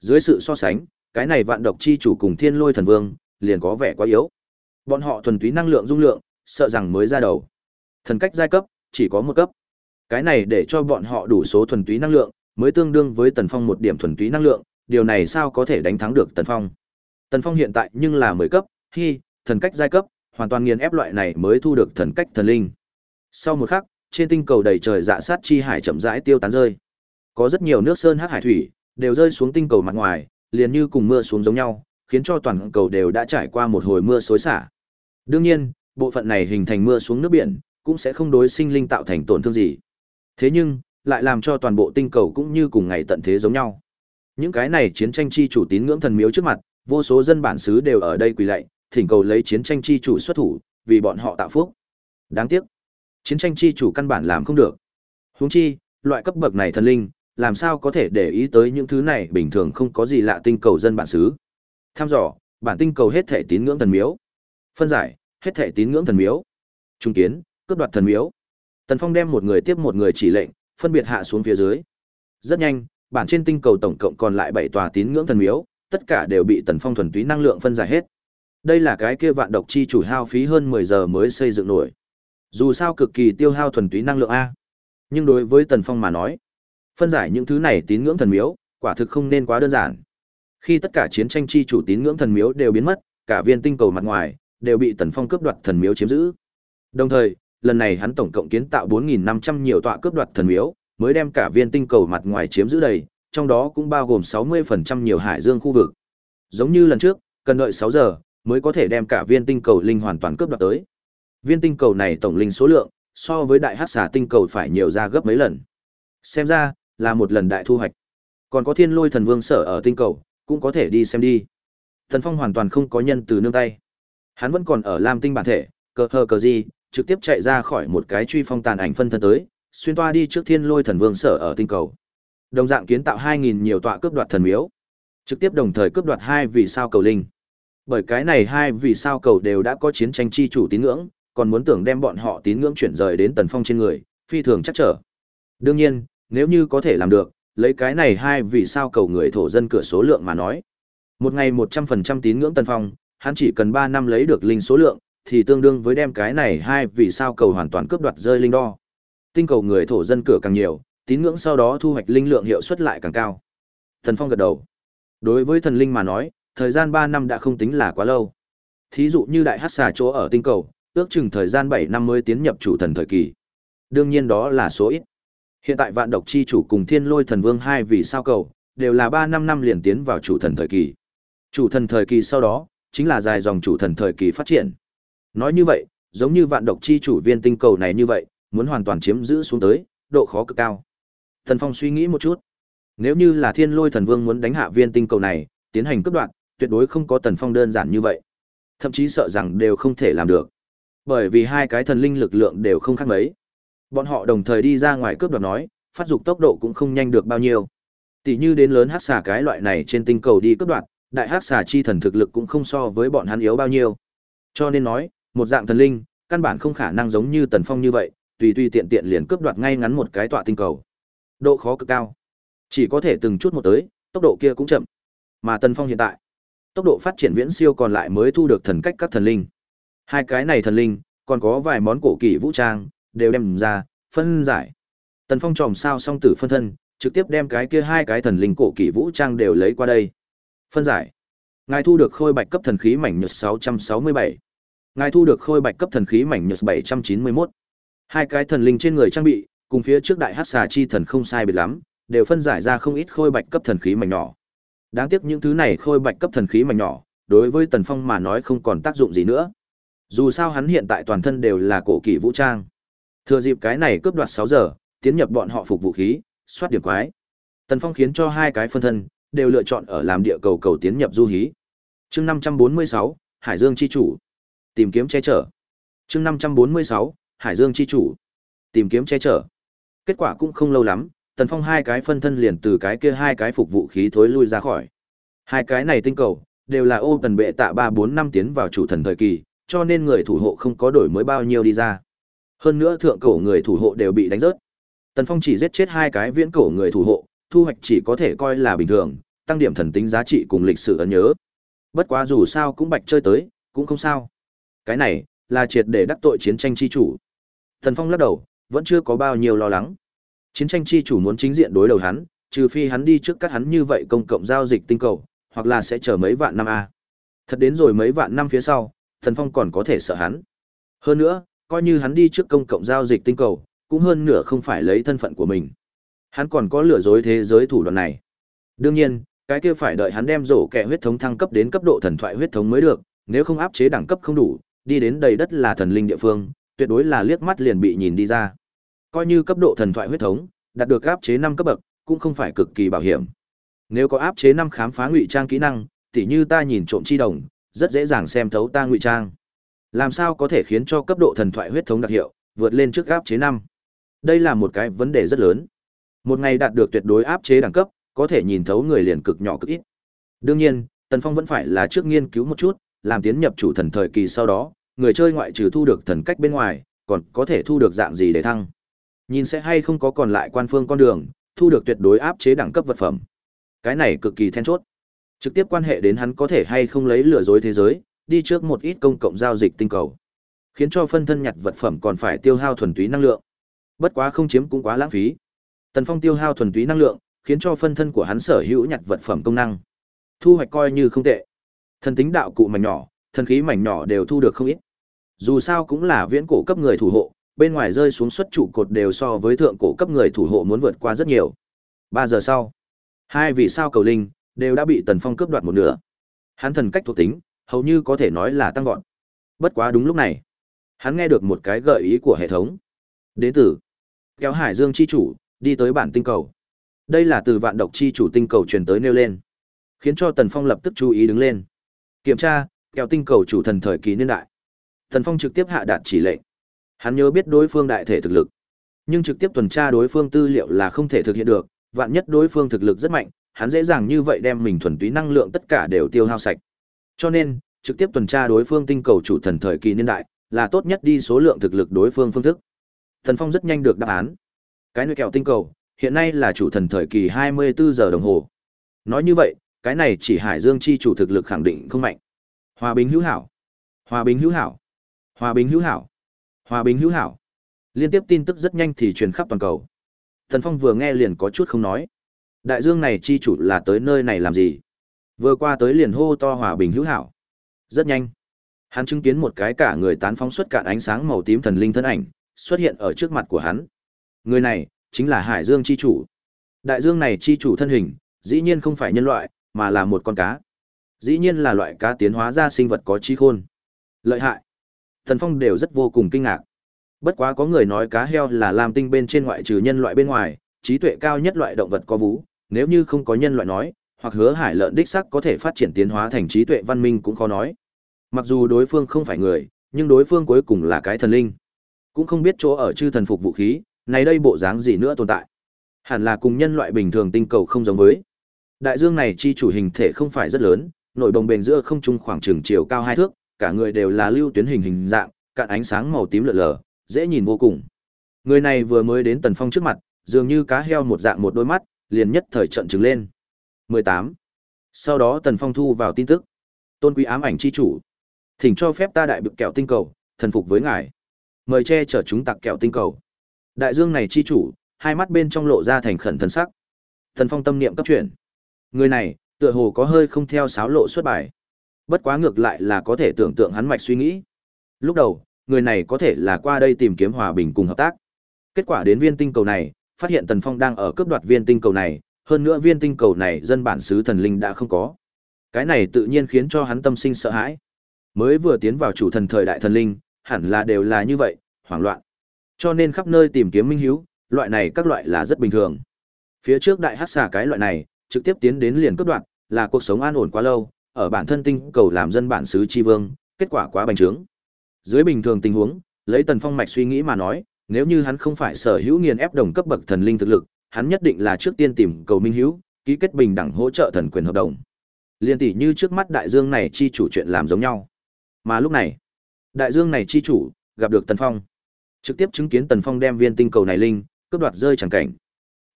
Dưới sự so sánh, cái này vạn độc chi chủ cùng thiên lôi thần vương, liền có vẻ quá yếu. Bọn họ thuần túy năng lượng dung lượng, sợ rằng mới ra đầu. Thần cách giai cấp, chỉ có một cấp. Cái này để cho bọn họ đủ số thuần túy năng lượng, mới tương đương với Tần Phong một điểm thuần túy năng lượng, điều này sao có thể đánh thắng được Tần Phong. Tần Phong hiện tại nhưng là 10 cấp, hi, thần cách giai cấp, hoàn toàn nghiền ép loại này mới thu được thần cách thần linh. Sau một khắc, trên tinh cầu đầy trời dạ sát chi hải chậm rãi tiêu tán rơi. Có rất nhiều nước sơn hắc hải thủy đều rơi xuống tinh cầu mặt ngoài, liền như cùng mưa xuống giống nhau, khiến cho toàn cầu đều đã trải qua một hồi mưa xối xả. Đương nhiên, bộ phận này hình thành mưa xuống nước biển, cũng sẽ không đối sinh linh tạo thành tổn thương gì. Thế nhưng, lại làm cho toàn bộ tinh cầu cũng như cùng ngày tận thế giống nhau. Những cái này chiến tranh chi chủ tín ngưỡng thần miếu trước mặt, vô số dân bản xứ đều ở đây quỳ lạy, thỉnh cầu lấy chiến tranh chi chủ xuất thủ, vì bọn họ tạo phúc. Đáng tiếc, chiến tranh chi chủ căn bản làm không được. Huống chi, loại cấp bậc này thần linh, làm sao có thể để ý tới những thứ này bình thường không có gì lạ tinh cầu dân bản xứ. Tham dò, bản tinh cầu hết thể tín ngưỡng thần miếu. Phân giải, hết thể tín ngưỡng thần miếu. Trung kiến, cướp đoạt thần miếu. Tần Phong đem một người tiếp một người chỉ lệnh, phân biệt hạ xuống phía dưới. Rất nhanh, bản trên tinh cầu tổng cộng còn lại 7 tòa tín ngưỡng thần miếu, tất cả đều bị Tần Phong thuần túy năng lượng phân giải hết. Đây là cái kia vạn độc chi chủ hao phí hơn 10 giờ mới xây dựng nổi. Dù sao cực kỳ tiêu hao thuần túy năng lượng a. Nhưng đối với Tần Phong mà nói, phân giải những thứ này tín ngưỡng thần miếu, quả thực không nên quá đơn giản. Khi tất cả chiến tranh chi chủ tín ngưỡng thần miếu đều biến mất, cả viên tinh cầu mặt ngoài đều bị Tần Phong cướp đoạt thần miếu chiếm giữ. Đồng thời, lần này hắn tổng cộng kiến tạo 4500 nhiều tọa cướp đoạt thần miếu, mới đem cả viên tinh cầu mặt ngoài chiếm giữ đầy, trong đó cũng bao gồm 60% nhiều hải dương khu vực. Giống như lần trước, cần đợi 6 giờ mới có thể đem cả viên tinh cầu linh hoàn toàn cướp đoạt tới. Viên tinh cầu này tổng linh số lượng so với đại hắc xà tinh cầu phải nhiều ra gấp mấy lần. Xem ra là một lần đại thu hoạch. Còn có Thiên Lôi Thần Vương sở ở tinh cầu, cũng có thể đi xem đi. Thần Phong hoàn toàn không có nhân từ nương tay. Hắn vẫn còn ở Lam Tinh bản thể, cờ hờ cờ gì, trực tiếp chạy ra khỏi một cái truy phong tàn ảnh phân thân tới, xuyên toa đi trước Thiên Lôi Thần Vương sở ở tinh cầu. Đồng dạng kiến tạo 2000 nhiều tọa cướp đoạt thần miếu, trực tiếp đồng thời cướp đoạt hai vì sao cầu linh. Bởi cái này hai vì sao cầu đều đã có chiến tranh chi chủ tín ngưỡng, còn muốn tưởng đem bọn họ tín ngưỡng chuyển rời đến Tần Phong trên người, phi thường chắc trở. Đương nhiên, nếu như có thể làm được, lấy cái này hai vì sao cầu người thổ dân cửa số lượng mà nói. Một ngày 100% tín ngưỡng Tần Phong, hắn chỉ cần 3 năm lấy được linh số lượng, thì tương đương với đem cái này hai vì sao cầu hoàn toàn cướp đoạt rơi linh đo. Tinh cầu người thổ dân cửa càng nhiều, tín ngưỡng sau đó thu hoạch linh lượng hiệu suất lại càng cao. Tần Phong gật đầu. Đối với thần linh mà nói, thời gian 3 năm đã không tính là quá lâu. Thí dụ như đại hắc xà chỗ ở tinh cầu, ước chừng thời gian 7 năm mới tiến nhập chủ thần thời kỳ. Đương nhiên đó là số ít. Hiện tại vạn độc chi chủ cùng thiên lôi thần vương hai vì sao cầu, đều là ba năm năm liền tiến vào chủ thần thời kỳ. Chủ thần thời kỳ sau đó, chính là dài dòng chủ thần thời kỳ phát triển. Nói như vậy, giống như vạn độc chi chủ viên tinh cầu này như vậy, muốn hoàn toàn chiếm giữ xuống tới, độ khó cực cao. Thần Phong suy nghĩ một chút. Nếu như là Thiên Lôi Thần Vương muốn đánh hạ viên tinh cầu này, tiến hành cướp đoạt, tuyệt đối không có Tần Phong đơn giản như vậy. Thậm chí sợ rằng đều không thể làm được. Bởi vì hai cái thần linh lực lượng đều không khác mấy. Bọn họ đồng thời đi ra ngoài cướp đoạt nói, phát dục tốc độ cũng không nhanh được bao nhiêu. Tỷ như đến lớn hắc xà cái loại này trên tinh cầu đi cướp đoạt, đại hắc xà chi thần thực lực cũng không so với bọn hắn yếu bao nhiêu. Cho nên nói, một dạng thần linh, căn bản không khả năng giống như Tần Phong như vậy, tùy tùy tiện tiện liền cướp đoạt ngay ngắn một cái tọa tinh cầu. Độ khó cực cao. Chỉ có thể từng chút một tới, tốc độ kia cũng chậm. Mà Tần Phong hiện tại, tốc độ phát triển viễn siêu còn lại mới thu được thần cách các thần linh. Hai cái này thần linh, còn có vài món cổ kỳ vũ trang, đều đem ra, phân giải. Tần Phong tròm sao song tử phân thân, trực tiếp đem cái kia hai cái thần linh cổ kỳ vũ trang đều lấy qua đây. Phân giải. Ngài thu được khôi bạch cấp thần khí mảnh nhật 667. Ngài thu được khôi bạch cấp thần khí mảnh nhật 791. Hai cái thần linh trên người trang bị, cùng phía trước đại hắc xà chi thần không sai biệt lắm, đều phân giải ra không ít khôi bạch cấp thần khí mảnh nhỏ. Đáng tiếc những thứ này khôi bạch cấp thần khí mảnh nhỏ, đối với Tần Phong mà nói không còn tác dụng gì nữa. Dù sao hắn hiện tại toàn thân đều là cổ kỳ vũ trang. Thừa dịp cái này cướp đoạt 6 giờ, tiến nhập bọn họ phục vũ khí, soát điểm quái. Tần Phong khiến cho hai cái phân thân đều lựa chọn ở làm địa cầu cầu tiến nhập du hí. Chương 546, Hải Dương chi chủ. Tìm kiếm che chở. Chương 546, Hải Dương chi chủ. Tìm kiếm che chở. Kết quả cũng không lâu lắm, Tần Phong hai cái phân thân liền từ cái kia hai cái phục vũ khí thối lui ra khỏi. Hai cái này tinh cầu đều là ô tần bệ tạ 3 4 năm tiến vào chủ thần thời kỳ, cho nên người thủ hộ không có đổi mới bao nhiêu đi ra. Hơn nữa thượng cổ người thủ hộ đều bị đánh rớt. Tần Phong chỉ giết chết hai cái viễn cổ người thủ hộ, thu hoạch chỉ có thể coi là bình thường, tăng điểm thần tính giá trị cùng lịch sử ấn nhớ. Bất quá dù sao cũng bạch chơi tới, cũng không sao. Cái này là triệt để đắc tội chiến tranh chi chủ. Thần Phong lắc đầu, vẫn chưa có bao nhiêu lo lắng. Chiến tranh chi chủ muốn chính diện đối đầu hắn, trừ phi hắn đi trước cắt hắn như vậy công cộng giao dịch tinh cầu, hoặc là sẽ chờ mấy vạn năm a. Thật đến rồi mấy vạn năm phía sau, Thần Phong còn có thể sợ hắn. Hơn nữa, coi như hắn đi trước công cộng giao dịch tinh cầu, cũng hơn nửa không phải lấy thân phận của mình. Hắn còn có lừa dối thế giới thủ đoạn này. Đương nhiên, cái kia phải đợi hắn đem rổ kẹ huyết thống thăng cấp đến cấp độ thần thoại huyết thống mới được, nếu không áp chế đẳng cấp không đủ, đi đến đầy đất là thần linh địa phương, tuyệt đối là liếc mắt liền bị nhìn đi ra. Coi như cấp độ thần thoại huyết thống, đạt được áp chế 5 cấp bậc, cũng không phải cực kỳ bảo hiểm. Nếu có áp chế 5 khám phá ngụy trang kỹ năng, tỉ như ta nhìn trộm chi đồng, rất dễ dàng xem thấu ta ngụy trang. Làm sao có thể khiến cho cấp độ thần thoại huyết thống đặc hiệu vượt lên trước áp chế năm? Đây là một cái vấn đề rất lớn. Một ngày đạt được tuyệt đối áp chế đẳng cấp, có thể nhìn thấu người liền cực nhỏ cực ít. Đương nhiên, Tần Phong vẫn phải là trước nghiên cứu một chút, làm tiến nhập chủ thần thời kỳ sau đó, người chơi ngoại trừ thu được thần cách bên ngoài, còn có thể thu được dạng gì để thăng. Nhìn sẽ hay không có còn lại quan phương con đường, thu được tuyệt đối áp chế đẳng cấp vật phẩm. Cái này cực kỳ then chốt. Trực tiếp quan hệ đến hắn có thể hay không lấy lừa dối thế giới, đi trước một ít công cộng giao dịch tinh cầu. Khiến cho phân thân nhặt vật phẩm còn phải tiêu hao thuần túy năng lượng. Bất quá không chiếm cũng quá lãng phí. Tần Phong tiêu hao thuần túy năng lượng, khiến cho phân thân của hắn sở hữu nhặt vật phẩm công năng. Thu hoạch coi như không tệ. Thần tính đạo cụ mảnh nhỏ, thần khí mảnh nhỏ đều thu được không ít. Dù sao cũng là viễn cổ cấp người thủ hộ, bên ngoài rơi xuống xuất trụ cột đều so với thượng cổ cấp người thủ hộ muốn vượt qua rất nhiều. Ba giờ sau, hai vị sao cầu linh đều đã bị Tần Phong cướp đoạt một nửa. Hắn thần cách thuộc tính, hầu như có thể nói là tăng vọt. Bất quá đúng lúc này, hắn nghe được một cái gợi ý của hệ thống. Đến từ kéo Hải Dương chi chủ, đi tới bản tinh cầu. Đây là từ vạn độc chi chủ tinh cầu truyền tới nêu lên, khiến cho Tần Phong lập tức chú ý đứng lên. Kiểm tra, kéo tinh cầu chủ thần thời kỳ niên đại. Tần Phong trực tiếp hạ đạt chỉ lệnh. Hắn nhớ biết đối phương đại thể thực lực, nhưng trực tiếp tuần tra đối phương tư liệu là không thể thực hiện được, vạn nhất đối phương thực lực rất mạnh, hắn dễ dàng như vậy đem mình thuần túy năng lượng tất cả đều tiêu hao sạch. Cho nên, trực tiếp tuần tra đối phương tinh cầu chủ thần thời kỳ niên đại, là tốt nhất đi số lượng thực lực đối phương phương thức. Thần Phong rất nhanh được đáp án. Cái nơi kẹo tinh cầu, hiện nay là chủ thần thời kỳ 24 giờ đồng hồ. Nói như vậy, cái này chỉ Hải Dương chi chủ thực lực khẳng định không mạnh. Hòa bình hữu hảo. Hòa bình hữu hảo. Hòa bình hữu hảo. Hòa bình hữu hảo. Liên tiếp tin tức rất nhanh thì truyền khắp toàn cầu. Thần Phong vừa nghe liền có chút không nói. Đại dương này chi chủ là tới nơi này làm gì? Vừa qua tới liền hô to hòa bình hữu hảo. Rất nhanh. Hắn chứng kiến một cái cả người tán phóng xuất cạn ánh sáng màu tím thần linh thân ảnh, xuất hiện ở trước mặt của hắn. Người này, chính là Hải Dương chi chủ. Đại dương này chi chủ thân hình, dĩ nhiên không phải nhân loại, mà là một con cá. Dĩ nhiên là loại cá tiến hóa ra sinh vật có trí khôn. Lợi hại. Thần Phong đều rất vô cùng kinh ngạc. Bất quá có người nói cá heo là làm tinh bên trên ngoại trừ nhân loại bên ngoài, trí tuệ cao nhất loại động vật có vú, nếu như không có nhân loại nói, hoặc hứa hải lợn đích sắc có thể phát triển tiến hóa thành trí tuệ văn minh cũng khó nói. Mặc dù đối phương không phải người, nhưng đối phương cuối cùng là cái thần linh. Cũng không biết chỗ ở chư thần phục vũ khí, này đây bộ dáng gì nữa tồn tại. Hẳn là cùng nhân loại bình thường tinh cầu không giống với. Đại dương này chi chủ hình thể không phải rất lớn, nội đồng bền giữa không trung khoảng chừng chiều cao hai thước, cả người đều là lưu tuyến hình hình dạng, cạn ánh sáng màu tím lờ lờ, dễ nhìn vô cùng. Người này vừa mới đến Tần Phong trước mặt, dường như cá heo một dạng một đôi mắt, liền nhất thời trận trừng lên. 18. Sau đó Tần Phong thu vào tin tức. Tôn quý ám ảnh chi chủ, thỉnh cho phép ta đại bực kẹo tinh cầu, thần phục với ngài. Mời che chở chúng tặc kẹo tinh cầu. Đại dương này chi chủ, hai mắt bên trong lộ ra thành khẩn thần sắc. Tần Phong tâm niệm cấp chuyển. Người này, tựa hồ có hơi không theo sáo lộ xuất bài. Bất quá ngược lại là có thể tưởng tượng hắn mạch suy nghĩ. Lúc đầu, người này có thể là qua đây tìm kiếm hòa bình cùng hợp tác. Kết quả đến viên tinh cầu này, phát hiện Tần Phong đang ở cướp đoạt viên tinh cầu này, hơn nữa viên tinh cầu này dân bản xứ thần linh đã không có. Cái này tự nhiên khiến cho hắn tâm sinh sợ hãi. Mới vừa tiến vào chủ thần thời đại thần linh, hẳn là đều là như vậy, hoảng loạn. Cho nên khắp nơi tìm kiếm minh hiếu, loại này các loại là rất bình thường. Phía trước đại hắc xà cái loại này, trực tiếp tiến đến liền cướp đoạn là cuộc sống an ổn quá lâu, ở bản thân tinh cầu làm dân bản xứ chi vương, kết quả quá bành trướng. Dưới bình thường tình huống, lấy Tần Phong mạch suy nghĩ mà nói, nếu như hắn không phải sở hữu nghiền ép đồng cấp bậc thần linh thực lực, hắn nhất định là trước tiên tìm cầu minh hữu, ký kết bình đẳng hỗ trợ thần quyền hợp đồng. Liên tỷ như trước mắt đại dương này chi chủ chuyện làm giống nhau. Mà lúc này, đại dương này chi chủ gặp được Tần Phong, trực tiếp chứng kiến Tần Phong đem viên tinh cầu này linh cướp đoạt rơi chẳng cảnh.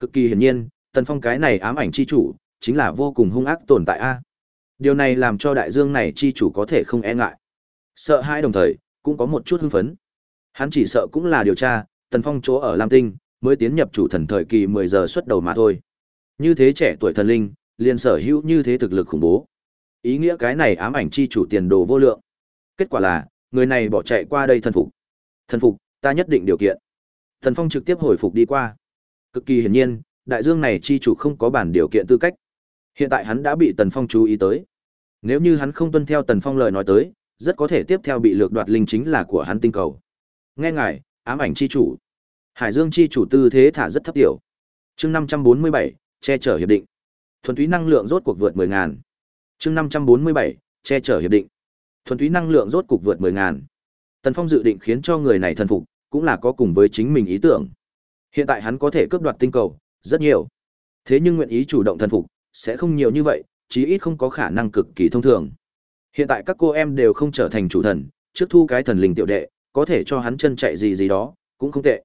Cực kỳ hiển nhiên, Tần Phong cái này ám ảnh chi chủ, chính là vô cùng hung ác tồn tại a. Điều này làm cho đại dương này chi chủ có thể không e ngại. Sợ hai đồng thời, cũng có một chút hưng phấn. Hắn chỉ sợ cũng là điều tra, Tần Phong chỗ ở Lam Tinh, mới tiến nhập chủ thần thời kỳ 10 giờ xuất đầu mà thôi. Như thế trẻ tuổi thần linh, liền sở hữu như thế thực lực khủng bố. Ý nghĩa cái này ám ảnh chi chủ tiền đồ vô lượng. Kết quả là, người này bỏ chạy qua đây thần phục. Thần phục, ta nhất định điều kiện. Thần Phong trực tiếp hồi phục đi qua. Cực kỳ hiển nhiên, đại dương này chi chủ không có bản điều kiện tư cách. Hiện tại hắn đã bị Tần Phong chú ý tới. Nếu như hắn không tuân theo Tần Phong lời nói tới, rất có thể tiếp theo bị lược đoạt linh chính là của hắn tinh cầu. Nghe ngài, ám ảnh chi chủ. Hải Dương chi chủ tư thế thả rất thấp tiểu. Chương 547, che chở hiệp định. Thuần túy năng lượng rốt cuộc vượt 10 ngàn. Chương 547, che chở hiệp định. Thuần túy năng lượng rốt cuộc vượt 10 ngàn. Tần Phong dự định khiến cho người này thần phục, cũng là có cùng với chính mình ý tưởng. Hiện tại hắn có thể cướp đoạt tinh cầu, rất nhiều. Thế nhưng nguyện ý chủ động thần phục, sẽ không nhiều như vậy, chí ít không có khả năng cực kỳ thông thường. Hiện tại các cô em đều không trở thành chủ thần, trước thu cái thần linh tiểu đệ, có thể cho hắn chân chạy gì gì đó, cũng không tệ.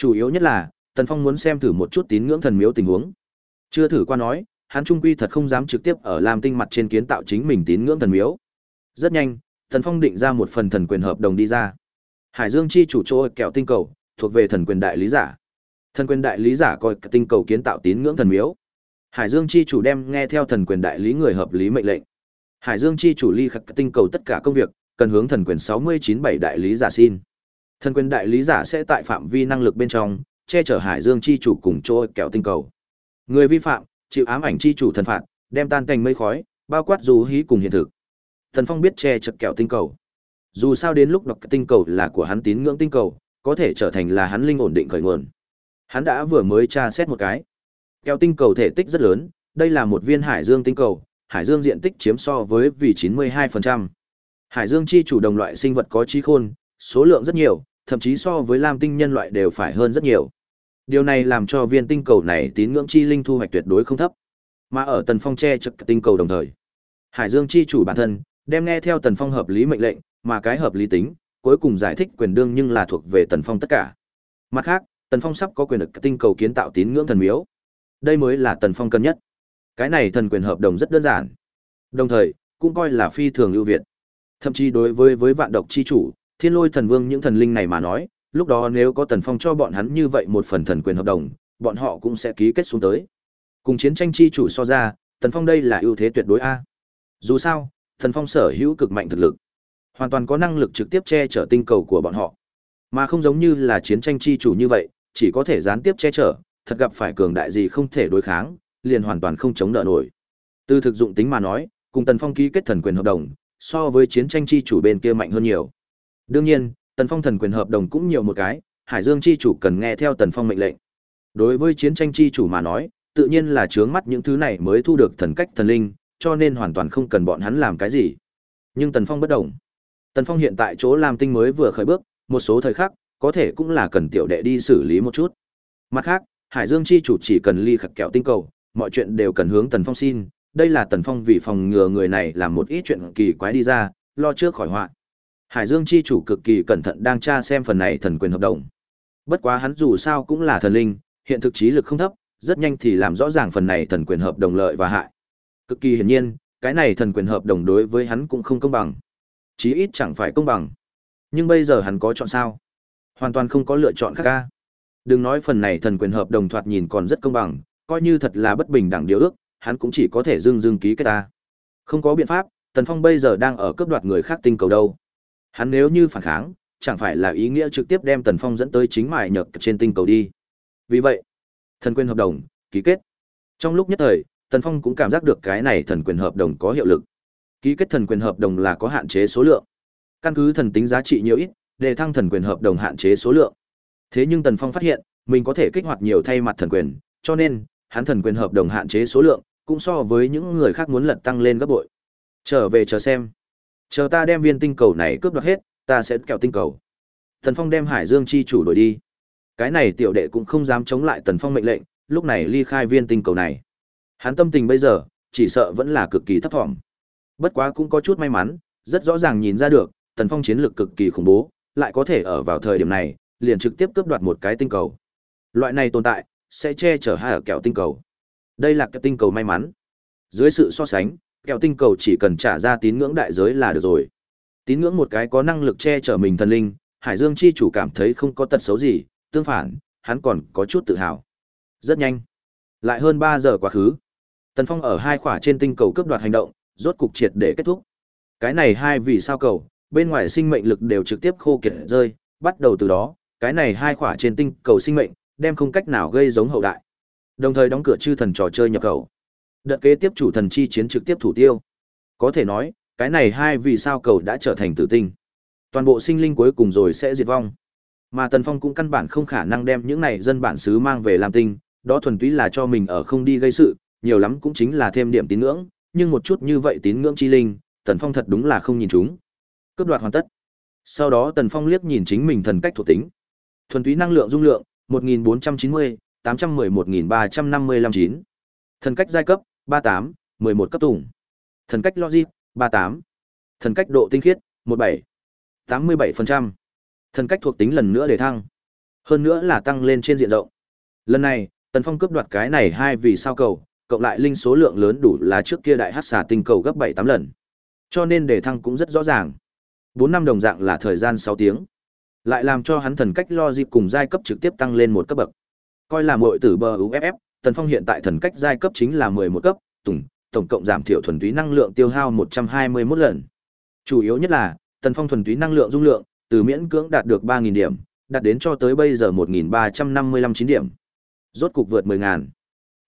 Chủ yếu nhất là, Tần Phong muốn xem thử một chút tín ngưỡng thần miếu tình huống. Chưa thử qua nói, hắn trung quy thật không dám trực tiếp ở làm tinh mặt trên kiến tạo chính mình tín ngưỡng thần miếu. Rất nhanh, Tần Phong định ra một phần thần quyền hợp đồng đi ra. Hải Dương chi chủ chỗ kẹo tinh cầu, thuộc về thần quyền đại lý giả. Thần quyền đại lý giả coi tinh cầu kiến tạo tín ngưỡng thần miếu. Hải Dương chi chủ đem nghe theo thần quyền đại lý người hợp lý mệnh lệnh. Hải Dương chi chủ ly khắc tinh cầu tất cả công việc, cần hướng thần quyền 697 đại lý giả xin. Thần quyền đại lý giả sẽ tại phạm vi năng lực bên trong, che chở Hải Dương chi chủ cùng chỗ kẹo tinh cầu. Người vi phạm, chịu ám ảnh chi chủ thần phạt, đem tan thành mây khói, bao quát dù hí cùng hiện thực. Thần Phong biết che chở kẹo tinh cầu. Dù sao đến lúc đọc tinh cầu là của hắn tín ngưỡng tinh cầu, có thể trở thành là hắn linh ổn định khởi nguồn. Hắn đã vừa mới tra xét một cái. Kẹo tinh cầu thể tích rất lớn, đây là một viên hải dương tinh cầu, hải dương diện tích chiếm so với vì 92%. Hải dương chi chủ đồng loại sinh vật có trí khôn, số lượng rất nhiều, thậm chí so với lam tinh nhân loại đều phải hơn rất nhiều. Điều này làm cho viên tinh cầu này tín ngưỡng chi linh thu hoạch tuyệt đối không thấp. Mà ở Tần Phong che chực tinh cầu đồng thời, Hải Dương chi chủ bản thân đem nghe theo Tần Phong hợp lý mệnh lệnh, mà cái hợp lý tính, cuối cùng giải thích quyền đương nhưng là thuộc về Tần Phong tất cả. Mặt khác, Tần Phong sắp có quyền được tinh cầu kiến tạo tín ngưỡng thần miếu. Đây mới là Tần Phong cân nhất. Cái này thần quyền hợp đồng rất đơn giản. Đồng thời, cũng coi là phi thường ưu việt. Thậm chí đối với với vạn độc chi chủ, Thiên Lôi Thần Vương những thần linh này mà nói, lúc đó nếu có Tần Phong cho bọn hắn như vậy một phần thần quyền hợp đồng, bọn họ cũng sẽ ký kết xuống tới. Cùng chiến tranh chi chủ so ra, Tần Phong đây là ưu thế tuyệt đối a. Dù sao, Thần Phong sở hữu cực mạnh thực lực, hoàn toàn có năng lực trực tiếp che chở tinh cầu của bọn họ, mà không giống như là chiến tranh chi chủ như vậy, chỉ có thể gián tiếp che chở, thật gặp phải cường đại gì không thể đối kháng, liền hoàn toàn không chống đỡ nổi. Từ thực dụng tính mà nói, cùng Tần Phong ký kết thần quyền hợp đồng, so với chiến tranh chi chủ bên kia mạnh hơn nhiều. Đương nhiên, Tần Phong thần quyền hợp đồng cũng nhiều một cái, Hải Dương chi chủ cần nghe theo Tần Phong mệnh lệnh. Đối với chiến tranh chi chủ mà nói, tự nhiên là chướng mắt những thứ này mới thu được thần cách thần linh, cho nên hoàn toàn không cần bọn hắn làm cái gì. Nhưng Tần Phong bất động. Tần Phong hiện tại chỗ làm tinh mới vừa khởi bước, một số thời khắc, có thể cũng là cần tiểu đệ đi xử lý một chút. Mặt khác, Hải Dương chi chủ chỉ cần ly khật kẹo tinh cầu, mọi chuyện đều cần hướng Tần Phong xin, đây là Tần Phong vì phòng ngừa người này làm một ít chuyện kỳ quái đi ra, lo trước khỏi họa. Hải Dương chi chủ cực kỳ cẩn thận đang tra xem phần này thần quyền hợp đồng. Bất quá hắn dù sao cũng là thần linh, hiện thực trí lực không thấp, rất nhanh thì làm rõ ràng phần này thần quyền hợp đồng lợi và hại. Cực kỳ hiển nhiên, cái này thần quyền hợp đồng đối với hắn cũng không công bằng. Chí ít chẳng phải công bằng. Nhưng bây giờ hắn có chọn sao? Hoàn toàn không có lựa chọn khác ca. Đừng nói phần này thần quyền hợp đồng thoạt nhìn còn rất công bằng, coi như thật là bất bình đẳng điều ước, hắn cũng chỉ có thể dưng dưng ký cái ta. Không có biện pháp, Tần Phong bây giờ đang ở cướp đoạt người khác tinh cầu đâu. Hắn nếu như phản kháng, chẳng phải là ý nghĩa trực tiếp đem Tần Phong dẫn tới chính mài nhược trên tinh cầu đi. Vì vậy, thần quyền hợp đồng ký kết. Trong lúc nhất thời, Tần Phong cũng cảm giác được cái này thần quyền hợp đồng có hiệu lực. Ký kết thần quyền hợp đồng là có hạn chế số lượng. Căn cứ thần tính giá trị nhiều ít, để thăng thần quyền hợp đồng hạn chế số lượng. Thế nhưng Tần Phong phát hiện, mình có thể kích hoạt nhiều thay mặt thần quyền, cho nên, hắn thần quyền hợp đồng hạn chế số lượng, cũng so với những người khác muốn lật tăng lên gấp bội. Trở về chờ xem. Chờ ta đem viên tinh cầu này cướp đoạt hết, ta sẽ kẹo tinh cầu. Tần Phong đem Hải Dương chi chủ đổi đi. Cái này tiểu đệ cũng không dám chống lại Tần Phong mệnh lệnh, lúc này ly khai viên tinh cầu này. Hắn tâm tình bây giờ, chỉ sợ vẫn là cực kỳ thấp vọng. Bất quá cũng có chút may mắn, rất rõ ràng nhìn ra được, Tần Phong chiến lược cực kỳ khủng bố, lại có thể ở vào thời điểm này, liền trực tiếp cướp đoạt một cái tinh cầu. Loại này tồn tại, sẽ che chở hai ở kẹo tinh cầu. Đây là cái tinh cầu may mắn. Dưới sự so sánh, kẹo tinh cầu chỉ cần trả ra tín ngưỡng đại giới là được rồi. Tín ngưỡng một cái có năng lực che chở mình thần linh, Hải Dương chi chủ cảm thấy không có tật xấu gì, tương phản, hắn còn có chút tự hào. Rất nhanh. Lại hơn 3 giờ quá khứ. Tần Phong ở hai khỏa trên tinh cầu cướp đoạt hành động, rốt cục triệt để kết thúc. Cái này hai vì sao cầu, bên ngoài sinh mệnh lực đều trực tiếp khô kiệt rơi, bắt đầu từ đó, cái này hai khỏa trên tinh cầu sinh mệnh, đem không cách nào gây giống hậu đại. Đồng thời đóng cửa chư thần trò chơi nhập khẩu. Đợt kế tiếp chủ thần chi chiến trực tiếp thủ tiêu. Có thể nói, cái này hai vì sao cầu đã trở thành tử tinh. Toàn bộ sinh linh cuối cùng rồi sẽ diệt vong. Mà Tần Phong cũng căn bản không khả năng đem những này dân bản xứ mang về làm tinh, đó thuần túy là cho mình ở không đi gây sự, nhiều lắm cũng chính là thêm điểm tín ngưỡng, nhưng một chút như vậy tín ngưỡng chi linh, Tần Phong thật đúng là không nhìn chúng. Cướp đoạt hoàn tất. Sau đó Tần Phong liếc nhìn chính mình thần cách thuộc tính. Thuần túy năng lượng dung lượng 1490, 811355 9. Thần cách giai cấp 38, 11 cấp tùng. Thần cách logic 38. Thần cách độ tinh khiết 17. 87%. Thần cách thuộc tính lần nữa để thăng. Hơn nữa là tăng lên trên diện rộng. Lần này, Tần Phong cướp đoạt cái này hai vì sao cầu, cộng lại linh số lượng lớn đủ là trước kia đại hắc xà tinh cầu gấp 7 8 lần. Cho nên để thăng cũng rất rõ ràng. 4 năm đồng dạng là thời gian 6 tiếng. Lại làm cho hắn thần cách lo dịp cùng giai cấp trực tiếp tăng lên một cấp bậc. Coi là muội tử bờ UFF, Tần Phong hiện tại thần cách giai cấp chính là 11 cấp, tùng, tổng cộng giảm thiểu thuần túy năng lượng tiêu hao 121 lần. Chủ yếu nhất là, Tần Phong thuần túy năng lượng dung lượng, từ miễn cưỡng đạt được 3000 điểm, đạt đến cho tới bây giờ 1355 9 điểm. Rốt cục vượt 10000.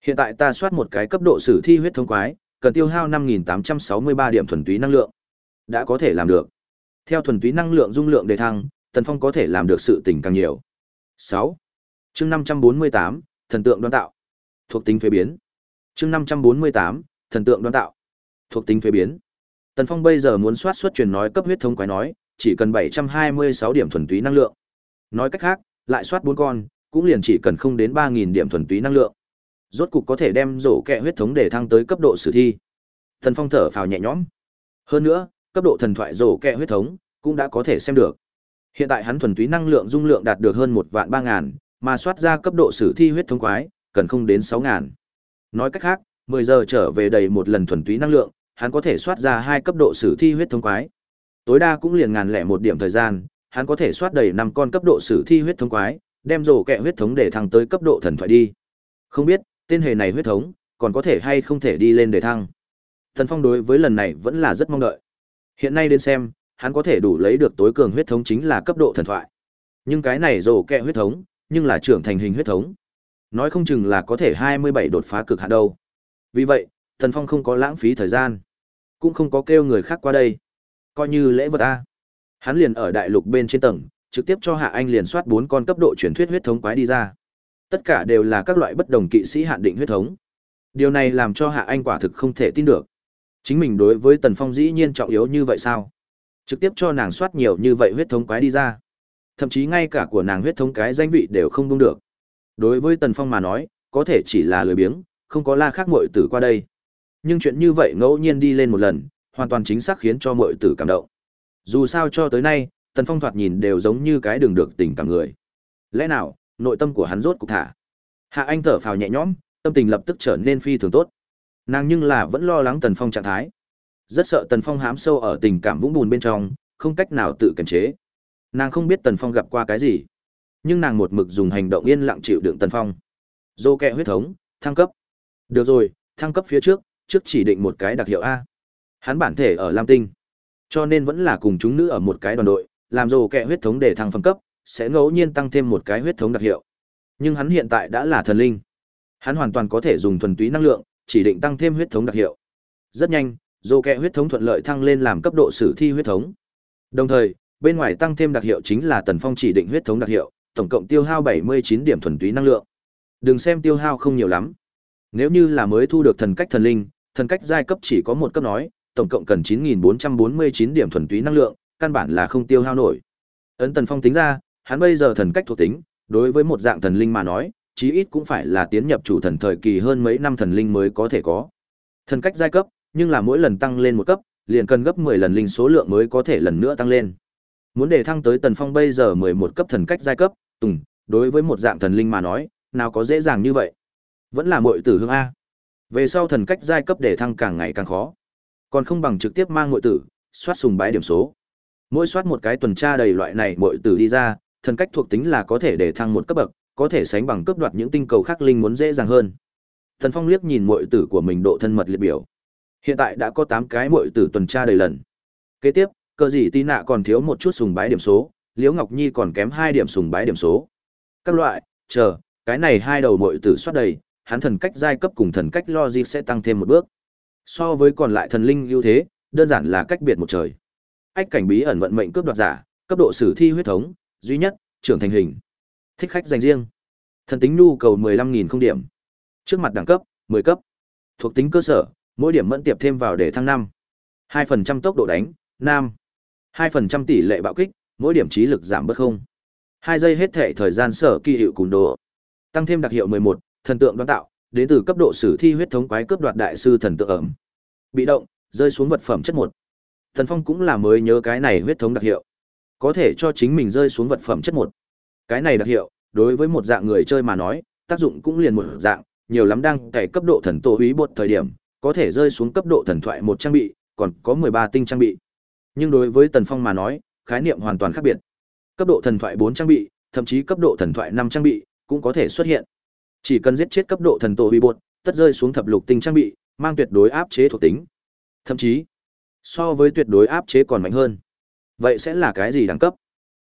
Hiện tại ta soát một cái cấp độ sử thi huyết thống quái, cần tiêu hao 5863 điểm thuần túy năng lượng. Đã có thể làm được. Theo thuần túy năng lượng dung lượng đề thăng, Tần Phong có thể làm được sự tình càng nhiều. 6. Chương 548, thần tượng đoán tạo. Thuộc tính thuế biến. Chương 548, thần tượng đoán tạo. Thuộc tính thuế biến. Tần Phong bây giờ muốn soát xuất truyền nói cấp huyết thống quái nói, chỉ cần 726 điểm thuần túy năng lượng. Nói cách khác, lại soát bốn con, cũng liền chỉ cần không đến ba nghìn điểm thuần túy năng lượng. Rốt cục có thể đem rổ kẹ huyết thống để thăng tới cấp độ sử thi. Tần Phong thở phào nhẹ nhõm. Hơn nữa, cấp độ thần thoại rổ kẹ huyết thống cũng đã có thể xem được. Hiện tại hắn thuần túy năng lượng dung lượng đạt được hơn một vạn ba ngàn, mà soát ra cấp độ sử thi huyết thống quái, cần không đến sáu ngàn. Nói cách khác, mười giờ trở về đầy một lần thuần túy năng lượng, hắn có thể soát ra hai cấp độ sử thi huyết thống quái. Tối đa cũng liền ngàn lẻ một điểm thời gian, hắn có thể soát đầy năm con cấp độ sử thi huyết thống quái, đem rổ kẹ huyết thống để thăng tới cấp độ thần thoại đi. Không biết, tên hề này huyết thống, còn có thể hay không thể đi lên để thăng. Thần Phong đối với lần này vẫn là rất mong đợi. Hiện nay đến xem, hắn có thể đủ lấy được tối cường huyết thống chính là cấp độ thần thoại. Nhưng cái này rổ kẹ huyết thống, nhưng là trưởng thành hình huyết thống. Nói không chừng là có thể 27 đột phá cực hạn đâu. Vì vậy, Thần Phong không có lãng phí thời gian, cũng không có kêu người khác qua đây. Coi như lễ vật a. Hắn liền ở đại lục bên trên tầng, trực tiếp cho Hạ Anh liền soát 4 con cấp độ truyền thuyết huyết thống quái đi ra. Tất cả đều là các loại bất đồng kỵ sĩ hạn định huyết thống. Điều này làm cho Hạ Anh quả thực không thể tin được. Chính mình đối với Tần Phong dĩ nhiên trọng yếu như vậy sao? Trực tiếp cho nàng soát nhiều như vậy huyết thống quái đi ra. Thậm chí ngay cả của nàng huyết thống cái danh vị đều không đúng được. Đối với Tần Phong mà nói, có thể chỉ là lười biếng, không có la khác muội tử qua đây. Nhưng chuyện như vậy ngẫu nhiên đi lên một lần, hoàn toàn chính xác khiến cho muội tử cảm động. Dù sao cho tới nay, Tần Phong thoạt nhìn đều giống như cái đường được tình cảm người. Lẽ nào, nội tâm của hắn rốt cục thả. Hạ Anh thở phào nhẹ nhõm, tâm tình lập tức trở nên phi thường tốt. Nàng nhưng là vẫn lo lắng Tần Phong trạng thái. Rất sợ Tần Phong hám sâu ở tình cảm vũng bùn bên trong, không cách nào tự kiềm chế. Nàng không biết Tần Phong gặp qua cái gì, nhưng nàng một mực dùng hành động yên lặng chịu đựng Tần Phong. Dô kẹ huyết thống, thăng cấp. Được rồi, thăng cấp phía trước, trước chỉ định một cái đặc hiệu A. Hắn bản thể ở Lam Tinh, cho nên vẫn là cùng chúng nữ ở một cái đoàn đội, làm dô kẹ huyết thống để thăng phân cấp, sẽ ngẫu nhiên tăng thêm một cái huyết thống đặc hiệu. Nhưng hắn hiện tại đã là thần linh. Hắn hoàn toàn có thể dùng thuần túy năng lượng, chỉ định tăng thêm huyết thống đặc hiệu. Rất nhanh, dô kẹ huyết thống thuận lợi thăng lên làm cấp độ sử thi huyết thống. Đồng thời, bên ngoài tăng thêm đặc hiệu chính là tần phong chỉ định huyết thống đặc hiệu, tổng cộng tiêu hao 79 điểm thuần túy năng lượng. Đừng xem tiêu hao không nhiều lắm. Nếu như là mới thu được thần cách thần linh, thần cách giai cấp chỉ có một cấp nói, tổng cộng cần 9449 điểm thuần túy năng lượng, căn bản là không tiêu hao nổi. Ấn Tần Phong tính ra, hắn bây giờ thần cách thuộc tính, đối với một dạng thần linh mà nói, chí ít cũng phải là tiến nhập chủ thần thời kỳ hơn mấy năm thần linh mới có thể có. Thần cách giai cấp, nhưng là mỗi lần tăng lên một cấp, liền cần gấp 10 lần linh số lượng mới có thể lần nữa tăng lên. Muốn để thăng tới Tần Phong bây giờ 11 cấp thần cách giai cấp, tùng, đối với một dạng thần linh mà nói, nào có dễ dàng như vậy. Vẫn là muội tử hương A. Về sau thần cách giai cấp để thăng càng ngày càng khó. Còn không bằng trực tiếp mang muội tử, soát sùng bái điểm số. Mỗi soát một cái tuần tra đầy loại này muội tử đi ra, thần cách thuộc tính là có thể để thăng một cấp bậc, có thể sánh bằng cấp đoạt những tinh cầu khác linh muốn dễ dàng hơn. Thần Phong liếc nhìn muội tử của mình độ thân mật liệt biểu. Hiện tại đã có 8 cái muội tử tuần tra đầy lần. Kế tiếp, cờ gì tí nạ còn thiếu một chút sùng bái điểm số, Liễu Ngọc Nhi còn kém 2 điểm sùng bái điểm số. Các loại, chờ, cái này hai đầu muội tử soát đầy, hắn thần cách giai cấp cùng thần cách logic sẽ tăng thêm một bước. So với còn lại thần linh ưu thế, đơn giản là cách biệt một trời. Ách cảnh bí ẩn vận mệnh cướp đoạt giả, cấp độ sử thi huyết thống, duy nhất, trưởng thành hình. Thích khách dành riêng. Thần tính nhu cầu 15000 không điểm. Trước mặt đẳng cấp, 10 cấp. Thuộc tính cơ sở, mỗi điểm mẫn tiệp thêm vào để thăng 5. 2% tốc độ đánh, nam. 2% tỷ lệ bạo kích, mỗi điểm trí lực giảm bớt không. 2 giây hết thể thời gian sở kỳ hiệu cùng đồ Tăng thêm đặc hiệu 11, thần tượng đoán tạo, đến từ cấp độ sử thi huyết thống quái cướp đoạt đại sư thần tượng ẩm. Bị động, rơi xuống vật phẩm chất 1. Thần Phong cũng là mới nhớ cái này huyết thống đặc hiệu. Có thể cho chính mình rơi xuống vật phẩm chất 1. Cái này đặc hiệu, đối với một dạng người chơi mà nói, tác dụng cũng liền một dạng, nhiều lắm đang cày cấp độ thần tổ úy bột thời điểm, có thể rơi xuống cấp độ thần thoại một trang bị, còn có 13 tinh trang bị. Nhưng đối với Tần Phong mà nói, khái niệm hoàn toàn khác biệt. Cấp độ thần thoại 4 trang bị, thậm chí cấp độ thần thoại 5 trang bị, cũng có thể xuất hiện. Chỉ cần giết chết cấp độ thần tổ bị bột, tất rơi xuống thập lục tinh trang bị, mang tuyệt đối áp chế thuộc tính. Thậm chí, so với tuyệt đối áp chế còn mạnh hơn. Vậy sẽ là cái gì đẳng cấp?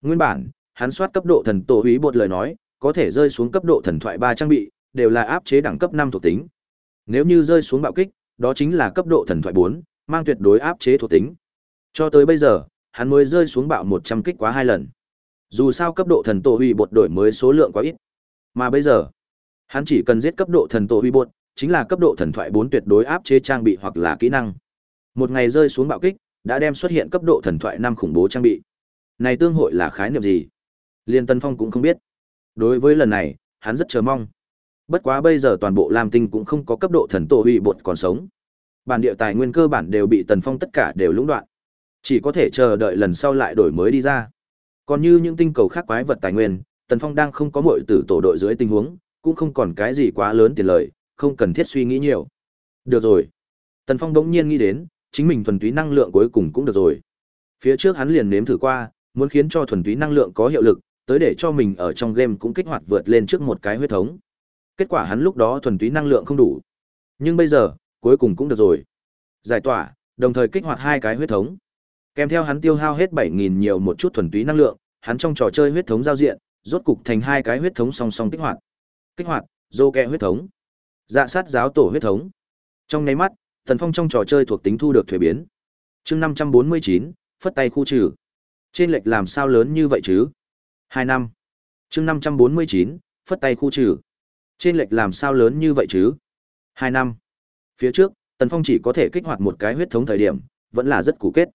Nguyên bản, hắn soát cấp độ thần tổ hủy bột lời nói, có thể rơi xuống cấp độ thần thoại 3 trang bị, đều là áp chế đẳng cấp 5 thuộc tính. Nếu như rơi xuống bạo kích, đó chính là cấp độ thần thoại 4, mang tuyệt đối áp chế thuộc tính. Cho tới bây giờ, hắn mới rơi xuống bạo 100 kích quá hai lần. Dù sao cấp độ thần tổ huy bột đổi mới số lượng quá ít. Mà bây giờ, hắn chỉ cần giết cấp độ thần tổ huy bột, chính là cấp độ thần thoại 4 tuyệt đối áp chế trang bị hoặc là kỹ năng. Một ngày rơi xuống bạo kích, đã đem xuất hiện cấp độ thần thoại 5 khủng bố trang bị. Này tương hội là khái niệm gì? Liên Tân Phong cũng không biết. Đối với lần này, hắn rất chờ mong. Bất quá bây giờ toàn bộ Lam Tinh cũng không có cấp độ thần tổ huy bột còn sống. Bản địa tài nguyên cơ bản đều bị Tần Phong tất cả đều lũng đoạn. Chỉ có thể chờ đợi lần sau lại đổi mới đi ra. Còn như những tinh cầu khác quái vật tài nguyên, Tần Phong đang không có mọi tử tổ đội dưới tình huống, cũng không còn cái gì quá lớn tiền lợi, không cần thiết suy nghĩ nhiều. Được rồi. Tần Phong đống nhiên nghĩ đến, chính mình thuần túy năng lượng cuối cùng cũng được rồi. Phía trước hắn liền nếm thử qua, muốn khiến cho thuần túy năng lượng có hiệu lực, tới để cho mình ở trong game cũng kích hoạt vượt lên trước một cái huyết thống. Kết quả hắn lúc đó thuần túy năng lượng không đủ. Nhưng bây giờ, cuối cùng cũng được rồi. Giải tỏa, đồng thời kích hoạt hai cái huyết thống. Kèm theo hắn tiêu hao hết 7000 nhiều một chút thuần túy năng lượng, hắn trong trò chơi huyết thống giao diện, rốt cục thành hai cái huyết thống song song kích hoạt. Kích hoạt, dô kẹ huyết thống, dạ sát giáo tổ huyết thống. Trong nháy mắt, Thần Phong trong trò chơi thuộc tính thu được thuế biến. Chương 549, phất tay khu trừ. Trên lệch làm sao lớn như vậy chứ? 2 năm. Chương 549, phất tay khu trừ. Trên lệch làm sao lớn như vậy chứ? 2 năm. Phía trước, Tần Phong chỉ có thể kích hoạt một cái huyết thống thời điểm, vẫn là rất cũ kết.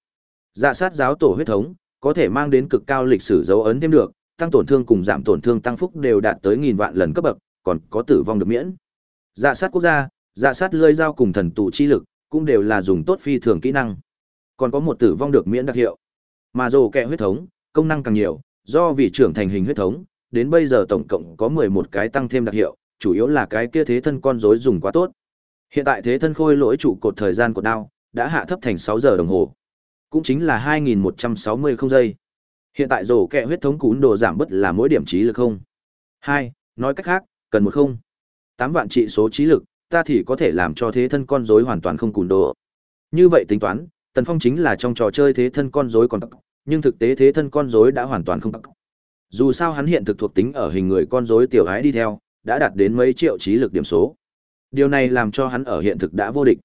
Dạ sát giáo tổ huyết thống, có thể mang đến cực cao lịch sử dấu ấn thêm được, tăng tổn thương cùng giảm tổn thương tăng phúc đều đạt tới nghìn vạn lần cấp bậc, còn có tử vong được miễn. Dạ sát quốc gia, dạ sát lưỡi dao cùng thần tụ chi lực, cũng đều là dùng tốt phi thường kỹ năng. Còn có một tử vong được miễn đặc hiệu. Mà rồ kẹ huyết thống, công năng càng nhiều, do vì trưởng thành hình huyết thống, đến bây giờ tổng cộng có 11 cái tăng thêm đặc hiệu, chủ yếu là cái kia thế thân con rối dùng quá tốt. Hiện tại thế thân khôi lỗi trụ cột thời gian của đao đã hạ thấp thành 6 giờ đồng hồ cũng chính là 2160 không giây. Hiện tại rổ kẹ huyết thống cún đồ giảm bất là mỗi điểm trí lực không. 2. Nói cách khác, cần một không. 8 vạn trị số trí lực, ta thì có thể làm cho thế thân con rối hoàn toàn không cún đồ. Như vậy tính toán, Tần Phong chính là trong trò chơi thế thân con rối còn tắc, nhưng thực tế thế thân con rối đã hoàn toàn không tắc. Dù sao hắn hiện thực thuộc tính ở hình người con rối tiểu hái đi theo, đã đạt đến mấy triệu trí lực điểm số. Điều này làm cho hắn ở hiện thực đã vô địch.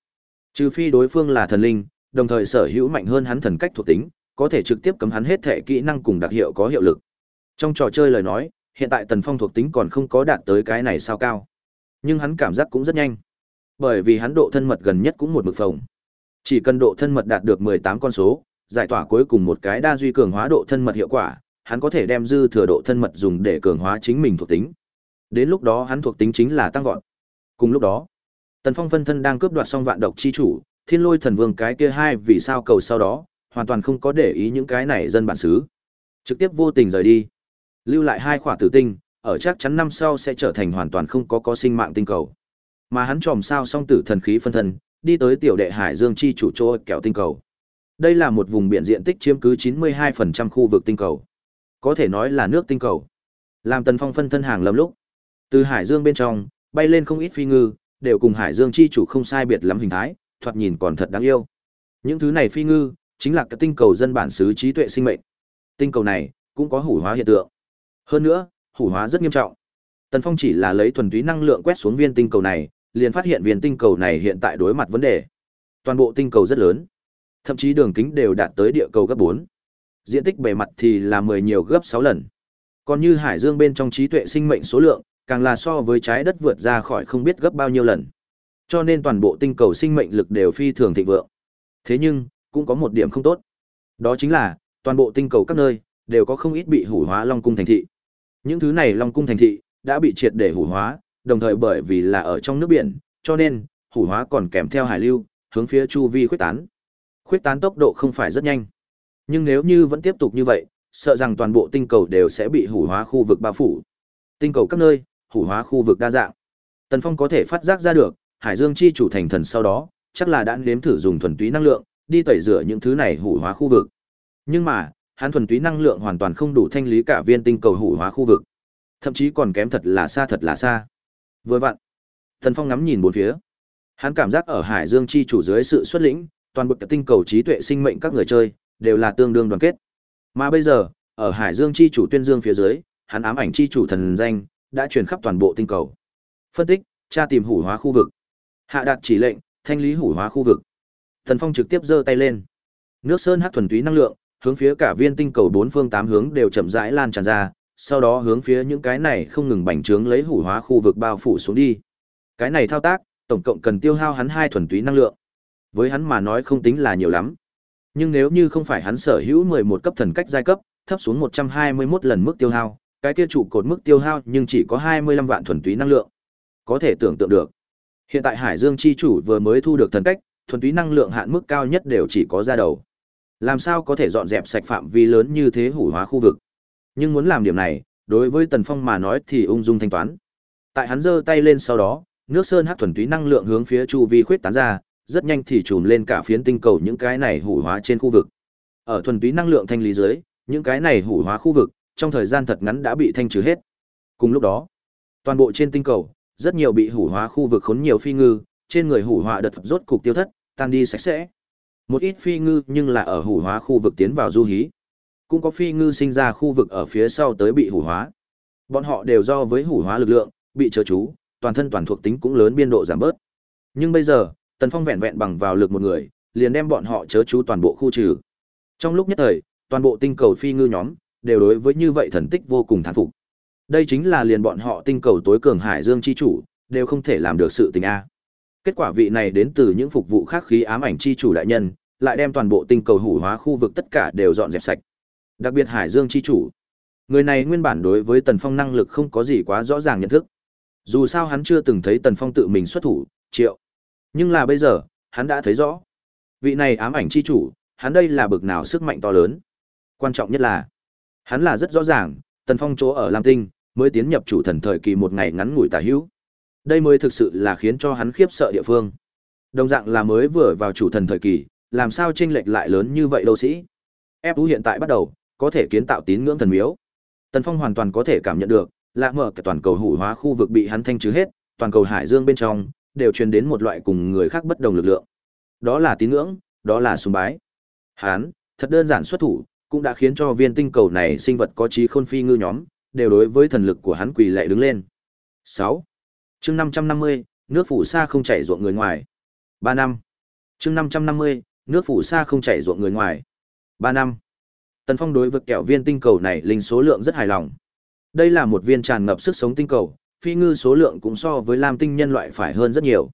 Trừ phi đối phương là thần linh, đồng thời sở hữu mạnh hơn hắn thần cách thuộc tính, có thể trực tiếp cấm hắn hết thể kỹ năng cùng đặc hiệu có hiệu lực. Trong trò chơi lời nói, hiện tại Tần Phong thuộc tính còn không có đạt tới cái này sao cao. Nhưng hắn cảm giác cũng rất nhanh. Bởi vì hắn độ thân mật gần nhất cũng một mực phòng. Chỉ cần độ thân mật đạt được 18 con số, giải tỏa cuối cùng một cái đa duy cường hóa độ thân mật hiệu quả, hắn có thể đem dư thừa độ thân mật dùng để cường hóa chính mình thuộc tính. Đến lúc đó hắn thuộc tính chính là tăng vọt. Cùng lúc đó, Tần Phong phân thân đang cướp đoạt xong vạn độc chi chủ, thiên lôi thần vương cái kia hai vì sao cầu sau đó, hoàn toàn không có để ý những cái này dân bản xứ. Trực tiếp vô tình rời đi. Lưu lại hai khỏa tử tinh, ở chắc chắn năm sau sẽ trở thành hoàn toàn không có có sinh mạng tinh cầu. Mà hắn tròm sao song tử thần khí phân thân, đi tới tiểu đệ Hải Dương chi chủ chỗ kẹo tinh cầu. Đây là một vùng biển diện tích chiếm cứ 92% khu vực tinh cầu. Có thể nói là nước tinh cầu. Làm Tần Phong phân thân hàng lầm lúc. Từ Hải Dương bên trong, bay lên không ít phi ngư, đều cùng Hải Dương chi chủ không sai biệt lắm hình thái, thoạt nhìn còn thật đáng yêu. Những thứ này phi ngư, chính là cái tinh cầu dân bản xứ trí tuệ sinh mệnh. Tinh cầu này cũng có hủ hóa hiện tượng. Hơn nữa, hủ hóa rất nghiêm trọng. Tần Phong chỉ là lấy thuần túy năng lượng quét xuống viên tinh cầu này, liền phát hiện viên tinh cầu này hiện tại đối mặt vấn đề. Toàn bộ tinh cầu rất lớn, thậm chí đường kính đều đạt tới địa cầu gấp 4. Diện tích bề mặt thì là 10 nhiều gấp 6 lần. Còn như hải dương bên trong trí tuệ sinh mệnh số lượng, càng là so với trái đất vượt ra khỏi không biết gấp bao nhiêu lần. Cho nên toàn bộ tinh cầu sinh mệnh lực đều phi thường thịnh vượng. Thế nhưng, cũng có một điểm không tốt. Đó chính là, toàn bộ tinh cầu các nơi, đều có không ít bị hủ hóa Long Cung thành thị. Những thứ này Long Cung thành thị, đã bị triệt để hủ hóa, đồng thời bởi vì là ở trong nước biển, cho nên, hủ hóa còn kèm theo hải lưu, hướng phía chu vi khuếch tán. Khuếch tán tốc độ không phải rất nhanh. Nhưng nếu như vẫn tiếp tục như vậy, sợ rằng toàn bộ tinh cầu đều sẽ bị hủ hóa khu vực bao phủ. Tinh cầu các nơi, hủ hóa khu vực đa dạng. Tần Phong có thể phát giác ra được, Hải Dương chi chủ thành thần sau đó, chắc là đã nếm thử dùng thuần túy năng lượng, đi tẩy rửa những thứ này hủ hóa khu vực. Nhưng mà, hắn thuần túy năng lượng hoàn toàn không đủ thanh lý cả viên tinh cầu hủ hóa khu vực. Thậm chí còn kém thật là xa thật là xa. Vừa vặn, Thần Phong ngắm nhìn bốn phía. Hắn cảm giác ở Hải Dương chi chủ dưới sự xuất lĩnh, toàn bộ tinh cầu trí tuệ sinh mệnh các người chơi đều là tương đương đoàn kết. Mà bây giờ, ở Hải Dương chi chủ tuyên dương phía dưới, hắn ám ảnh chi chủ thần danh đã truyền khắp toàn bộ tinh cầu. Phân tích, tra tìm hủ hóa khu vực. Hạ đạt chỉ lệnh, thanh lý hủ hóa khu vực. Thần Phong trực tiếp giơ tay lên. Nước sơn hát thuần túy năng lượng, hướng phía cả viên tinh cầu bốn phương tám hướng đều chậm rãi lan tràn ra, sau đó hướng phía những cái này không ngừng bành trướng lấy hủ hóa khu vực bao phủ xuống đi. Cái này thao tác, tổng cộng cần tiêu hao hắn hai thuần túy năng lượng. Với hắn mà nói không tính là nhiều lắm. Nhưng nếu như không phải hắn sở hữu 11 cấp thần cách giai cấp, thấp xuống 121 lần mức tiêu hao, cái kia trụ cột mức tiêu hao nhưng chỉ có 25 vạn thuần túy năng lượng. Có thể tưởng tượng được. Hiện tại Hải Dương chi chủ vừa mới thu được thần cách, thuần túy năng lượng hạn mức cao nhất đều chỉ có ra đầu. Làm sao có thể dọn dẹp sạch phạm vi lớn như thế hủ hóa khu vực? Nhưng muốn làm điểm này, đối với Tần Phong mà nói thì ung dung thanh toán. Tại hắn giơ tay lên sau đó, nước sơn hắc thuần túy năng lượng hướng phía chu vi khuyết tán ra, rất nhanh thì trùm lên cả phiến tinh cầu những cái này hủ hóa trên khu vực. Ở thuần túy năng lượng thanh lý dưới, những cái này hủ hóa khu vực, trong thời gian thật ngắn đã bị thanh trừ hết. Cùng lúc đó, toàn bộ trên tinh cầu, rất nhiều bị hủ hóa khu vực khốn nhiều phi ngư, trên người hủ hóa đợt rốt cục tiêu thất, tan đi sạch sẽ. Một ít phi ngư nhưng là ở hủ hóa khu vực tiến vào du hí. Cũng có phi ngư sinh ra khu vực ở phía sau tới bị hủ hóa. Bọn họ đều do với hủ hóa lực lượng, bị chớ chú, toàn thân toàn thuộc tính cũng lớn biên độ giảm bớt. Nhưng bây giờ, Tần Phong vẹn vẹn bằng vào lực một người, liền đem bọn họ chớ chú toàn bộ khu trừ. Trong lúc nhất thời, toàn bộ tinh cầu phi ngư nhóm đều đối với như vậy thần tích vô cùng thán phục. Đây chính là liền bọn họ tinh cầu tối cường Hải Dương chi chủ, đều không thể làm được sự tình a. Kết quả vị này đến từ những phục vụ khác khí ám ảnh chi chủ đại nhân, lại đem toàn bộ tinh cầu hủ hóa khu vực tất cả đều dọn dẹp sạch. Đặc biệt Hải Dương chi chủ. Người này nguyên bản đối với Tần Phong năng lực không có gì quá rõ ràng nhận thức. Dù sao hắn chưa từng thấy Tần Phong tự mình xuất thủ, triệu. Nhưng là bây giờ, hắn đã thấy rõ. Vị này ám ảnh chi chủ, hắn đây là bực nào sức mạnh to lớn. Quan trọng nhất là, hắn là rất rõ ràng, Tần Phong chỗ ở Lam Tinh, mới tiến nhập chủ thần thời kỳ một ngày ngắn ngủi tả hữu. Đây mới thực sự là khiến cho hắn khiếp sợ địa phương. Đồng dạng là mới vừa vào chủ thần thời kỳ, làm sao tranh lệch lại lớn như vậy đâu sĩ? Ép Tú hiện tại bắt đầu có thể kiến tạo tín ngưỡng thần miếu. Tần Phong hoàn toàn có thể cảm nhận được, lạ mở cả toàn cầu hủ hóa khu vực bị hắn thanh trừ hết, toàn cầu hải dương bên trong đều truyền đến một loại cùng người khác bất đồng lực lượng. Đó là tín ngưỡng, đó là sùng bái. Hắn, thật đơn giản xuất thủ, cũng đã khiến cho viên tinh cầu này sinh vật có trí khôn phi ngư nhóm, đều đối với thần lực của hắn quỳ lệ đứng lên. 6. Chương 550, nước phủ xa không chảy ruộng người ngoài. 3 năm. Chương 550, nước phủ xa không chảy ruộng người ngoài. 3 năm. Tần Phong đối với kẹo viên tinh cầu này linh số lượng rất hài lòng. Đây là một viên tràn ngập sức sống tinh cầu, phi ngư số lượng cũng so với lam tinh nhân loại phải hơn rất nhiều.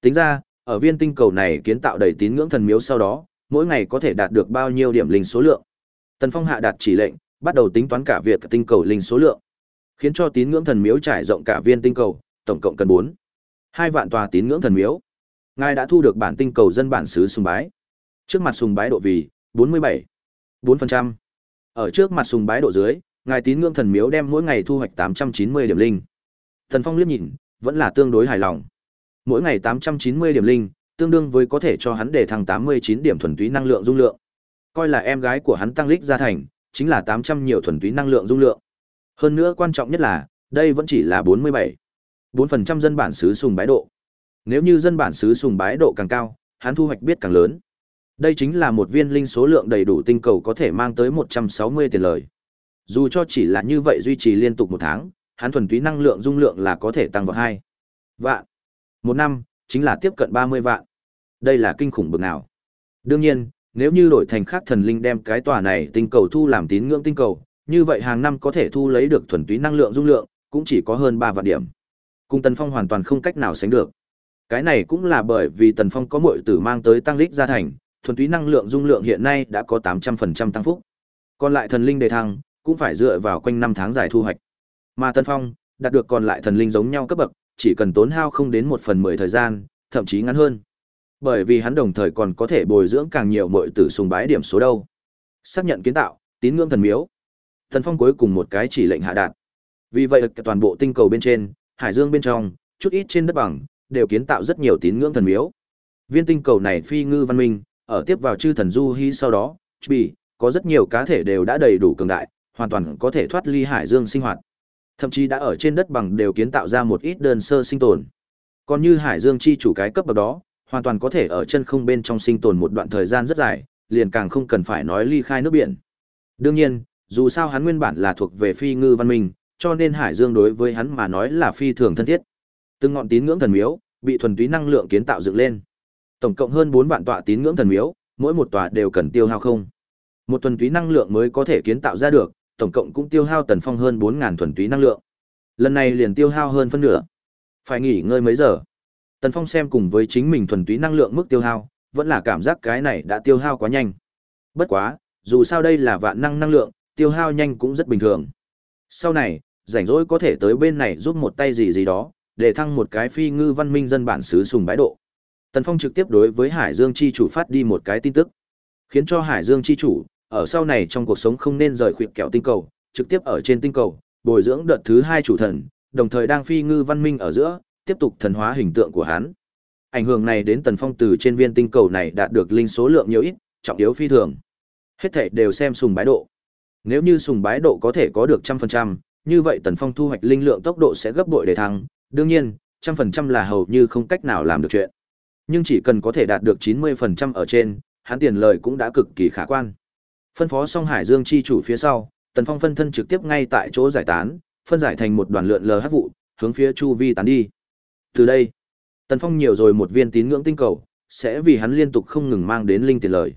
Tính ra, ở viên tinh cầu này kiến tạo đầy tín ngưỡng thần miếu sau đó, mỗi ngày có thể đạt được bao nhiêu điểm linh số lượng. Tần Phong hạ đạt chỉ lệnh, bắt đầu tính toán cả việc tinh cầu linh số lượng, khiến cho tín ngưỡng thần miếu trải rộng cả viên tinh cầu, tổng cộng cần bốn hai vạn tòa tín ngưỡng thần miếu. Ngài đã thu được bản tinh cầu dân bản xứ sùng bái. Trước mặt sùng bái độ vì 47, 4%. Ở trước mặt sùng bái độ dưới, ngài tín ngưỡng thần miếu đem mỗi ngày thu hoạch 890 điểm linh. Thần Phong liếc nhìn, vẫn là tương đối hài lòng. mỗi ngày 890 điểm linh, tương đương với có thể cho hắn để thăng 89 điểm thuần túy năng lượng dung lượng. Coi là em gái của hắn tăng lích ra thành, chính là 800 nhiều thuần túy năng lượng dung lượng. Hơn nữa quan trọng nhất là, đây vẫn chỉ là 47. 4% dân bản xứ sùng bái độ. Nếu như dân bản xứ sùng bái độ càng cao, hắn thu hoạch biết càng lớn. Đây chính là một viên linh số lượng đầy đủ tinh cầu có thể mang tới 160 tiền lời. Dù cho chỉ là như vậy duy trì liên tục một tháng, hắn thuần túy năng lượng dung lượng là có thể tăng vào 2 vạn. Một năm, chính là tiếp cận 30 vạn. Đây là kinh khủng bực nào. Đương nhiên, nếu như đổi thành khác thần linh đem cái tòa này tinh cầu thu làm tín ngưỡng tinh cầu, như vậy hàng năm có thể thu lấy được thuần túy năng lượng dung lượng, cũng chỉ có hơn 3 vạn điểm. Cùng Tần Phong hoàn toàn không cách nào sánh được. Cái này cũng là bởi vì Tần Phong có muội tử mang tới tăng lích gia thành, thuần túy năng lượng dung lượng hiện nay đã có 800% tăng phúc. Còn lại thần linh đề thăng, cũng phải dựa vào quanh năm tháng dài thu hoạch. Mà Tần Phong, đạt được còn lại thần linh giống nhau cấp bậc, chỉ cần tốn hao không đến một phần mười thời gian, thậm chí ngắn hơn. Bởi vì hắn đồng thời còn có thể bồi dưỡng càng nhiều muội tử sùng bái điểm số đâu. Xác nhận kiến tạo, tín ngưỡng thần miếu. thần Phong cuối cùng một cái chỉ lệnh hạ đạt. Vì vậy toàn bộ tinh cầu bên trên, hải dương bên trong, chút ít trên đất bằng, đều kiến tạo rất nhiều tín ngưỡng thần miếu. Viên tinh cầu này phi ngư văn minh, ở tiếp vào chư thần du hy sau đó, bị có rất nhiều cá thể đều đã đầy đủ cường đại, hoàn toàn có thể thoát ly hải dương sinh hoạt. Thậm chí đã ở trên đất bằng đều kiến tạo ra một ít đơn sơ sinh tồn. Còn như hải dương chi chủ cái cấp bậc đó, hoàn toàn có thể ở chân không bên trong sinh tồn một đoạn thời gian rất dài, liền càng không cần phải nói ly khai nước biển. Đương nhiên, dù sao hắn nguyên bản là thuộc về phi ngư văn minh, cho nên hải dương đối với hắn mà nói là phi thường thân thiết. Từng ngọn tín ngưỡng thần miếu bị thuần túy năng lượng kiến tạo dựng lên. Tổng cộng hơn 4 vạn tọa tín ngưỡng thần miếu, mỗi một tòa đều cần tiêu hao không. Một thuần túy năng lượng mới có thể kiến tạo ra được, tổng cộng cũng tiêu hao tần phong hơn 4000 thuần túy năng lượng. Lần này liền tiêu hao hơn phân nửa. Phải nghỉ ngơi mấy giờ. Tần Phong xem cùng với chính mình thuần túy năng lượng mức tiêu hao, vẫn là cảm giác cái này đã tiêu hao quá nhanh. Bất quá, dù sao đây là vạn năng năng lượng, tiêu hao nhanh cũng rất bình thường. Sau này, rảnh rỗi có thể tới bên này giúp một tay gì gì đó, để thăng một cái phi ngư văn minh dân bản xứ sùng bái độ. Tần Phong trực tiếp đối với Hải Dương chi chủ phát đi một cái tin tức, khiến cho Hải Dương chi chủ ở sau này trong cuộc sống không nên rời khuyệt kẹo tinh cầu, trực tiếp ở trên tinh cầu bồi dưỡng đợt thứ hai chủ thần, đồng thời đang phi ngư văn minh ở giữa, tiếp tục thần hóa hình tượng của hắn. Ảnh hưởng này đến Tần Phong từ trên viên tinh cầu này đạt được linh số lượng nhiều ít, trọng yếu phi thường. Hết thảy đều xem sùng bái độ. Nếu như sùng bái độ có thể có được trăm phần trăm, như vậy Tần Phong thu hoạch linh lượng tốc độ sẽ gấp bội để thăng, đương nhiên, trăm phần trăm là hầu như không cách nào làm được chuyện. Nhưng chỉ cần có thể đạt được 90% ở trên, hắn tiền lời cũng đã cực kỳ khả quan. Phân phó xong Hải Dương chi chủ phía sau, Tần Phong phân thân trực tiếp ngay tại chỗ giải tán, phân giải thành một đoàn lượn lờ hắc vụ, hướng phía chu vi tán đi. Từ đây, Tần Phong nhiều rồi một viên tín ngưỡng tinh cầu, sẽ vì hắn liên tục không ngừng mang đến linh tiền lời.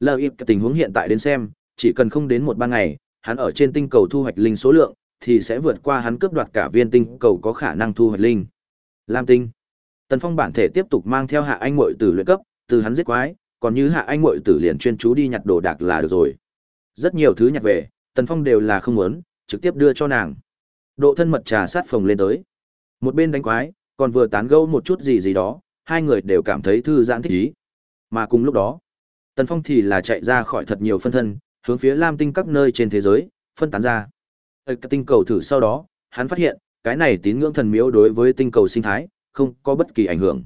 Lợi ịp tình huống hiện tại đến xem, chỉ cần không đến một ba ngày, hắn ở trên tinh cầu thu hoạch linh số lượng, thì sẽ vượt qua hắn cướp đoạt cả viên tinh cầu có khả năng thu hoạch linh. Lam tinh. Tần Phong bản thể tiếp tục mang theo Hạ Anh muội tử luyện cấp, từ hắn giết quái, còn như Hạ Anh muội tử liền chuyên chú đi nhặt đồ đạc là được rồi. Rất nhiều thứ nhặt về, Tần Phong đều là không muốn, trực tiếp đưa cho nàng. Độ thân mật trà sát phòng lên tới. Một bên đánh quái, còn vừa tán gẫu một chút gì gì đó, hai người đều cảm thấy thư giãn thích ý. Mà cùng lúc đó, Tần Phong thì là chạy ra khỏi thật nhiều phân thân, hướng phía Lam tinh các nơi trên thế giới, phân tán ra. Ở cái tinh cầu thử sau đó, hắn phát hiện, cái này tín ngưỡng thần miếu đối với tinh cầu sinh thái, không có bất kỳ ảnh hưởng.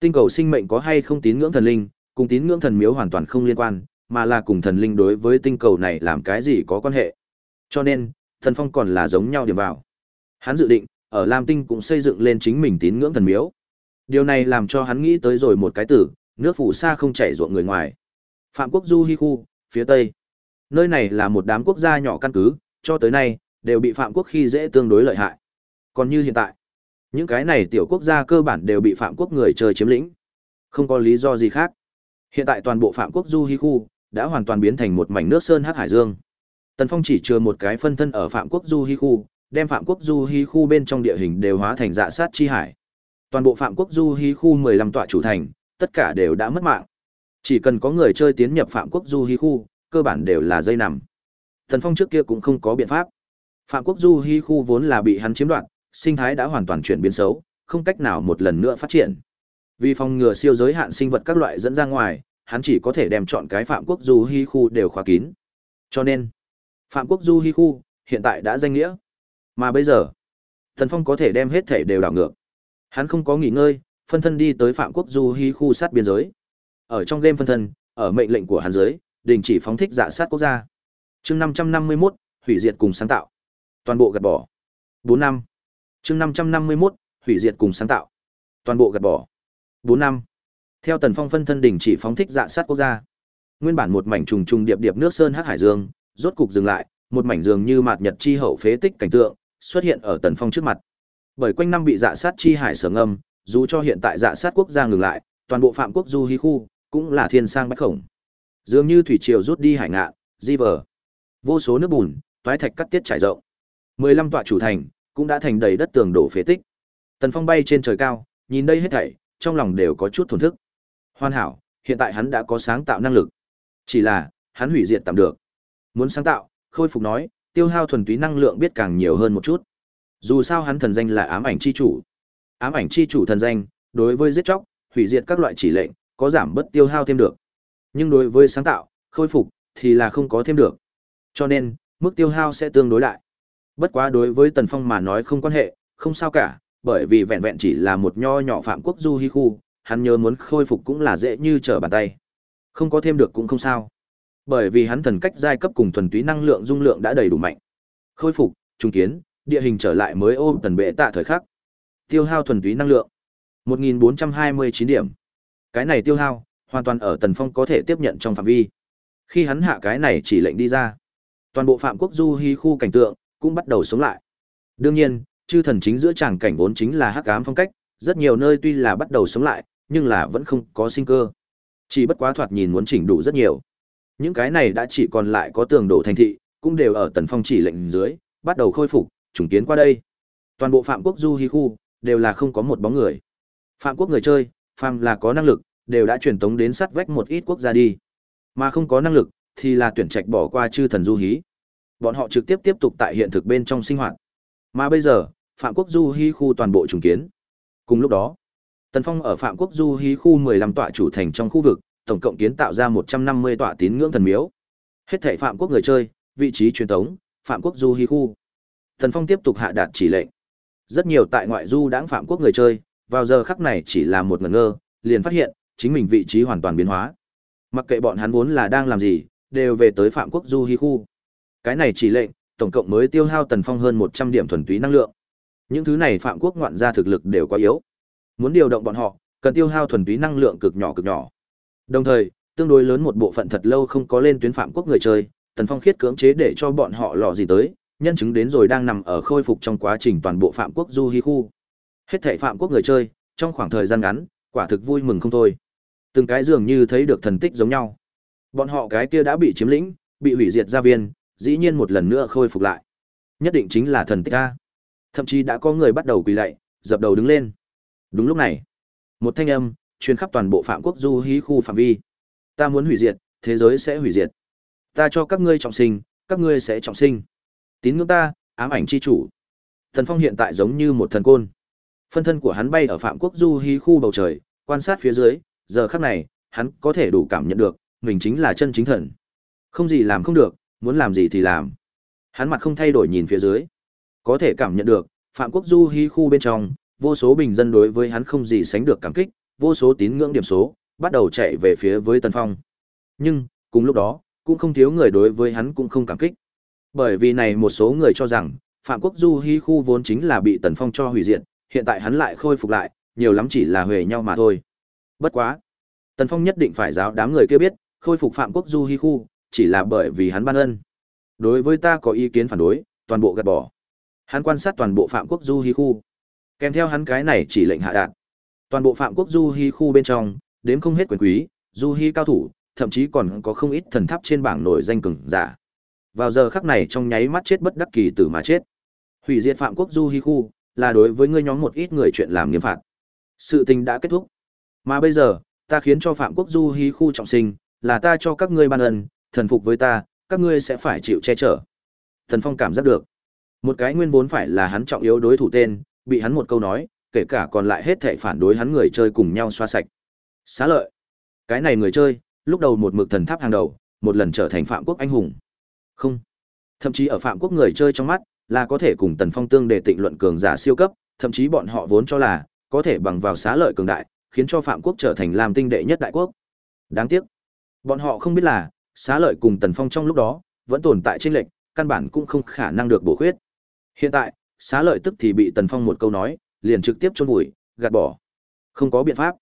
Tinh cầu sinh mệnh có hay không tín ngưỡng thần linh, cùng tín ngưỡng thần miếu hoàn toàn không liên quan, mà là cùng thần linh đối với tinh cầu này làm cái gì có quan hệ. Cho nên, thần phong còn là giống nhau điểm vào. Hắn dự định, ở Lam Tinh cũng xây dựng lên chính mình tín ngưỡng thần miếu. Điều này làm cho hắn nghĩ tới rồi một cái từ, nước phủ xa không chảy ruộng người ngoài. Phạm quốc du hi khu, phía Tây. Nơi này là một đám quốc gia nhỏ căn cứ, cho tới nay, đều bị Phạm quốc khi dễ tương đối lợi hại. Còn như hiện tại, những cái này tiểu quốc gia cơ bản đều bị Phạm quốc người chơi chiếm lĩnh. Không có lý do gì khác. Hiện tại toàn bộ Phạm quốc du hi khu, đã hoàn toàn biến thành một mảnh nước sơn hát hải dương. Tần Phong chỉ chừa một cái phân thân ở Phạm Quốc Du Hi khu, đem Phạm Quốc Du hí khu bên trong địa hình đều hóa thành dạ sát chi hải. Toàn bộ Phạm Quốc Du hí khu 15 tọa chủ thành, tất cả đều đã mất mạng. Chỉ cần có người chơi tiến nhập Phạm Quốc Du hí khu, cơ bản đều là dây nằm. Thần Phong trước kia cũng không có biện pháp. Phạm Quốc Du hí khu vốn là bị hắn chiếm đoạt, sinh thái đã hoàn toàn chuyển biến xấu, không cách nào một lần nữa phát triển. Vì phòng ngừa siêu giới hạn sinh vật các loại dẫn ra ngoài, hắn chỉ có thể đem chọn cái Phạm Quốc Du hí khu đều khóa kín. Cho nên, Phạm Quốc Du hí khu hiện tại đã danh nghĩa. Mà bây giờ, Thần Phong có thể đem hết thể đều đảo ngược. Hắn không có nghỉ ngơi, phân thân đi tới Phạm Quốc Du hi khu sát biên giới. Ở trong game phân thân, ở mệnh lệnh của hắn dưới, đình chỉ phóng thích dạ sát quốc gia. Chương 551, hủy diệt cùng sáng tạo. Toàn bộ gạt bỏ. 4 năm. Chương 551, hủy diệt cùng sáng tạo. Toàn bộ gạt bỏ. 4 năm. Theo Tần Phong phân thân đình chỉ phóng thích dạ sát quốc gia. Nguyên bản một mảnh trùng trùng điệp điệp nước sơn hắc hải dương, rốt cục dừng lại, một mảnh dường như mạt nhật chi hậu phế tích cảnh tượng xuất hiện ở Tần Phong trước mặt. Bởi quanh năm bị dạ sát chi hải sở ngâm, dù cho hiện tại dạ sát quốc gia ngừng lại, toàn bộ phạm quốc du hí khu cũng là thiên sang bách khổng. Dường như thủy triều rút đi hải ngạn, di vờ. Vô số nước bùn, toái thạch cắt tiết trải rộng. 15 tọa chủ thành cũng đã thành đầy đất tường đổ phế tích. Tần Phong bay trên trời cao, nhìn đây hết thảy, trong lòng đều có chút thổn thức. Hoàn hảo, hiện tại hắn đã có sáng tạo năng lực. Chỉ là, hắn hủy diệt tạm được. Muốn sáng tạo, khôi phục nói, tiêu hao thuần túy năng lượng biết càng nhiều hơn một chút. Dù sao hắn thần danh là ám ảnh chi chủ. Ám ảnh chi chủ thần danh, đối với giết chóc, hủy diệt các loại chỉ lệnh, có giảm bất tiêu hao thêm được. Nhưng đối với sáng tạo, khôi phục thì là không có thêm được. Cho nên, mức tiêu hao sẽ tương đối đại. Bất quá đối với Tần Phong mà nói không quan hệ, không sao cả, bởi vì vẹn vẹn chỉ là một nho nhỏ phạm quốc du hi khu, hắn nhớ muốn khôi phục cũng là dễ như trở bàn tay. Không có thêm được cũng không sao. Bởi vì hắn thần cách giai cấp cùng thuần túy năng lượng dung lượng đã đầy đủ mạnh. Khôi phục, trùng kiến, địa hình trở lại mới ôm tần bệ tạ thời khắc. Tiêu hao thuần túy năng lượng 1429 điểm. Cái này tiêu hao, hoàn toàn ở Tần Phong có thể tiếp nhận trong phạm vi. Khi hắn hạ cái này chỉ lệnh đi ra, toàn bộ Phạm Quốc Du hy khu cảnh tượng cũng bắt đầu sống lại. Đương nhiên, chư thần chính giữa tràng cảnh vốn chính là hắc ám phong cách, rất nhiều nơi tuy là bắt đầu sống lại, nhưng là vẫn không có sinh cơ. Chỉ bất quá thoạt nhìn muốn chỉnh đủ rất nhiều. Những cái này đã chỉ còn lại có tường đổ thành thị, cũng đều ở Tần Phong chỉ lệnh dưới, bắt đầu khôi phục, trùng kiến qua đây. Toàn bộ Phạm Quốc Du Hi khu đều là không có một bóng người. Phạm Quốc người chơi, phàm là có năng lực, đều đã truyền tống đến sát vách một ít quốc gia đi. Mà không có năng lực, thì là tuyển trạch bỏ qua chư thần du hí. Bọn họ trực tiếp tiếp tục tại hiện thực bên trong sinh hoạt. Mà bây giờ, Phạm Quốc du Hi khu toàn bộ trùng kiến. Cùng lúc đó, Tần Phong ở Phạm Quốc du hí khu 15 tọa chủ thành trong khu vực, tổng cộng kiến tạo ra 150 tọa tín ngưỡng thần miếu. Hết thảy Phạm Quốc người chơi, vị trí truyền tống, Phạm Quốc du Hi khu. Tần Phong tiếp tục hạ đạt chỉ lệnh. Rất nhiều tại ngoại du đãng Phạm Quốc người chơi, vào giờ khắc này chỉ là một ngẩn ngơ, liền phát hiện, chính mình vị trí hoàn toàn biến hóa. Mặc kệ bọn hắn vốn là đang làm gì, đều về tới Phạm Quốc Du Hi khu. Cái này chỉ lệnh, tổng cộng mới tiêu hao Tần Phong hơn 100 điểm thuần túy năng lượng. Những thứ này Phạm Quốc ngoạn gia thực lực đều quá yếu. Muốn điều động bọn họ, cần tiêu hao thuần túy năng lượng cực nhỏ cực nhỏ. Đồng thời, tương đối lớn một bộ phận thật lâu không có lên tuyến Phạm Quốc người chơi, Tần Phong khiết cưỡng chế để cho bọn họ lọ gì tới, nhân chứng đến rồi đang nằm ở khôi phục trong quá trình toàn bộ Phạm Quốc Du Hi khu. Hết thảy Phạm Quốc người chơi, trong khoảng thời gian ngắn, quả thực vui mừng không thôi. Từng cái dường như thấy được thần tích giống nhau. Bọn họ cái kia đã bị chiếm lĩnh, bị hủy diệt gia viên, dĩ nhiên một lần nữa khôi phục lại. Nhất định chính là thần tích a. Thậm chí đã có người bắt đầu quỳ lạy, dập đầu đứng lên. Đúng lúc này, một thanh âm truyền khắp toàn bộ Phạm Quốc du hí khu phạm vi. Ta muốn hủy diệt, thế giới sẽ hủy diệt. Ta cho các ngươi trọng sinh, các ngươi sẽ trọng sinh. Tín ngưỡng ta, ám ảnh chi chủ. Thần Phong hiện tại giống như một thần côn. Phân thân của hắn bay ở Phạm Quốc du hí khu bầu trời, quan sát phía dưới, giờ khắc này, hắn có thể đủ cảm nhận được, mình chính là chân chính thần. Không gì làm không được, muốn làm gì thì làm. Hắn mặt không thay đổi nhìn phía dưới. Có thể cảm nhận được, Phạm Quốc Du Hí khu bên trong, vô số bình dân đối với hắn không gì sánh được cảm kích, vô số tín ngưỡng điểm số, bắt đầu chạy về phía với Tần Phong. Nhưng, cùng lúc đó, cũng không thiếu người đối với hắn cũng không cảm kích. Bởi vì này một số người cho rằng, Phạm Quốc Du hy khu vốn chính là bị Tần Phong cho hủy diệt, hiện tại hắn lại khôi phục lại, nhiều lắm chỉ là huề nhau mà thôi. Bất quá, Tần Phong nhất định phải giáo đám người kia biết, khôi phục Phạm Quốc Du hy khu, chỉ là bởi vì hắn ban ân. Đối với ta có ý kiến phản đối, toàn bộ gạt bỏ. Hắn quan sát toàn bộ Phạm Quốc Du hy khu. Kèm theo hắn cái này chỉ lệnh hạ đạt. Toàn bộ Phạm Quốc Du Hi khu bên trong, đến không hết quyền quý, Du Hi cao thủ, thậm chí còn có không ít thần tháp trên bảng nổi danh cường giả. Vào giờ khắc này trong nháy mắt chết bất đắc kỳ tử mà chết. Hủy diệt Phạm Quốc Du Hi khu, là đối với ngươi nhóm một ít người chuyện làm nghiêm phạt. Sự tình đã kết thúc. Mà bây giờ, ta khiến cho Phạm Quốc Du hi khu trọng sinh, là ta cho các ngươi ban ân, thần phục với ta, các ngươi sẽ phải chịu che chở. Thần Phong cảm giác được. Một cái nguyên vốn phải là hắn trọng yếu đối thủ tên, bị hắn một câu nói, kể cả còn lại hết thảy phản đối hắn người chơi cùng nhau xoa sạch. Xá lợi. Cái này người chơi, lúc đầu một mực thần tháp hàng đầu, một lần trở thành Phạm Quốc anh hùng. Không. Thậm chí ở Phạm Quốc người chơi trong mắt, là có thể cùng Tần Phong tương để tịnh luận cường giả siêu cấp, thậm chí bọn họ vốn cho là có thể bằng vào xá lợi cường đại, khiến cho Phạm quốc trở thành làm Tinh đệ nhất đại quốc. Đáng tiếc, bọn họ không biết là, xá lợi cùng Tần Phong trong lúc đó, vẫn tồn tại trên lệnh, căn bản cũng không khả năng được bổ khuyết. Hiện tại, xá lợi tức thì bị Tần Phong một câu nói, liền trực tiếp chôn vùi, gạt bỏ. Không có biện pháp.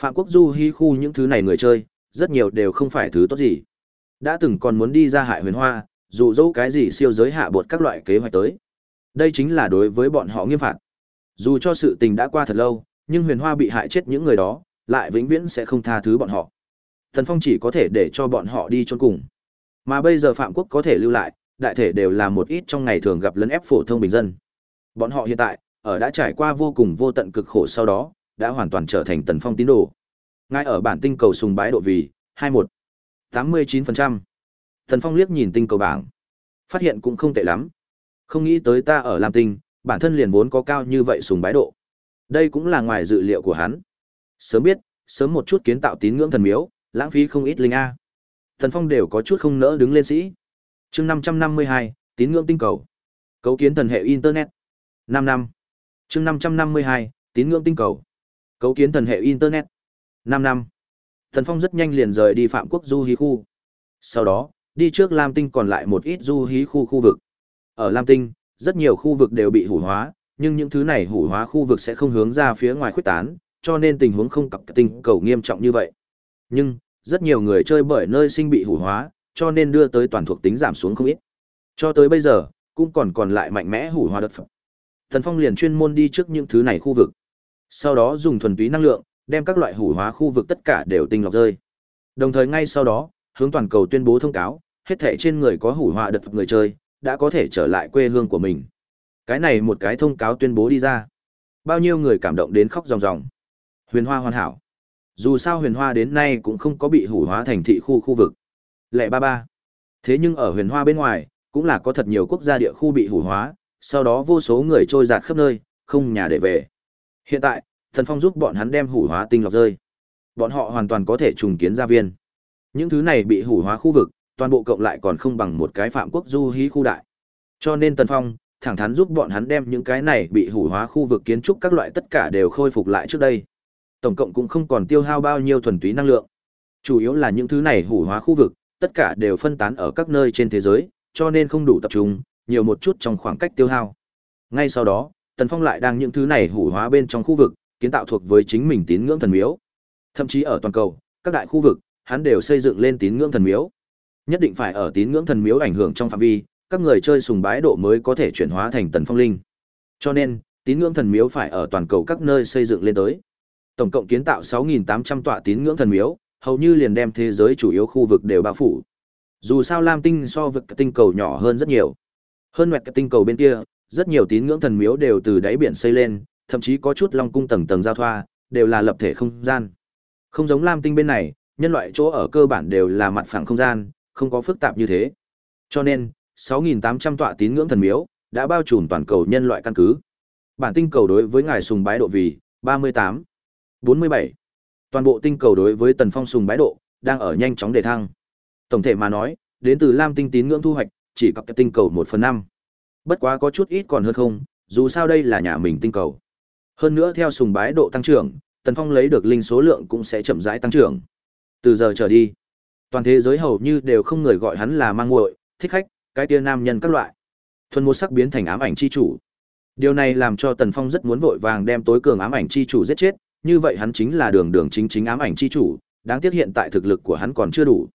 Phạm Quốc Du Hi khu những thứ này người chơi, rất nhiều đều không phải thứ tốt gì. Đã từng còn muốn đi ra hại huyền hoa, dù dẫu cái gì siêu giới hạ bột các loại kế hoạch tới. Đây chính là đối với bọn họ nghiêm phạt. Dù cho sự tình đã qua thật lâu, nhưng huyền hoa bị hại chết những người đó, lại vĩnh viễn sẽ không tha thứ bọn họ. Thần Phong chỉ có thể để cho bọn họ đi chôn cùng. Mà bây giờ Phạm Quốc có thể lưu lại, đại thể đều là một ít trong ngày thường gặp lấn ép phổ thông bình dân. Bọn họ hiện tại, ở đã trải qua vô cùng vô tận cực khổ sau đó, đã hoàn toàn trở thành Tần Phong tín đồ. Ngay ở bản tinh cầu sùng bái độ vì 21 89%. Tần Phong liếc nhìn tinh cầu bảng, phát hiện cũng không tệ lắm. Không nghĩ tới ta ở Lam Tinh, bản thân liền vốn có cao như vậy sùng bái độ. Đây cũng là ngoài dự liệu của hắn. Sớm biết, sớm một chút kiến tạo tín ngưỡng thần miếu, lãng phí không ít linh a. Tần Phong đều có chút không nỡ đứng lên sĩ. Chương 552, tín ngưỡng tinh cầu. Cấu kiến thần hệ internet. 5 năm. Chương 552, tín ngưỡng tinh cầu. Cấu kiến thần hệ internet. 5 năm. thần Phong rất nhanh liền rời đi Phạm Quốc Du Hí khu. Sau đó, đi trước Lam Tinh còn lại một ít Du Hí khu khu vực. Ở Lam Tinh, rất nhiều khu vực đều bị hủ hóa, nhưng những thứ này hủ hóa khu vực sẽ không hướng ra phía ngoài khuếch tán, cho nên tình huống không cặp tinh cầu nghiêm trọng như vậy. Nhưng, rất nhiều người chơi bởi nơi sinh bị hủ hóa, cho nên đưa tới toàn thuộc tính giảm xuống không ít. Cho tới bây giờ, cũng còn còn lại mạnh mẽ hủ hóa đất phẩm. Thần Phong liền chuyên môn đi trước những thứ này khu vực. Sau đó dùng thuần túy năng lượng, đem các loại hủ hóa khu vực tất cả đều tinh lọc rơi. Đồng thời ngay sau đó, hướng toàn cầu tuyên bố thông cáo, hết thảy trên người có hủ hóa đất phẩm người chơi, đã có thể trở lại quê hương của mình. Cái này một cái thông cáo tuyên bố đi ra. Bao nhiêu người cảm động đến khóc ròng ròng. Huyền Hoa hoàn hảo. Dù sao Huyền Hoa đến nay cũng không có bị hủ hóa thành thị khu khu vực. Lệ ba ba. Thế nhưng ở Huyền Hoa bên ngoài, cũng là có thật nhiều quốc gia địa khu bị hủ hóa, sau đó vô số người trôi giạt khắp nơi, không nhà để về. Hiện tại, Thần Phong giúp bọn hắn đem hủ hóa tinh lọc rơi. Bọn họ hoàn toàn có thể trùng kiến gia viên. Những thứ này bị hủ hóa khu vực, toàn bộ cộng lại còn không bằng một cái phạm quốc du hí khu đại. Cho nên Tần Phong, thẳng thắn giúp bọn hắn đem những cái này bị hủ hóa khu vực kiến trúc các loại tất cả đều khôi phục lại trước đây. Tổng cộng cũng không còn tiêu hao bao nhiêu thuần túy năng lượng. Chủ yếu là những thứ này hủ hóa khu vực, tất cả đều phân tán ở các nơi trên thế giới, cho nên không đủ tập trung, nhiều một chút trong khoảng cách tiêu hao. Ngay sau đó, Tần Phong lại đang những thứ này hủ hóa bên trong khu vực, kiến tạo thuộc với chính mình tín ngưỡng thần miếu. Thậm chí ở toàn cầu, các đại khu vực, hắn đều xây dựng lên tín ngưỡng thần miếu. Nhất định phải ở tín ngưỡng thần miếu ảnh hưởng trong phạm vi, các người chơi sùng bái độ mới có thể chuyển hóa thành tần phong linh. Cho nên, tín ngưỡng thần miếu phải ở toàn cầu các nơi xây dựng lên tới. Tổng cộng kiến tạo 6.800 tọa tín ngưỡng thần miếu, hầu như liền đem thế giới chủ yếu khu vực đều bao phủ. Dù sao Lam Tinh so với tinh cầu nhỏ hơn rất nhiều. Hơn mẹt tinh cầu bên kia, rất nhiều tín ngưỡng thần miếu đều từ đáy biển xây lên, thậm chí có chút long cung tầng tầng giao thoa, đều là lập thể không gian. Không giống Lam Tinh bên này, nhân loại chỗ ở cơ bản đều là mặt phẳng không gian, không có phức tạp như thế. Cho nên, 6.800 tọa tín ngưỡng thần miếu, đã bao trùm toàn cầu nhân loại căn cứ. Bản tinh cầu đối với ngài sùng bái độ vì 38, 47. Toàn bộ tinh cầu đối với tần phong sùng bái độ, đang ở nhanh chóng đề thăng. Tổng thể mà nói, đến từ Lam tinh tín ngưỡng thu hoạch, chỉ cặp tinh cầu 1 phần 5. Bất quá có chút ít còn hơn không, dù sao đây là nhà mình tinh cầu. Hơn nữa theo sùng bái độ tăng trưởng, Tần Phong lấy được linh số lượng cũng sẽ chậm rãi tăng trưởng. Từ giờ trở đi, toàn thế giới hầu như đều không người gọi hắn là mang muội, thích khách, cái tia nam nhân các loại. Thuần một sắc biến thành ám ảnh chi chủ. Điều này làm cho Tần Phong rất muốn vội vàng đem tối cường ám ảnh chi chủ giết chết, như vậy hắn chính là đường đường chính chính ám ảnh chi chủ, đáng tiếc hiện tại thực lực của hắn còn chưa đủ.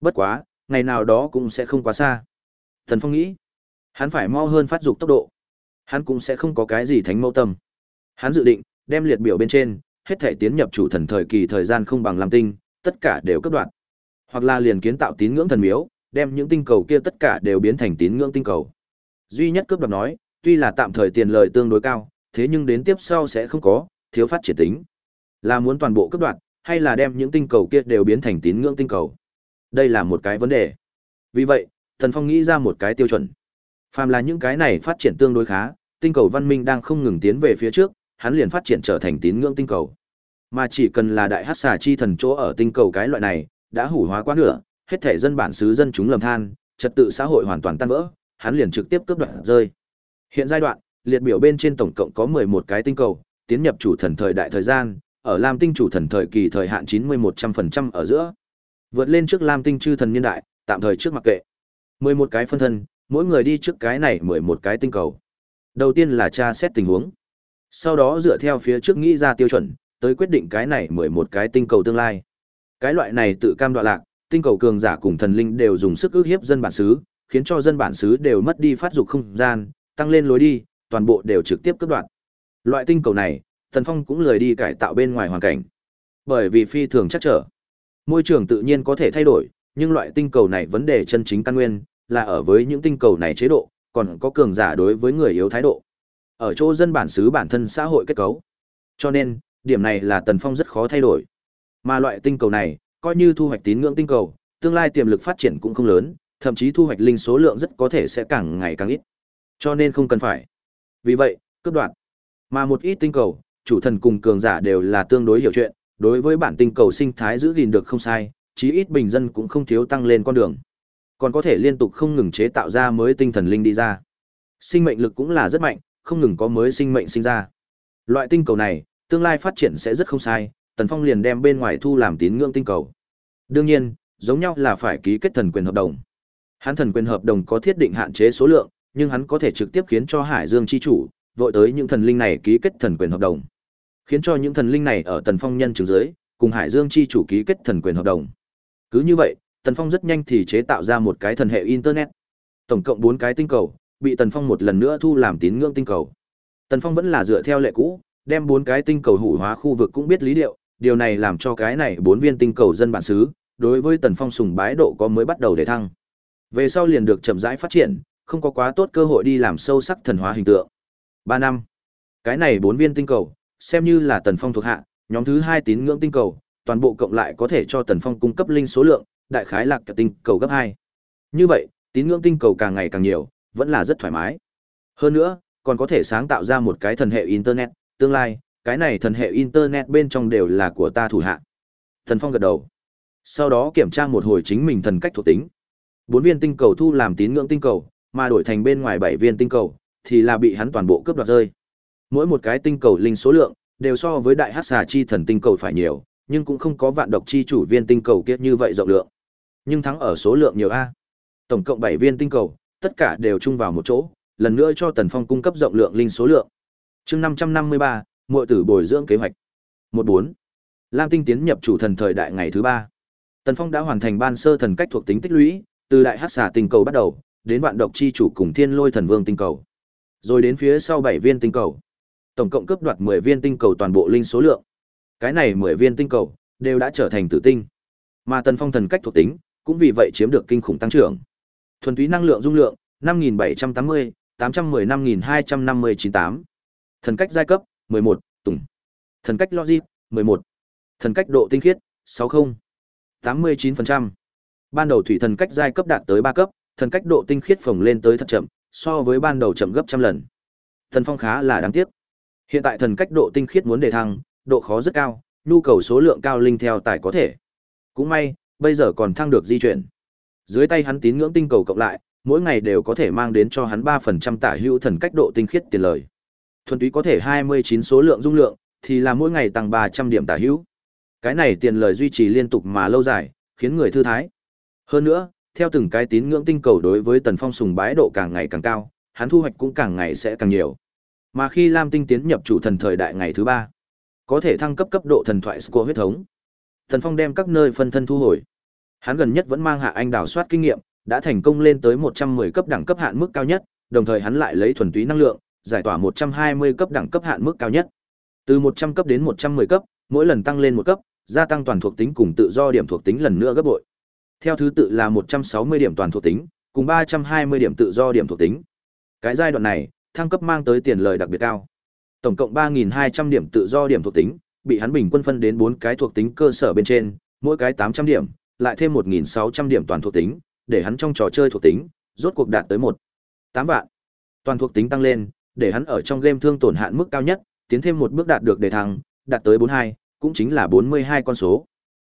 Bất quá, ngày nào đó cũng sẽ không quá xa. Thần Phong nghĩ, hắn phải mau hơn phát dục tốc độ. Hắn cũng sẽ không có cái gì thánh mâu tâm. Hắn dự định đem liệt biểu bên trên, hết thể tiến nhập chủ thần thời kỳ thời gian không bằng làm tinh, tất cả đều cấp đoạn. Hoặc là liền kiến tạo tín ngưỡng thần miếu, đem những tinh cầu kia tất cả đều biến thành tín ngưỡng tinh cầu. Duy nhất cướp đoạt nói, tuy là tạm thời tiền lợi tương đối cao, thế nhưng đến tiếp sau sẽ không có, thiếu phát triển tính. Là muốn toàn bộ cướp đoạt, hay là đem những tinh cầu kia đều biến thành tín ngưỡng tinh cầu? Đây là một cái vấn đề. Vì vậy, Tần Phong nghĩ ra một cái tiêu chuẩn. Phàm là những cái này phát triển tương đối khá, tinh cầu văn minh đang không ngừng tiến về phía trước, hắn liền phát triển trở thành tín ngưỡng tinh cầu. Mà chỉ cần là đại hắc xà chi thần chỗ ở tinh cầu cái loại này, đã hủ hóa quá nửa, hết thể dân bản xứ dân chúng lầm than, trật tự xã hội hoàn toàn tan vỡ, hắn liền trực tiếp cướp đoạt rơi. Hiện giai đoạn, liệt biểu bên trên tổng cộng có 11 cái tinh cầu, tiến nhập chủ thần thời đại thời gian, ở Lam Tinh chủ thần thời kỳ thời hạn 90-100% ở giữa. Vượt lên trước Lam Tinh chư thần niên đại, tạm thời trước mặc kệ. 11 cái phân thân, mỗi người đi trước cái này 11 cái tinh cầu. Đầu tiên là tra xét tình huống. Sau đó dựa theo phía trước nghĩ ra tiêu chuẩn, tới quyết định cái này 11 cái tinh cầu tương lai. Cái loại này tự cam đoạ lạc, tinh cầu cường giả cùng thần linh đều dùng sức ức hiếp dân bản xứ, khiến cho dân bản xứ đều mất đi phát dục không gian, tăng lên lối đi, toàn bộ đều trực tiếp cắt đoạn. Loại tinh cầu này, thần Phong cũng lười đi cải tạo bên ngoài hoàn cảnh. Bởi vì phi thường chắc trở. Môi trường tự nhiên có thể thay đổi, nhưng loại tinh cầu này vấn đề chân chính căn nguyên là ở với những tinh cầu này chế độ, còn có cường giả đối với người yếu thái độ. Ở chỗ dân bản xứ bản thân xã hội kết cấu. Cho nên, điểm này là Tần Phong rất khó thay đổi. Mà loại tinh cầu này, coi như thu hoạch tín ngưỡng tinh cầu, tương lai tiềm lực phát triển cũng không lớn, thậm chí thu hoạch linh số lượng rất có thể sẽ càng ngày càng ít. Cho nên không cần phải. Vì vậy, cướp đoạt. Mà một ít tinh cầu, chủ thần cùng cường giả đều là tương đối hiểu chuyện, đối với bản tinh cầu sinh thái giữ gìn được không sai, chí ít bình dân cũng không thiếu tăng lên con đường. Còn có thể liên tục không ngừng chế tạo ra mới tinh thần linh đi ra. Sinh mệnh lực cũng là rất mạnh, không ngừng có mới sinh mệnh sinh ra. Loại tinh cầu này, tương lai phát triển sẽ rất không sai, Tần Phong liền đem bên ngoài thu làm tín ngưỡng tinh cầu. Đương nhiên, giống nhau là phải ký kết thần quyền hợp đồng. Hắn thần quyền hợp đồng có thiết định hạn chế số lượng, nhưng hắn có thể trực tiếp khiến cho Hải Dương chi chủ vội tới những thần linh này ký kết thần quyền hợp đồng. Khiến cho những thần linh này ở Tần Phong nhân chứng dưới, cùng Hải Dương chi chủ ký kết thần quyền hợp đồng. Cứ như vậy, Tần Phong rất nhanh thì chế tạo ra một cái thần hệ internet. Tổng cộng 4 cái tinh cầu, bị Tần Phong một lần nữa thu làm tín ngưỡng tinh cầu. Tần Phong vẫn là dựa theo lệ cũ, đem 4 cái tinh cầu hủ hóa khu vực cũng biết lý điệu, điều này làm cho cái này 4 viên tinh cầu dân bản xứ, đối với Tần Phong sùng bái độ có mới bắt đầu để thăng. Về sau liền được chậm rãi phát triển, không có quá tốt cơ hội đi làm sâu sắc thần hóa hình tượng. 3 năm. Cái này 4 viên tinh cầu, xem như là Tần Phong thuộc hạ, nhóm thứ 2 tín ngưỡng tinh cầu, toàn bộ cộng lại có thể cho Tần Phong cung cấp linh số lượng, đại khái lạc cả tinh cầu gấp 2. Như vậy, tín ngưỡng tinh cầu càng ngày càng nhiều, vẫn là rất thoải mái. Hơn nữa, còn có thể sáng tạo ra một cái thần hệ internet, tương lai, cái này thần hệ internet bên trong đều là của ta thủ hạ. Thần Phong gật đầu. Sau đó kiểm tra một hồi chính mình thần cách thuộc tính. Bốn viên tinh cầu thu làm tín ngưỡng tinh cầu, mà đổi thành bên ngoài bảy viên tinh cầu, thì là bị hắn toàn bộ cướp đoạt rơi. Mỗi một cái tinh cầu linh số lượng đều so với đại hắc xà chi thần tinh cầu phải nhiều, nhưng cũng không có vạn độc chi chủ viên tinh cầu kiếp như vậy rộng lượng. Nhưng thắng ở số lượng nhiều a. Tổng cộng 7 viên tinh cầu, tất cả đều chung vào một chỗ, lần nữa cho Tần Phong cung cấp rộng lượng linh số lượng. Chương 553, muội tử bồi dưỡng kế hoạch. 14. Lam tinh tiến nhập chủ thần thời đại ngày thứ 3. Tần Phong đã hoàn thành ban sơ thần cách thuộc tính tích lũy, từ đại hắc xà tinh cầu bắt đầu, đến vạn độc chi chủ cùng thiên lôi thần vương tinh cầu. Rồi đến phía sau 7 viên tinh cầu. Tổng cộng cướp đoạt 10 viên tinh cầu toàn bộ linh số lượng. Cái này 10 viên tinh cầu đều đã trở thành tử tinh. Mà Tần Phong thần cách thuộc tính cũng vì vậy chiếm được kinh khủng tăng trưởng. Thuần túy năng lượng dung lượng 5780, 815.250-98. Thần cách giai cấp 11, tùng. Thần cách logic 11. Thần cách độ tinh khiết 60. 89%. Ban đầu thủy thần cách giai cấp đạt tới 3 cấp, thần cách độ tinh khiết phồng lên tới thật chậm, so với ban đầu chậm gấp trăm lần. Thần phong khá là đáng tiếc. Hiện tại thần cách độ tinh khiết muốn đề thăng, độ khó rất cao, nhu cầu số lượng cao linh theo tài có thể. Cũng may, bây giờ còn thăng được di chuyển. Dưới tay hắn tín ngưỡng tinh cầu cộng lại, mỗi ngày đều có thể mang đến cho hắn 3% tả hữu thần cách độ tinh khiết tiền lời. Thuần túy có thể 29 số lượng dung lượng, thì là mỗi ngày tăng 300 điểm tả hữu. Cái này tiền lời duy trì liên tục mà lâu dài, khiến người thư thái. Hơn nữa, theo từng cái tín ngưỡng tinh cầu đối với Tần Phong sùng bái độ càng ngày càng cao, hắn thu hoạch cũng càng ngày sẽ càng nhiều. Mà khi Lam Tinh tiến nhập chủ thần thời đại ngày thứ ba, có thể thăng cấp cấp độ thần thoại của huyết thống. Tần Phong đem các nơi phân thân thu hồi. Hắn gần nhất vẫn mang hạ anh đào soát kinh nghiệm, đã thành công lên tới 110 cấp đẳng cấp hạn mức cao nhất, đồng thời hắn lại lấy thuần túy năng lượng, giải tỏa 120 cấp đẳng cấp hạn mức cao nhất. Từ 100 cấp đến 110 cấp, mỗi lần tăng lên một cấp, gia tăng toàn thuộc tính cùng tự do điểm thuộc tính lần nữa gấp bội. Theo thứ tự là 160 điểm toàn thuộc tính, cùng 320 điểm tự do điểm thuộc tính. Cái giai đoạn này, thăng cấp mang tới tiền lời đặc biệt cao. Tổng cộng 3200 điểm tự do điểm thuộc tính, bị hắn bình quân phân đến 4 cái thuộc tính cơ sở bên trên, mỗi cái 800 điểm, lại thêm 1600 điểm toàn thuộc tính, để hắn trong trò chơi thuộc tính, rốt cuộc đạt tới 1 8 vạn. Toàn thuộc tính tăng lên, để hắn ở trong game thương tổn hạn mức cao nhất, tiến thêm một bước đạt được đề thăng, đạt tới 42, cũng chính là 42 con số.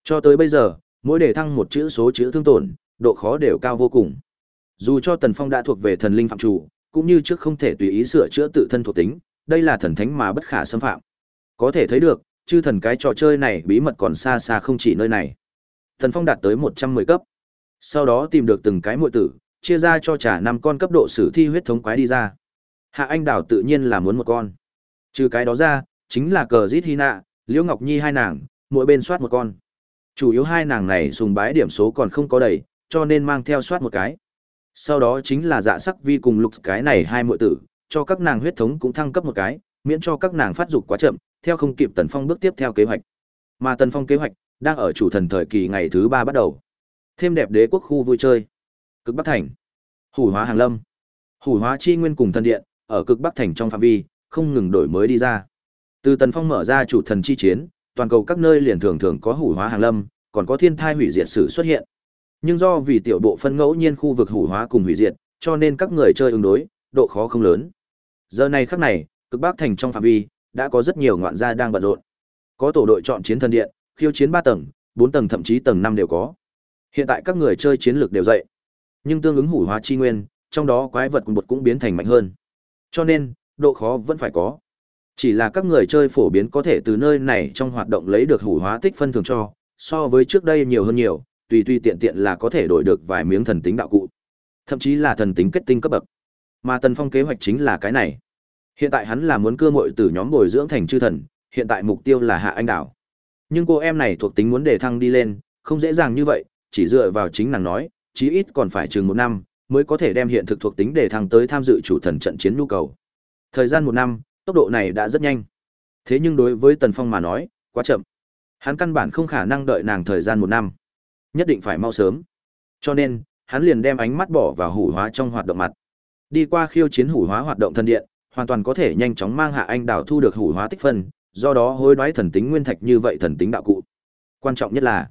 Cho tới bây giờ, mỗi đề thăng một chữ số chữ thương tổn, độ khó đều cao vô cùng. Dù cho Tần Phong đã thuộc về thần linh phạm chủ, cũng như trước không thể tùy ý sửa chữa tự thân thuộc tính, đây là thần thánh mà bất khả xâm phạm. Có thể thấy được, chư thần cái trò chơi này bí mật còn xa xa không chỉ nơi này. Thần Phong đạt tới 110 cấp. Sau đó tìm được từng cái muội tử, chia ra cho trả năm con cấp độ sử thi huyết thống quái đi ra. Hạ Anh Đào tự nhiên là muốn một con. Trừ cái đó ra, chính là cờ Dít Hina, Liễu Ngọc Nhi hai nàng, mỗi bên soát một con. Chủ yếu hai nàng này sùng bái điểm số còn không có đầy, cho nên mang theo soát một cái. Sau đó chính là dạ sắc vi cùng lục cái này hai muội tử, cho các nàng huyết thống cũng thăng cấp một cái, miễn cho các nàng phát dục quá chậm, theo không kịp Tần Phong bước tiếp theo kế hoạch. Mà Tần Phong kế hoạch đang ở chủ thần thời kỳ ngày thứ ba bắt đầu. Thêm đẹp đế quốc khu vui chơi. Cực Bắc Thành. Hủ hóa hàng lâm. Hủ hóa chi nguyên cùng thần điện, ở cực Bắc Thành trong phạm vi, không ngừng đổi mới đi ra. Từ Tần Phong mở ra chủ thần chi chiến, toàn cầu các nơi liền thường thường có hủ hóa hàng lâm, còn có thiên thai hủy diệt sử xuất hiện. Nhưng do vì tiểu bộ phân ngẫu nhiên khu vực hủ hóa cùng hủy diệt, cho nên các người chơi ứng đối, độ khó không lớn. Giờ này khắc này, cực bắc thành trong phạm vi, đã có rất nhiều ngoạn gia đang bận rộn. Có tổ đội chọn chiến thần điện, khiêu chiến 3 tầng, 4 tầng thậm chí tầng 5 đều có. Hiện tại các người chơi chiến lược đều dậy. Nhưng tương ứng hủ hóa chi nguyên, trong đó quái vật cùng bột cũng biến thành mạnh hơn. Cho nên, độ khó vẫn phải có. Chỉ là các người chơi phổ biến có thể từ nơi này trong hoạt động lấy được hủ hóa tích phân thường cho, so với trước đây nhiều hơn nhiều, tùy tùy tiện tiện là có thể đổi được vài miếng thần tính đạo cụ. Thậm chí là thần tính kết tinh cấp bậc. Mà Tần Phong kế hoạch chính là cái này. Hiện tại hắn là muốn cưa muội từ nhóm bồi dưỡng thành chư thần, hiện tại mục tiêu là Hạ Anh Đảo. Nhưng cô em này thuộc tính muốn để thăng đi lên, không dễ dàng như vậy, chỉ dựa vào chính nàng nói, chí ít còn phải chừng một năm, mới có thể đem hiện thực thuộc tính để thăng tới tham dự chủ thần trận chiến nhu cầu. Thời gian một năm, tốc độ này đã rất nhanh. Thế nhưng đối với Tần Phong mà nói, quá chậm. Hắn căn bản không khả năng đợi nàng thời gian một năm. Nhất định phải mau sớm. Cho nên, hắn liền đem ánh mắt bỏ vào hủ hóa trong hoạt động mặt. Đi qua khiêu chiến hủ hóa hoạt động thân điện, hoàn toàn có thể nhanh chóng mang hạ anh đảo thu được hủ hóa tích phân, do đó hối đoái thần tính nguyên thạch như vậy thần tính đạo cụ. Quan trọng nhất là,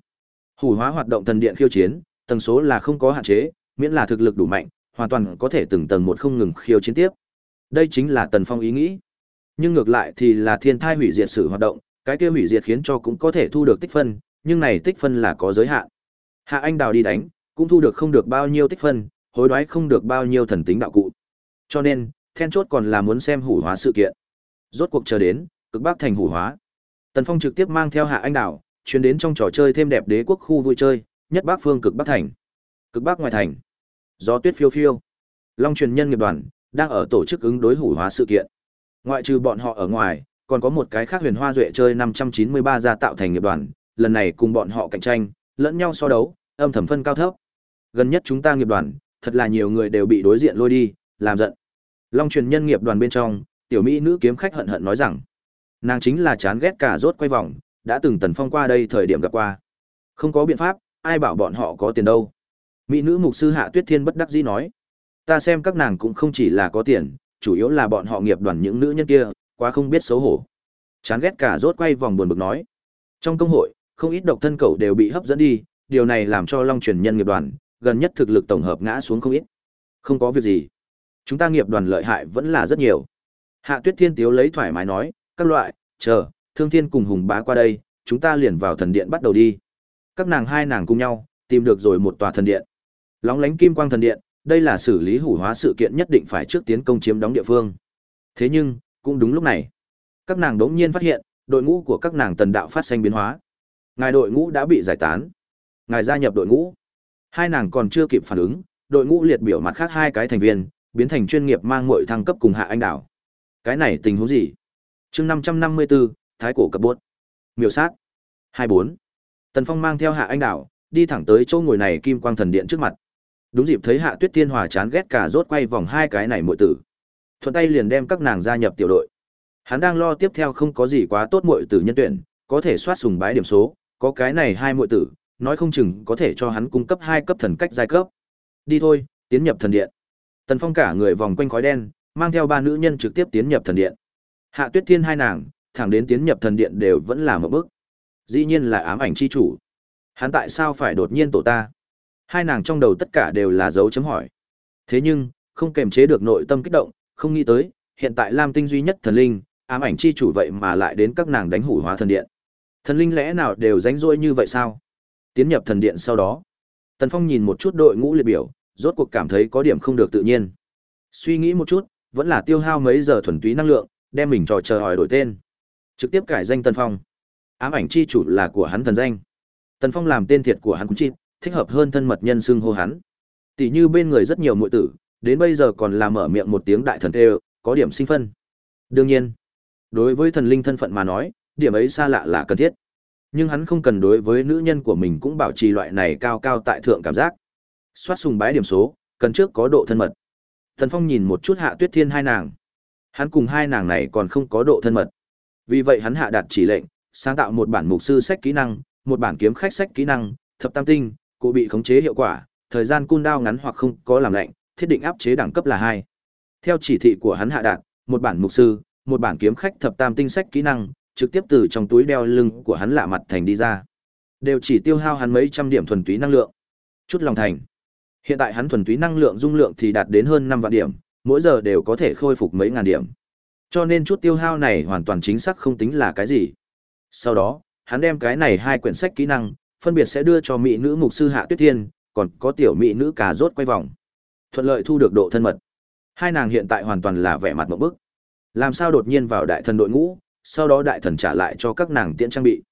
hủ hóa hoạt động thần điện khiêu chiến, tần số là không có hạn chế, miễn là thực lực đủ mạnh, hoàn toàn có thể từng tầng một không ngừng khiêu chiến tiếp. Đây chính là Tần Phong ý nghĩ. Nhưng ngược lại thì là thiên thai hủy diệt sự hoạt động, cái kia hủy diệt khiến cho cũng có thể thu được tích phân, nhưng này tích phân là có giới hạn. Hạ Anh Đào đi đánh, cũng thu được không được bao nhiêu tích phân, hối đoái không được bao nhiêu thần tính đạo cụ. Cho nên, then chốt còn là muốn xem hủ hóa sự kiện. Rốt cuộc chờ đến, cực bắc thành hủ hóa. Tần Phong trực tiếp mang theo Hạ Anh Đào, chuyến đến trong trò chơi thêm đẹp đế quốc khu vui chơi, nhất bắc phương cực bắc thành. Cực bắc ngoài thành. Gió tuyết phiêu phiêu. Long truyền nhân nghiệp đoàn đang ở tổ chức ứng đối hủ hóa sự kiện. Ngoại trừ bọn họ ở ngoài, còn có một cái khác huyền hoa duệ chơi 593 gia tạo thành nghiệp đoàn, lần này cùng bọn họ cạnh tranh, lẫn nhau so đấu, âm thầm phân cao thấp. Gần nhất chúng ta nghiệp đoàn, thật là nhiều người đều bị đối diện lôi đi, làm giận. Long truyền nhân nghiệp đoàn bên trong, tiểu mỹ nữ kiếm khách hận hận nói rằng, nàng chính là chán ghét cả rốt quay vòng, đã từng tần phong qua đây thời điểm gặp qua. Không có biện pháp, ai bảo bọn họ có tiền đâu. Mỹ nữ mục sư Hạ Tuyết Thiên bất đắc dĩ nói, ta xem các nàng cũng không chỉ là có tiền, chủ yếu là bọn họ nghiệp đoàn những nữ nhân kia, quá không biết xấu hổ. Chán ghét cả rốt quay vòng buồn bực nói. Trong công hội, không ít độc thân cầu đều bị hấp dẫn đi, điều này làm cho Long truyền nhân nghiệp đoàn, gần nhất thực lực tổng hợp ngã xuống không ít. Không có việc gì. Chúng ta nghiệp đoàn lợi hại vẫn là rất nhiều. Hạ Tuyết Thiên Tiếu lấy thoải mái nói, các loại, chờ, Thương Thiên cùng Hùng Bá qua đây, chúng ta liền vào thần điện bắt đầu đi. Các nàng hai nàng cùng nhau, tìm được rồi một tòa thần điện. Lóng lánh kim quang thần điện, đây là xử lý hủ hóa sự kiện nhất định phải trước tiến công chiếm đóng địa phương. Thế nhưng, cũng đúng lúc này, các nàng đống nhiên phát hiện, đội ngũ của các nàng tần đạo phát sinh biến hóa. Ngài đội ngũ đã bị giải tán. Ngài gia nhập đội ngũ. Hai nàng còn chưa kịp phản ứng, đội ngũ liệt biểu mặt khác hai cái thành viên, biến thành chuyên nghiệp mang muội thăng cấp cùng hạ anh đảo. Cái này tình huống gì? Chương 554, Thái cổ cập bốt. miêu sát. 24. Tần Phong mang theo hạ anh đảo, đi thẳng tới chỗ ngồi này kim quang thần điện trước mặt. Đúng dịp thấy Hạ Tuyết Thiên Hòa chán ghét cả rốt quay vòng hai cái này muội tử. Thuận tay liền đem các nàng gia nhập tiểu đội. Hắn đang lo tiếp theo không có gì quá tốt muội tử nhân tuyển, có thể soát sùng bái điểm số, có cái này hai muội tử, nói không chừng có thể cho hắn cung cấp hai cấp thần cách giai cấp. Đi thôi, tiến nhập thần điện. Tần Phong cả người vòng quanh khói đen, mang theo ba nữ nhân trực tiếp tiến nhập thần điện. Hạ Tuyết Thiên hai nàng, thẳng đến tiến nhập thần điện đều vẫn là một bước. Dĩ nhiên là ám ảnh chi chủ. Hắn tại sao phải đột nhiên tổ ta? Hai nàng trong đầu tất cả đều là dấu chấm hỏi. Thế nhưng, không kềm chế được nội tâm kích động, không nghĩ tới, hiện tại Lam Tinh duy nhất thần linh, ám ảnh chi chủ vậy mà lại đến các nàng đánh hủ hóa thần điện. Thần linh lẽ nào đều rảnh rỗi như vậy sao? Tiến nhập thần điện sau đó, Tần Phong nhìn một chút đội ngũ liệt biểu, rốt cuộc cảm thấy có điểm không được tự nhiên. Suy nghĩ một chút, vẫn là tiêu hao mấy giờ thuần túy năng lượng, đem mình trò chờ hỏi đổi tên. Trực tiếp cải danh Tần Phong. Ám ảnh chi chủ là của hắn thần danh. Tần Phong làm tên thiệt của hắn cũng chi, thích hợp hơn thân mật nhân xưng hô hắn. Tỷ như bên người rất nhiều muội tử, đến bây giờ còn làm mở miệng một tiếng đại thần tê, có điểm sinh phân. Đương nhiên, đối với thần linh thân phận mà nói, điểm ấy xa lạ là cần thiết. Nhưng hắn không cần đối với nữ nhân của mình cũng bảo trì loại này cao cao tại thượng cảm giác. Xoát sùng bái điểm số, cần trước có độ thân mật. Thần Phong nhìn một chút Hạ Tuyết Thiên hai nàng. Hắn cùng hai nàng này còn không có độ thân mật. Vì vậy hắn hạ đạt chỉ lệnh, sáng tạo một bản mục sư sách kỹ năng, một bản kiếm khách sách kỹ năng, thập tam tinh, cụ bị khống chế hiệu quả, thời gian cun đao ngắn hoặc không có làm lạnh, thiết định áp chế đẳng cấp là hai. Theo chỉ thị của hắn hạ đạt, một bản mục sư, một bản kiếm khách thập tam tinh sách kỹ năng, trực tiếp từ trong túi đeo lưng của hắn lạ mặt thành đi ra. Đều chỉ tiêu hao hắn mấy trăm điểm thuần túy năng lượng. Chút lòng thành. Hiện tại hắn thuần túy năng lượng dung lượng thì đạt đến hơn năm vạn điểm, mỗi giờ đều có thể khôi phục mấy ngàn điểm. Cho nên chút tiêu hao này hoàn toàn chính xác không tính là cái gì. Sau đó, hắn đem cái này hai quyển sách kỹ năng, phân biệt sẽ đưa cho mỹ nữ mục sư Hạ Tuyết Thiên, còn có tiểu mỹ nữ cà rốt quay vòng. Thuận lợi thu được độ thân mật. Hai nàng hiện tại hoàn toàn là vẻ mặt một bức. Làm sao đột nhiên vào đại thần đội ngũ, sau đó đại thần trả lại cho các nàng tiện trang bị.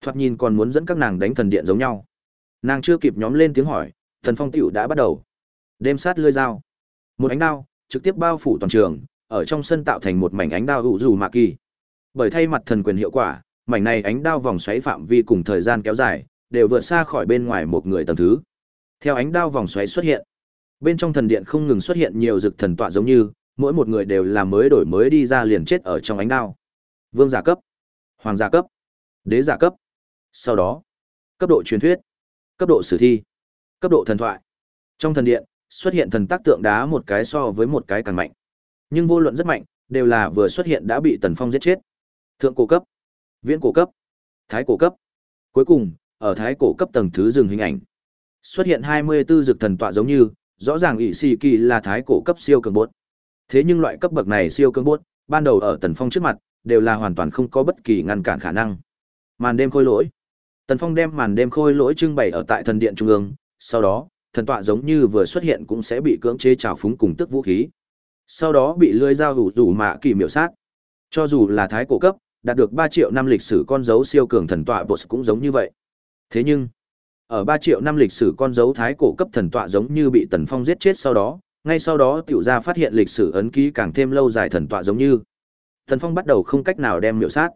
Thoạt nhìn còn muốn dẫn các nàng đánh thần điện giống nhau. Nàng chưa kịp nhóm lên tiếng hỏi, thần phong tiểu đã bắt đầu. Đêm sát lưỡi dao. Một ánh đao, trực tiếp bao phủ toàn trường, ở trong sân tạo thành một mảnh ánh đao hữu dù mạ kỳ. Bởi thay mặt thần quyền hiệu quả, mảnh này ánh đao vòng xoáy phạm vi cùng thời gian kéo dài, đều vượt xa khỏi bên ngoài một người tầng thứ. Theo ánh đao vòng xoáy xuất hiện, bên trong thần điện không ngừng xuất hiện nhiều dực thần tọa giống như, mỗi một người đều là mới đổi mới đi ra liền chết ở trong ánh đao. Vương giả cấp, hoàng giả cấp, đế giả cấp. Sau đó, cấp độ truyền thuyết, cấp độ sử thi, cấp độ thần thoại. Trong thần điện, xuất hiện thần tác tượng đá một cái so với một cái càng mạnh. Nhưng vô luận rất mạnh, đều là vừa xuất hiện đã bị Tần Phong giết chết. Thượng cổ cấp, viễn cổ cấp, thái cổ cấp. Cuối cùng, ở thái cổ cấp tầng thứ dừng hình ảnh. Xuất hiện 24 dược thần tọa giống như, rõ ràng ỷ xì kỳ là thái cổ cấp siêu cường bốt. Thế nhưng loại cấp bậc này siêu cường bốt, ban đầu ở Tần Phong trước mặt, đều là hoàn toàn không có bất kỳ ngăn cản khả năng. Màn đêm khôi lỗi. Tần Phong đem màn đêm khôi lỗi trưng bày ở tại thần điện trung ương, sau đó, thần tọa giống như vừa xuất hiện cũng sẽ bị cưỡng chế trào phúng cùng tức vũ khí. Sau đó bị lưỡi dao hủ rủ mạ kỳ miểu sát. Cho dù là thái cổ cấp, đạt được ba triệu năm lịch sử con dấu siêu cường thần tọa boss cũng giống như vậy. Thế nhưng, ở ba triệu năm lịch sử con dấu thái cổ cấp thần tọa giống như bị Tần Phong giết chết sau đó, ngay sau đó tiểu gia phát hiện lịch sử ấn ký càng thêm lâu dài thần tọa giống như. Tần Phong bắt đầu không cách nào đem miểu sát.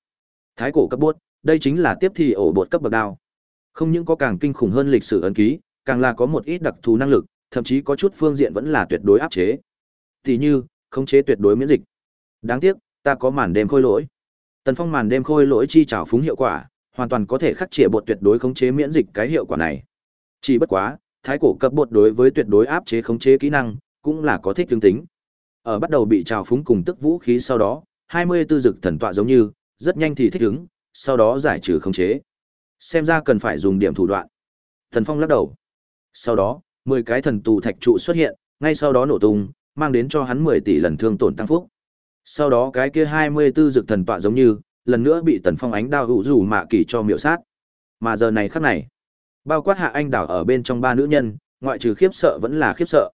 Thái cổ cấp bốt, đây chính là tiếp thi ổ bột cấp bậc đao. Không những có càng kinh khủng hơn lịch sử ấn ký, càng là có một ít đặc thù năng lực, thậm chí có chút phương diện vẫn là tuyệt đối áp chế. Tỷ như, khống chế tuyệt đối miễn dịch. Đáng tiếc, ta có màn đêm khôi lỗi. Tần Phong màn đêm khôi lỗi chi trảo phúng hiệu quả, hoàn toàn có thể khắc chế bột tuyệt đối khống chế miễn dịch cái hiệu quả này. Chỉ bất quá, thái cổ cấp bột đối với tuyệt đối áp chế khống chế kỹ năng, cũng là có thích tương tính. Ở bắt đầu bị trào phúng cùng tức vũ khí sau đó, 24 dực thần tọa giống như, rất nhanh thì thích ứng, sau đó giải trừ khống chế. Xem ra cần phải dùng điểm thủ đoạn. Thần Phong lắc đầu. Sau đó, 10 cái thần tù thạch trụ xuất hiện, ngay sau đó nổ tung, mang đến cho hắn 10 tỷ lần thương tổn tăng phúc. Sau đó cái kia 24 dược thần tọa giống như, lần nữa bị Tần Phong ánh đao hữu rủ mạ kỳ cho miểu sát. Mà giờ này khắc này, bao quát Hạ Anh Đảo ở bên trong ba nữ nhân, ngoại trừ khiếp sợ vẫn là khiếp sợ.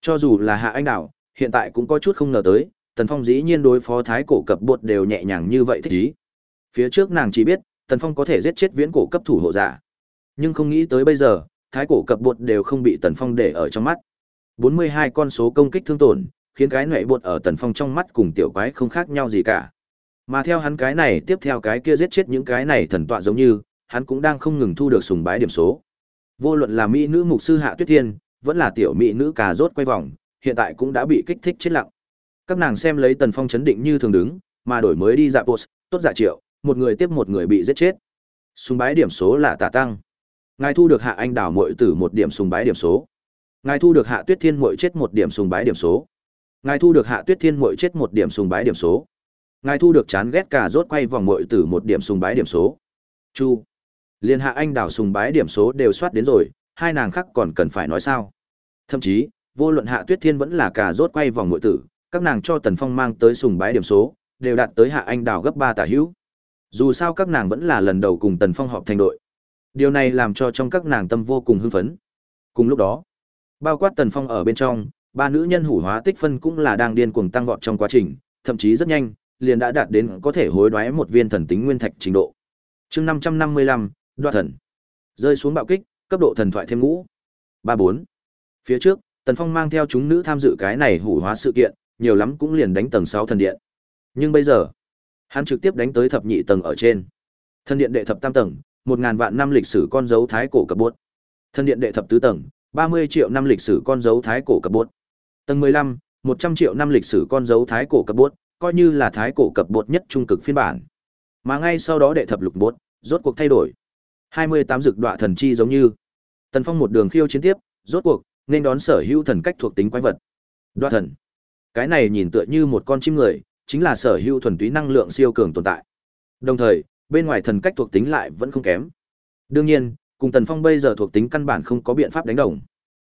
Cho dù là Hạ Anh Đảo, hiện tại cũng có chút không ngờ tới, Tần Phong dĩ nhiên đối phó thái cổ cập bột đều nhẹ nhàng như vậy thích ý. Phía trước nàng chỉ biết, Tần Phong có thể giết chết viễn cổ cấp thủ hộ giả. Nhưng không nghĩ tới bây giờ, thái cổ cập bột đều không bị Tần Phong để ở trong mắt. 42 con số công kích thương tổn, khiến cái nệ bột ở Tần Phong trong mắt cùng tiểu quái không khác nhau gì cả. Mà theo hắn cái này tiếp theo cái kia giết chết những cái này thần tọa giống như, hắn cũng đang không ngừng thu được sùng bái điểm số. Vô luận là mỹ nữ mục sư Hạ Tuyết Thiên, vẫn là tiểu mỹ nữ cà rốt quay vòng, hiện tại cũng đã bị kích thích chết lặng. Các nàng xem lấy Tần Phong chấn định như thường đứng, mà đổi mới đi dạ post, tốt dạ triệu, một người tiếp một người bị giết chết. Sùng bái điểm số là tả tăng. Ngài thu được Hạ Anh Đào muội tử một điểm sùng bái điểm số. Ngài thu được Hạ Tuyết Thiên muội chết một điểm sùng bái điểm số. Ngài thu được Hạ Tuyết Thiên muội chết một điểm sùng bái điểm số. Ngài thu được chán ghét cả rốt quay vòng muội tử một điểm sùng bái điểm số. Chu. Liên Hạ Anh Đào sùng bái điểm số đều soát đến rồi, hai nàng khác còn cần phải nói sao? Thậm chí, vô luận Hạ Tuyết Thiên vẫn là cả rốt quay vòng muội tử, các nàng cho Tần Phong mang tới sùng bái điểm số, đều đạt tới Hạ Anh Đào gấp ba tả hữu. Dù sao các nàng vẫn là lần đầu cùng Tần Phong họp thành đội. Điều này làm cho trong các nàng tâm vô cùng hưng phấn. Cùng lúc đó, bao quát Tần Phong ở bên trong, ba nữ nhân hủ hóa tích phân cũng là đang điên cuồng tăng vọt trong quá trình, thậm chí rất nhanh, liền đã đạt đến có thể hối đoái một viên thần tính nguyên thạch trình độ. Chương 555, Đoạt thần. Rơi xuống bạo kích, cấp độ thần thoại thêm ngũ. 34. Phía trước, Tần Phong mang theo chúng nữ tham dự cái này hủ hóa sự kiện, nhiều lắm cũng liền đánh tầng 6 thần điện. Nhưng bây giờ, hắn trực tiếp đánh tới thập nhị tầng ở trên. Thần điện đệ thập tam tầng, 1000 vạn năm lịch sử con dấu thái cổ cấp bốt. thân điện đệ thập tứ tầng, 30 triệu năm lịch sử con dấu thái cổ cấp bốt. Tầng 15, 100 triệu năm lịch sử con dấu thái cổ cấp bốt, coi như là thái cổ cấp bốt nhất trung cực phiên bản. Mà ngay sau đó đệ thập lục bốt, rốt cuộc thay đổi. 28 dược đọa thần chi giống như. Tần Phong một đường khiêu chiến tiếp, rốt cuộc nên đón sở hữu thần cách thuộc tính quái vật. Đoạ thần. Cái này nhìn tựa như một con chim người, chính là sở hữu thuần túy năng lượng siêu cường tồn tại. Đồng thời, bên ngoài thần cách thuộc tính lại vẫn không kém. Đương nhiên, cùng Tần Phong bây giờ thuộc tính căn bản không có biện pháp đánh đồng.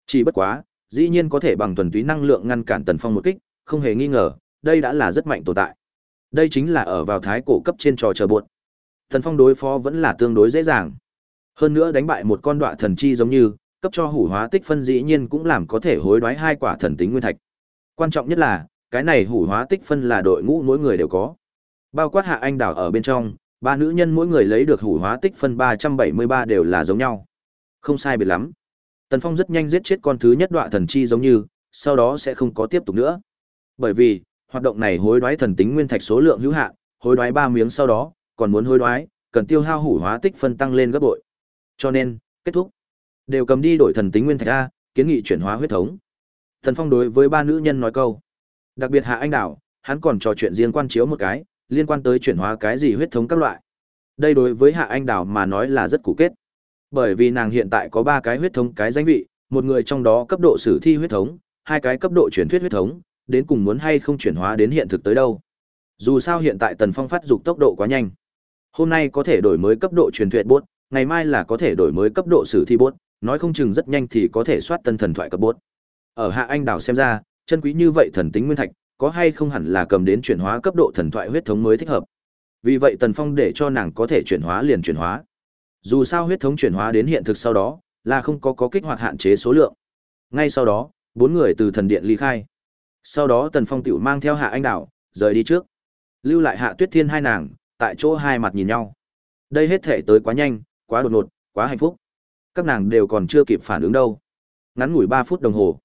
Chỉ bất quá, dĩ nhiên có thể bằng thuần túy năng lượng ngăn cản Tần Phong một kích, không hề nghi ngờ, đây đã là rất mạnh tồn tại. Đây chính là ở vào thái cổ cấp trên trò chờ buộc. Tần Phong đối phó vẫn là tương đối dễ dàng. Hơn nữa đánh bại một con đọa thần chi giống như, cấp cho hủ hóa tích phân dĩ nhiên cũng làm có thể hối đoái hai quả thần tính nguyên thạch. Quan trọng nhất là, cái này hủ hóa tích phân là đội ngũ mỗi người đều có. Bao quát hạ anh đảo ở bên trong, ba nữ nhân mỗi người lấy được hủ hóa tích phân 373 đều là giống nhau. Không sai biệt lắm. Tần Phong rất nhanh giết chết con thứ nhất đọa thần chi giống như, sau đó sẽ không có tiếp tục nữa. Bởi vì, hoạt động này hối đoái thần tính nguyên thạch số lượng hữu hạn, hối đoái ba miếng sau đó, còn muốn hối đoái, cần tiêu hao hủ hóa tích phân tăng lên gấp bội. Cho nên, kết thúc. Đều cầm đi đổi thần tính nguyên thạch a, kiến nghị chuyển hóa huyết thống. Tần Phong đối với ba nữ nhân nói câu. Đặc biệt Hạ Anh Đảo, hắn còn trò chuyện riêng quan chiếu một cái, liên quan tới chuyển hóa cái gì huyết thống các loại. Đây đối với Hạ Anh Đào mà nói là rất cụ kết. Bởi vì nàng hiện tại có ba cái huyết thống cái danh vị, một người trong đó cấp độ sử thi huyết thống, hai cái cấp độ truyền thuyết huyết thống, đến cùng muốn hay không chuyển hóa đến hiện thực tới đâu. Dù sao hiện tại Tần Phong phát dục tốc độ quá nhanh. Hôm nay có thể đổi mới cấp độ truyền thuyết bốt, ngày mai là có thể đổi mới cấp độ sử thi bốt, nói không chừng rất nhanh thì có thể soát tân thần thoại cấp bốt. Ở Hạ Anh Đào xem ra, chân quý như vậy thần tính nguyên thạch, có hay không hẳn là cầm đến chuyển hóa cấp độ thần thoại huyết thống mới thích hợp. Vì vậy Tần Phong để cho nàng có thể chuyển hóa liền chuyển hóa. Dù sao huyết thống chuyển hóa đến hiện thực sau đó, là không có có kích hoạt hạn chế số lượng. Ngay sau đó, bốn người từ thần điện ly khai. Sau đó Tần Phong tiểu mang theo Hạ Anh Đảo, rời đi trước. Lưu lại Hạ Tuyết Thiên hai nàng, tại chỗ hai mặt nhìn nhau. Đây hết thể tới quá nhanh, quá đột ngột, quá hạnh phúc. Các nàng đều còn chưa kịp phản ứng đâu. Ngắn ngủi ba phút đồng hồ,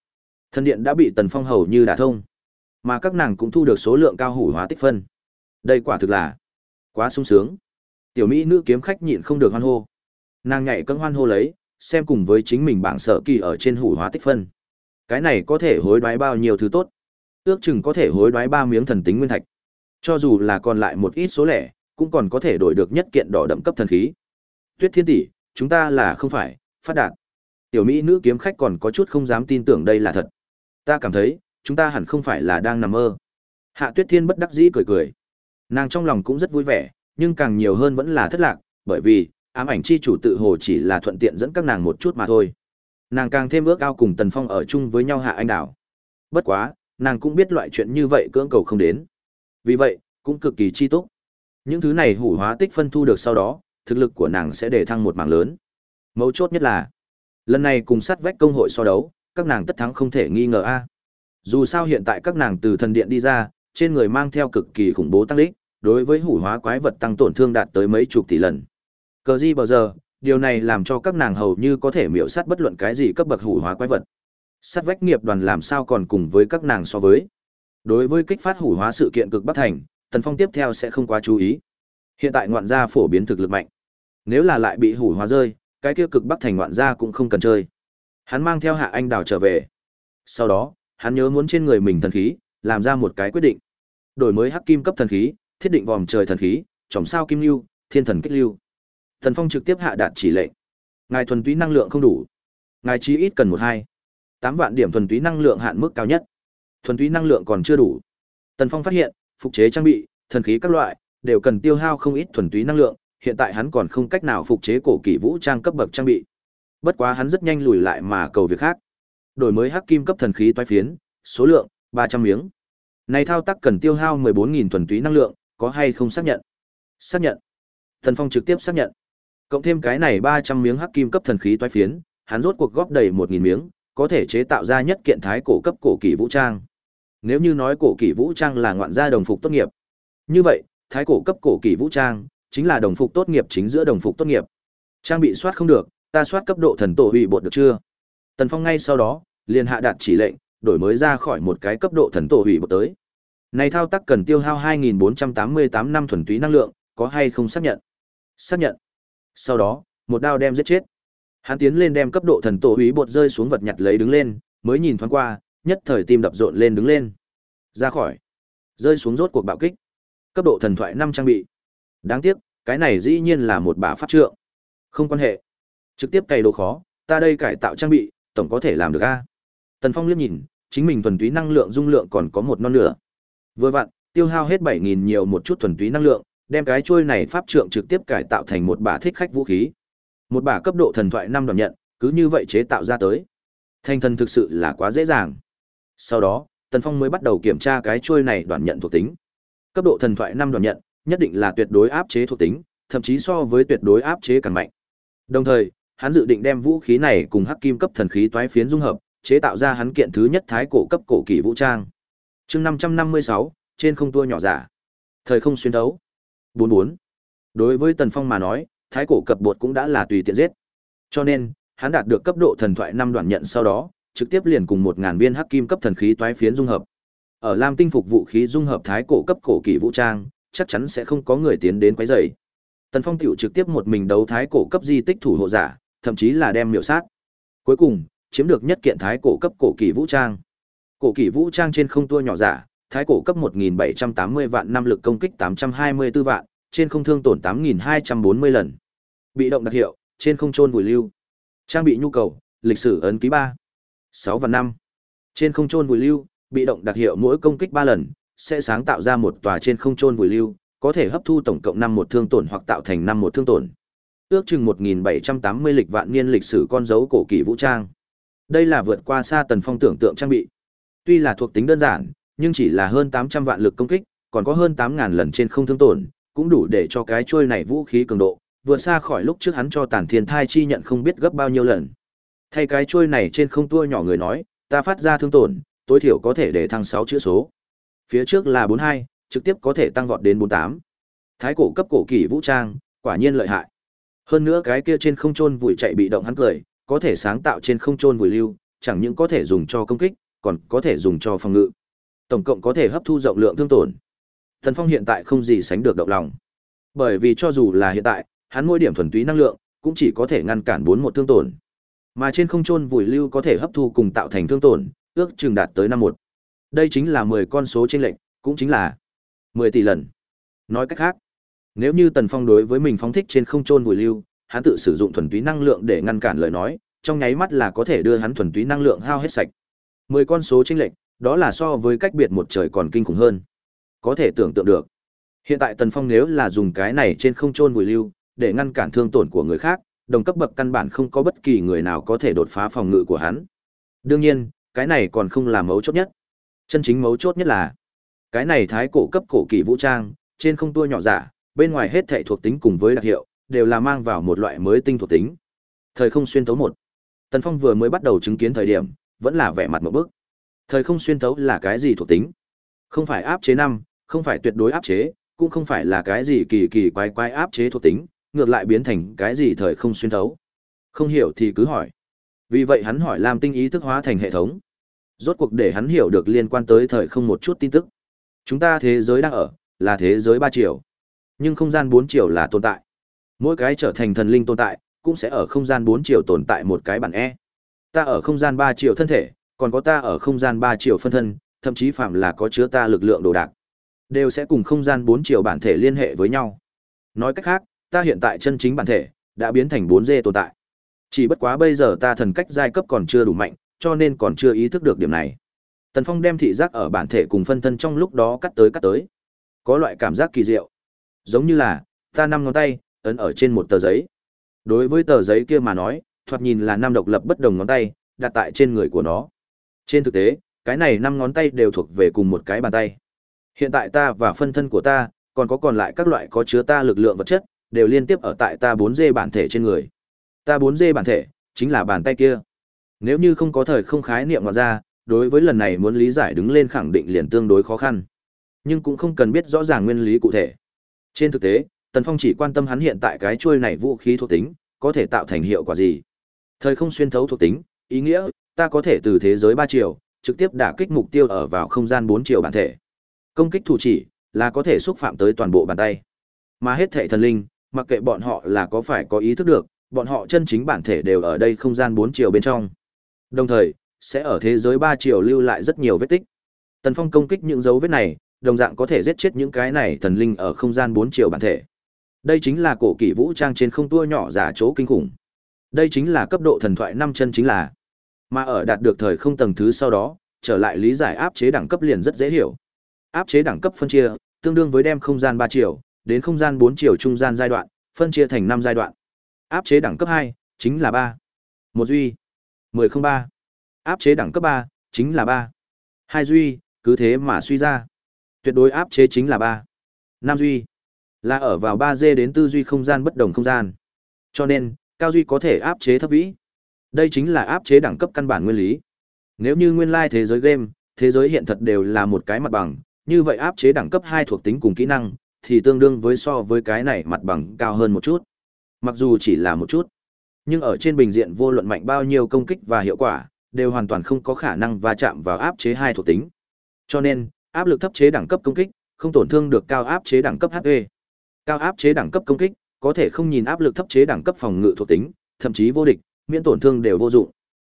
thần điện đã bị Tần Phong hầu như đả thông. Mà các nàng cũng thu được số lượng cao hủ hóa tích phân. Đây quả thực là quá sung sướng. Tiểu mỹ nữ kiếm khách nhịn không được hoan hô. Nàng nhảy cân hoan hô lấy, xem cùng với chính mình bảng sở kỳ ở trên hủ hóa tích phân. Cái này có thể hối đoái bao nhiêu thứ tốt. Ước chừng có thể hối đoái ba miếng thần tính nguyên thạch. Cho dù là còn lại một ít số lẻ, cũng còn có thể đổi được nhất kiện đỏ đậm cấp thần khí. Tuyết Thiên tỷ, chúng ta là không phải phát đạt. Tiểu mỹ nữ kiếm khách còn có chút không dám tin tưởng đây là thật. Ta cảm thấy, chúng ta hẳn không phải là đang nằm mơ. Hạ Tuyết Thiên bất đắc dĩ cười cười. Nàng trong lòng cũng rất vui vẻ, nhưng càng nhiều hơn vẫn là thất lạc, bởi vì ám ảnh chi chủ tự hồ chỉ là thuận tiện dẫn các nàng một chút mà thôi. Nàng càng thêm ước ao cùng Tần Phong ở chung với nhau hạ anh đảo. Bất quá, nàng cũng biết loại chuyện như vậy cưỡng cầu không đến. Vì vậy, cũng cực kỳ chi túc. Những thứ này hủ hóa tích phân thu được sau đó, thực lực của nàng sẽ để thăng một mảng lớn. Mấu chốt nhất là, lần này cùng sát vách công hội so đấu, các nàng tất thắng không thể nghi ngờ a. Dù sao hiện tại các nàng từ thần điện đi ra, trên người mang theo cực kỳ khủng bố tăng lực, đối với hủ hóa quái vật tăng tổn thương đạt tới mấy chục tỷ lần. Cờ gì bao giờ, điều này làm cho các nàng hầu như có thể miểu sát bất luận cái gì cấp bậc hủ hóa quái vật. Sát vách nghiệp đoàn làm sao còn cùng với các nàng so với. Đối với kích phát hủ hóa sự kiện cực bất thành, Tần Phong tiếp theo sẽ không quá chú ý. Hiện tại ngoạn gia phổ biến thực lực mạnh. Nếu là lại bị hủ hóa rơi, cái kia cực bắc thành ngoạn gia cũng không cần chơi. Hắn mang theo Hạ Anh Đào trở về. Sau đó, hắn nhớ muốn trên người mình thần khí, làm ra một cái quyết định. Đổi mới hắc kim cấp thần khí, thiết định vòm trời thần khí, chòm sao kim lưu, thiên thần kích lưu. Thần Phong trực tiếp hạ đạt chỉ lệnh. Ngài thuần túy năng lượng không đủ. Ngài chí ít cần một hai tám vạn điểm thuần túy năng lượng hạn mức cao nhất. Thuần túy năng lượng còn chưa đủ. Tần Phong phát hiện, phục chế trang bị, thần khí các loại đều cần tiêu hao không ít thuần túy năng lượng, hiện tại hắn còn không cách nào phục chế cổ kỳ vũ trang cấp bậc trang bị. Bất quá hắn rất nhanh lùi lại mà cầu việc khác. Đổi mới hắc kim cấp thần khí toái phiến, số lượng ba trăm miếng. Này thao tác cần tiêu hao mười bốn nghìn thuần túy năng lượng, có hay không xác nhận? Xác nhận. Thần Phong trực tiếp xác nhận. Cộng thêm cái này 300 miếng hắc kim cấp thần khí toái phiến, hắn rốt cuộc góp đầy 1000 miếng, có thể chế tạo ra nhất kiện thái cổ cấp cổ kỳ vũ trang. Nếu như nói cổ kỳ vũ trang là ngoạn gia đồng phục tốt nghiệp, Như vậy, thái cổ cấp cổ kỳ vũ trang, chính là đồng phục tốt nghiệp chính giữa đồng phục tốt nghiệp. Trang bị soát không được, ta soát cấp độ thần tổ hủy bột được chưa? Tần Phong ngay sau đó, liền hạ đạt chỉ lệnh, đổi mới ra khỏi một cái cấp độ thần tổ hủy bột tới. Này thao tác cần tiêu hao 2488 năm thuần túy năng lượng, có hay không xác nhận? Xác nhận. Sau đó, một đao đem giết chết. Hắn tiến lên đem cấp độ thần tổ hủy bột rơi xuống vật nhặt lấy đứng lên, mới nhìn thoáng qua, nhất thời tim đập rộn lên đứng lên. Ra khỏi. Rơi xuống rốt cuộc bạo kích. Cấp độ thần thoại năm trang bị. Đáng tiếc, cái này dĩ nhiên là một bả pháp trượng. Không quan hệ. Trực tiếp cày đồ khó, ta đây cải tạo trang bị, tổng có thể làm được a. Tần Phong liếc nhìn, chính mình thuần túy năng lượng dung lượng còn có một non nửa. Vừa vặn, tiêu hao hết 7000 nhiều một chút thuần túy năng lượng, đem cái chuôi này pháp trượng trực tiếp cải tạo thành một bả thích khách vũ khí. Một bả cấp độ thần thoại năm đoạn nhận, cứ như vậy chế tạo ra tới. Thanh thần thực sự là quá dễ dàng. Sau đó, Tần Phong mới bắt đầu kiểm tra cái chuôi này đoạn nhận thuộc tính. Cấp độ thần thoại năm đoạn nhận, nhất định là tuyệt đối áp chế thuộc tính, thậm chí so với tuyệt đối áp chế càng mạnh. Đồng thời, hắn dự định đem vũ khí này cùng hắc kim cấp thần khí toái phiến dung hợp, chế tạo ra hắn kiện thứ nhất thái cổ cấp cổ kỳ vũ trang. Chương 556, trên không tua nhỏ giả. Thời không xuyên đấu. 44. Đối với Tần Phong mà nói, thái cổ cập bột cũng đã là tùy tiện giết. Cho nên, hắn đạt được cấp độ thần thoại năm đoạn nhận sau đó, trực tiếp liền cùng 1000 viên hắc kim cấp thần khí toái phiến dung hợp. Ở Lam Tinh phục vũ khí dung hợp thái cổ cấp cổ kỳ vũ trang, chắc chắn sẽ không có người tiến đến quấy rầy. Tần Phong tiểu trực tiếp một mình đấu thái cổ cấp di tích thủ hộ giả, thậm chí là đem miểu sát. Cuối cùng, chiếm được nhất kiện thái cổ cấp cổ kỳ vũ trang. Cổ kỳ vũ trang trên không tua nhỏ giả, thái cổ cấp 1780 vạn năm lực công kích 824 vạn, trên không thương tổn 8240 lần. Bị động đặc hiệu, trên không trôn vùi lưu. Trang bị nhu cầu, lịch sử ấn ký 3. 6 và 5. Trên không trôn vùi lưu, bị động đặc hiệu mỗi công kích 3 lần, sẽ sáng tạo ra một tòa trên không trôn vùi lưu, có thể hấp thu tổng cộng năm một thương tổn hoặc tạo thành năm một thương tổn. Ước chừng 1780 lịch vạn niên lịch sử con dấu cổ kỳ vũ trang. Đây là vượt qua xa Tần Phong tưởng tượng trang bị. Tuy là thuộc tính đơn giản, nhưng chỉ là hơn 800 vạn lực công kích, còn có hơn 8000 lần trên không thương tổn, cũng đủ để cho cái chuôi này vũ khí cường độ vượt xa khỏi lúc trước hắn cho Tản Thiên Thai chi nhận không biết gấp bao nhiêu lần. Thay cái chuôi này trên không tua nhỏ người nói, ta phát ra thương tổn, tối thiểu có thể để thăng 6 chữ số. Phía trước là 42, trực tiếp có thể tăng vọt đến 48. Thái cổ cấp cổ kỳ vũ trang, quả nhiên lợi hại. Hơn nữa cái kia trên không trôn vùi chạy bị động hắn cười, có thể sáng tạo trên không trôn vùi lưu, chẳng những có thể dùng cho công kích, còn có thể dùng cho phòng ngự. Tổng cộng có thể hấp thu rộng lượng thương tổn. Thần Phong hiện tại không gì sánh được động lòng. Bởi vì cho dù là hiện tại, hắn mỗi điểm thuần túy năng lượng cũng chỉ có thể ngăn cản bốn một thương tổn. Mà trên không trôn vùi lưu có thể hấp thu cùng tạo thành thương tổn, ước chừng đạt tới năm một. Đây chính là 10 con số chênh lệnh, cũng chính là 10 tỷ lần. Nói cách khác, nếu như Tần Phong đối với mình phóng thích trên không trôn vùi lưu, hắn tự sử dụng thuần túy năng lượng để ngăn cản lời nói, trong nháy mắt là có thể đưa hắn thuần túy năng lượng hao hết sạch. 10 con số chênh lệch, đó là so với cách biệt một trời còn kinh khủng hơn. Có thể tưởng tượng được. Hiện tại Tần Phong nếu là dùng cái này trên không trôn vùi lưu, để ngăn cản thương tổn của người khác, đồng cấp bậc căn bản không có bất kỳ người nào có thể đột phá phòng ngự của hắn. Đương nhiên, cái này còn không là mấu chốt nhất. Chân chính mấu chốt nhất là, cái này thái cổ cấp cổ kỳ vũ trang, trên không tua nhỏ giả, bên ngoài hết thảy thuộc tính cùng với đặc hiệu, đều là mang vào một loại mới tinh thuộc tính. Thời không xuyên tấu một. Tần Phong vừa mới bắt đầu chứng kiến thời điểm, vẫn là vẻ mặt một bước. Thời không xuyên tấu là cái gì thuộc tính? Không phải áp chế năm, không phải tuyệt đối áp chế, cũng không phải là cái gì kỳ kỳ quái quái áp chế thuộc tính, ngược lại biến thành cái gì thời không xuyên thấu. Không hiểu thì cứ hỏi. Vì vậy hắn hỏi làm Tinh ý thức hóa thành hệ thống. Rốt cuộc để hắn hiểu được liên quan tới thời không một chút tin tức. Chúng ta thế giới đang ở, là thế giới ba chiều. Nhưng không gian bốn chiều là tồn tại. Mỗi cái trở thành thần linh tồn tại, cũng sẽ ở không gian bốn chiều tồn tại một cái bản E. Ta ở không gian ba chiều thân thể, còn có ta ở không gian ba chiều phân thân, thậm chí phạm là có chứa ta lực lượng đồ đạc đều sẽ cùng không gian bốn chiều bản thể liên hệ với nhau. Nói cách khác, ta hiện tại chân chính bản thể đã biến thành bốn d tồn tại. Chỉ bất quá bây giờ ta thần cách giai cấp còn chưa đủ mạnh, cho nên còn chưa ý thức được điểm này. Tần Phong đem thị giác ở bản thể cùng phân thân trong lúc đó cắt tới cắt tới. Có loại cảm giác kỳ diệu. Giống như là, ta năm ngón tay, ấn ở trên một tờ giấy. Đối với tờ giấy kia mà nói, thoạt nhìn là năm độc lập bất đồng ngón tay, đặt tại trên người của nó. Trên thực tế, cái này năm ngón tay đều thuộc về cùng một cái bàn tay. Hiện tại ta và phân thân của ta, còn có còn lại các loại có chứa ta lực lượng vật chất, đều liên tiếp ở tại ta 4D bản thể trên người. Ta 4D bản thể, chính là bàn tay kia. Nếu như không có thời không khái niệm mà ra, đối với lần này muốn lý giải đứng lên khẳng định liền tương đối khó khăn. nhưng cũng không cần biết rõ ràng nguyên lý cụ thể. Trên thực tế, Tần Phong chỉ quan tâm hắn hiện tại cái chuôi này vũ khí thuộc tính, có thể tạo thành hiệu quả gì. Thời không xuyên thấu thuộc tính, ý nghĩa, ta có thể từ thế giới ba chiều, trực tiếp đả kích mục tiêu ở vào không gian bốn chiều bản thể. Công kích thủ chỉ, là có thể xúc phạm tới toàn bộ bàn tay. Mà hết thảy thần linh, mặc kệ bọn họ là có phải có ý thức được, bọn họ chân chính bản thể đều ở đây không gian bốn chiều bên trong. Đồng thời, sẽ ở thế giới ba chiều lưu lại rất nhiều vết tích. Tần Phong công kích những dấu vết này, đồng dạng có thể giết chết những cái này thần linh ở không gian 4 chiều bản thể. Đây chính là cổ kỷ vũ trang trên không tua nhỏ giả chỗ kinh khủng. Đây chính là cấp độ thần thoại năm chân chính là. Mà ở đạt được thời không tầng thứ sau đó, trở lại lý giải áp chế đẳng cấp liền rất dễ hiểu. Áp chế đẳng cấp phân chia, tương đương với đem không gian 3 chiều đến không gian 4 chiều trung gian giai đoạn, phân chia thành 5 giai đoạn. Áp chế đẳng cấp 2 chính là 3. Một duy. 1003. Áp chế đẳng cấp 3 chính là 3. Hai duy, cứ thế mà suy ra. Tuyệt đối áp chế chính là ba Nam duy là ở vào ba d đến tư duy không gian bất đồng không gian. Cho nên, cao duy có thể áp chế thấp vĩ. Đây chính là áp chế đẳng cấp căn bản nguyên lý. Nếu như nguyên lai thế giới game, thế giới hiện thật đều là một cái mặt bằng, như vậy áp chế đẳng cấp hai thuộc tính cùng kỹ năng thì tương đương với so với cái này mặt bằng cao hơn một chút. Mặc dù chỉ là một chút, nhưng ở trên bình diện vô luận mạnh bao nhiêu công kích và hiệu quả, đều hoàn toàn không có khả năng va chạm vào áp chế hai thuộc tính. Cho nên, áp lực thấp chế đẳng cấp công kích, không tổn thương được cao áp chế đẳng cấp HP. Cao áp chế đẳng cấp công kích, có thể không nhìn áp lực thấp chế đẳng cấp phòng ngự thuộc tính, thậm chí vô địch, miễn tổn thương đều vô dụng.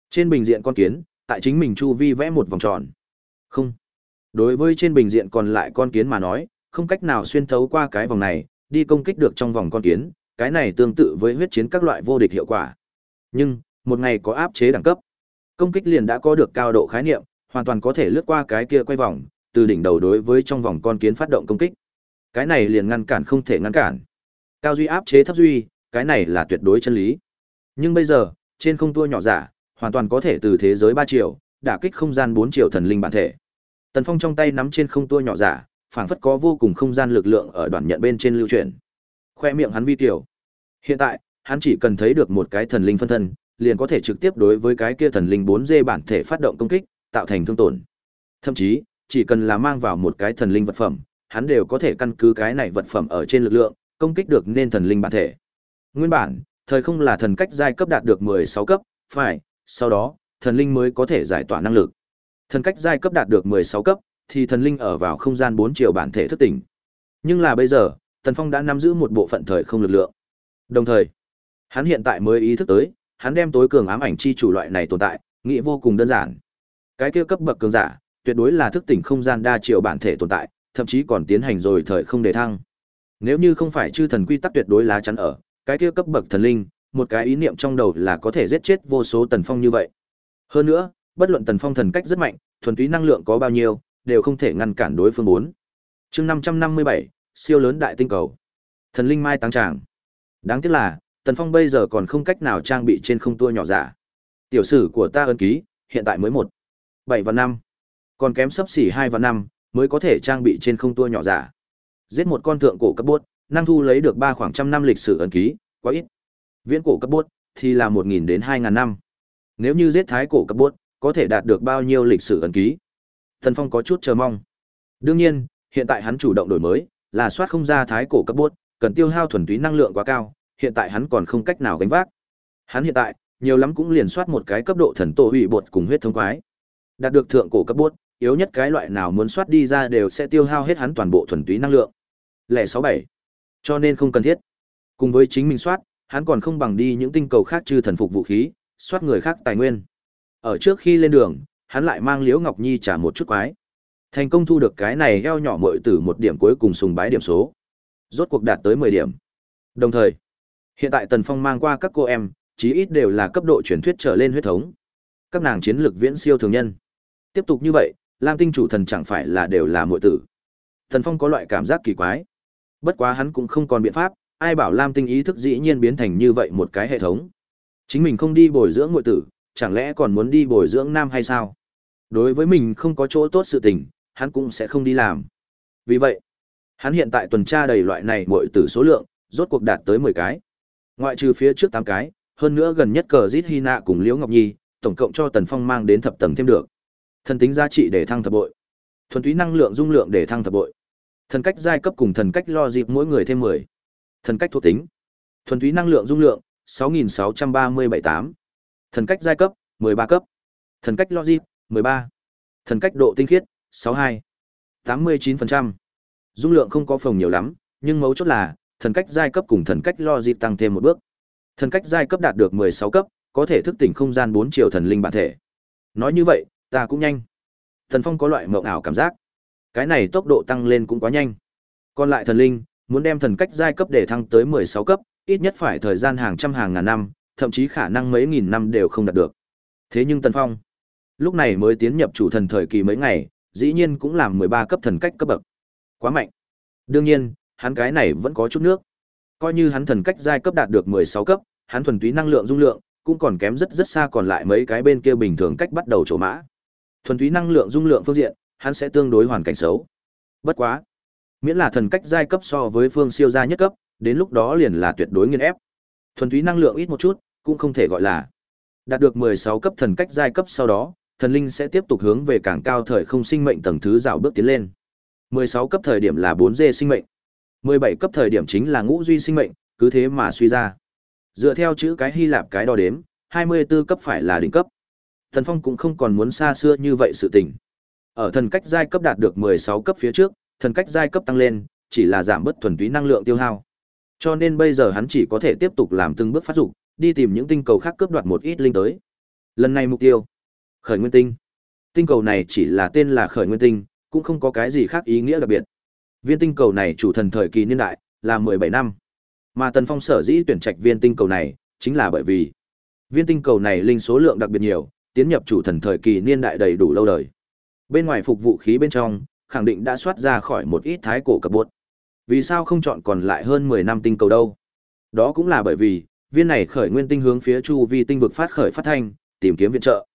Trên bình diện con kiến, tại chính mình chu vi vẽ một vòng tròn. Không. Đối với trên bình diện còn lại con kiến mà nói, không cách nào xuyên thấu qua cái vòng này, đi công kích được trong vòng con kiến, cái này tương tự với huyết chiến các loại vô địch hiệu quả. Nhưng, một ngày có áp chế đẳng cấp, công kích liền đã có được cao độ khái niệm, hoàn toàn có thể lướt qua cái kia quay vòng, từ đỉnh đầu đối với trong vòng con kiến phát động công kích. Cái này liền ngăn cản không thể ngăn cản. Cao duy áp chế thấp duy, cái này là tuyệt đối chân lý. Nhưng bây giờ, trên không tua nhỏ giả, hoàn toàn có thể từ thế giới 3 triệu, đả kích không gian 4 triệu thần linh bản thể. Tần Phong trong tay nắm trên không tua nhỏ giả, phảng phất có vô cùng không gian lực lượng ở đoạn nhận bên trên lưu chuyển. Khoe miệng hắn vi tiểu. Hiện tại, hắn chỉ cần thấy được một cái thần linh phân thân, liền có thể trực tiếp đối với cái kia thần linh 4D bản thể phát động công kích, tạo thành thương tổn. Thậm chí, chỉ cần là mang vào một cái thần linh vật phẩm, hắn đều có thể căn cứ cái này vật phẩm ở trên lực lượng, công kích được nên thần linh bản thể. Nguyên bản, thời không là thần cách giai cấp đạt được 16 cấp, phải, sau đó, thần linh mới có thể giải tỏa năng lực. Thần cách giai cấp đạt được 16 cấp, thì thần linh ở vào không gian 4 chiều bản thể thức tỉnh. Nhưng là bây giờ, Tần Phong đã nắm giữ một bộ phận thời không lực lượng. Đồng thời, hắn hiện tại mới ý thức tới, hắn đem tối cường ám ảnh chi chủ loại này tồn tại, nghĩ vô cùng đơn giản. Cái kia cấp bậc cường giả, tuyệt đối là thức tỉnh không gian đa chiều bản thể tồn tại, thậm chí còn tiến hành rồi thời không đề thăng. Nếu như không phải chư thần quy tắc tuyệt đối lá chắn ở, cái kia cấp bậc thần linh, một cái ý niệm trong đầu là có thể giết chết vô số tần phong như vậy. Hơn nữa, bất luận tần phong thần cách rất mạnh, thuần túy năng lượng có bao nhiêu, đều không thể ngăn cản đối phương bốn. Chương năm trăm năm mươi bảy siêu lớn đại tinh cầu. Thần linh mai tăng tràng. Đáng tiếc là, Tần Phong bây giờ còn không cách nào trang bị trên không tua nhỏ giả. Tiểu sử của ta ân ký, hiện tại mới một bảy và năm còn kém sấp xỉ hai và năm mới có thể trang bị trên không tua nhỏ giả. Giết một con thượng cổ cấp bốt, năng thu lấy được ba khoảng trăm năm lịch sử ẩn ký, quá ít. Viễn cổ cấp bốt thì là một nghìn đến hai ngàn năm. Nếu như giết thái cổ cấp bốt, có thể đạt được bao nhiêu lịch sử ẩn ký? thần Phong có chút chờ mong. Đương nhiên, hiện tại hắn chủ động đổi mới, là soát không ra thái cổ cấp bốt, cần tiêu hao thuần túy năng lượng quá cao, hiện tại hắn còn không cách nào gánh vác. Hắn hiện tại, nhiều lắm cũng liền soát một cái cấp độ thần tổ hủy bột cùng huyết thống quái. Đạt được thượng cổ cấp bốt, yếu nhất cái loại nào muốn soát đi ra đều sẽ tiêu hao hết hắn toàn bộ thuần túy năng lượng. Lẻ sáu bảy, Cho nên không cần thiết. Cùng với chính mình soát, hắn còn không bằng đi những tinh cầu khác trừ thần phục vũ khí, soát người khác tài nguyên. Ở trước khi lên đường, hắn lại mang Liễu Ngọc Nhi trả một chút quái. Thành công thu được cái này eo nhỏ muội tử một điểm cuối cùng sùng bái điểm số. Rốt cuộc đạt tới 10 điểm. Đồng thời, hiện tại Tần Phong mang qua các cô em, chí ít đều là cấp độ truyền thuyết trở lên huyết thống. Các nàng chiến lược viễn siêu thường nhân. Tiếp tục như vậy, Lam Tinh chủ thần chẳng phải là đều là muội tử. Thần Phong có loại cảm giác kỳ quái. Bất quá hắn cũng không còn biện pháp, ai bảo Lam Tinh ý thức dĩ nhiên biến thành như vậy một cái hệ thống. Chính mình không đi bồi dưỡng muội tử, chẳng lẽ còn muốn đi bồi dưỡng nam hay sao? Đối với mình không có chỗ tốt sự tình, hắn cũng sẽ không đi làm. Vì vậy, hắn hiện tại tuần tra đầy loại này muội tử số lượng, rốt cuộc đạt tới 10 cái. Ngoại trừ phía trước 8 cái, hơn nữa gần nhất cờ Zit Hina cùng Liễu Ngọc Nhi, tổng cộng cho Tần Phong mang đến thập tầng thêm được. Thần tính giá trị để thăng thập bội. Thuần túy năng lượng dung lượng để thăng thập bội. Thần cách giai cấp cùng thần cách lo dịp mỗi người thêm 10. Thần cách thuộc tính. Thuần túy năng lượng dung lượng 6637-8. Thần cách giai cấp 13 cấp. Thần cách lo dịp 13. Thần cách độ tinh khiết 62. 89%. Dung lượng không có phòng nhiều lắm, nhưng mấu chốt là thần cách giai cấp cùng thần cách lo dịp tăng thêm một bước. Thần cách giai cấp đạt được 16 cấp, có thể thức tỉnh không gian bốn triệu thần linh bản thể. Nói như vậy, ta cũng nhanh. Thần Phong có loại mộng ảo cảm giác. Cái này tốc độ tăng lên cũng quá nhanh. Còn lại thần linh, muốn đem thần cách giai cấp để thăng tới 16 cấp, ít nhất phải thời gian hàng trăm hàng ngàn năm, thậm chí khả năng mấy nghìn năm đều không đạt được. Thế nhưng Tần Phong, lúc này mới tiến nhập chủ thần thời kỳ mấy ngày, dĩ nhiên cũng làm 13 cấp thần cách cấp bậc. Quá mạnh. Đương nhiên, hắn cái này vẫn có chút nước. Coi như hắn thần cách giai cấp đạt được 16 cấp, hắn thuần túy năng lượng dung lượng cũng còn kém rất rất xa còn lại mấy cái bên kia bình thường cách bắt đầu chỗ mã. Thuần túy năng lượng dung lượng phương diện, hắn sẽ tương đối hoàn cảnh xấu. Bất quá, miễn là thần cách giai cấp so với phương siêu gia nhất cấp, đến lúc đó liền là tuyệt đối nghiên ép. Thuần túy năng lượng ít một chút, cũng không thể gọi là. Đạt được 16 cấp thần cách giai cấp sau đó, thần linh sẽ tiếp tục hướng về càng cao thời không sinh mệnh tầng thứ dạo bước tiến lên. 16 cấp thời điểm là 4D sinh mệnh. 17 cấp thời điểm chính là ngũ duy sinh mệnh, cứ thế mà suy ra. Dựa theo chữ cái Hy Lạp cái đo đếm, 24 cấp phải là đỉnh cấp. Thần Phong cũng không còn muốn xa xưa như vậy sự tình. Ở thần cách giai cấp đạt được 16 cấp phía trước, thần cách giai cấp tăng lên, chỉ là giảm bớt thuần túy năng lượng tiêu hao. Cho nên bây giờ hắn chỉ có thể tiếp tục làm từng bước phát dục, đi tìm những tinh cầu khác cướp đoạt một ít linh tới. Lần này mục tiêu, Khởi Nguyên Tinh. Tinh cầu này chỉ là tên là Khởi Nguyên Tinh, cũng không có cái gì khác ý nghĩa đặc biệt. Viên tinh cầu này chủ thần thời kỳ niên đại là 17 năm. Mà Tần Phong sở dĩ tuyển trạch viên tinh cầu này, chính là bởi vì viên tinh cầu này linh số lượng đặc biệt nhiều, tiến nhập chủ thần thời kỳ niên đại đầy đủ lâu đời. Bên ngoài phục vụ khí bên trong, khẳng định đã soát ra khỏi một ít thái cổ cập bột. Vì sao không chọn còn lại hơn 10 năm tinh cầu đâu? Đó cũng là bởi vì, viên này khởi nguyên tinh hướng phía chu vi tinh vực phát khởi phát thanh, tìm kiếm viện trợ.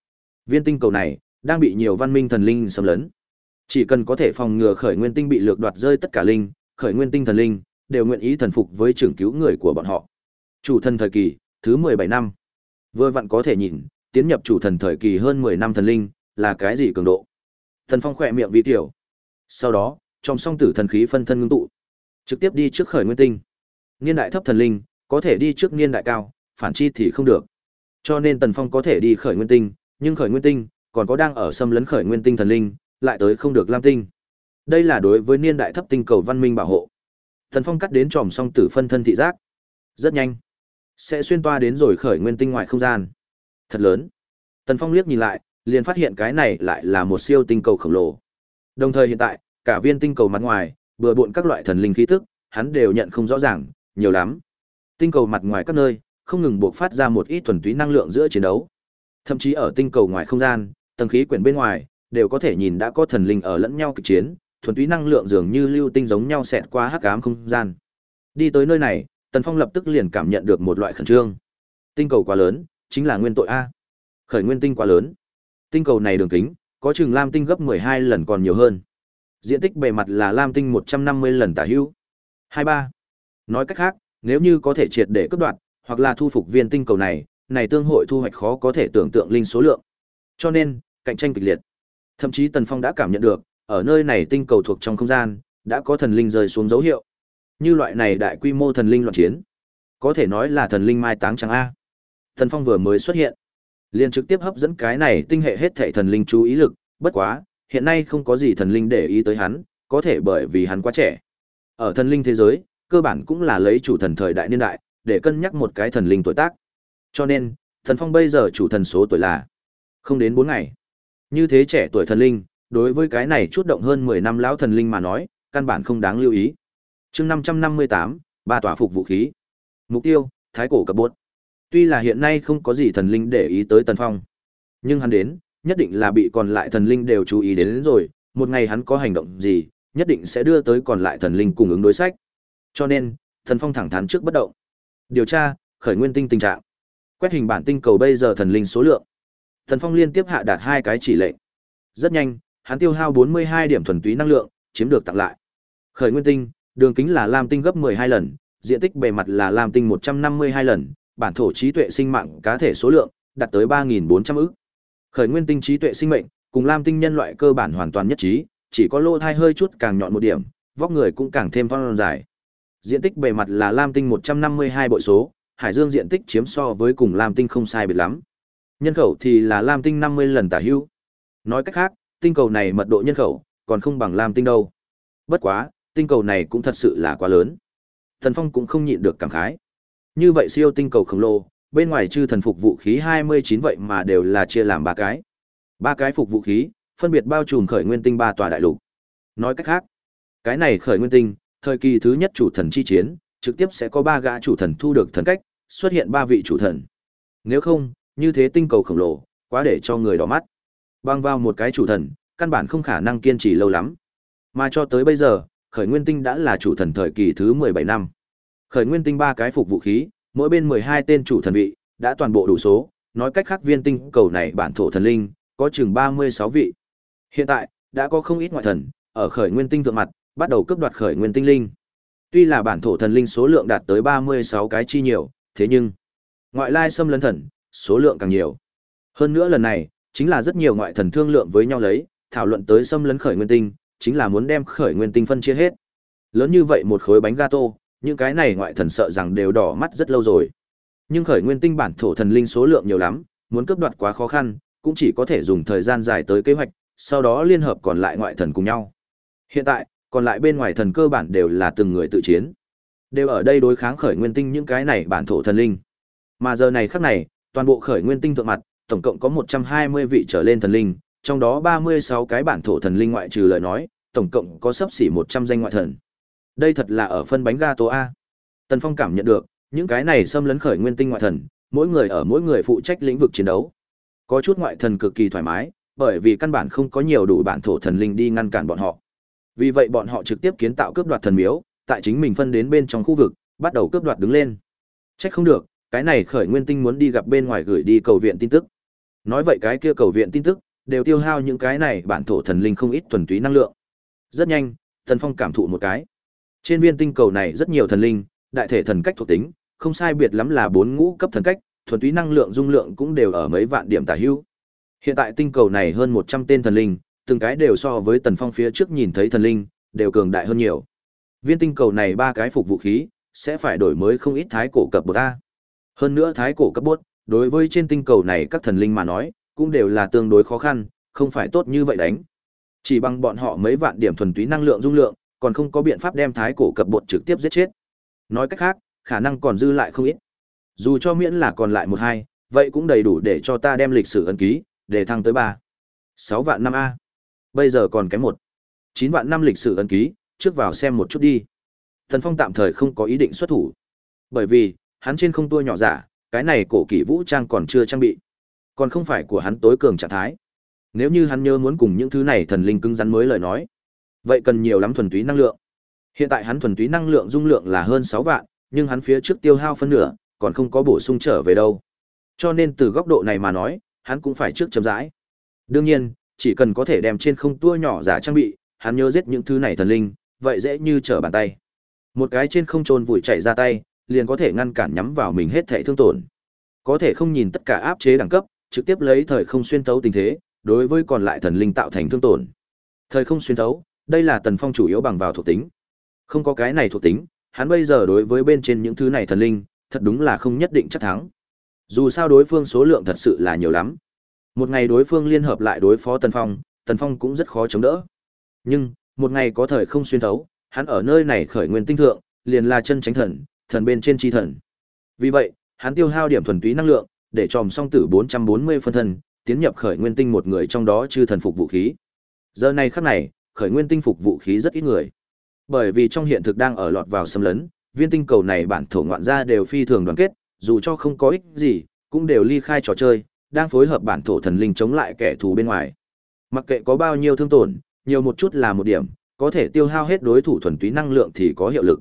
Viên tinh cầu này đang bị nhiều văn minh thần linh xâm lấn. Chỉ cần có thể phòng ngừa khởi nguyên tinh bị lược đoạt rơi tất cả linh, khởi nguyên tinh thần linh đều nguyện ý thần phục với trưởng cứu người của bọn họ. Chủ thần thời kỳ, thứ 17 năm. Vừa vặn có thể nhìn, tiến nhập chủ thần thời kỳ hơn 10 năm thần linh, là cái gì cường độ. Thần Phong khỏe miệng vi tiểu. Sau đó, trong song tử thần khí phân thân ngưng tụ, trực tiếp đi trước khởi nguyên tinh. Niên đại thấp thần linh, có thể đi trước niên đại cao, phản chi thì không được. Cho nên Tần Phong có thể đi khởi nguyên tinh, nhưng khởi nguyên tinh còn có đang ở xâm lấn khởi nguyên tinh thần linh, lại tới không được lam tinh. Đây là đối với niên đại thấp tinh cầu văn minh bảo hộ. Tần Phong cắt đến tròm song tử phân thân thị giác. Rất nhanh, sẽ xuyên toa đến rồi khởi nguyên tinh ngoại không gian. Thật lớn. Tần Phong liếc nhìn lại, liền phát hiện cái này lại là một siêu tinh cầu khổng lồ. Đồng thời hiện tại, cả viên tinh cầu mặt ngoài, bừa bộn các loại thần linh khí tức, hắn đều nhận không rõ ràng, nhiều lắm. Tinh cầu mặt ngoài các nơi, không ngừng buộc phát ra một ít thuần túy năng lượng giữa chiến đấu. Thậm chí ở tinh cầu ngoài không gian, tầng khí quyển bên ngoài, đều có thể nhìn đã có thần linh ở lẫn nhau kịch chiến, thuần túy năng lượng dường như lưu tinh giống nhau xẹt qua hắc ám không gian. Đi tới nơi này, Tần Phong lập tức liền cảm nhận được một loại khẩn trương. Tinh cầu quá lớn, chính là nguyên tội a. Khởi nguyên tinh quá lớn. Tinh cầu này đường kính, có chừng lam tinh gấp 12 lần còn nhiều hơn. Diện tích bề mặt là lam tinh 150 lần tả hữu. 23. Nói cách khác, nếu như có thể triệt để cướp đoạt, hoặc là thu phục viên tinh cầu này, này tương hội thu hoạch khó có thể tưởng tượng linh số lượng. Cho nên, cạnh tranh kịch liệt. Thậm chí Tần Phong đã cảm nhận được, ở nơi này tinh cầu thuộc trong không gian, đã có thần linh rơi xuống dấu hiệu. Như loại này đại quy mô thần linh loạn chiến, có thể nói là thần linh mai táng chẳng a. Thần Phong vừa mới xuất hiện, liền trực tiếp hấp dẫn cái này tinh hệ hết thảy thần linh chú ý lực, bất quá, hiện nay không có gì thần linh để ý tới hắn, có thể bởi vì hắn quá trẻ. Ở thần linh thế giới, cơ bản cũng là lấy chủ thần thời đại niên đại, để cân nhắc một cái thần linh tuổi tác. Cho nên, thần phong bây giờ chủ thần số tuổi là không đến 4 ngày. Như thế trẻ tuổi thần linh, đối với cái này chút động hơn 10 năm lão thần linh mà nói, căn bản không đáng lưu ý. chương 558, ba tòa phục vũ khí. Mục tiêu, thái cổ cập bốt. Tuy là hiện nay không có gì thần linh để ý tới Tần Phong, nhưng hắn đến, nhất định là bị còn lại thần linh đều chú ý đến, đến rồi, một ngày hắn có hành động gì, nhất định sẽ đưa tới còn lại thần linh cùng ứng đối sách. Cho nên, Tần Phong thẳng thắn trước bất động. Điều tra, khởi nguyên tinh tình trạng. Quét hình bản tinh cầu bây giờ thần linh số lượng. Tần Phong liên tiếp hạ đạt hai cái chỉ lệnh. Rất nhanh, hắn tiêu hao 42 điểm thuần túy năng lượng, chiếm được tặng lại. Khởi nguyên tinh, đường kính là lam tinh gấp 12 lần, diện tích bề mặt là lam tinh 152 lần, bản thổ trí tuệ sinh mạng cá thể số lượng đạt tới 3400 ức. Khởi nguyên tinh trí tuệ sinh mệnh cùng lam tinh nhân loại cơ bản hoàn toàn nhất trí, chỉ có lỗ thai hơi chút càng nhọn một điểm, vóc người cũng càng thêm phong dài. Diện tích bề mặt là lam tinh 152 bội số, hải dương diện tích chiếm so với cùng lam tinh không sai biệt lắm. Nhân khẩu thì là lam tinh 50 lần tả hữu. Nói cách khác, tinh cầu này mật độ nhân khẩu còn không bằng lam tinh đâu. Bất quá, tinh cầu này cũng thật sự là quá lớn. Thần Phong cũng không nhịn được cảm khái. Như vậy siêu tinh cầu khổng lồ, bên ngoài chư thần phục vũ khí 29 vậy mà đều là chia làm ba cái. Ba cái phục vũ khí, phân biệt bao trùm khởi nguyên tinh ba tòa đại lục. Nói cách khác, cái này khởi nguyên tinh, thời kỳ thứ nhất chủ thần chi chiến, trực tiếp sẽ có ba gã chủ thần thu được thần cách, xuất hiện ba vị chủ thần. Nếu không, như thế tinh cầu khổng lồ, quá để cho người đỏ mắt. Bang vào một cái chủ thần, căn bản không khả năng kiên trì lâu lắm. Mà cho tới bây giờ, khởi nguyên tinh đã là chủ thần thời kỳ thứ 17 năm. Khởi nguyên tinh ba cái phục vũ khí, mỗi bên 12 tên chủ thần vị, đã toàn bộ đủ số, nói cách khác viên tinh cầu này bản thổ thần linh, có chừng 36 vị. Hiện tại, đã có không ít ngoại thần, ở khởi nguyên tinh thượng mặt, bắt đầu cướp đoạt khởi nguyên tinh linh. Tuy là bản thổ thần linh số lượng đạt tới 36 cái chi nhiều, thế nhưng, ngoại lai xâm lấn thần, số lượng càng nhiều. Hơn nữa lần này, chính là rất nhiều ngoại thần thương lượng với nhau lấy, thảo luận tới xâm lấn khởi nguyên tinh, chính là muốn đem khởi nguyên tinh phân chia hết. Lớn như vậy một khối bánh gato, những cái này ngoại thần sợ rằng đều đỏ mắt rất lâu rồi. Nhưng khởi nguyên tinh bản thổ thần linh số lượng nhiều lắm, muốn cướp đoạt quá khó khăn, cũng chỉ có thể dùng thời gian dài tới kế hoạch, sau đó liên hợp còn lại ngoại thần cùng nhau. Hiện tại, còn lại bên ngoài thần cơ bản đều là từng người tự chiến. Đều ở đây đối kháng khởi nguyên tinh những cái này bản thổ thần linh. Mà giờ này khắc này, toàn bộ khởi nguyên tinh thượng mặt, tổng cộng có 120 vị trở lên thần linh, trong đó 36 cái bản thổ thần linh ngoại trừ lời nói, tổng cộng có sấp xỉ 100 danh ngoại thần. Đây thật là ở phân bánh gato a. Tần Phong cảm nhận được, những cái này xâm lấn khởi nguyên tinh ngoại thần, mỗi người ở mỗi người phụ trách lĩnh vực chiến đấu. Có chút ngoại thần cực kỳ thoải mái, bởi vì căn bản không có nhiều đủ bản thổ thần linh đi ngăn cản bọn họ. Vì vậy bọn họ trực tiếp kiến tạo cướp đoạt thần miếu, tại chính mình phân đến bên trong khu vực, bắt đầu cướp đoạt đứng lên. Trách không được, cái này khởi nguyên tinh muốn đi gặp bên ngoài gửi đi cầu viện tin tức. Nói vậy cái kia cầu viện tin tức, đều tiêu hao những cái này bản thổ thần linh không ít thuần túy năng lượng. Rất nhanh, Thần Phong cảm thụ một cái. Trên viên tinh cầu này rất nhiều thần linh, đại thể thần cách thuộc tính, không sai biệt lắm là bốn ngũ cấp thần cách, thuần túy năng lượng dung lượng cũng đều ở mấy vạn điểm tả hữu. Hiện tại tinh cầu này hơn 100 tên thần linh, từng cái đều so với Tần Phong phía trước nhìn thấy thần linh, đều cường đại hơn nhiều. Viên tinh cầu này ba cái phục vũ khí, sẽ phải đổi mới không ít thái cổ cấp bột A. Hơn nữa thái cổ cấp bốt, đối với trên tinh cầu này các thần linh mà nói, cũng đều là tương đối khó khăn, không phải tốt như vậy đánh. Chỉ bằng bọn họ mấy vạn điểm thuần túy năng lượng dung lượng, còn không có biện pháp đem thái cổ cập bột trực tiếp giết chết. Nói cách khác, khả năng còn dư lại không ít. Dù cho miễn là còn lại một hai, vậy cũng đầy đủ để cho ta đem lịch sử ấn ký, để thăng tới ba sáu vạn năm A. Bây giờ còn cái một chín vạn năm lịch sử ấn ký, trước vào xem một chút đi. Thần Phong tạm thời không có ý định xuất thủ. Bởi vì, hắn trên không tua nhỏ giả, cái này cổ kỷ vũ trang còn chưa trang bị. Còn không phải của hắn tối cường trạng thái. Nếu như hắn nhớ muốn cùng những thứ này thần linh cứng rắn mới lời nói, vậy cần nhiều lắm thuần túy năng lượng. Hiện tại hắn thuần túy năng lượng dung lượng là hơn sáu vạn, nhưng hắn phía trước tiêu hao phân nửa, còn không có bổ sung trở về đâu. Cho nên từ góc độ này mà nói, hắn cũng phải trước chấm rãi. Đương nhiên, chỉ cần có thể đem trên không tua nhỏ giả trang bị, hắn nhớ giết những thứ này thần linh, vậy dễ như trở bàn tay. Một cái trên không trôn vùi chạy ra tay, liền có thể ngăn cản nhắm vào mình hết thảy thương tổn. Có thể không nhìn tất cả áp chế đẳng cấp, trực tiếp lấy thời không xuyên tấu tình thế, đối với còn lại thần linh tạo thành thương tổn. Thời không xuyên tấu, đây là Tần Phong chủ yếu bằng vào thuộc tính. Không có cái này thuộc tính, hắn bây giờ đối với bên trên những thứ này thần linh, thật đúng là không nhất định chắc thắng. Dù sao đối phương số lượng thật sự là nhiều lắm. Một ngày đối phương liên hợp lại đối phó Tần Phong, Tần Phong cũng rất khó chống đỡ. Nhưng, một ngày có thời không xuyên thấu, hắn ở nơi này khởi nguyên tinh thượng, liền là chân tránh thần, thần bên trên chi thần. Vì vậy, hắn tiêu hao điểm thuần túy năng lượng, để tròm song tử 440 phân thân, tiến nhập khởi nguyên tinh một người trong đó chư thần phục vũ khí. Giờ này khắc này, khởi nguyên tinh phục vũ khí rất ít người. Bởi vì trong hiện thực đang ở lọt vào xâm lấn, viên tinh cầu này bản thổ ngoạn gia đều phi thường đoàn kết, dù cho không có ích gì, cũng đều ly khai trò chơi, đang phối hợp bản thổ thần linh chống lại kẻ thù bên ngoài. Mặc kệ có bao nhiêu thương tổn, nhiều một chút là một điểm, có thể tiêu hao hết đối thủ thuần túy năng lượng thì có hiệu lực.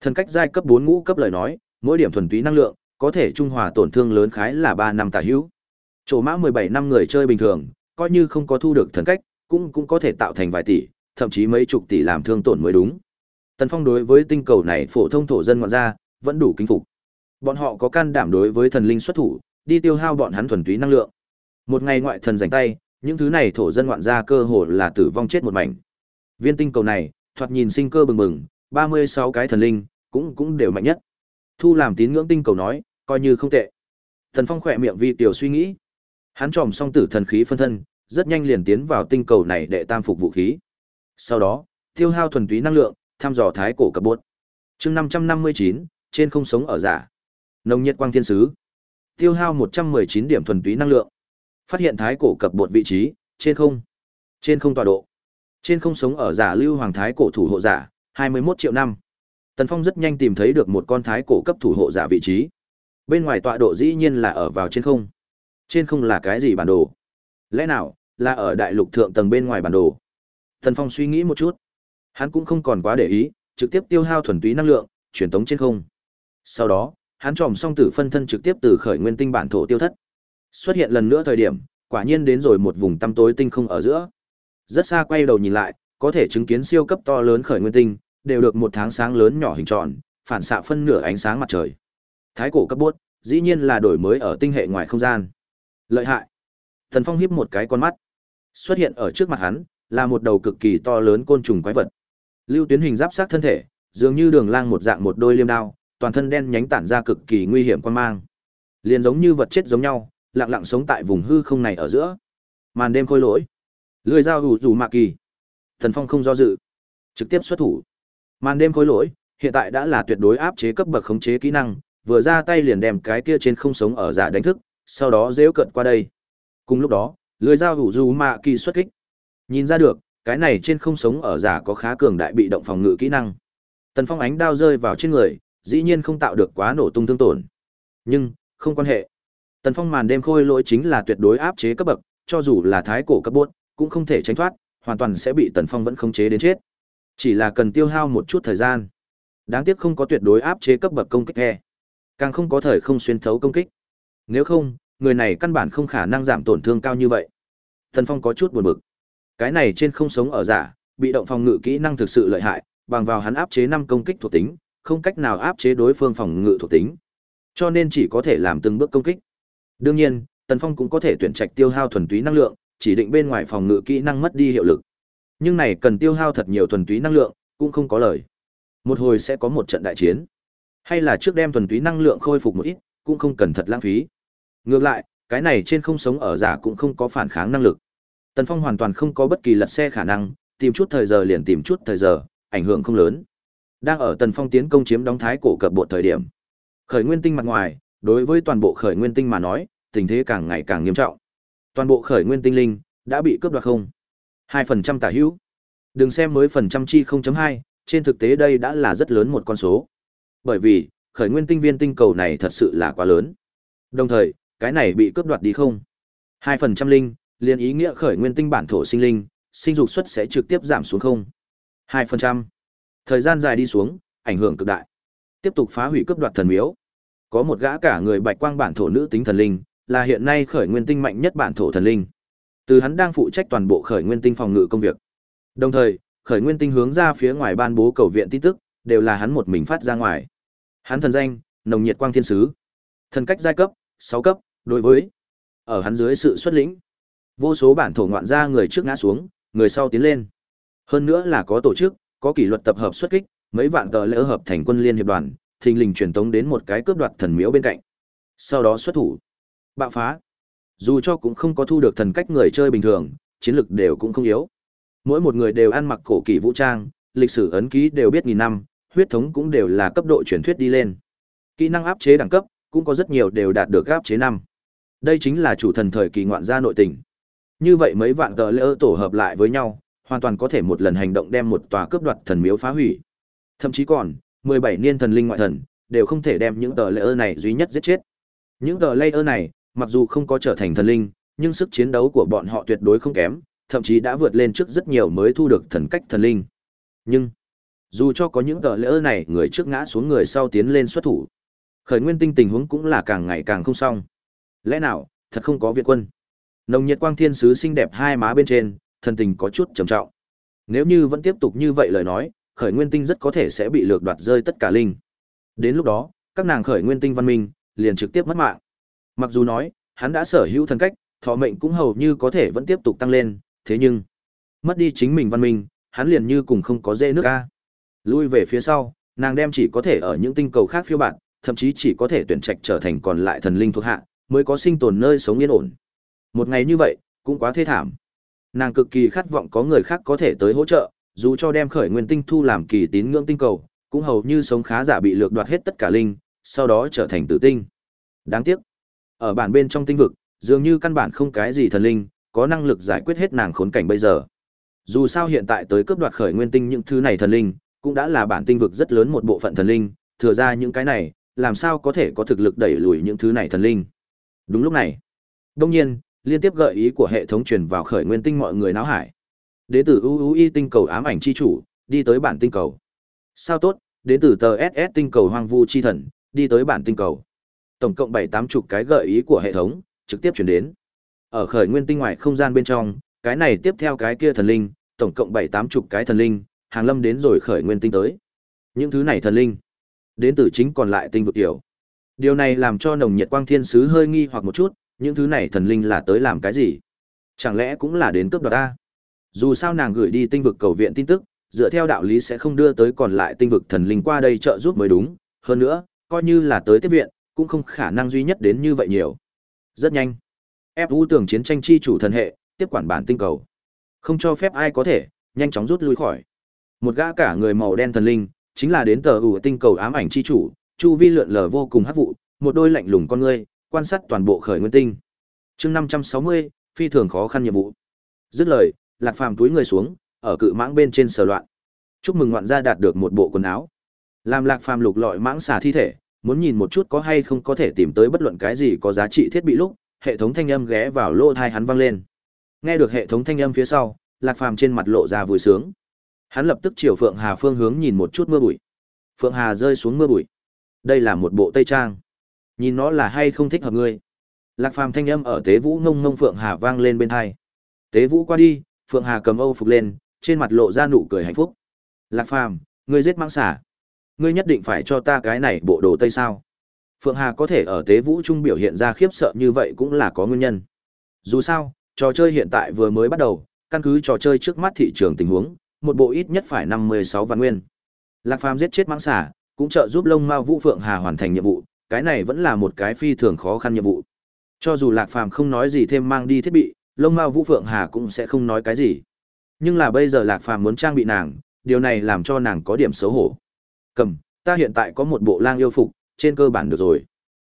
Thần cách giai cấp 4 ngũ cấp lời nói, mỗi điểm thuần túy năng lượng có thể trung hòa tổn thương lớn khái là 3 năm tả hữu. Chỗ mã 17 năm người chơi bình thường, coi như không có thu được thần cách, cũng cũng có thể tạo thành vài tỷ, thậm chí mấy chục tỷ làm thương tổn mới đúng. Tần Phong đối với tinh cầu này phổ thông thổ dân ngoạn ra, vẫn đủ kinh phục. Bọn họ có can đảm đối với thần linh xuất thủ, đi tiêu hao bọn hắn thuần túy năng lượng. Một ngày ngoại thần rảnh tay, những thứ này thổ dân ngoạn ra cơ hồ là tử vong chết một mảnh. Viên tinh cầu này, thoạt nhìn sinh cơ bừng bừng, 36 cái thần linh, cũng cũng đều mạnh nhất. Thu làm tín ngưỡng tinh cầu nói, coi như không tệ. Thần Phong khỏe miệng vì tiểu suy nghĩ. Hắn tròm xong tử thần khí phân thân, rất nhanh liền tiến vào tinh cầu này để tam phục vũ khí. Sau đó, tiêu hao thuần túy năng lượng, thăm dò thái cổ cập bốt. chương 559, trên không sống ở giả. Nồng nhiệt quang thiên sứ. Tiêu hao 119 điểm thuần túy năng lượng. Phát hiện thái cổ cập bột vị trí, trên không. Trên không tọa độ. Trên không sống ở giả lưu hoàng thái cổ thủ hộ giả, 21 triệu năm. Tần Phong rất nhanh tìm thấy được một con thái cổ cấp thủ hộ giả vị trí. Bên ngoài tọa độ dĩ nhiên là ở vào trên không. Trên không là cái gì bản đồ? Lẽ nào là ở đại lục thượng tầng bên ngoài bản đồ? Thần Phong suy nghĩ một chút. Hắn cũng không còn quá để ý, trực tiếp tiêu hao thuần túy năng lượng, truyền tống trên không. Sau đó, hắn tròm xong tử phân thân trực tiếp từ khởi nguyên tinh bản thổ tiêu thất. Xuất hiện lần nữa thời điểm, quả nhiên đến rồi một vùng tăm tối tinh không ở giữa. Rất xa quay đầu nhìn lại, có thể chứng kiến siêu cấp to lớn khởi nguyên tinh, đều được một tháng sáng lớn nhỏ hình tròn, phản xạ phân nửa ánh sáng mặt trời. Thái cổ cấp bốt, dĩ nhiên là đổi mới ở tinh hệ ngoài không gian. Lợi hại. Thần Phong hiếp một cái con mắt. Xuất hiện ở trước mặt hắn, là một đầu cực kỳ to lớn côn trùng quái vật. Lưu tuyến hình giáp sát thân thể, dường như đường lang một dạng một đôi liêm đao, toàn thân đen nhánh tản ra cực kỳ nguy hiểm quan mang. Liền giống như vật chết giống nhau, lặng lặng sống tại vùng hư không này ở giữa. Màn đêm khôi lỗi, lưỡi dao hủ rủ mạ kỳ. Thần Phong không do dự, trực tiếp xuất thủ. Màn đêm khôi lỗi, hiện tại đã là tuyệt đối áp chế cấp bậc khống chế kỹ năng, vừa ra tay liền đem cái kia trên không sống ở giả đánh thức, sau đó dễu cận qua đây. Cùng lúc đó, lưỡi dao hủ rủ mạ kỳ xuất kích. Nhìn ra được, cái này trên không sống ở giả có khá cường đại bị động phòng ngự kỹ năng. Tần Phong ánh đao rơi vào trên người, dĩ nhiên không tạo được quá nổ tung thương tổn. Nhưng, không quan hệ. Tần Phong màn đêm khôi lỗi chính là tuyệt đối áp chế cấp bậc, cho dù là thái cổ cấp bốt, cũng không thể tránh thoát, hoàn toàn sẽ bị Tần Phong vẫn khống chế đến chết. Chỉ là cần tiêu hao một chút thời gian. Đáng tiếc không có tuyệt đối áp chế cấp bậc công kích he. Càng không có thời không xuyên thấu công kích. Nếu không, người này căn bản không khả năng giảm tổn thương cao như vậy. Tần Phong có chút buồn bực. Cái này trên không sống ở giả, bị động phòng ngự kỹ năng thực sự lợi hại, bằng vào hắn áp chế năm công kích thuộc tính, không cách nào áp chế đối phương phòng ngự thuộc tính. Cho nên chỉ có thể làm từng bước công kích. Đương nhiên, Tần Phong cũng có thể tuyển trạch tiêu hao thuần túy năng lượng, chỉ định bên ngoài phòng ngự kỹ năng mất đi hiệu lực. Nhưng này cần tiêu hao thật nhiều thuần túy năng lượng, cũng không có lời. Một hồi sẽ có một trận đại chiến. Hay là trước đem thuần túy năng lượng khôi phục một ít, cũng không cần thật lãng phí. Ngược lại, cái này trên không sống ở giả cũng không có phản kháng năng lực. Tần Phong hoàn toàn không có bất kỳ lật xe khả năng, tìm chút thời giờ liền tìm chút thời giờ, ảnh hưởng không lớn. Đang ở Tần Phong tiến công chiếm đóng thái cổ cập bộ thời điểm. Khởi nguyên tinh mặt ngoài, đối với toàn bộ khởi nguyên tinh mà nói, tình thế càng ngày càng nghiêm trọng. Toàn bộ khởi nguyên tinh linh đã bị cướp đoạt không. 2% tả hữu. Đừng xem mới phần trăm chi 0.2, trên thực tế đây đã là rất lớn một con số. Bởi vì, khởi nguyên tinh viên tinh cầu này thật sự là quá lớn. Đồng thời, cái này bị cướp đoạt đi không. Hai phần trăm linh, liền ý nghĩa khởi nguyên tinh bản thổ sinh linh, sinh dục suất sẽ trực tiếp giảm xuống không. Hai phần trăm, Thời gian dài đi xuống, ảnh hưởng cực đại. Tiếp tục phá hủy cướp đoạt thần miếu. Có một gã cả người bạch quang bản thổ nữ tính thần linh, là hiện nay khởi nguyên tinh mạnh nhất bản thổ thần linh. Từ hắn đang phụ trách toàn bộ khởi nguyên tinh phòng ngự công việc. Đồng thời, khởi nguyên tinh hướng ra phía ngoài ban bố cầu viện tin tức, đều là hắn một mình phát ra ngoài. Hắn thần danh, nồng nhiệt quang thiên sứ. Thần cách giai cấp, 6 cấp, đối với ở hắn dưới sự xuất lĩnh, vô số bản thổ ngoạn gia người trước ngã xuống, người sau tiến lên. Hơn nữa là có tổ chức, có kỷ luật tập hợp xuất kích, mấy vạn tờ lỡ hợp thành quân liên hiệp đoàn, thình lình truyền tống đến một cái cướp đoạt thần miếu bên cạnh. Sau đó xuất thủ, bạo phá. Dù cho cũng không có thu được thần cách người chơi bình thường, chiến lực đều cũng không yếu. Mỗi một người đều ăn mặc cổ kỳ vũ trang, lịch sử ấn ký đều biết nghìn năm, huyết thống cũng đều là cấp độ truyền thuyết đi lên. Kỹ năng áp chế đẳng cấp cũng có rất nhiều đều đạt được áp chế năm. Đây chính là chủ thần thời kỳ ngoạn gia nội tình. Như vậy mấy vạn tờ lễ tổ hợp lại với nhau, hoàn toàn có thể một lần hành động đem một tòa cướp đoạt thần miếu phá hủy. Thậm chí còn, 17 niên thần linh ngoại thần, đều không thể đem những tờ lễ này duy nhất giết chết. Những tờ lễ này, mặc dù không có trở thành thần linh, nhưng sức chiến đấu của bọn họ tuyệt đối không kém, thậm chí đã vượt lên trước rất nhiều mới thu được thần cách thần linh. Nhưng, dù cho có những tờ lễ này người trước ngã xuống người sau tiến lên xuất thủ, khởi nguyên tinh tình huống cũng là càng ngày càng không xong. Lẽ nào, thật không có viện quân? Nồng nhiệt quang thiên sứ xinh đẹp hai má bên trên, thần tình có chút trầm trọng. Nếu như vẫn tiếp tục như vậy lời nói, khởi nguyên tinh rất có thể sẽ bị lược đoạt rơi tất cả linh. Đến lúc đó, các nàng khởi nguyên tinh văn minh liền trực tiếp mất mạng. Mặc dù nói, hắn đã sở hữu thần cách, thọ mệnh cũng hầu như có thể vẫn tiếp tục tăng lên, thế nhưng mất đi chính mình văn minh, hắn liền như cùng không có dễ nước ca. Lui về phía sau, nàng đem chỉ có thể ở những tinh cầu khác phiêu bạn, thậm chí chỉ có thể tuyển trạch trở thành còn lại thần linh thuộc hạ, mới có sinh tồn nơi sống yên ổn. Một ngày như vậy, cũng quá thê thảm. Nàng cực kỳ khát vọng có người khác có thể tới hỗ trợ, dù cho đem khởi nguyên tinh thu làm kỳ tín ngưỡng tinh cầu, cũng hầu như sống khá giả bị lược đoạt hết tất cả linh, sau đó trở thành tử tinh. Đáng tiếc, ở bản bên trong tinh vực, dường như căn bản không cái gì thần linh, có năng lực giải quyết hết nàng khốn cảnh bây giờ. Dù sao hiện tại tới cướp đoạt khởi nguyên tinh những thứ này thần linh, cũng đã là bản tinh vực rất lớn một bộ phận thần linh, thừa ra những cái này, làm sao có thể có thực lực đẩy lùi những thứ này thần linh. Đúng lúc này, đông nhiên, liên tiếp gợi ý của hệ thống truyền vào khởi nguyên tinh mọi người náo hải. Đến từ UUI tinh cầu ám ảnh chi chủ, đi tới bản tinh cầu. Sao tốt, đến từ tờ SS tinh cầu hoang vu chi thần, đi tới bản tinh cầu. Tổng cộng bảy tám chục cái gợi ý của hệ thống, trực tiếp chuyển đến. Ở khởi nguyên tinh ngoài không gian bên trong, cái này tiếp theo cái kia thần linh, tổng cộng bảy tám chục cái thần linh, hàng lâm đến rồi khởi nguyên tinh tới. Những thứ này thần linh, đến từ chính còn lại tinh vực tiểu. Điều này làm cho nồng nhiệt quang thiên sứ hơi nghi hoặc một chút, những thứ này thần linh là tới làm cái gì? Chẳng lẽ cũng là đến cướp đoạt ta? Dù sao nàng gửi đi tinh vực cầu viện tin tức, dựa theo đạo lý sẽ không đưa tới còn lại tinh vực thần linh qua đây trợ giúp mới đúng, hơn nữa, coi như là tới tiếp viện, cũng không khả năng duy nhất đến như vậy nhiều. Rất nhanh. FU tưởng chiến tranh chi chủ thần hệ, tiếp quản bản tinh cầu. Không cho phép ai có thể, nhanh chóng rút lui khỏi. Một gã cả người màu đen thần linh, chính là đến tờ ủ tinh cầu ám ảnh chi chủ, chu vi lượn lờ vô cùng hắc vụ, một đôi lạnh lùng con ngươi, quan sát toàn bộ khởi nguyên tinh. Chương 560, phi thường khó khăn nhiệm vụ. Dứt lời, Lạc Phàm túi người xuống, ở cự mãng bên trên sờ loạn. Chúc mừng ngoạn gia đạt được một bộ quần áo. Làm Lạc Phàm lục lọi mãng xà thi thể, muốn nhìn một chút có hay không có thể tìm tới bất luận cái gì có giá trị thiết bị lúc, hệ thống thanh âm ghé vào lỗ tai hắn vang lên. Nghe được hệ thống thanh âm phía sau, Lạc Phàm trên mặt lộ ra vui sướng. Hắn lập tức chiều Phượng Hà phương hướng nhìn một chút mưa bụi. Phượng Hà rơi xuống mưa bụi. Đây là một bộ tây trang. Nhìn nó là hay không thích hợp ngươi. Lạc Phàm thanh âm ở Tế Vũ ngông ngông Phượng Hà vang lên bên thai Tế Vũ qua đi, Phượng Hà cầm Âu phục lên, trên mặt lộ ra nụ cười hạnh phúc. Lạc Phàm, ngươi giết mãng xả. Ngươi nhất định phải cho ta cái này bộ đồ tây sao? Phượng Hà có thể ở Tế Vũ trung biểu hiện ra khiếp sợ như vậy cũng là có nguyên nhân. Dù sao, trò chơi hiện tại vừa mới bắt đầu, căn cứ trò chơi trước mắt thị trường tình huống, một bộ ít nhất phải năm mươi sáu vạn nguyên. Lạc Phàm giết chết mãng xả, cũng trợ giúp Long Mao Vũ Phượng Hà hoàn thành nhiệm vụ, cái này vẫn là một cái phi thường khó khăn nhiệm vụ. Cho dù Lạc Phàm không nói gì thêm mang đi thiết bị, Long Mao Vũ Phượng Hà cũng sẽ không nói cái gì. Nhưng là bây giờ Lạc Phàm muốn trang bị nàng, điều này làm cho nàng có điểm xấu hổ. Cầm, ta hiện tại có một bộ lang yêu phục, trên cơ bản được rồi.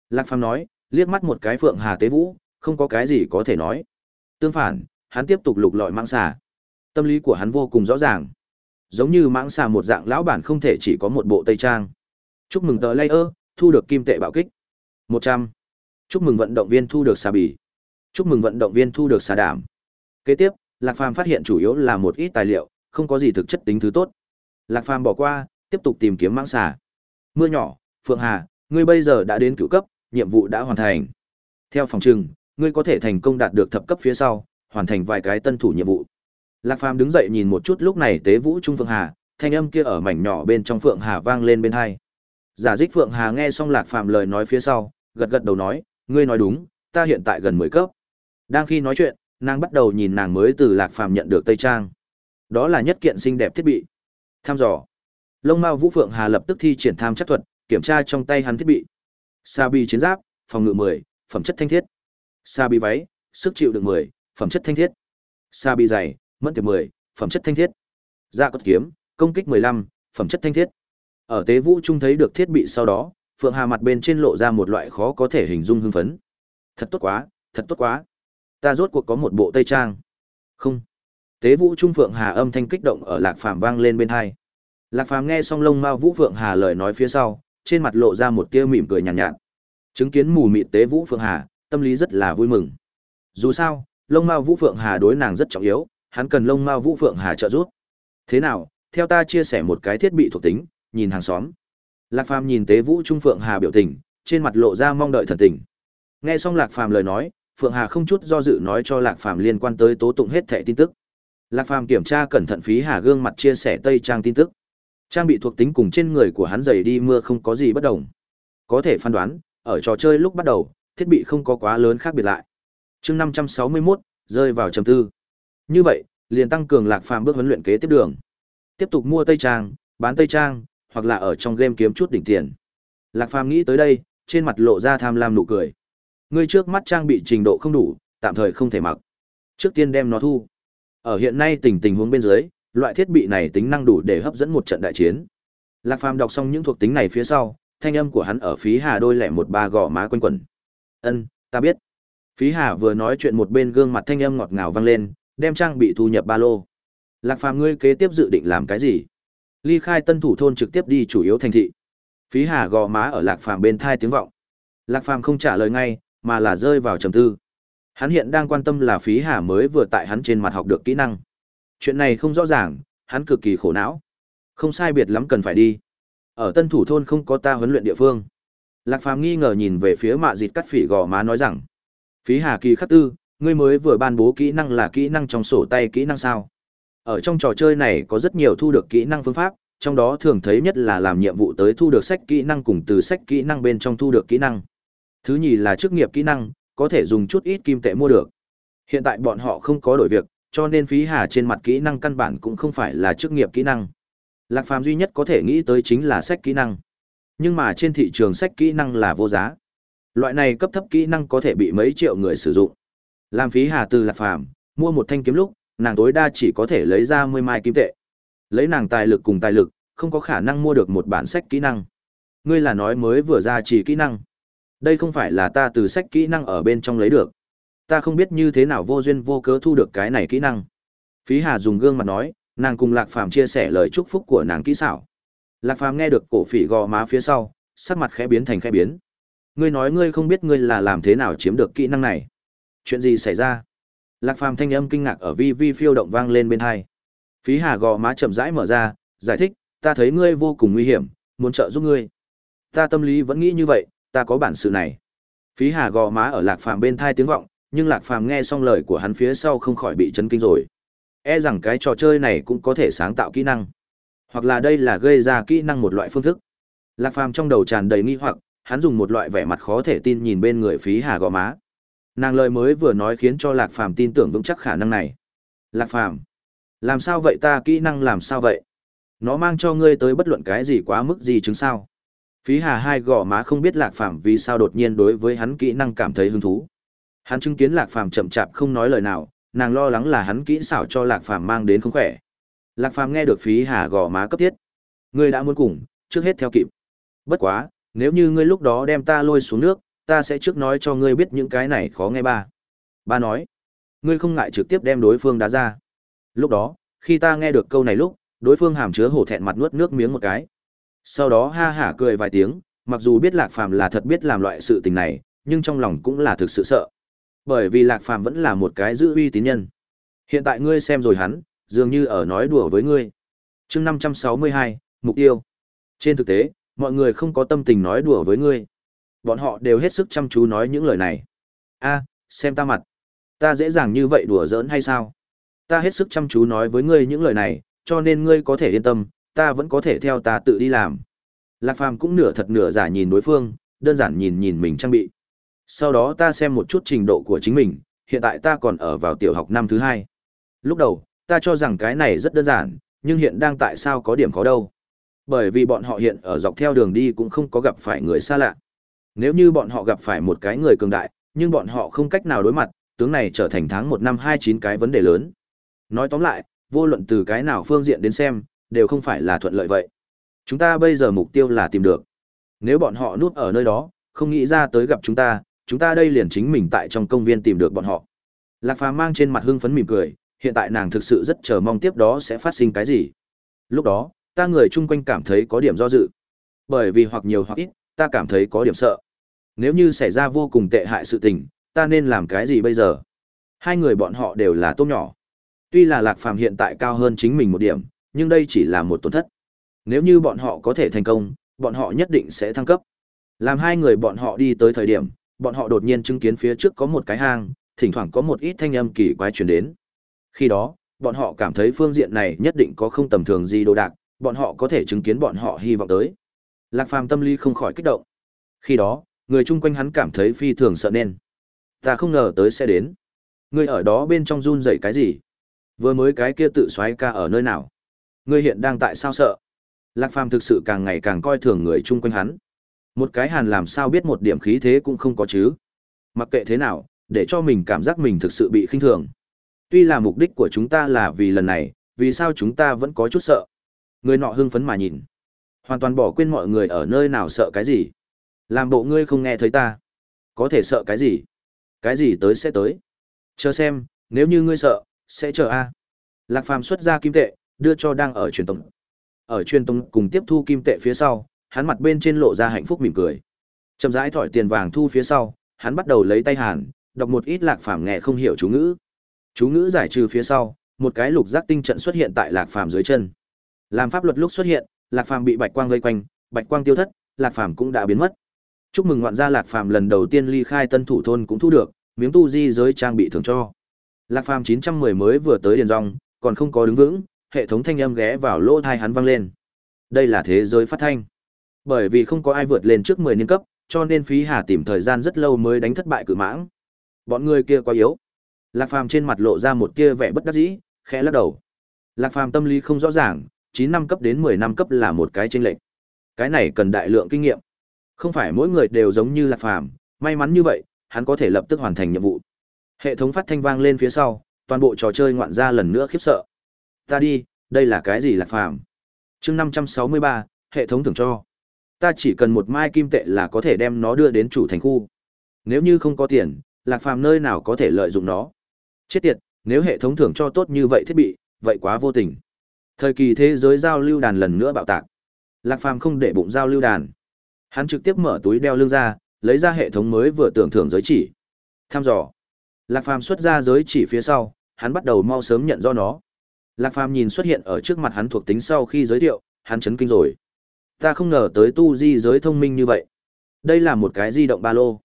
Lạc Phàm nói, liếc mắt một cái Phượng Hà Tế Vũ, không có cái gì có thể nói. Tương phản, hắn tiếp tục lục lọi mãng xà. Tâm lý của hắn vô cùng rõ ràng. Giống như mãng xà một dạng lão bản không thể chỉ có một bộ tây trang. Chúc mừng tờ layer, thu được kim tệ bạo kích. 100. Chúc mừng vận động viên thu được xà bì. Chúc mừng vận động viên thu được xà đảm. Kế tiếp, Lạc Phàm phát hiện chủ yếu là một ít tài liệu, không có gì thực chất tính thứ tốt. Lạc Phàm bỏ qua, tiếp tục tìm kiếm mãng xà. Mưa nhỏ, Phượng Hà, ngươi bây giờ đã đến cựu cấp, nhiệm vụ đã hoàn thành. Theo phòng trừng, ngươi có thể thành công đạt được thập cấp phía sau, hoàn thành vài cái tân thủ nhiệm vụ. Lạc Phàm đứng dậy nhìn một chút lúc này Tế Vũ Trung Phượng Hà, thanh âm kia ở mảnh nhỏ bên trong Phượng Hà vang lên bên hai. Giả Dích Phượng Hà nghe xong Lạc Phàm lời nói phía sau, gật gật đầu nói, ngươi nói đúng, ta hiện tại gần 10 cấp. Đang khi nói chuyện, nàng bắt đầu nhìn nàng mới từ Lạc Phàm nhận được Tây Trang. Đó là nhất kiện xinh đẹp thiết bị. Tham dò. Lông Mao Vũ Phượng Hà lập tức thi triển tham chắc thuật, kiểm tra trong tay hắn thiết bị. Sa bi chiến giáp, phòng ngự 10, phẩm chất thanh thiết. Sa bi váy, sức chịu được 10, phẩm chất thanh thiết. Sa bi giày, mẫn tiệp 10, phẩm chất thanh thiết. Dạ cốt kiếm, công kích 15, phẩm chất thanh thiết. Ở Tế Vũ Trung thấy được thiết bị sau đó, Phượng Hà mặt bên trên lộ ra một loại khó có thể hình dung hưng phấn. Thật tốt quá, thật tốt quá. Ta rốt cuộc có một bộ tây trang. Không. Tế Vũ Trung Phượng Hà âm thanh kích động ở Lạc Phàm vang lên bên hai Lạc Phàm nghe xong lông mao Vũ Phượng Hà lời nói phía sau, trên mặt lộ ra một tia mỉm cười nhàn nhạt, nhạt. Chứng kiến mù mịt Tế Vũ Phượng Hà, tâm lý rất là vui mừng. Dù sao, lông mao Vũ Phượng Hà đối nàng rất trọng yếu, hắn cần lông mao Vũ Phượng Hà trợ giúp. Thế nào, theo ta chia sẻ một cái thiết bị thuộc tính, nhìn hàng xóm. Lạc Phàm nhìn Tế Vũ Trung Phượng Hà biểu tình, trên mặt lộ ra mong đợi thần tình. Nghe xong Lạc Phàm lời nói, Phượng Hà không chút do dự nói cho Lạc Phàm liên quan tới tố tụng hết thảy tin tức. Lạc Phàm kiểm tra cẩn thận phí Hà gương mặt chia sẻ tây trang tin tức. Trang bị thuộc tính cùng trên người của hắn dày đi mưa không có gì bất đồng. Có thể phán đoán, ở trò chơi lúc bắt đầu, thiết bị không có quá lớn khác biệt lại. Chương 561, rơi vào trầm tư. Như vậy, liền tăng cường Lạc Phàm bước huấn luyện kế tiếp đường. tiếp tục mua Tây Trang, bán Tây Trang, hoặc là ở trong game kiếm chút đỉnh tiền. Lạc Phàm nghĩ tới đây, trên mặt lộ ra tham lam nụ cười. Ngươi trước mắt trang bị trình độ không đủ, tạm thời không thể mặc. Trước tiên đem nó thu. Ở hiện nay tình tình huống bên dưới, loại thiết bị này tính năng đủ để hấp dẫn một trận đại chiến. Lạc Phàm đọc xong những thuộc tính này phía sau, thanh âm của hắn ở phí Hà đôi lẻ một ba gò má quanh quẩn. "Ân, ta biết." Phí Hà vừa nói chuyện một bên gương mặt thanh âm ngọt ngào vang lên, đem trang bị thu nhập ba lô. Lạc Phàm ngươi kế tiếp dự định làm cái gì? Ly khai Tân Thủ thôn trực tiếp đi chủ yếu thành thị. Phí Hà gò má ở Lạc Phàm bên thai tiếng vọng. Lạc Phàm không trả lời ngay, mà là rơi vào trầm tư. Hắn hiện đang quan tâm là Phí Hà mới vừa tại hắn trên mặt học được kỹ năng. Chuyện này không rõ ràng, hắn cực kỳ khổ não. Không sai biệt lắm cần phải đi. Ở Tân Thủ thôn không có ta huấn luyện địa phương. Lạc Phàm nghi ngờ nhìn về phía Mạ Dịt cắt phỉ gò má nói rằng: "Phí Hà Kỳ khắc tư, ngươi mới vừa ban bố kỹ năng là kỹ năng trong sổ tay kỹ năng sao?" Ở trong trò chơi này có rất nhiều thu được kỹ năng phương pháp, trong đó thường thấy nhất là làm nhiệm vụ tới thu được sách kỹ năng cùng từ sách kỹ năng bên trong thu được kỹ năng. Thứ nhì là chức nghiệp kỹ năng, có thể dùng chút ít kim tệ mua được. Hiện tại bọn họ không có đổi việc, cho nên phí hà trên mặt kỹ năng căn bản cũng không phải là chức nghiệp kỹ năng. Lạc Phàm duy nhất có thể nghĩ tới chính là sách kỹ năng. Nhưng mà trên thị trường sách kỹ năng là vô giá. Loại này cấp thấp kỹ năng có thể bị mấy triệu người sử dụng. Làm phí hà từ Lạc Phàm mua một thanh kiếm lúc, nàng tối đa chỉ có thể lấy ra 10 mai kim tệ. Lấy nàng tài lực cùng tài lực, không có khả năng mua được một bản sách kỹ năng. Ngươi là nói mới vừa ra chỉ kỹ năng. Đây không phải là ta từ sách kỹ năng ở bên trong lấy được. Ta không biết như thế nào vô duyên vô cớ thu được cái này kỹ năng. Phí Hà dùng gương mặt nói, nàng cùng Lạc Phàm chia sẻ lời chúc phúc của nàng kỹ xảo. Lạc Phàm nghe được cổ phỉ gò má phía sau, sắc mặt khẽ biến thành khẽ biến. Ngươi nói ngươi không biết ngươi là làm thế nào chiếm được kỹ năng này. Chuyện gì xảy ra? Lạc Phàm thanh âm kinh ngạc ở vi vi phiêu động vang lên bên hai. Phí Hà gò má chậm rãi mở ra, giải thích, ta thấy ngươi vô cùng nguy hiểm, muốn trợ giúp ngươi. Ta tâm lý vẫn nghĩ như vậy, ta có bản sự này. Phí Hà gò má ở Lạc Phàm bên thai tiếng vọng, nhưng Lạc Phàm nghe xong lời của hắn phía sau không khỏi bị chấn kinh rồi. E rằng cái trò chơi này cũng có thể sáng tạo kỹ năng. Hoặc là đây là gây ra kỹ năng một loại phương thức. Lạc Phàm trong đầu tràn đầy nghi hoặc, hắn dùng một loại vẻ mặt khó thể tin nhìn bên người Phí Hà gò má. Nàng lời mới vừa nói khiến cho Lạc Phàm tin tưởng vững chắc khả năng này. Lạc Phàm, làm sao vậy ta kỹ năng làm sao vậy? Nó mang cho ngươi tới bất luận cái gì quá mức gì chứng sao? Phí Hà hai gò má không biết Lạc Phàm vì sao đột nhiên đối với hắn kỹ năng cảm thấy hứng thú. Hắn chứng kiến Lạc Phàm chậm chạp không nói lời nào, nàng lo lắng là hắn kỹ xảo cho Lạc Phàm mang đến không khỏe. Lạc Phàm nghe được Phí Hà gò má cấp thiết. Ngươi đã muốn cùng, trước hết theo kịp. Bất quá, nếu như ngươi lúc đó đem ta lôi xuống nước, ta sẽ trước nói cho ngươi biết những cái này khó nghe ba. Ba nói, ngươi không ngại trực tiếp đem đối phương đá ra. Lúc đó, khi ta nghe được câu này lúc, đối phương hàm chứa hổ thẹn mặt nuốt nước miếng một cái. Sau đó ha hả cười vài tiếng, mặc dù biết Lạc Phàm là thật biết làm loại sự tình này, nhưng trong lòng cũng là thực sự sợ. Bởi vì Lạc Phàm vẫn là một cái giữ uy tín nhân. Hiện tại ngươi xem rồi hắn, dường như ở nói đùa với ngươi. Chương 562, mục tiêu. Trên thực tế, mọi người không có tâm tình nói đùa với ngươi. Bọn họ đều hết sức chăm chú nói những lời này. A, xem ta mặt. Ta dễ dàng như vậy đùa giỡn hay sao? Ta hết sức chăm chú nói với ngươi những lời này, cho nên ngươi có thể yên tâm, ta vẫn có thể theo ta tự đi làm. Lạc Phàm cũng nửa thật nửa giả nhìn đối phương, đơn giản nhìn nhìn mình trang bị. Sau đó ta xem một chút trình độ của chính mình, hiện tại ta còn ở vào tiểu học năm thứ hai. Lúc đầu, ta cho rằng cái này rất đơn giản, nhưng hiện đang tại sao có điểm khó đâu. Bởi vì bọn họ hiện ở dọc theo đường đi cũng không có gặp phải người xa lạ. Nếu như bọn họ gặp phải một cái người cường đại, nhưng bọn họ không cách nào đối mặt, tướng này trở thành tháng một năm hai chín cái vấn đề lớn. Nói tóm lại, vô luận từ cái nào phương diện đến xem, đều không phải là thuận lợi vậy. Chúng ta bây giờ mục tiêu là tìm được. Nếu bọn họ núp ở nơi đó, không nghĩ ra tới gặp chúng ta, chúng ta đây liền chính mình tại trong công viên tìm được bọn họ. Lạc Phàm mang trên mặt hưng phấn mỉm cười, hiện tại nàng thực sự rất chờ mong tiếp đó sẽ phát sinh cái gì. Lúc đó, ta người chung quanh cảm thấy có điểm do dự. Bởi vì hoặc nhiều hoặc ít, ta cảm thấy có điểm sợ. Nếu như xảy ra vô cùng tệ hại sự tình, ta nên làm cái gì bây giờ? Hai người bọn họ đều là tôm nhỏ. Tuy là Lạc Phàm hiện tại cao hơn chính mình một điểm, nhưng đây chỉ là một tổn thất. Nếu như bọn họ có thể thành công, bọn họ nhất định sẽ thăng cấp. Làm hai người bọn họ đi tới thời điểm, bọn họ đột nhiên chứng kiến phía trước có một cái hang, thỉnh thoảng có một ít thanh âm kỳ quái truyền đến. Khi đó, bọn họ cảm thấy phương diện này nhất định có không tầm thường gì đồ đạc, bọn họ có thể chứng kiến bọn họ hy vọng tới. Lạc Phàm tâm lý không khỏi kích động. Khi đó, người chung quanh hắn cảm thấy phi thường sợ nên. Ta không ngờ tới sẽ đến. Người ở đó bên trong run rẩy cái gì? Vừa mới cái kia tự xoáy ca ở nơi nào? Ngươi hiện đang tại sao sợ? Lạc Phàm thực sự càng ngày càng coi thường người chung quanh hắn. Một cái hàn làm sao biết một điểm khí thế cũng không có chứ. Mặc kệ thế nào, để cho mình cảm giác mình thực sự bị khinh thường. Tuy là mục đích của chúng ta là vì lần này, vì sao chúng ta vẫn có chút sợ? Người nọ hưng phấn mà nhìn. Hoàn toàn bỏ quên mọi người ở nơi nào sợ cái gì. Làm bộ ngươi không nghe thấy ta. Có thể sợ cái gì? Cái gì tới sẽ tới. Chờ xem, nếu như ngươi sợ, sẽ chờ a. Lạc Phàm xuất ra kim tệ, đưa cho đang ở truyền tống. Ở truyền tống cùng tiếp thu kim tệ phía sau, hắn mặt bên trên lộ ra hạnh phúc mỉm cười. Chậm rãi thỏi tiền vàng thu phía sau, hắn bắt đầu lấy tay hàn, đọc một ít Lạc Phàm nghe không hiểu chú ngữ. Chú ngữ giải trừ phía sau, một cái lục giác tinh trận xuất hiện tại Lạc Phàm dưới chân. Làm pháp luật lúc xuất hiện, Lạc Phàm bị bạch quang vây quanh, bạch quang tiêu thất, Lạc Phàm cũng đã biến mất. Chúc mừng ngoạn gia Lạc Phàm lần đầu tiên ly khai Tân Thủ thôn cũng thu được, miếng tu di giới trang bị thưởng cho. Lạc Phàm 910 mới vừa tới điền rong, còn không có đứng vững, hệ thống thanh âm ghé vào lỗ tai hắn vang lên. Đây là thế giới phát thanh. Bởi vì không có ai vượt lên trước 10 niên cấp, cho nên Phí Hà tìm thời gian rất lâu mới đánh thất bại cự mãng. Bọn người kia quá yếu. Lạc Phàm trên mặt lộ ra một kia vẻ bất đắc dĩ, khẽ lắc đầu. Lạc Phàm tâm lý không rõ ràng, chín năm cấp đến 10 năm cấp là một cái chênh lệch. Cái này cần đại lượng kinh nghiệm. Không phải mỗi người đều giống như Lạc Phàm, may mắn như vậy, hắn có thể lập tức hoàn thành nhiệm vụ. Hệ thống phát thanh vang lên phía sau, toàn bộ trò chơi ngoạn ra lần nữa khiếp sợ. Ta đi, đây là cái gì Lạc Phàm? Chương 563, hệ thống thưởng cho. Ta chỉ cần một mai kim tệ là có thể đem nó đưa đến chủ thành khu. Nếu như không có tiền, Lạc Phàm nơi nào có thể lợi dụng nó? Chết tiệt, nếu hệ thống thưởng cho tốt như vậy thiết bị, vậy quá vô tình. Thời kỳ thế giới giao lưu đàn lần nữa bạo tạc. Lạc Phàm không để bụng giao lưu đàn. Hắn trực tiếp mở túi đeo lưng ra, lấy ra hệ thống mới vừa tưởng thưởng giới chỉ. Tham dò. Lạc Phàm xuất ra giới chỉ phía sau, hắn bắt đầu mau sớm nhận do nó. Lạc Phàm nhìn xuất hiện ở trước mặt hắn thuộc tính sau khi giới thiệu, hắn chấn kinh rồi. Ta không ngờ tới tu di giới thông minh như vậy. Đây là một cái di động ba lô.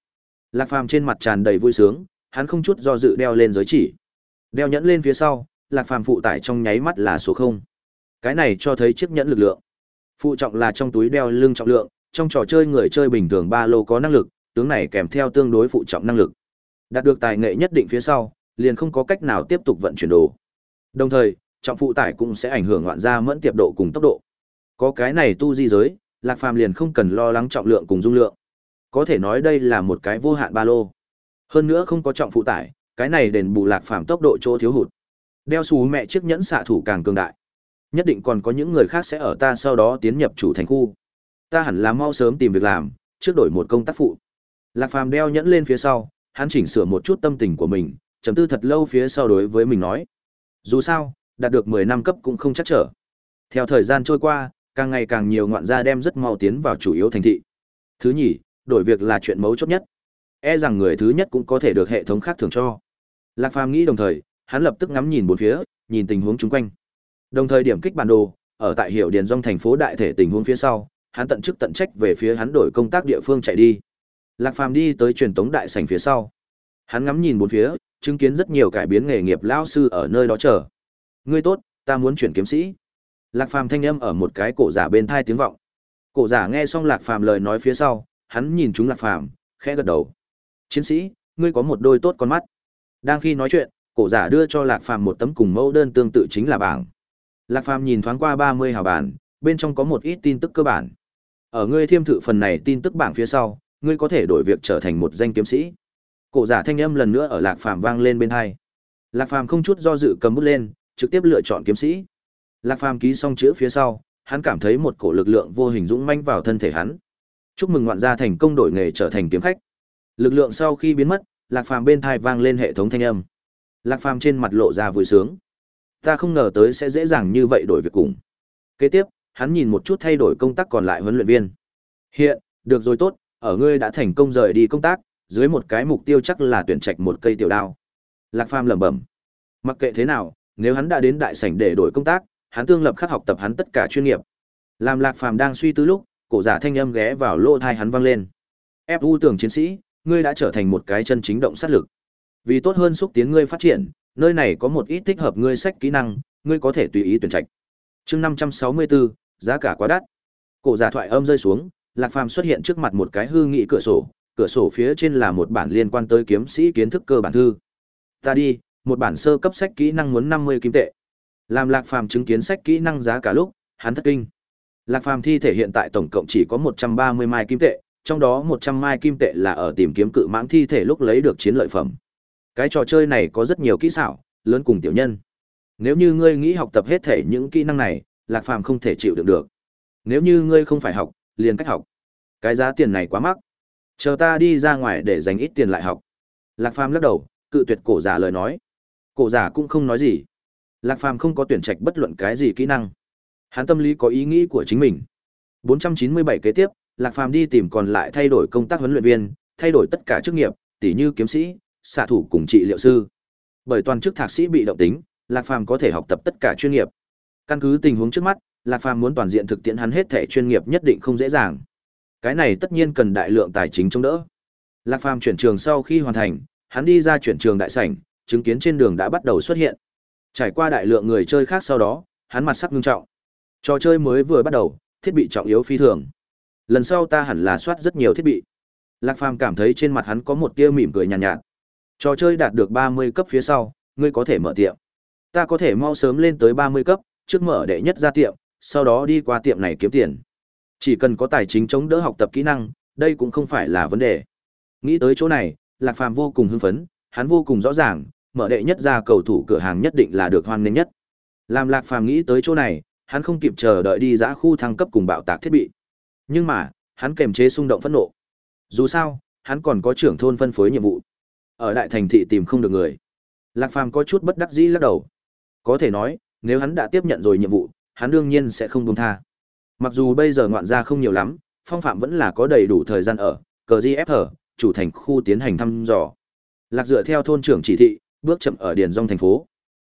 Lạc Phàm trên mặt tràn đầy vui sướng, hắn không chút do dự đeo lên giới chỉ. Đeo nhẫn lên phía sau, Lạc Phàm phụ tải trong nháy mắt là số không. Cái này cho thấy chiếc nhẫn lực lượng. Phụ trọng là trong túi đeo lưng trọng lượng, trong trò chơi người chơi bình thường ba lô có năng lực, tướng này kèm theo tương đối phụ trọng năng lực. Đạt được tài nghệ nhất định phía sau, liền không có cách nào tiếp tục vận chuyển đồ. Đồng thời, trọng phụ tải cũng sẽ ảnh hưởng ngoạn gia mẫn tiệp độ cùng tốc độ. Có cái này tu di giới, Lạc Phàm liền không cần lo lắng trọng lượng cùng dung lượng. Có thể nói đây là một cái vô hạn ba lô. Hơn nữa không có trọng phụ tải, cái này đền bù Lạc Phàm tốc độ chỗ thiếu hụt. Đeo xú mẹ chiếc nhẫn xạ thủ càng cường đại. Nhất định còn có những người khác sẽ ở ta sau đó tiến nhập chủ thành khu. Ta hẳn là mau sớm tìm việc làm, trước đổi một công tác phụ. Lạc Phàm đeo nhẫn lên phía sau, hắn chỉnh sửa một chút tâm tình của mình, trầm tư thật lâu phía sau đối với mình nói. Dù sao, đạt được 10 năm cấp cũng không chắc trở. Theo thời gian trôi qua, càng ngày càng nhiều ngoạn gia đem rất mau tiến vào chủ yếu thành thị. Thứ nhì, đổi việc là chuyện mấu chốt nhất. E rằng người thứ nhất cũng có thể được hệ thống khác thưởng cho. Lạc Phàm nghĩ đồng thời, hắn lập tức ngắm nhìn bốn phía, nhìn tình huống chung quanh. Đồng thời điểm kích bản đồ, ở tại hiệu điền dòng thành phố đại thể tình huống phía sau, hắn tận chức tận trách về phía hắn đổi công tác địa phương chạy đi. Lạc Phàm đi tới truyền tống đại sảnh phía sau. Hắn ngắm nhìn bốn phía, chứng kiến rất nhiều cải biến nghề nghiệp lão sư ở nơi đó chờ. Ngươi tốt, ta muốn chuyển kiếm sĩ. Lạc Phàm thanh âm ở một cái cổ giả bên thai tiếng vọng. Cổ giả nghe xong Lạc Phàm lời nói phía sau, hắn nhìn chúng Lạc Phàm, khẽ gật đầu. Chiến sĩ, ngươi có một đôi tốt con mắt. Đang khi nói chuyện, cổ giả đưa cho Lạc Phàm một tấm cùng mẫu đơn tương tự chính là bảng. Lạc Phàm nhìn thoáng qua 30 hào bản, bên trong có một ít tin tức cơ bản. Ở ngươi thiêm thử phần này tin tức bảng phía sau, ngươi có thể đổi việc trở thành một danh kiếm sĩ. Cổ giả thanh âm lần nữa ở Lạc Phàm vang lên bên hai. Lạc Phàm không chút do dự cầm bút lên, trực tiếp lựa chọn kiếm sĩ. Lạc Phàm ký xong chữ phía sau, hắn cảm thấy một cổ lực lượng vô hình dũng manh vào thân thể hắn. Chúc mừng ngoạn gia thành công đổi nghề trở thành kiếm khách. Lực lượng sau khi biến mất, Lạc Phàm bên tai vang lên hệ thống thanh âm. Lạc Phàm trên mặt lộ ra vui sướng. Ta không ngờ tới sẽ dễ dàng như vậy đổi việc cùng. Kế tiếp, hắn nhìn một chút thay đổi công tác còn lại huấn luyện viên. Hiện, được rồi tốt, ở ngươi đã thành công rời đi công tác, dưới một cái mục tiêu chắc là tuyển trạch một cây tiểu đao. Lạc Phàm lẩm bẩm. Mặc kệ thế nào, nếu hắn đã đến đại sảnh để đổi công tác, hắn tương lập khắc học tập hắn tất cả chuyên nghiệp. Làm Lạc Phàm đang suy tư lúc, cổ giả thanh âm ghé vào lỗ tai hắn vang lên. "Fu tưởng chiến sĩ, ngươi đã trở thành một cái chân chính động sát lực. Vì tốt hơn xúc tiến ngươi phát triển, nơi này có một ít thích hợp ngươi sách kỹ năng, ngươi có thể tùy ý tuyển trạch." Chương 564, giá cả quá đắt. Cổ giả thoại âm rơi xuống, Lạc Phàm xuất hiện trước mặt một cái hư nghị cửa sổ, cửa sổ phía trên là một bản liên quan tới kiếm sĩ kiến thức cơ bản thư. Ta đi, một bản sơ cấp sách kỹ năng muốn 50 kim tệ. Làm Lạc Phàm chứng kiến sách kỹ năng giá cả lúc, hắn thất kinh. Lạc Phàm thi thể hiện tại tổng cộng chỉ có 130 mai kim tệ, trong đó 100 mai kim tệ là ở tìm kiếm cự mãng thi thể lúc lấy được chiến lợi phẩm. Cái trò chơi này có rất nhiều kỹ xảo, lớn cùng tiểu nhân. Nếu như ngươi nghĩ học tập hết thể những kỹ năng này, Lạc Phàm không thể chịu đựng được. Nếu như ngươi không phải học, liền cách học. Cái giá tiền này quá mắc. Chờ ta đi ra ngoài để dành ít tiền lại học. Lạc Phàm lắc đầu, cự tuyệt cổ giả lời nói. Cổ giả cũng không nói gì. Lạc Phàm không có tuyển trạch bất luận cái gì kỹ năng. Hắn tâm lý có ý nghĩ của chính mình. 497 kế tiếp, Lạc Phàm đi tìm còn lại thay đổi công tác huấn luyện viên, thay đổi tất cả chức nghiệp, tỉ như kiếm sĩ, xạ thủ cùng trị liệu sư. Bởi toàn chức thạc sĩ bị động tính, Lạc Phàm có thể học tập tất cả chuyên nghiệp. Căn cứ tình huống trước mắt, Lạc Phàm muốn toàn diện thực tiễn hắn hết thể chuyên nghiệp nhất định không dễ dàng. Cái này tất nhiên cần đại lượng tài chính chống đỡ. Lạc Phàm chuyển trường sau khi hoàn thành, hắn đi ra chuyển trường đại sảnh, chứng kiến trên đường đã bắt đầu xuất hiện. Trải qua đại lượng người chơi khác sau đó, hắn mặt sắc nghiêm trọng. Trò chơi mới vừa bắt đầu, thiết bị trọng yếu phi thường. Lần sau ta hẳn là soát rất nhiều thiết bị. Lạc Phàm cảm thấy trên mặt hắn có một tia mỉm cười nhàn nhạt, nhạt. Trò chơi đạt được 30 cấp phía sau, ngươi có thể mở tiệm. Ta có thể mau sớm lên tới 30 cấp, trước mở đệ nhất ra tiệm, sau đó đi qua tiệm này kiếm tiền. Chỉ cần có tài chính chống đỡ học tập kỹ năng, đây cũng không phải là vấn đề. Nghĩ tới chỗ này, Lạc Phàm vô cùng hưng phấn, hắn vô cùng rõ ràng, mở đệ nhất ra cầu thủ cửa hàng nhất định là được hoan nghênh nhất. Làm Lạc Phàm nghĩ tới chỗ này, hắn không kịp chờ đợi đi dã khu thăng cấp cùng bạo tạc thiết bị. Nhưng mà, hắn kềm chế xung động phẫn nộ. Dù sao, hắn còn có trưởng thôn phân phối nhiệm vụ. Ở đại thành thị tìm không được người. Lạc Phàm có chút bất đắc dĩ lắc đầu. Có thể nói, nếu hắn đã tiếp nhận rồi nhiệm vụ, hắn đương nhiên sẽ không buông tha. Mặc dù bây giờ ngoạn gia không nhiều lắm, phong phạm vẫn là có đầy đủ thời gian ở, cờ GFR, chủ thành khu tiến hành thăm dò. Lạc dựa theo thôn trưởng chỉ thị, bước chậm ở điền dòng thành phố.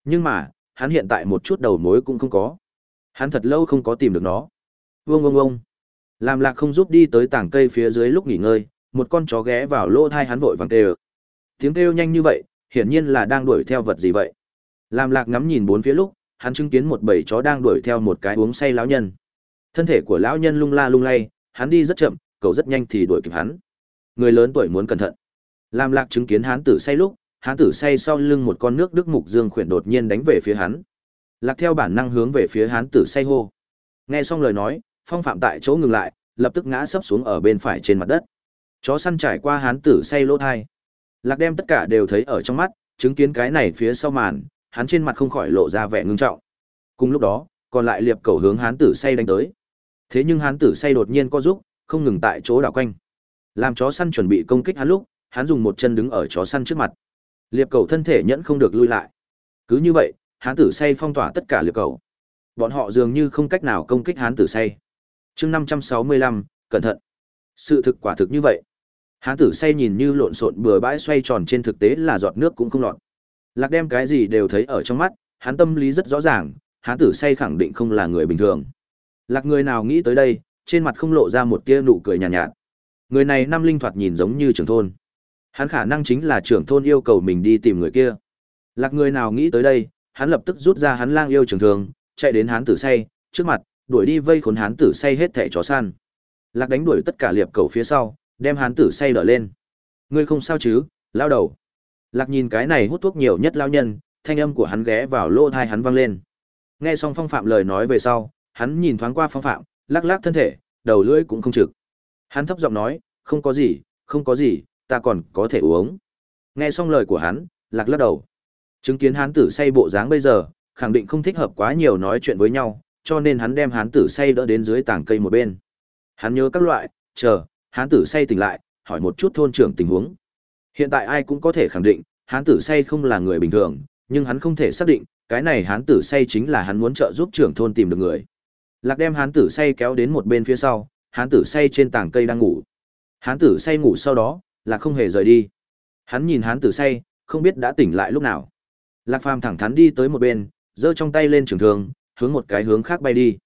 Nhưng mà, hắn hiện tại một chút đầu mối cũng không có. Hắn thật lâu không có tìm được nó. Vương vương vương, Làm lạc không giúp đi tới tảng cây phía dưới lúc nghỉ ngơi, một con chó ghé vào lỗ thai hắn vội vàng kêu. Tiếng kêu nhanh như vậy, hiển nhiên là đang đuổi theo vật gì vậy. Làm lạc ngắm nhìn bốn phía lúc, hắn chứng kiến một bầy chó đang đuổi theo một cái uống say lão nhân. Thân thể của lão nhân lung la lung lay, hắn đi rất chậm, cậu rất nhanh thì đuổi kịp hắn. Người lớn tuổi muốn cẩn thận. Lam lạc chứng kiến hắn tử say lúc, hắn tử say sau lưng một con nước đức mục dương khuyển đột nhiên đánh về phía hắn. Lạc theo bản năng hướng về phía hắn tử say hô. Nghe xong lời nói, phong phạm tại chỗ ngừng lại, lập tức ngã sấp xuống ở bên phải trên mặt đất. Chó săn trải qua hắn tử say lỗ thai. Lạc đem tất cả đều thấy ở trong mắt, chứng kiến cái này phía sau màn, hắn trên mặt không khỏi lộ ra vẻ ngưng trọng. Cùng lúc đó, còn lại liệp cầu hướng hán tử say đánh tới. Thế nhưng hán tử say đột nhiên co giúp, không ngừng tại chỗ đảo quanh. Làm chó săn chuẩn bị công kích hắn lúc, hắn dùng một chân đứng ở chó săn trước mặt. Liệp cầu thân thể nhẫn không được lui lại. Cứ như vậy, hán tử say phong tỏa tất cả liệp cầu. Bọn họ dường như không cách nào công kích hán tử say. Chương 565, cẩn thận. Sự thực quả thực như vậy. Hán tử say nhìn như lộn xộn bừa bãi xoay tròn trên thực tế là giọt nước cũng không lọt. Lạc đem cái gì đều thấy ở trong mắt, hắn tâm lý rất rõ ràng, hán tử say khẳng định không là người bình thường. Lạc người nào nghĩ tới đây, trên mặt không lộ ra một tia nụ cười nhàn nhạt, nhạt. Người này năm linh thoạt nhìn giống như trưởng thôn. Hắn khả năng chính là trưởng thôn yêu cầu mình đi tìm người kia. Lạc người nào nghĩ tới đây, hắn lập tức rút ra hắn lang yêu trường thường, chạy đến hán tử say, trước mặt, đuổi đi vây khốn hán tử say hết thẻ chó săn. Lạc đánh đuổi tất cả liệp cầu phía sau, đem hán tử say đỡ lên. Ngươi không sao chứ, lao đầu. Lạc nhìn cái này hút thuốc nhiều nhất lao nhân, thanh âm của hắn ghé vào lỗ thai hắn vang lên. Nghe xong phong phạm lời nói về sau, hắn nhìn thoáng qua phong phạm, lắc lắc thân thể, đầu lưỡi cũng không trực. Hắn thấp giọng nói, không có gì, không có gì, ta còn có thể uống. Nghe xong lời của hắn, lạc lắc đầu. Chứng kiến hắn tử say bộ dáng bây giờ, khẳng định không thích hợp quá nhiều nói chuyện với nhau, cho nên hắn đem hắn tử say đỡ đến dưới tảng cây một bên. Hắn nhớ các loại, chờ, hắn tử say tỉnh lại, hỏi một chút thôn trưởng tình huống. Hiện tại ai cũng có thể khẳng định, hán tử say không là người bình thường, nhưng hắn không thể xác định, cái này hán tử say chính là hắn muốn trợ giúp trưởng thôn tìm được người. Lạc đem hán tử say kéo đến một bên phía sau, hán tử say trên tảng cây đang ngủ. Hán tử say ngủ sau đó, là không hề rời đi. Hắn nhìn hán tử say, không biết đã tỉnh lại lúc nào. Lạc Phàm thẳng thắn đi tới một bên, giơ trong tay lên trường thương, hướng một cái hướng khác bay đi.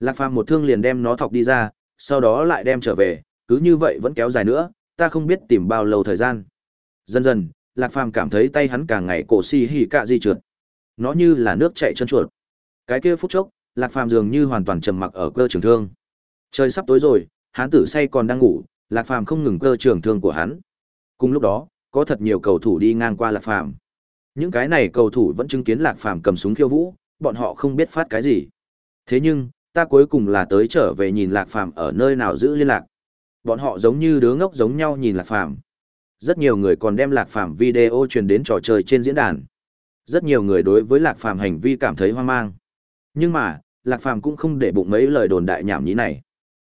Lạc Phàm một thương liền đem nó thọc đi ra, sau đó lại đem trở về, cứ như vậy vẫn kéo dài nữa, ta không biết tìm bao lâu thời gian. Dần dần, Lạc Phàm cảm thấy tay hắn càng ngày cổ xì hỉ cạ di trượt. Nó như là nước chảy chân chuột. Cái kia phút chốc, Lạc Phàm dường như hoàn toàn trầm mặc ở cơ trường thương. Trời sắp tối rồi, hắn tử say còn đang ngủ, Lạc Phàm không ngừng cơ trường thương của hắn. Cùng lúc đó, có thật nhiều cầu thủ đi ngang qua Lạc Phàm. Những cái này cầu thủ vẫn chứng kiến Lạc Phàm cầm súng khiêu vũ, bọn họ không biết phát cái gì. Thế nhưng, ta cuối cùng là tới trở về nhìn Lạc Phàm ở nơi nào giữ liên lạc. Bọn họ giống như đứa ngốc giống nhau nhìn Lạc Phàm. Rất nhiều người còn đem Lạc Phàm video truyền đến trò chơi trên diễn đàn. Rất nhiều người đối với Lạc Phàm hành vi cảm thấy hoang mang. Nhưng mà, Lạc Phàm cũng không để bụng mấy lời đồn đại nhảm nhí này.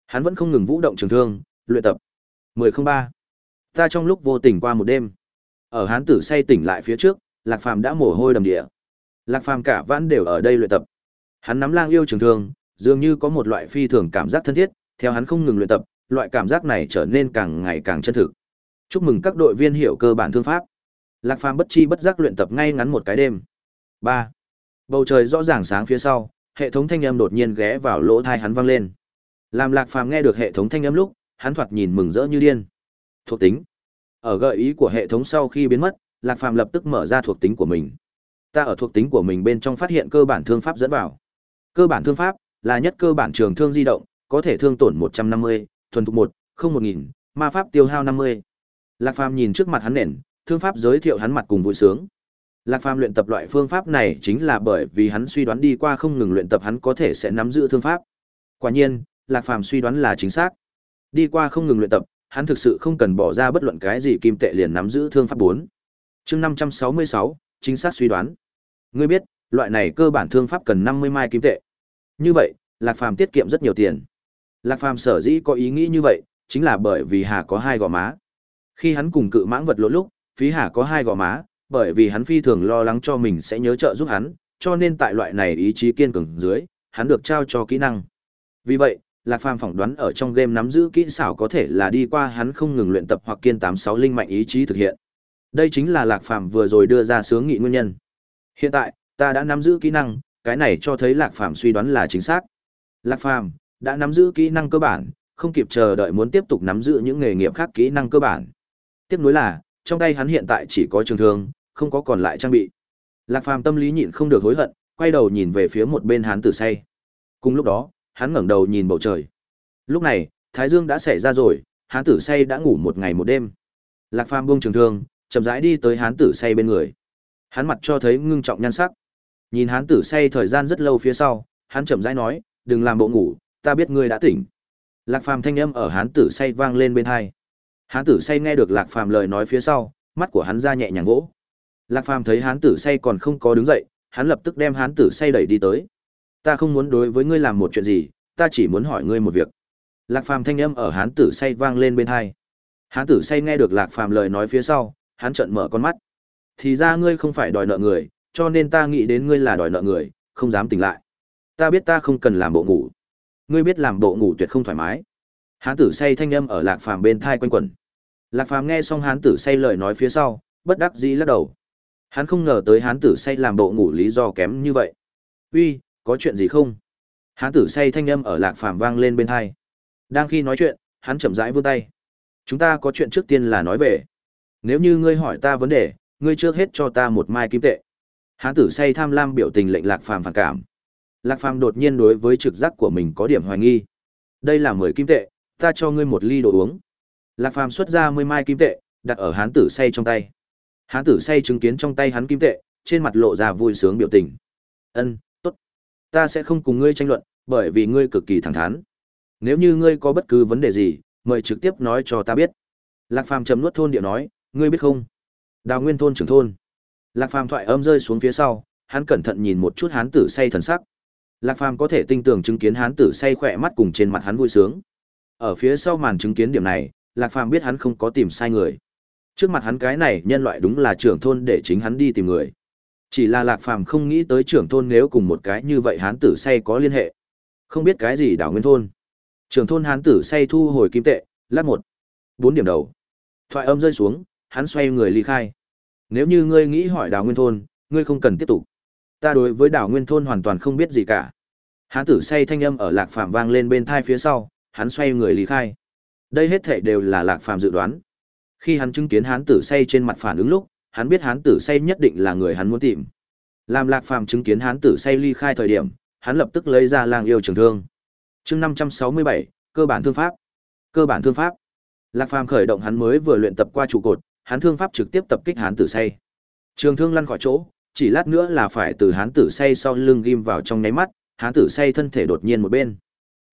Hắn vẫn không ngừng vũ động trường thương, luyện tập. 1003. Ta trong lúc vô tình qua một đêm, ở hán tử say tỉnh lại phía trước, Lạc Phàm đã mồ hôi đầm địa. Lạc Phàm cả vãn đều ở đây luyện tập. Hắn nắm lang yêu trường thương, dường như có một loại phi thường cảm giác thân thiết, theo hắn không ngừng luyện tập, loại cảm giác này trở nên càng ngày càng chân thực. Chúc mừng các đội viên hiểu cơ bản thương pháp. Lạc Phàm bất chi bất giác luyện tập ngay ngắn một cái đêm. Ba. Bầu trời rõ ràng sáng phía sau, hệ thống thanh âm đột nhiên ghé vào lỗ tai hắn vang lên. Làm Lạc Phàm nghe được hệ thống thanh âm lúc, hắn thoạt nhìn mừng rỡ như điên. Thuộc tính. Ở gợi ý của hệ thống sau khi biến mất, Lạc Phàm lập tức mở ra thuộc tính của mình. Ta ở thuộc tính của mình bên trong phát hiện cơ bản thương pháp dẫn vào. Cơ bản thương pháp là nhất cơ bản trường thương di động, có thể thương tổn 150, thuần thục 1, không 1000, ma pháp tiêu hao 50. Lạc Phàm nhìn trước mặt hắn nền, thương pháp giới thiệu hắn mặt cùng vui sướng. Lạc Phàm luyện tập loại phương pháp này chính là bởi vì hắn suy đoán đi qua không ngừng luyện tập hắn có thể sẽ nắm giữ thương pháp. Quả nhiên, Lạc Phàm suy đoán là chính xác. Đi qua không ngừng luyện tập, hắn thực sự không cần bỏ ra bất luận cái gì kim tệ liền nắm giữ thương pháp 4. Chương 566, chính xác suy đoán. Ngươi biết, loại này cơ bản thương pháp cần 50 mai kim tệ. Như vậy, Lạc Phàm tiết kiệm rất nhiều tiền. Lạc Phàm sở dĩ có ý nghĩ như vậy, chính là bởi vì Hà có hai gò má. Khi hắn cùng cự mãng vật lộn lúc, phí Hà có hai gò má, bởi vì hắn phi thường lo lắng cho mình sẽ nhớ trợ giúp hắn, cho nên tại loại này ý chí kiên cường dưới, hắn được trao cho kỹ năng. Vì vậy, Lạc Phàm phỏng đoán ở trong game nắm giữ kỹ xảo có thể là đi qua hắn không ngừng luyện tập hoặc kiên 86 linh mạnh ý chí thực hiện. Đây chính là Lạc Phàm vừa rồi đưa ra sướng nghị nguyên nhân. Hiện tại, ta đã nắm giữ kỹ năng, cái này cho thấy Lạc Phàm suy đoán là chính xác. Lạc Phàm đã nắm giữ kỹ năng cơ bản, không kịp chờ đợi muốn tiếp tục nắm giữ những nghề nghiệp khác kỹ năng cơ bản. Tiếp nối là, trong tay hắn hiện tại chỉ có trường thương, không có còn lại trang bị. Lạc Phàm tâm lý nhịn không được hối hận, quay đầu nhìn về phía một bên hắn tử say. Cùng lúc đó, hắn ngẩng đầu nhìn bầu trời. Lúc này, Thái Dương đã xảy ra rồi, hán tử say đã ngủ một ngày một đêm. Lạc Phàm buông trường thương, chậm rãi đi tới hán tử say bên người. Hắn mặt cho thấy ngưng trọng nhan sắc. Nhìn hán tử say thời gian rất lâu phía sau, hắn chậm rãi nói, "Đừng làm bộ ngủ, ta biết ngươi đã tỉnh." Lạc Phàm thanh âm ở hán tử say vang lên bên tai. Hán tử say nghe được Lạc Phàm lời nói phía sau, mắt của hắn ra nhẹ nhàng vỗ. Lạc Phàm thấy hán tử say còn không có đứng dậy, hắn lập tức đem hán tử say đẩy đi tới. Ta không muốn đối với ngươi làm một chuyện gì ta chỉ muốn hỏi ngươi một việc. Lạc phàm thanh âm ở hán tử say vang lên bên hai. Hán tử say nghe được lạc phàm lời nói phía sau hắn trợn mở con mắt. Thì ra ngươi không phải đòi nợ người cho nên ta nghĩ đến ngươi là đòi nợ người không dám tỉnh lại. Ta biết ta không cần làm bộ ngủ. Ngươi biết làm bộ ngủ tuyệt không thoải mái hán tử say thanh âm ở lạc phàm bên thai quanh quẩn. Lạc phàm nghe xong hán tử say lời nói phía sau, bất đắc dĩ lắc đầu. Hắn không ngờ tới hán tử say làm bộ ngủ lý do kém như vậy. Uy, có chuyện gì không? Hán tử say thanh âm ở lạc phàm vang lên bên thai. Đang khi nói chuyện, hắn chậm rãi vươn tay. Chúng ta có chuyện trước tiên là nói về. Nếu như ngươi hỏi ta vấn đề, ngươi trước hết cho ta một mai kim tệ. Hán tử say tham lam biểu tình lệnh lạc phàm phản cảm. Lạc phàm đột nhiên đối với trực giác của mình có điểm hoài nghi. Đây là mười kim tệ ta cho ngươi một ly đồ uống lạc phàm xuất ra mười mai kim tệ đặt ở hán tử say trong tay hán tử say chứng kiến trong tay hắn kim tệ trên mặt lộ ra vui sướng biểu tình ân Ta sẽ không cùng ngươi tranh luận, bởi vì ngươi cực kỳ thẳng thắn. Nếu như ngươi có bất cứ vấn đề gì, mời trực tiếp nói cho ta biết. Lạc Phàm trầm nuốt thôn điệu nói, ngươi biết không? Đào Nguyên thôn trưởng thôn. Lạc Phàm thoại âm rơi xuống phía sau, hắn cẩn thận nhìn một chút hán tử say thần sắc. Lạc Phàm có thể tinh tường chứng kiến hán tử say khỏe mắt cùng trên mặt hắn vui sướng. Ở phía sau màn chứng kiến điểm này, Lạc Phàm biết hắn không có tìm sai người. Trước mặt hắn cái này nhân loại đúng là trưởng thôn để chính hắn đi tìm người. Chỉ là Lạc Phàm không nghĩ tới trưởng thôn nếu cùng một cái như vậy hán tử say có liên hệ. Không biết cái gì đảo nguyên thôn. Trưởng thôn hán tử say thu hồi kim tệ, lát một. Bốn điểm đầu. Thoại âm rơi xuống, hắn xoay người ly khai. Nếu như ngươi nghĩ hỏi đảo nguyên thôn, ngươi không cần tiếp tục. Ta đối với đảo nguyên thôn hoàn toàn không biết gì cả. Hán tử say thanh âm ở Lạc Phàm vang lên bên thai phía sau, hắn xoay người ly khai. Đây hết thảy đều là Lạc Phàm dự đoán. Khi hắn chứng kiến hán tử say trên mặt phản ứng lúc, hắn biết hán tử say nhất định là người hắn muốn tìm. Làm Lạc Phàm chứng kiến hán tử say ly khai thời điểm, hắn lập tức lấy ra lang yêu trường thương. Chương 567, cơ bản thương pháp. Cơ bản thương pháp. Lạc Phàm khởi động hắn mới vừa luyện tập qua trụ cột, hắn thương pháp trực tiếp tập kích hán tử say. Trường thương lăn khỏi chỗ, chỉ lát nữa là phải từ hán tử say sau lưng ghim vào trong nháy mắt, hán tử say thân thể đột nhiên một bên.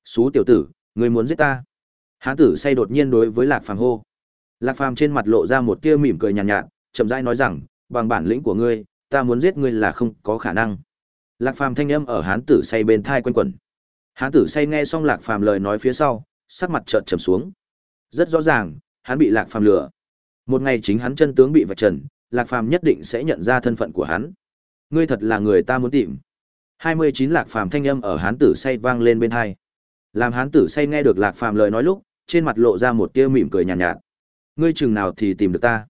Xú tiểu tử, người muốn giết ta. Hán tử say đột nhiên đối với Lạc Phàm hô. Lạc Phàm trên mặt lộ ra một tia mỉm cười nhàn nhạt, nhạt, chậm rãi nói rằng, bằng bản lĩnh của ngươi, ta muốn giết ngươi là không có khả năng. Lạc Phàm thanh âm ở hán tử say bên thai quanh quẩn. Hán tử say nghe xong Lạc Phàm lời nói phía sau, sắc mặt chợt trầm xuống. Rất rõ ràng, hắn bị Lạc Phàm lừa. Một ngày chính hắn chân tướng bị vạch trần, Lạc Phàm nhất định sẽ nhận ra thân phận của hắn. Ngươi thật là người ta muốn tìm. 29 Lạc Phàm thanh âm ở hán tử say vang lên bên tai. Làm hán tử say nghe được Lạc Phàm lời nói lúc, trên mặt lộ ra một tia mỉm cười nhàn nhạt, nhạt. Ngươi chừng nào thì tìm được ta?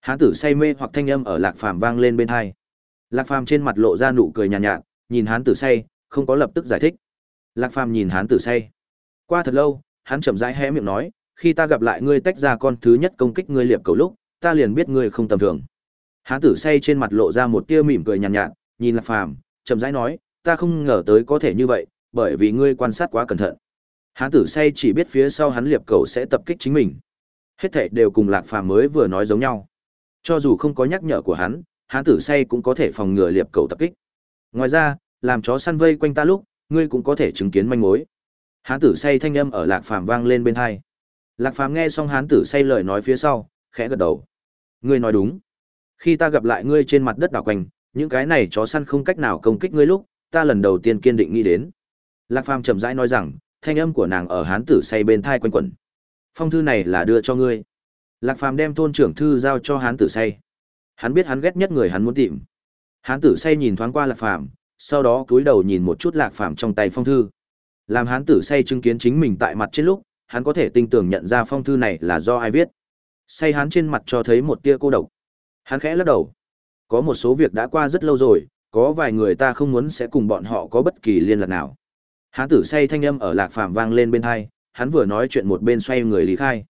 Hán tử say mê hoặc thanh âm ở Lạc Phàm vang lên bên tai. Lạc Phàm trên mặt lộ ra nụ cười nhàn nhạt, nhạt, nhìn hán tử say, không có lập tức giải thích. Lạc Phàm nhìn hán tử say. Qua thật lâu, hắn chậm rãi hé miệng nói, khi ta gặp lại ngươi tách ra con thứ nhất công kích ngươi liệp cầu lúc, ta liền biết ngươi không tầm thường. Hán tử say trên mặt lộ ra một tia mỉm cười nhàn nhạt, nhạt, nhìn Lạc Phàm, chậm rãi nói, ta không ngờ tới có thể như vậy, bởi vì ngươi quan sát quá cẩn thận. Hán tử say chỉ biết phía sau hắn liệp cầu sẽ tập kích chính mình. Hết thảy đều cùng Lạc Phàm mới vừa nói giống nhau. Cho dù không có nhắc nhở của hắn, hán tử say cũng có thể phòng ngừa liệp cầu tập kích. Ngoài ra, làm chó săn vây quanh ta lúc, ngươi cũng có thể chứng kiến manh mối. Hán tử say thanh âm ở Lạc Phàm vang lên bên tai. Lạc Phàm nghe xong hán tử say lời nói phía sau, khẽ gật đầu. Ngươi nói đúng. Khi ta gặp lại ngươi trên mặt đất đảo quanh, những cái này chó săn không cách nào công kích ngươi lúc, ta lần đầu tiên kiên định nghĩ đến. Lạc Phàm chậm rãi nói rằng, thanh âm của nàng ở hán tử say bên thai quanh quẩn. Phong thư này là đưa cho ngươi. Lạc Phàm đem thôn trưởng thư giao cho hán tử say. Hắn biết hắn ghét nhất người hắn muốn tìm. Hán tử say nhìn thoáng qua Lạc Phàm, sau đó cúi đầu nhìn một chút Lạc Phàm trong tay phong thư. Làm hán tử say chứng kiến chính mình tại mặt trên lúc, hắn có thể tinh tường nhận ra phong thư này là do ai viết. Say hắn trên mặt cho thấy một tia cô độc. Hắn khẽ lắc đầu. Có một số việc đã qua rất lâu rồi, có vài người ta không muốn sẽ cùng bọn họ có bất kỳ liên lạc nào. Hán tử say thanh âm ở Lạc Phàm vang lên bên tai, hắn vừa nói chuyện một bên xoay người lý khai.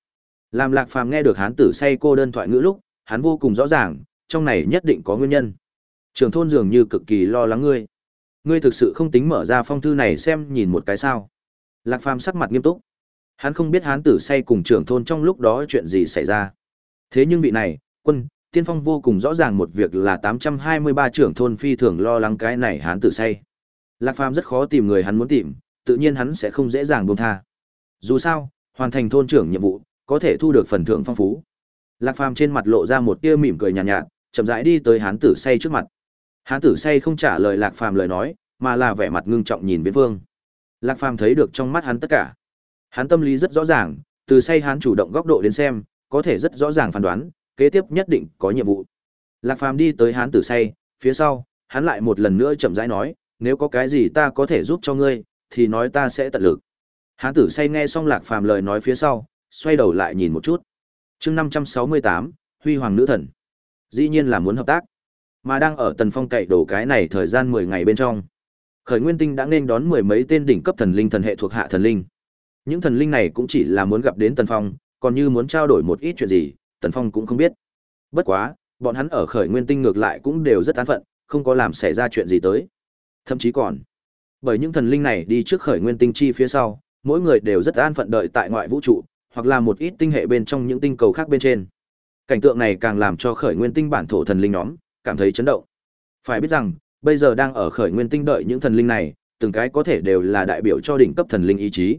Làm Lạc Phàm nghe được hán tử say cô đơn thoại ngữ lúc, hắn vô cùng rõ ràng, trong này nhất định có nguyên nhân. Trường thôn dường như cực kỳ lo lắng ngươi. Ngươi thực sự không tính mở ra phong thư này xem nhìn một cái sao? Lạc Phàm sắc mặt nghiêm túc. Hắn không biết hán tử say cùng trưởng thôn trong lúc đó chuyện gì xảy ra. Thế nhưng vị này, quân, tiên phong vô cùng rõ ràng một việc là 823 trưởng thôn phi thường lo lắng cái này hán tử say. Lạc Phàm rất khó tìm người hắn muốn tìm, tự nhiên hắn sẽ không dễ dàng buông tha. Dù sao, hoàn thành thôn trưởng nhiệm vụ, có thể thu được phần thưởng phong phú. Lạc Phàm trên mặt lộ ra một tia mỉm cười nhàn nhạt, nhạt, chậm rãi đi tới hán tử say trước mặt. Hán tử say không trả lời Lạc Phàm lời nói, mà là vẻ mặt ngưng trọng nhìn Viễn Vương. Lạc Phàm thấy được trong mắt hắn tất cả. Hắn tâm lý rất rõ ràng, từ say hắn chủ động góc độ đến xem, có thể rất rõ ràng phán đoán, kế tiếp nhất định có nhiệm vụ. Lạc Phàm đi tới hán tử say, phía sau, hắn lại một lần nữa chậm rãi nói, nếu có cái gì ta có thể giúp cho ngươi, thì nói ta sẽ tận lực. Hán tử say nghe xong Lạc Phàm lời nói phía sau, xoay đầu lại nhìn một chút. Chương 568, Huy Hoàng nữ thần. Dĩ nhiên là muốn hợp tác. Mà đang ở Tần Phong cậy đổ cái này thời gian 10 ngày bên trong. Khởi Nguyên Tinh đã nên đón mười mấy tên đỉnh cấp thần linh thần hệ thuộc hạ thần linh. Những thần linh này cũng chỉ là muốn gặp đến Tần Phong, còn như muốn trao đổi một ít chuyện gì, Tần Phong cũng không biết. Bất quá, bọn hắn ở Khởi Nguyên Tinh ngược lại cũng đều rất an phận, không có làm xảy ra chuyện gì tới. Thậm chí còn, bởi những thần linh này đi trước Khởi Nguyên Tinh chi phía sau, mỗi người đều rất an phận đợi tại ngoại vũ trụ, hoặc là một ít tinh hệ bên trong những tinh cầu khác bên trên. Cảnh tượng này càng làm cho Khởi Nguyên Tinh bản thổ thần linh nhóm cảm thấy chấn động. Phải biết rằng, bây giờ đang ở Khởi Nguyên Tinh đợi những thần linh này, từng cái có thể đều là đại biểu cho đỉnh cấp thần linh ý chí.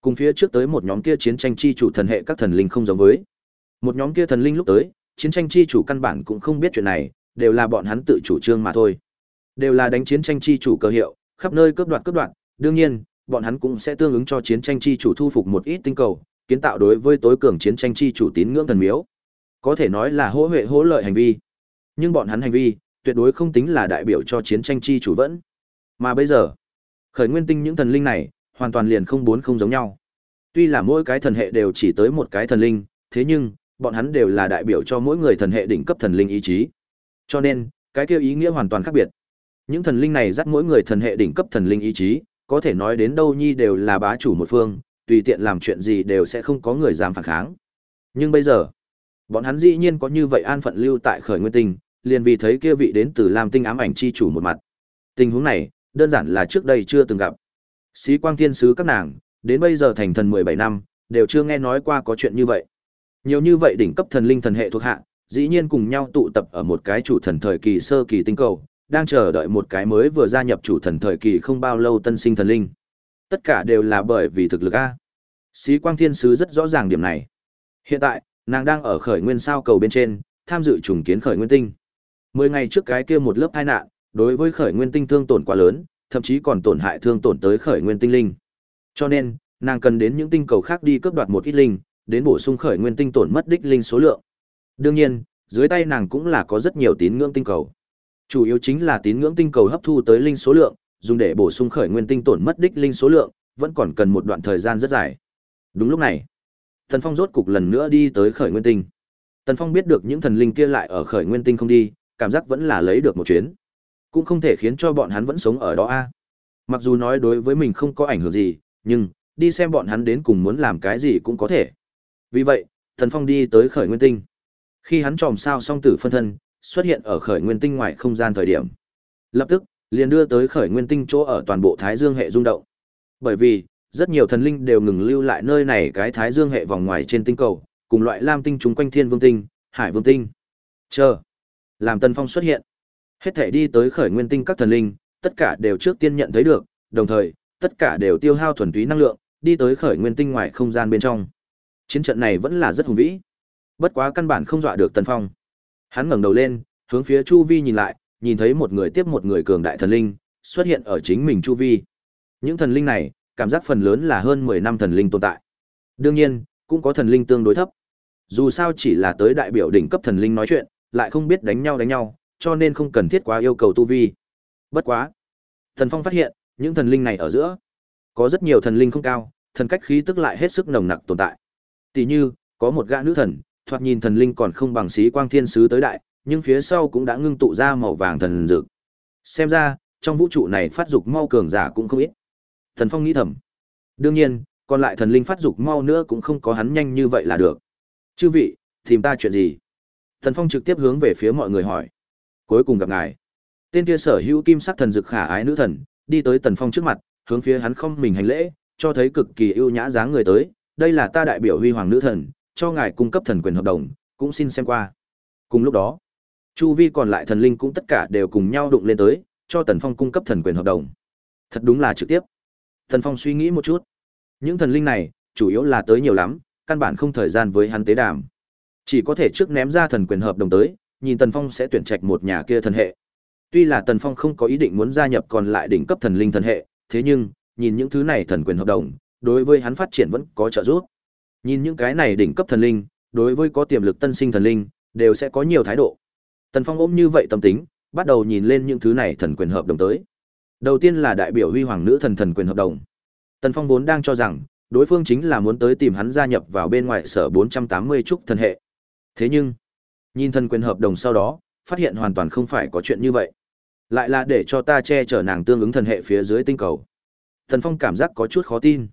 Cùng phía trước tới một nhóm kia chiến tranh chi chủ thần hệ các thần linh không giống với. Một nhóm kia thần linh lúc tới, chiến tranh chi chủ căn bản cũng không biết chuyện này, đều là bọn hắn tự chủ trương mà thôi. Đều là đánh chiến tranh chi chủ cơ hiệu, khắp nơi cướp đoạt cướp đoạt, đương nhiên, bọn hắn cũng sẽ tương ứng cho chiến tranh chi chủ thu phục một ít tinh cầu, kiến tạo đối với tối cường chiến tranh chi chủ tín ngưỡng thần miếu. Có thể nói là hỗ huệ hỗ lợi hành vi. Nhưng bọn hắn hành vi, tuyệt đối không tính là đại biểu cho chiến tranh chi chủ vẫn. Mà bây giờ, khởi nguyên tinh những thần linh này, hoàn toàn liền không bốn không giống nhau. Tuy là mỗi cái thần hệ đều chỉ tới một cái thần linh, thế nhưng, bọn hắn đều là đại biểu cho mỗi người thần hệ đỉnh cấp thần linh ý chí. Cho nên, cái kêu ý nghĩa hoàn toàn khác biệt. Những thần linh này dắt mỗi người thần hệ đỉnh cấp thần linh ý chí, có thể nói đến đâu nhi đều là bá chủ một phương, tùy tiện làm chuyện gì đều sẽ không có người dám phản kháng. Nhưng bây giờ, bọn hắn dĩ nhiên có như vậy an phận lưu tại khởi nguyên tinh, liền vì thấy kia vị đến từ Lam Tinh ám ảnh chi chủ một mặt. Tình huống này, đơn giản là trước đây chưa từng gặp. Xí Quang Thiên sứ các nàng, đến bây giờ thành thần 17 năm, đều chưa nghe nói qua có chuyện như vậy. Nhiều như vậy đỉnh cấp thần linh thần hệ thuộc hạ, dĩ nhiên cùng nhau tụ tập ở một cái chủ thần thời kỳ sơ kỳ tinh cầu, đang chờ đợi một cái mới vừa gia nhập chủ thần thời kỳ không bao lâu tân sinh thần linh. Tất cả đều là bởi vì thực lực A. sĩ Quang Thiên Sứ rất rõ ràng điểm này. Hiện tại, nàng đang ở khởi nguyên sao cầu bên trên, tham dự trùng kiến khởi nguyên tinh. Mười ngày trước cái kia một lớp tai nạn, đối với khởi nguyên tinh thương tổn quá lớn, thậm chí còn tổn hại thương tổn tới khởi nguyên tinh linh. Cho nên, nàng cần đến những tinh cầu khác đi cướp đoạt một ít linh, đến bổ sung khởi nguyên tinh tổn mất đích linh số lượng. Đương nhiên, dưới tay nàng cũng là có rất nhiều tín ngưỡng tinh cầu. Chủ yếu chính là tín ngưỡng tinh cầu hấp thu tới linh số lượng, dùng để bổ sung khởi nguyên tinh tổn mất đích linh số lượng, vẫn còn cần một đoạn thời gian rất dài. Đúng lúc này, Tần Phong rốt cục lần nữa đi tới khởi nguyên tinh. Tần Phong biết được những thần linh kia lại ở khởi nguyên tinh không đi, cảm giác vẫn là lấy được một chuyến. Cũng không thể khiến cho bọn hắn vẫn sống ở đó a. Mặc dù nói đối với mình không có ảnh hưởng gì, nhưng đi xem bọn hắn đến cùng muốn làm cái gì cũng có thể. Vì vậy, Tần Phong đi tới khởi nguyên tinh. Khi hắn tròm sao song tử phân thân xuất hiện ở khởi nguyên tinh ngoài không gian thời điểm, lập tức liền đưa tới khởi nguyên tinh chỗ ở toàn bộ Thái Dương hệ rung động. Bởi vì, rất nhiều thần linh đều ngừng lưu lại nơi này cái Thái Dương hệ vòng ngoài trên tinh cầu, cùng loại lam tinh chúng quanh Thiên Vương tinh, Hải Vương tinh. Chờ, làm Tần Phong xuất hiện, hết thể đi tới khởi nguyên tinh các thần linh, tất cả đều trước tiên nhận thấy được, đồng thời, tất cả đều tiêu hao thuần túy năng lượng, đi tới khởi nguyên tinh ngoài không gian bên trong. Chiến trận này vẫn là rất hùng vĩ. Bất quá căn bản không dọa được Tần Phong. Hắn ngẩng đầu lên, hướng phía chu vi nhìn lại, nhìn thấy một người tiếp một người cường đại thần linh xuất hiện ở chính mình chu vi. Những thần linh này, cảm giác phần lớn là hơn 10 năm thần linh tồn tại. Đương nhiên, cũng có thần linh tương đối thấp. Dù sao chỉ là tới đại biểu đỉnh cấp thần linh nói chuyện, lại không biết đánh nhau đánh nhau, cho nên không cần thiết quá yêu cầu tu vi. Bất quá, Thần Phong phát hiện, những thần linh này ở giữa, có rất nhiều thần linh không cao, thần cách khí tức lại hết sức nồng nặc tồn tại. Tỷ như, có một gã nữ thần, thoạt nhìn thần linh còn không bằng sĩ quang thiên sứ tới đại, nhưng phía sau cũng đã ngưng tụ ra màu vàng thần dược. Xem ra, trong vũ trụ này phát dục mau cường giả cũng không ít. Thần Phong nghĩ thầm. Đương nhiên, còn lại thần linh phát dục mau nữa cũng không có hắn nhanh như vậy là được. Chư vị, tìm ta chuyện gì? Thần Phong trực tiếp hướng về phía mọi người hỏi. Cuối cùng gặp ngài. Tên kia sở hữu kim sắc thần dực khả ái nữ thần, đi tới Tần Phong trước mặt, hướng phía hắn không mình hành lễ, cho thấy cực kỳ ưu nhã dáng người tới. Đây là ta đại biểu huy hoàng nữ thần, cho ngài cung cấp thần quyền hợp đồng, cũng xin xem qua. Cùng lúc đó, chu vi còn lại thần linh cũng tất cả đều cùng nhau đụng lên tới, cho Tần Phong cung cấp thần quyền hợp đồng. Thật đúng là trực tiếp. Tần Phong suy nghĩ một chút. Những thần linh này, chủ yếu là tới nhiều lắm, căn bản không thời gian với hắn tế đàm. Chỉ có thể trước ném ra thần quyền hợp đồng tới, nhìn Tần Phong sẽ tuyển trạch một nhà kia thần hệ. Tuy là Tần Phong không có ý định muốn gia nhập còn lại đỉnh cấp thần linh thần hệ, thế nhưng, nhìn những thứ này thần quyền hợp đồng, đối với hắn phát triển vẫn có trợ giúp. Nhìn những cái này đỉnh cấp thần linh, đối với có tiềm lực tân sinh thần linh, đều sẽ có nhiều thái độ. Tần Phong ôm như vậy tâm tính, bắt đầu nhìn lên những thứ này thần quyền hợp đồng tới. Đầu tiên là đại biểu huy hoàng nữ thần thần quyền hợp đồng. Tần Phong vốn đang cho rằng, đối phương chính là muốn tới tìm hắn gia nhập vào bên ngoài sở 480 trúc thần hệ. Thế nhưng, nhìn thần quyền hợp đồng sau đó, phát hiện hoàn toàn không phải có chuyện như vậy. Lại là để cho ta che chở nàng tương ứng thần hệ phía dưới tinh cầu. Tần Phong cảm giác có chút khó tin.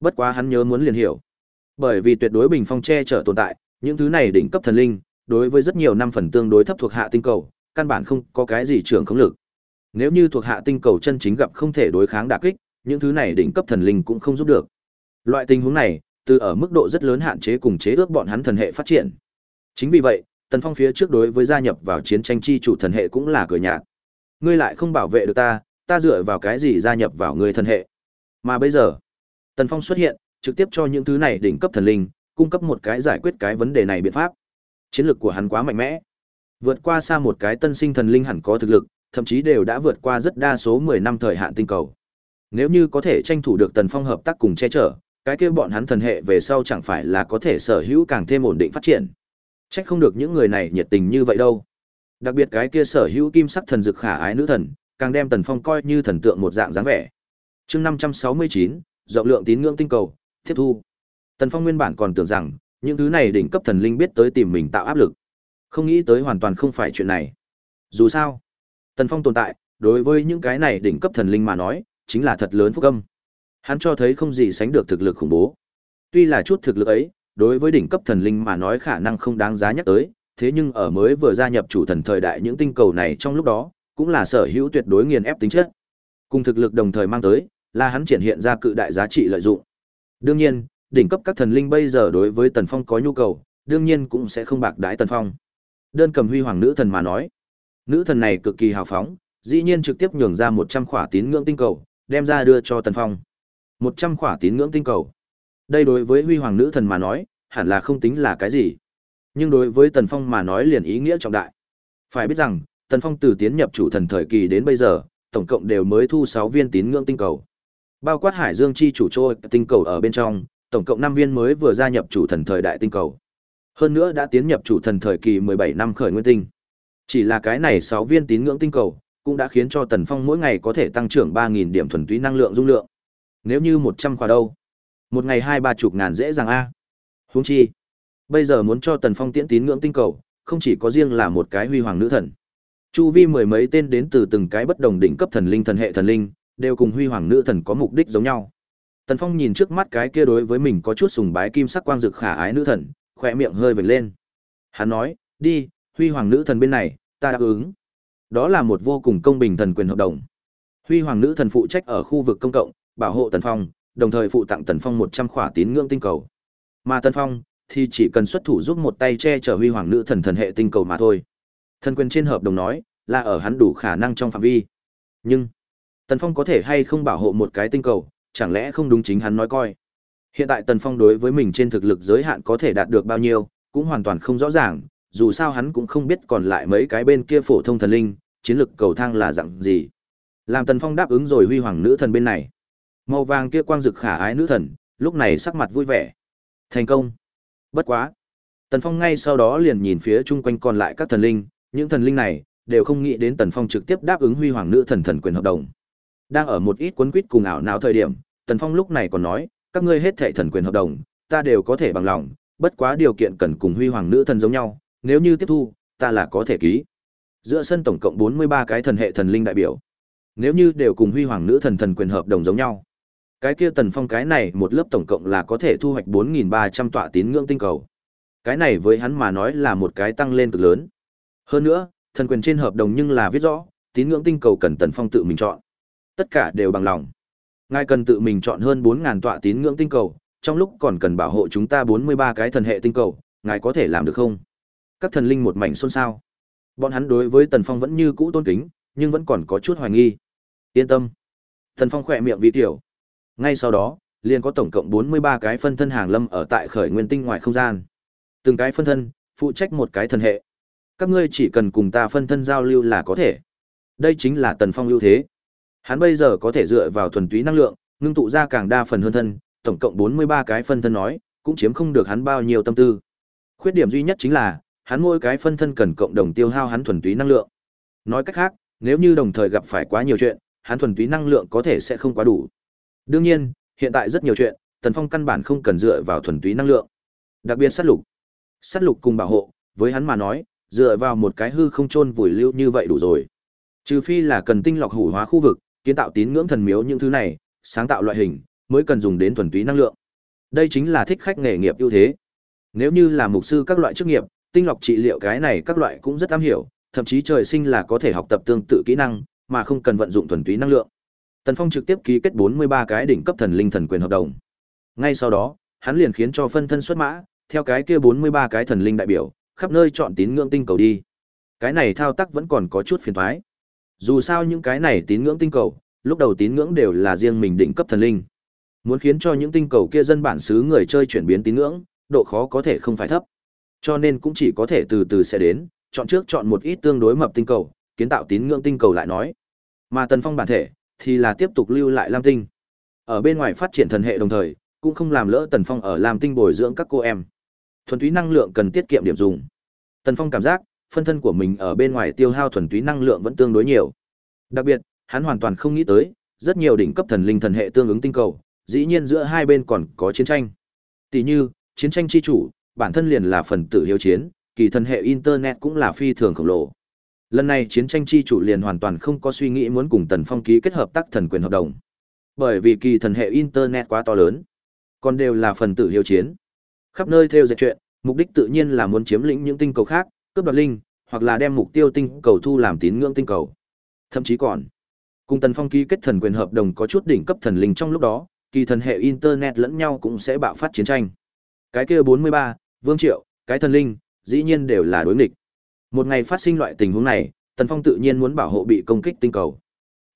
Bất quá hắn nhớ muốn liền hiểu. Bởi vì tuyệt đối bình phong che chở tồn tại, những thứ này đỉnh cấp thần linh, đối với rất nhiều năm phần tương đối thấp thuộc hạ tinh cầu, căn bản không có cái gì trưởng không lực. Nếu như thuộc hạ tinh cầu chân chính gặp không thể đối kháng đả kích, những thứ này đỉnh cấp thần linh cũng không giúp được. Loại tình huống này, từ ở mức độ rất lớn hạn chế cùng chế ước bọn hắn thần hệ phát triển. Chính vì vậy, Tần Phong phía trước đối với gia nhập vào chiến tranh chi chủ thần hệ cũng là cười nhạt. Ngươi lại không bảo vệ được ta, ta dựa vào cái gì gia nhập vào ngươi thần hệ? Mà bây giờ, Tần Phong xuất hiện, trực tiếp cho những thứ này đỉnh cấp thần linh, cung cấp một cái giải quyết cái vấn đề này biện pháp. Chiến lược của hắn quá mạnh mẽ, vượt qua xa một cái tân sinh thần linh hẳn có thực lực, thậm chí đều đã vượt qua rất đa số 10 năm thời hạn tinh cầu. Nếu như có thể tranh thủ được Tần Phong hợp tác cùng che chở, cái kia bọn hắn thần hệ về sau chẳng phải là có thể sở hữu càng thêm ổn định phát triển. Trách không được những người này nhiệt tình như vậy đâu. Đặc biệt cái kia sở hữu kim sắc thần dực khả ái nữ thần, càng đem Tần Phong coi như thần tượng một dạng dáng vẻ. Chương 569, rộng lượng tín ngưỡng tinh cầu, tiếp thu. Tần Phong nguyên bản còn tưởng rằng, những thứ này đỉnh cấp thần linh biết tới tìm mình tạo áp lực. Không nghĩ tới hoàn toàn không phải chuyện này. Dù sao, Tần Phong tồn tại, đối với những cái này đỉnh cấp thần linh mà nói, chính là thật lớn phúc âm. Hắn cho thấy không gì sánh được thực lực khủng bố. Tuy là chút thực lực ấy, đối với đỉnh cấp thần linh mà nói khả năng không đáng giá nhắc tới, thế nhưng ở mới vừa gia nhập chủ thần thời đại những tinh cầu này trong lúc đó, cũng là sở hữu tuyệt đối nghiền ép tính chất. Cùng thực lực đồng thời mang tới, là hắn triển hiện ra cự đại giá trị lợi dụng. Đương nhiên, đỉnh cấp các thần linh bây giờ đối với Tần Phong có nhu cầu, đương nhiên cũng sẽ không bạc đái Tần Phong. Đơn cầm huy hoàng nữ thần mà nói, nữ thần này cực kỳ hào phóng, dĩ nhiên trực tiếp nhường ra 100 khỏa tín ngưỡng tinh cầu, đem ra đưa cho Tần Phong. 100 khỏa tín ngưỡng tinh cầu. Đây đối với huy hoàng nữ thần mà nói, hẳn là không tính là cái gì. Nhưng đối với Tần Phong mà nói liền ý nghĩa trọng đại. Phải biết rằng, Tần Phong từ tiến nhập chủ thần thời kỳ đến bây giờ, tổng cộng đều mới thu 6 viên tín ngưỡng tinh cầu. Bao quát Hải Dương chi chủ trôi tinh cầu ở bên trong, tổng cộng năm viên mới vừa gia nhập chủ thần thời đại tinh cầu. Hơn nữa đã tiến nhập chủ thần thời kỳ 17 năm khởi nguyên tinh. Chỉ là cái này sáu viên tín ngưỡng tinh cầu, cũng đã khiến cho Tần Phong mỗi ngày có thể tăng trưởng 3000 điểm thuần túy năng lượng dung lượng. Nếu như 100 khóa đâu, một ngày hai ba chục ngàn dễ dàng a. Huống chi, bây giờ muốn cho Tần Phong tiễn tín ngưỡng tinh cầu, không chỉ có riêng là một cái huy hoàng nữ thần. Chu vi mười mấy tên đến từ từng cái bất đồng đỉnh cấp thần linh thần hệ thần linh, đều cùng huy hoàng nữ thần có mục đích giống nhau. Tần Phong nhìn trước mắt cái kia đối với mình có chút sùng bái kim sắc quang dực khả ái nữ thần, khỏe miệng hơi vểnh lên. Hắn nói, đi, huy hoàng nữ thần bên này, ta đáp ứng. Đó là một vô cùng công bình thần quyền hợp đồng. Huy hoàng nữ thần phụ trách ở khu vực công cộng, bảo hộ Tần Phong, đồng thời phụ tặng Tần Phong một trăm khỏa tín ngưỡng tinh cầu. Mà Tần Phong thì chỉ cần xuất thủ giúp một tay che chở huy hoàng nữ thần thần hệ tinh cầu mà thôi. Thần quyền trên hợp đồng nói, là ở hắn đủ khả năng trong phạm vi. Nhưng, Tần Phong có thể hay không bảo hộ một cái tinh cầu, chẳng lẽ không đúng chính hắn nói coi. Hiện tại Tần Phong đối với mình trên thực lực giới hạn có thể đạt được bao nhiêu, cũng hoàn toàn không rõ ràng, dù sao hắn cũng không biết còn lại mấy cái bên kia phổ thông thần linh, chiến lực cầu thang là dạng gì. Làm Tần Phong đáp ứng rồi huy hoàng nữ thần bên này. Màu vàng kia quang rực khả ái nữ thần, lúc này sắc mặt vui vẻ. Thành công. Bất quá. Tần Phong ngay sau đó liền nhìn phía chung quanh còn lại các thần linh, những thần linh này đều không nghĩ đến Tần Phong trực tiếp đáp ứng huy hoàng nữ thần thần quyền hợp đồng. Đang ở một ít cuốn quýt cùng ảo não thời điểm, Tần Phong lúc này còn nói, các ngươi hết thệ thần quyền hợp đồng, ta đều có thể bằng lòng, bất quá điều kiện cần cùng huy hoàng nữ thần giống nhau, nếu như tiếp thu, ta là có thể ký. Giữa sân tổng cộng 43 cái thần hệ thần linh đại biểu. Nếu như đều cùng huy hoàng nữ thần thần quyền hợp đồng giống nhau, cái kia Tần Phong cái này một lớp tổng cộng là có thể thu hoạch 4300 tọa tín ngưỡng tinh cầu. Cái này với hắn mà nói là một cái tăng lên cực lớn. Hơn nữa, thần quyền trên hợp đồng nhưng là viết rõ, tín ngưỡng tinh cầu cần Tần Phong tự mình chọn. Tất cả đều bằng lòng. Ngài cần tự mình chọn hơn 4000 tọa tín ngưỡng tinh cầu, trong lúc còn cần bảo hộ chúng ta 43 cái thần hệ tinh cầu, ngài có thể làm được không? Các thần linh một mảnh xôn xao. Bọn hắn đối với Tần Phong vẫn như cũ tôn kính, nhưng vẫn còn có chút hoài nghi. Yên tâm. Tần Phong khỏe miệng vì tiểu. Ngay sau đó, liền có tổng cộng 43 cái phân thân hàng lâm ở tại khởi nguyên tinh ngoài không gian. Từng cái phân thân, phụ trách một cái thần hệ. Các ngươi chỉ cần cùng ta phân thân giao lưu là có thể. Đây chính là Tần Phong ưu thế. Hắn bây giờ có thể dựa vào thuần túy năng lượng, ngưng tụ ra càng đa phần hơn thân, tổng cộng 43 cái phân thân nói, cũng chiếm không được hắn bao nhiêu tâm tư. Khuyết điểm duy nhất chính là, hắn mỗi cái phân thân cần cộng đồng tiêu hao hắn thuần túy năng lượng. Nói cách khác, nếu như đồng thời gặp phải quá nhiều chuyện, hắn thuần túy năng lượng có thể sẽ không quá đủ. Đương nhiên, hiện tại rất nhiều chuyện, Tần Phong căn bản không cần dựa vào thuần túy năng lượng. Đặc biệt sát lục. Sát lục cùng bảo hộ, với hắn mà nói, dựa vào một cái hư không chôn vùi lưu như vậy đủ rồi. Trừ phi là cần tinh lọc hủ hóa khu vực, kiến tạo tín ngưỡng thần miếu những thứ này, sáng tạo loại hình, mới cần dùng đến thuần túy năng lượng. Đây chính là thích khách nghề nghiệp ưu thế. Nếu như là mục sư các loại chức nghiệp, tinh lọc trị liệu cái này các loại cũng rất am hiểu, thậm chí trời sinh là có thể học tập tương tự kỹ năng, mà không cần vận dụng thuần túy năng lượng. Tần Phong trực tiếp ký kết 43 cái đỉnh cấp thần linh thần quyền hợp đồng. Ngay sau đó, hắn liền khiến cho phân thân xuất mã, theo cái kia 43 cái thần linh đại biểu, khắp nơi chọn tín ngưỡng tinh cầu đi. Cái này thao tác vẫn còn có chút phiền toái. Dù sao những cái này tín ngưỡng tinh cầu, lúc đầu tín ngưỡng đều là riêng mình định cấp thần linh. Muốn khiến cho những tinh cầu kia dân bản xứ người chơi chuyển biến tín ngưỡng, độ khó có thể không phải thấp. Cho nên cũng chỉ có thể từ từ sẽ đến, chọn trước chọn một ít tương đối mập tinh cầu, kiến tạo tín ngưỡng tinh cầu lại nói. Mà Tần Phong bản thể thì là tiếp tục lưu lại Lam Tinh. Ở bên ngoài phát triển thần hệ đồng thời, cũng không làm lỡ Tần Phong ở Lam Tinh bồi dưỡng các cô em. Thuần túy năng lượng cần tiết kiệm điểm dùng. Tần Phong cảm giác, phân thân của mình ở bên ngoài tiêu hao thuần túy năng lượng vẫn tương đối nhiều. Đặc biệt, hắn hoàn toàn không nghĩ tới, rất nhiều đỉnh cấp thần linh thần hệ tương ứng tinh cầu, dĩ nhiên giữa hai bên còn có chiến tranh. Tỷ như, chiến tranh chi chủ, bản thân liền là phần tử hiếu chiến, kỳ thần hệ internet cũng là phi thường khổng lồ. Lần này chiến tranh chi chủ liền hoàn toàn không có suy nghĩ muốn cùng Tần Phong ký kết hợp tác thần quyền hợp đồng. Bởi vì kỳ thần hệ internet quá to lớn, còn đều là phần tử hiếu chiến. Khắp nơi theo dệt chuyện, mục đích tự nhiên là muốn chiếm lĩnh những tinh cầu khác, cướp đoạt linh, hoặc là đem mục tiêu tinh cầu thu làm tín ngưỡng tinh cầu. Thậm chí còn cùng Tần Phong ký kết thần quyền hợp đồng có chút đỉnh cấp thần linh trong lúc đó, kỳ thần hệ internet lẫn nhau cũng sẽ bạo phát chiến tranh. Cái kia 43, Vương Triệu, cái thần linh, dĩ nhiên đều là đối nghịch. Một ngày phát sinh loại tình huống này, Tần Phong tự nhiên muốn bảo hộ bị công kích tinh cầu.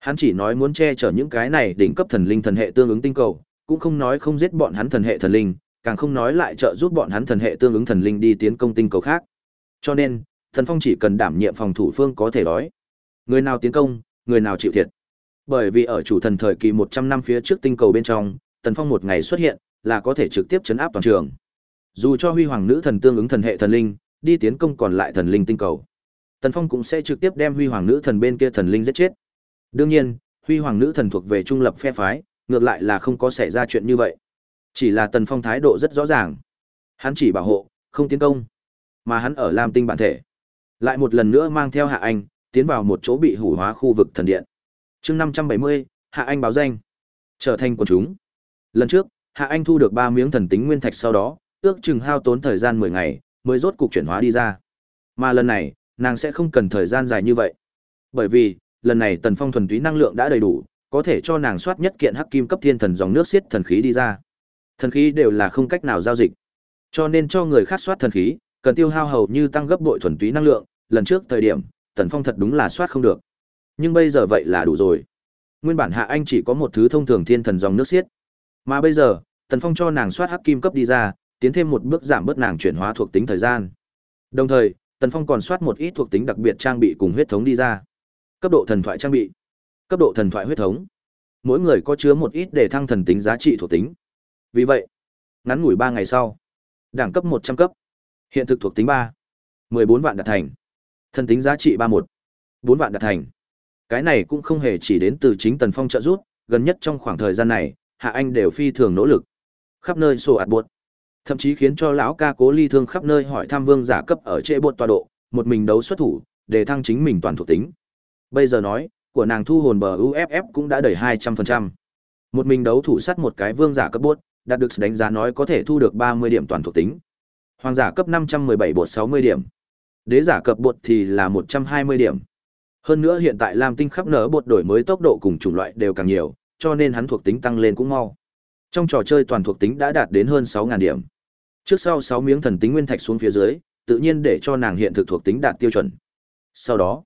Hắn chỉ nói muốn che chở những cái này đỉnh cấp thần linh thần hệ tương ứng tinh cầu, cũng không nói không giết bọn hắn thần hệ thần linh, càng không nói lại trợ giúp bọn hắn thần hệ tương ứng thần linh đi tiến công tinh cầu khác. Cho nên, thần Phong chỉ cần đảm nhiệm phòng thủ phương có thể đói. Người nào tiến công, người nào chịu thiệt. Bởi vì ở chủ thần thời kỳ 100 năm phía trước tinh cầu bên trong, Tần Phong một ngày xuất hiện, là có thể trực tiếp chấn áp toàn trường. Dù cho huy hoàng nữ thần tương ứng thần hệ thần linh, đi tiến công còn lại thần linh tinh cầu. Tần Phong cũng sẽ trực tiếp đem huy hoàng nữ thần bên kia thần linh giết chết. Đương nhiên, huy hoàng nữ thần thuộc về trung lập phe phái, ngược lại là không có xảy ra chuyện như vậy. Chỉ là Tần Phong thái độ rất rõ ràng. Hắn chỉ bảo hộ, không tiến công. Mà hắn ở Lam Tinh bản thể. Lại một lần nữa mang theo Hạ Anh, tiến vào một chỗ bị hủ hóa khu vực thần điện. chương 570, Hạ Anh báo danh. Trở thành quần chúng. Lần trước, Hạ Anh thu được ba miếng thần tính nguyên thạch sau đó, ước chừng hao tốn thời gian 10 ngày, mới rốt cục chuyển hóa đi ra. Mà lần này, nàng sẽ không cần thời gian dài như vậy. Bởi vì, lần này Tần Phong thuần túy năng lượng đã đầy đủ, có thể cho nàng soát nhất kiện hắc kim cấp thiên thần dòng nước xiết thần khí đi ra. Thần khí đều là không cách nào giao dịch. Cho nên cho người khác soát thần khí, cần tiêu hao hầu như tăng gấp bội thuần túy năng lượng, lần trước thời điểm, Tần Phong thật đúng là soát không được. Nhưng bây giờ vậy là đủ rồi. Nguyên bản Hạ Anh chỉ có một thứ thông thường thiên thần dòng nước xiết. Mà bây giờ, Tần Phong cho nàng soát hắc kim cấp đi ra, tiến thêm một bước giảm bớt nàng chuyển hóa thuộc tính thời gian. Đồng thời, Tần Phong còn soát một ít thuộc tính đặc biệt trang bị cùng huyết thống đi ra. Cấp độ thần thoại trang bị, cấp độ thần thoại huyết thống. Mỗi người có chứa một ít để thăng thần tính giá trị thuộc tính. Vì vậy, ngắn ngủi ba ngày sau, đẳng cấp một trăm cấp, hiện thực thuộc tính ba, mười bốn vạn đạt thành. Thần tính giá trị ba một, bốn vạn đạt thành. Cái này cũng không hề chỉ đến từ chính Tần Phong trợ giúp, gần nhất trong khoảng thời gian này, Hạ Anh đều phi thường nỗ lực. Khắp nơi sổ ạt buốt, thậm chí khiến cho lão ca cố ly thương khắp nơi hỏi thăm vương giả cấp ở trễ buốt tọa độ một mình đấu xuất thủ để thăng chính mình toàn thuộc tính bây giờ nói của nàng thu hồn bờ uff cũng đã đẩy hai trăm phần trăm một mình đấu thủ sắt một cái vương giả cấp buốt, đạt được đánh giá nói có thể thu được ba mươi điểm toàn thuộc tính hoàng giả cấp năm trăm mười bảy bột sáu mươi điểm đế giả cấp bột thì là một trăm hai mươi điểm hơn nữa hiện tại lam tinh khắp nở bột đổi mới tốc độ cùng chủng loại đều càng nhiều cho nên hắn thuộc tính tăng lên cũng mau trong trò chơi toàn thuộc tính đã đạt đến hơn 6.000 điểm Trước sau 6 miếng thần tính nguyên thạch xuống phía dưới, tự nhiên để cho nàng hiện thực thuộc tính đạt tiêu chuẩn. Sau đó,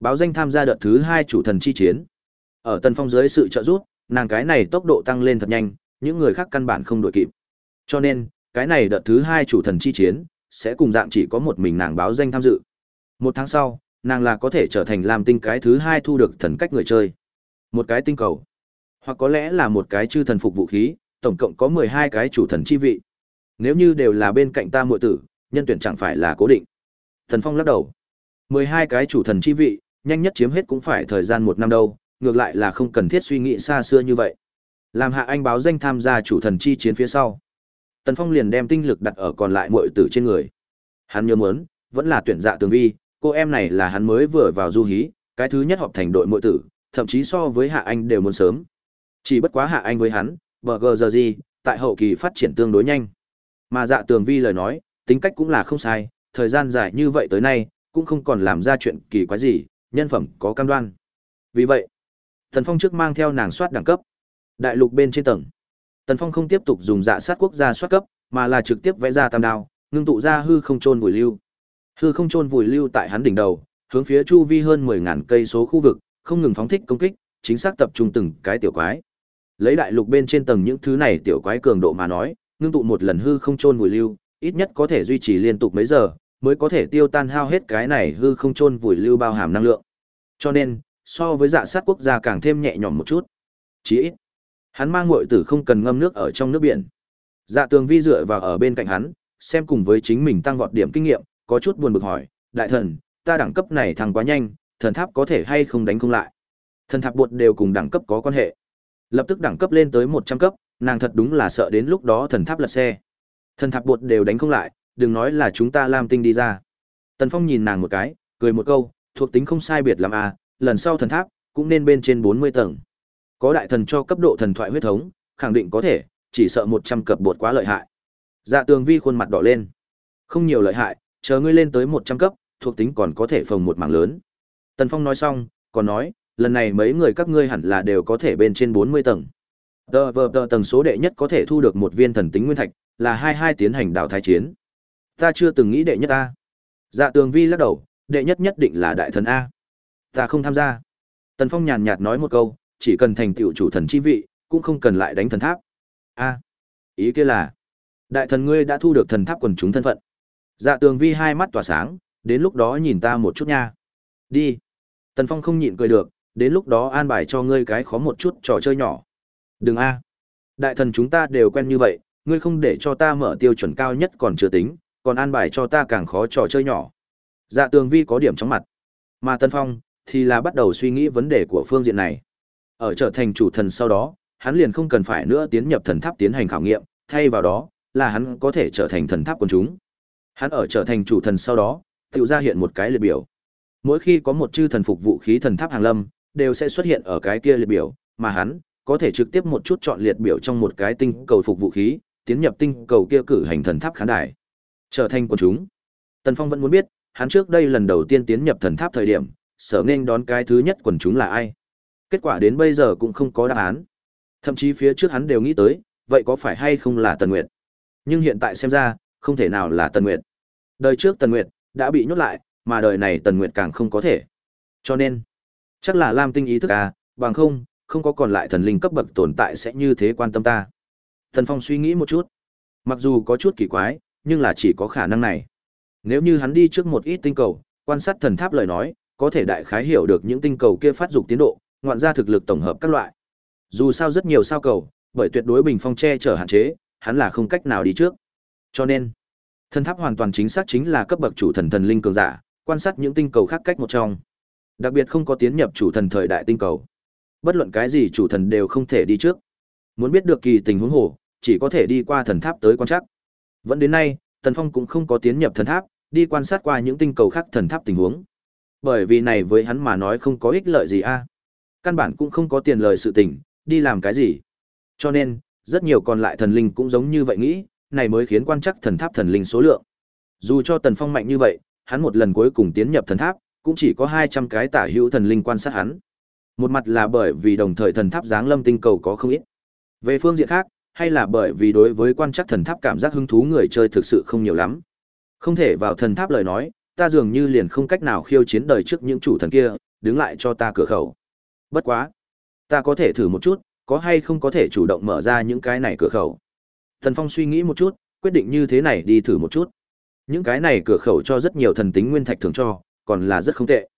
báo danh tham gia đợt thứ 2 chủ thần chi chiến. Ở Tân Phong dưới sự trợ giúp, nàng cái này tốc độ tăng lên thật nhanh, những người khác căn bản không đuổi kịp. Cho nên, cái này đợt thứ hai chủ thần chi chiến sẽ cùng dạng chỉ có một mình nàng báo danh tham dự. Một tháng sau, nàng là có thể trở thành làm tinh cái thứ hai thu được thần cách người chơi. Một cái tinh cầu, hoặc có lẽ là một cái chư thần phục vũ khí, tổng cộng có 12 cái chủ thần chi vị. Nếu như đều là bên cạnh ta muội tử, nhân tuyển chẳng phải là cố định. Thần Phong lắc đầu. mười hai cái chủ thần chi vị, nhanh nhất chiếm hết cũng phải thời gian một năm đâu, ngược lại là không cần thiết suy nghĩ xa xưa như vậy. Làm hạ anh báo danh tham gia chủ thần chi chiến phía sau. Tần Phong liền đem tinh lực đặt ở còn lại muội tử trên người. Hắn nhớ muốn, vẫn là tuyển dạ tường vi, cô em này là hắn mới vừa vào du hí, cái thứ nhất họp thành đội muội tử, thậm chí so với hạ anh đều muốn sớm. Chỉ bất quá hạ anh với hắn, bờ gờ giờ gì, tại hậu kỳ phát triển tương đối nhanh. Mà dạ tường vi lời nói, tính cách cũng là không sai, thời gian dài như vậy tới nay, cũng không còn làm ra chuyện kỳ quái gì, nhân phẩm có cam đoan. Vì vậy, Tần Phong trước mang theo nàng soát đẳng cấp. Đại lục bên trên tầng. Tần Phong không tiếp tục dùng dạ sát quốc gia soát cấp, mà là trực tiếp vẽ ra tam đao, ngưng tụ ra hư không trôn vùi lưu. Hư không trôn vùi lưu tại hắn đỉnh đầu, hướng phía chu vi hơn 10000 cây số khu vực, không ngừng phóng thích công kích, chính xác tập trung từng cái tiểu quái. Lấy đại lục bên trên tầng những thứ này tiểu quái cường độ mà nói, ngưng tụ một lần hư không chôn vùi lưu, ít nhất có thể duy trì liên tục mấy giờ, mới có thể tiêu tan hao hết cái này hư không chôn vùi lưu bao hàm năng lượng. Cho nên, so với dạ sát quốc gia càng thêm nhẹ nhõm một chút. Chỉ ít, hắn mang muội tử không cần ngâm nước ở trong nước biển. Dạ Tường Vi dựa vào ở bên cạnh hắn, xem cùng với chính mình tăng vọt điểm kinh nghiệm, có chút buồn bực hỏi, "Đại thần, ta đẳng cấp này thăng quá nhanh, thần tháp có thể hay không đánh không lại?" Thần tháp bột đều cùng đẳng cấp có quan hệ. Lập tức đẳng cấp lên tới 100 cấp, nàng thật đúng là sợ đến lúc đó thần tháp lật xe thần tháp bột đều đánh không lại đừng nói là chúng ta lam tinh đi ra tần phong nhìn nàng một cái cười một câu thuộc tính không sai biệt làm à lần sau thần tháp cũng nên bên trên bốn mươi tầng có đại thần cho cấp độ thần thoại huyết thống khẳng định có thể chỉ sợ một trăm cập bột quá lợi hại dạ tường vi khuôn mặt đỏ lên không nhiều lợi hại chờ ngươi lên tới một trăm cấp thuộc tính còn có thể phồng một mảng lớn tần phong nói xong còn nói lần này mấy người các ngươi hẳn là đều có thể bên trên bốn mươi tầng Tờ vờ tờ tầng số đệ nhất có thể thu được một viên thần tính nguyên thạch, là hai hai tiến hành đảo thái chiến. Ta chưa từng nghĩ đệ nhất ta. Dạ tường vi lắc đầu, đệ nhất nhất định là đại thần A. Ta không tham gia. Tần Phong nhàn nhạt nói một câu, chỉ cần thành tựu chủ thần chi vị, cũng không cần lại đánh thần tháp. A. ý kia là, đại thần ngươi đã thu được thần tháp quần chúng thân phận. Dạ tường vi hai mắt tỏa sáng, đến lúc đó nhìn ta một chút nha. Đi. Tần Phong không nhịn cười được, đến lúc đó an bài cho ngươi cái khó một chút trò chơi nhỏ. Đừng a. Đại thần chúng ta đều quen như vậy, ngươi không để cho ta mở tiêu chuẩn cao nhất còn chưa tính, còn an bài cho ta càng khó trò chơi nhỏ. Dạ tường vi có điểm chóng mặt. Mà Tân Phong, thì là bắt đầu suy nghĩ vấn đề của phương diện này. Ở trở thành chủ thần sau đó, hắn liền không cần phải nữa tiến nhập thần tháp tiến hành khảo nghiệm, thay vào đó, là hắn có thể trở thành thần tháp quần chúng. Hắn ở trở thành chủ thần sau đó, tự ra hiện một cái liệt biểu. Mỗi khi có một chư thần phục vụ khí thần tháp hàng lâm, đều sẽ xuất hiện ở cái kia liệt biểu, mà hắn có thể trực tiếp một chút chọn liệt biểu trong một cái tinh cầu phục vụ khí, tiến nhập tinh cầu kia cử hành thần tháp khán đài. Trở thành quần chúng. Tần Phong vẫn muốn biết, hắn trước đây lần đầu tiên tiến nhập thần tháp thời điểm, sở nên đón cái thứ nhất quần chúng là ai. Kết quả đến bây giờ cũng không có đáp án. Thậm chí phía trước hắn đều nghĩ tới, vậy có phải hay không là Tần Nguyệt? Nhưng hiện tại xem ra, không thể nào là Tần Nguyệt. Đời trước Tần Nguyệt đã bị nhốt lại, mà đời này Tần Nguyệt càng không có thể. Cho nên, chắc là Lam Tinh ý thức à, bằng không, không có còn lại thần linh cấp bậc tồn tại sẽ như thế quan tâm ta. Thần Phong suy nghĩ một chút. Mặc dù có chút kỳ quái, nhưng là chỉ có khả năng này. Nếu như hắn đi trước một ít tinh cầu, quan sát thần tháp lời nói, có thể đại khái hiểu được những tinh cầu kia phát dục tiến độ, ngoạn gia thực lực tổng hợp các loại. Dù sao rất nhiều sao cầu, bởi tuyệt đối bình phong che chở hạn chế, hắn là không cách nào đi trước. Cho nên, thần tháp hoàn toàn chính xác chính là cấp bậc chủ thần thần linh cường giả, quan sát những tinh cầu khác cách một trong. Đặc biệt không có tiến nhập chủ thần thời đại tinh cầu. Bất luận cái gì chủ thần đều không thể đi trước. Muốn biết được kỳ tình huống hồ, chỉ có thể đi qua thần tháp tới quan trắc. Vẫn đến nay, Tần Phong cũng không có tiến nhập thần tháp, đi quan sát qua những tinh cầu khác thần tháp tình huống. Bởi vì này với hắn mà nói không có ích lợi gì a. Căn bản cũng không có tiền lời sự tình, đi làm cái gì. Cho nên, rất nhiều còn lại thần linh cũng giống như vậy nghĩ, này mới khiến quan chắc thần tháp thần linh số lượng. Dù cho Tần Phong mạnh như vậy, hắn một lần cuối cùng tiến nhập thần tháp, cũng chỉ có 200 cái tả hữu thần linh quan sát hắn. Một mặt là bởi vì đồng thời thần tháp giáng lâm tinh cầu có không ít. Về phương diện khác, hay là bởi vì đối với quan chắc thần tháp cảm giác hứng thú người chơi thực sự không nhiều lắm. Không thể vào thần tháp lời nói, ta dường như liền không cách nào khiêu chiến đời trước những chủ thần kia, đứng lại cho ta cửa khẩu. Bất quá, ta có thể thử một chút, có hay không có thể chủ động mở ra những cái này cửa khẩu. Thần Phong suy nghĩ một chút, quyết định như thế này đi thử một chút. Những cái này cửa khẩu cho rất nhiều thần tính nguyên thạch thường cho, còn là rất không tệ.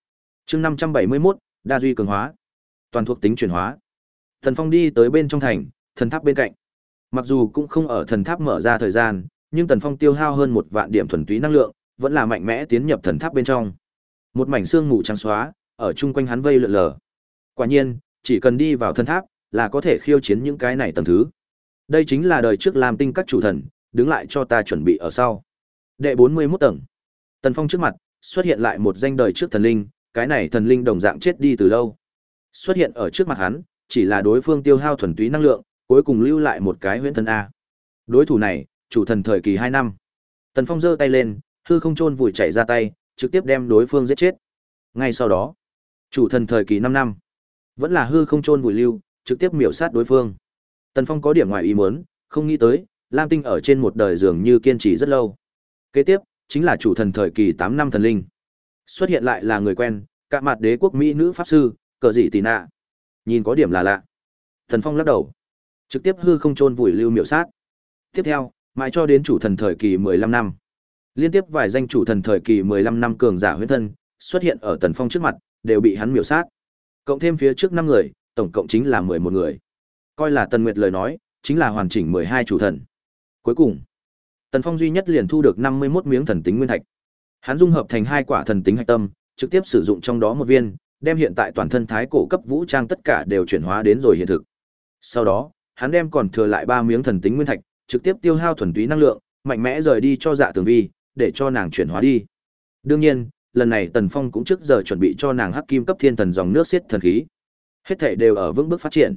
Chương 571, đa duy cường hóa, toàn thuộc tính chuyển hóa. Thần Phong đi tới bên trong thành, thần tháp bên cạnh. Mặc dù cũng không ở thần tháp mở ra thời gian, nhưng Tần Phong tiêu hao hơn một vạn điểm thuần túy năng lượng, vẫn là mạnh mẽ tiến nhập thần tháp bên trong. Một mảnh xương mù trắng xóa, ở chung quanh hắn vây lượn lờ. Quả nhiên, chỉ cần đi vào thân tháp, là có thể khiêu chiến những cái này tầng thứ. Đây chính là đời trước làm tinh các chủ thần, đứng lại cho ta chuẩn bị ở sau. Đệ 41 tầng. Tần Phong trước mặt, xuất hiện lại một danh đời trước thần linh, cái này thần linh đồng dạng chết đi từ lâu. Xuất hiện ở trước mặt hắn, chỉ là đối phương tiêu hao thuần túy năng lượng, cuối cùng lưu lại một cái huyễn thần A. Đối thủ này, chủ thần thời kỳ 2 năm. Tần Phong giơ tay lên, hư không chôn vùi chạy ra tay, trực tiếp đem đối phương giết chết. Ngay sau đó, chủ thần thời kỳ 5 năm, vẫn là hư không chôn vùi lưu, trực tiếp miểu sát đối phương. Tần Phong có điểm ngoài ý muốn, không nghĩ tới, Lam Tinh ở trên một đời dường như kiên trì rất lâu. Kế tiếp, chính là chủ thần thời kỳ 8 năm thần linh. Xuất hiện lại là người quen, cả mặt đế quốc Mỹ nữ pháp sư, cờ dị tỷ nạ. Nhìn có điểm là lạ. Tần Phong lắc đầu trực tiếp hư không chôn vùi lưu miểu sát. Tiếp theo, mãi cho đến chủ thần thời kỳ 15 năm. Liên tiếp vài danh chủ thần thời kỳ 15 năm cường giả huyết thân xuất hiện ở Tần Phong trước mặt, đều bị hắn miểu sát. Cộng thêm phía trước 5 người, tổng cộng chính là 11 người. Coi là Tần Nguyệt lời nói, chính là hoàn chỉnh 12 chủ thần. Cuối cùng, Tần Phong duy nhất liền thu được 51 miếng thần tính nguyên thạch. Hắn dung hợp thành hai quả thần tính hạch tâm, trực tiếp sử dụng trong đó một viên, đem hiện tại toàn thân thái cổ cấp vũ trang tất cả đều chuyển hóa đến rồi hiện thực. Sau đó, hắn đem còn thừa lại ba miếng thần tính nguyên thạch, trực tiếp tiêu hao thuần túy năng lượng, mạnh mẽ rời đi cho Dạ Tường Vi, để cho nàng chuyển hóa đi. Đương nhiên, lần này Tần Phong cũng trước giờ chuẩn bị cho nàng hắc kim cấp thiên thần dòng nước xiết thần khí. Hết thảy đều ở vững bước phát triển.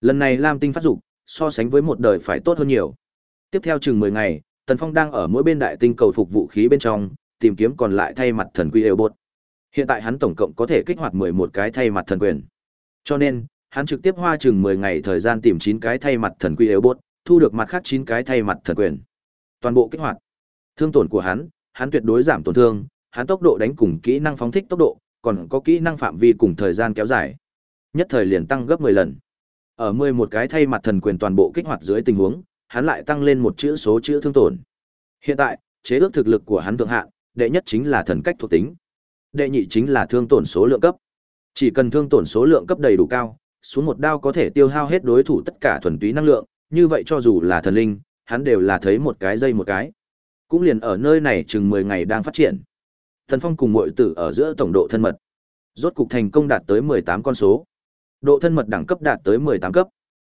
Lần này Lam Tinh phát dục, so sánh với một đời phải tốt hơn nhiều. Tiếp theo chừng 10 ngày, Tần Phong đang ở mỗi bên đại tinh cầu phục vũ khí bên trong, tìm kiếm còn lại thay mặt thần quy yêu bột. Hiện tại hắn tổng cộng có thể kích hoạt 11 cái thay mặt thần quyền. Cho nên, hắn trực tiếp hoa chừng 10 ngày thời gian tìm 9 cái thay mặt thần quy yếu bột thu được mặt khác 9 cái thay mặt thần quyền. Toàn bộ kích hoạt. Thương tổn của hắn, hắn tuyệt đối giảm tổn thương, hắn tốc độ đánh cùng kỹ năng phóng thích tốc độ, còn có kỹ năng phạm vi cùng thời gian kéo dài. Nhất thời liền tăng gấp 10 lần. Ở 11 cái thay mặt thần quyền toàn bộ kích hoạt dưới tình huống, hắn lại tăng lên một chữ số chữ thương tổn. Hiện tại, chế ước thực lực của hắn thượng hạn, đệ nhất chính là thần cách thuộc tính. Đệ nhị chính là thương tổn số lượng cấp. Chỉ cần thương tổn số lượng cấp đầy đủ cao, xuống một đao có thể tiêu hao hết đối thủ tất cả thuần túy năng lượng, như vậy cho dù là thần linh, hắn đều là thấy một cái dây một cái. Cũng liền ở nơi này chừng 10 ngày đang phát triển. Thần Phong cùng muội tử ở giữa tổng độ thân mật. Rốt cục thành công đạt tới 18 con số. Độ thân mật đẳng cấp đạt tới 18 cấp.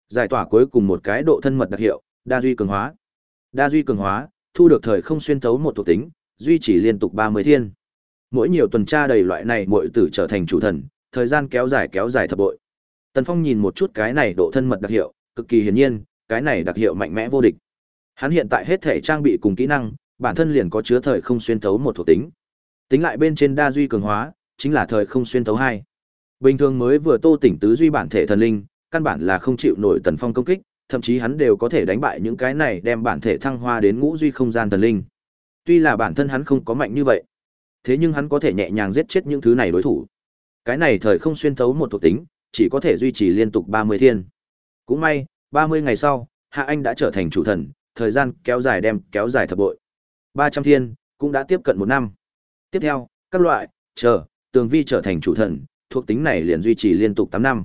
Giải tỏa cuối cùng một cái độ thân mật đặc hiệu, đa duy cường hóa. Đa duy cường hóa, thu được thời không xuyên tấu một thuộc tính, duy trì liên tục 30 thiên. Mỗi nhiều tuần tra đầy loại này muội tử trở thành chủ thần, thời gian kéo dài kéo dài thập bội. Tần Phong nhìn một chút cái này độ thân mật đặc hiệu, cực kỳ hiển nhiên, cái này đặc hiệu mạnh mẽ vô địch. Hắn hiện tại hết thể trang bị cùng kỹ năng, bản thân liền có chứa thời không xuyên thấu một thuộc tính. Tính lại bên trên đa duy cường hóa, chính là thời không xuyên thấu hai. Bình thường mới vừa tô tỉnh tứ duy bản thể thần linh, căn bản là không chịu nổi Tần Phong công kích, thậm chí hắn đều có thể đánh bại những cái này đem bản thể thăng hoa đến ngũ duy không gian thần linh. Tuy là bản thân hắn không có mạnh như vậy, thế nhưng hắn có thể nhẹ nhàng giết chết những thứ này đối thủ. Cái này thời không xuyên thấu một thuộc tính, chỉ có thể duy trì liên tục 30 thiên. Cũng may, 30 ngày sau, Hạ Anh đã trở thành chủ thần, thời gian kéo dài đem kéo dài thập bội. 300 thiên, cũng đã tiếp cận một năm. Tiếp theo, các loại, chờ, tường vi trở thành chủ thần, thuộc tính này liền duy trì liên tục 8 năm.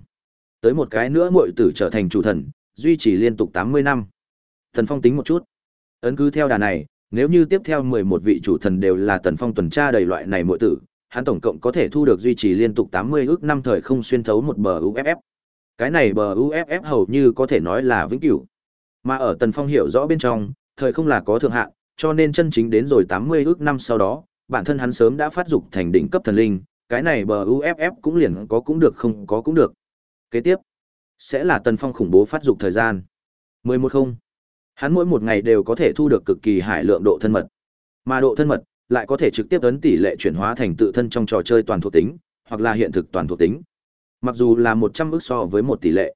Tới một cái nữa muội tử trở thành chủ thần, duy trì liên tục 80 năm. Thần Phong tính một chút. Ấn cứ theo đà này, nếu như tiếp theo 11 vị chủ thần đều là Tần Phong tuần tra đầy loại này muội tử, hắn tổng cộng có thể thu được duy trì liên tục 80 ước năm thời không xuyên thấu một bờ UFF. Cái này bờ UFF hầu như có thể nói là vĩnh cửu. Mà ở Tần Phong hiểu rõ bên trong, thời không là có thượng hạn, cho nên chân chính đến rồi 80 ước năm sau đó, bản thân hắn sớm đã phát dục thành đỉnh cấp thần linh, cái này bờ UFF cũng liền có cũng được không có cũng được. Kế tiếp, sẽ là Tần Phong khủng bố phát dục thời gian. 11 không. Hắn mỗi một ngày đều có thể thu được cực kỳ hải lượng độ thân mật. Mà độ thân mật lại có thể trực tiếp ấn tỷ lệ chuyển hóa thành tự thân trong trò chơi toàn thuộc tính, hoặc là hiện thực toàn thuộc tính. Mặc dù là 100 ức so với một tỷ lệ.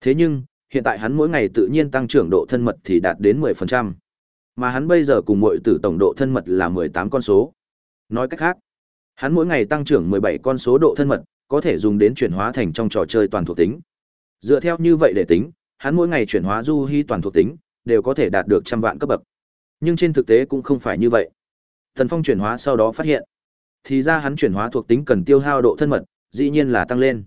Thế nhưng, hiện tại hắn mỗi ngày tự nhiên tăng trưởng độ thân mật thì đạt đến 10%. Mà hắn bây giờ cùng mọi tử tổng độ thân mật là 18 con số. Nói cách khác, hắn mỗi ngày tăng trưởng 17 con số độ thân mật, có thể dùng đến chuyển hóa thành trong trò chơi toàn thuộc tính. Dựa theo như vậy để tính, hắn mỗi ngày chuyển hóa du hy toàn thuộc tính, đều có thể đạt được trăm vạn cấp bậc. Nhưng trên thực tế cũng không phải như vậy. Thần Phong chuyển hóa sau đó phát hiện, thì ra hắn chuyển hóa thuộc tính cần tiêu hao độ thân mật, dĩ nhiên là tăng lên.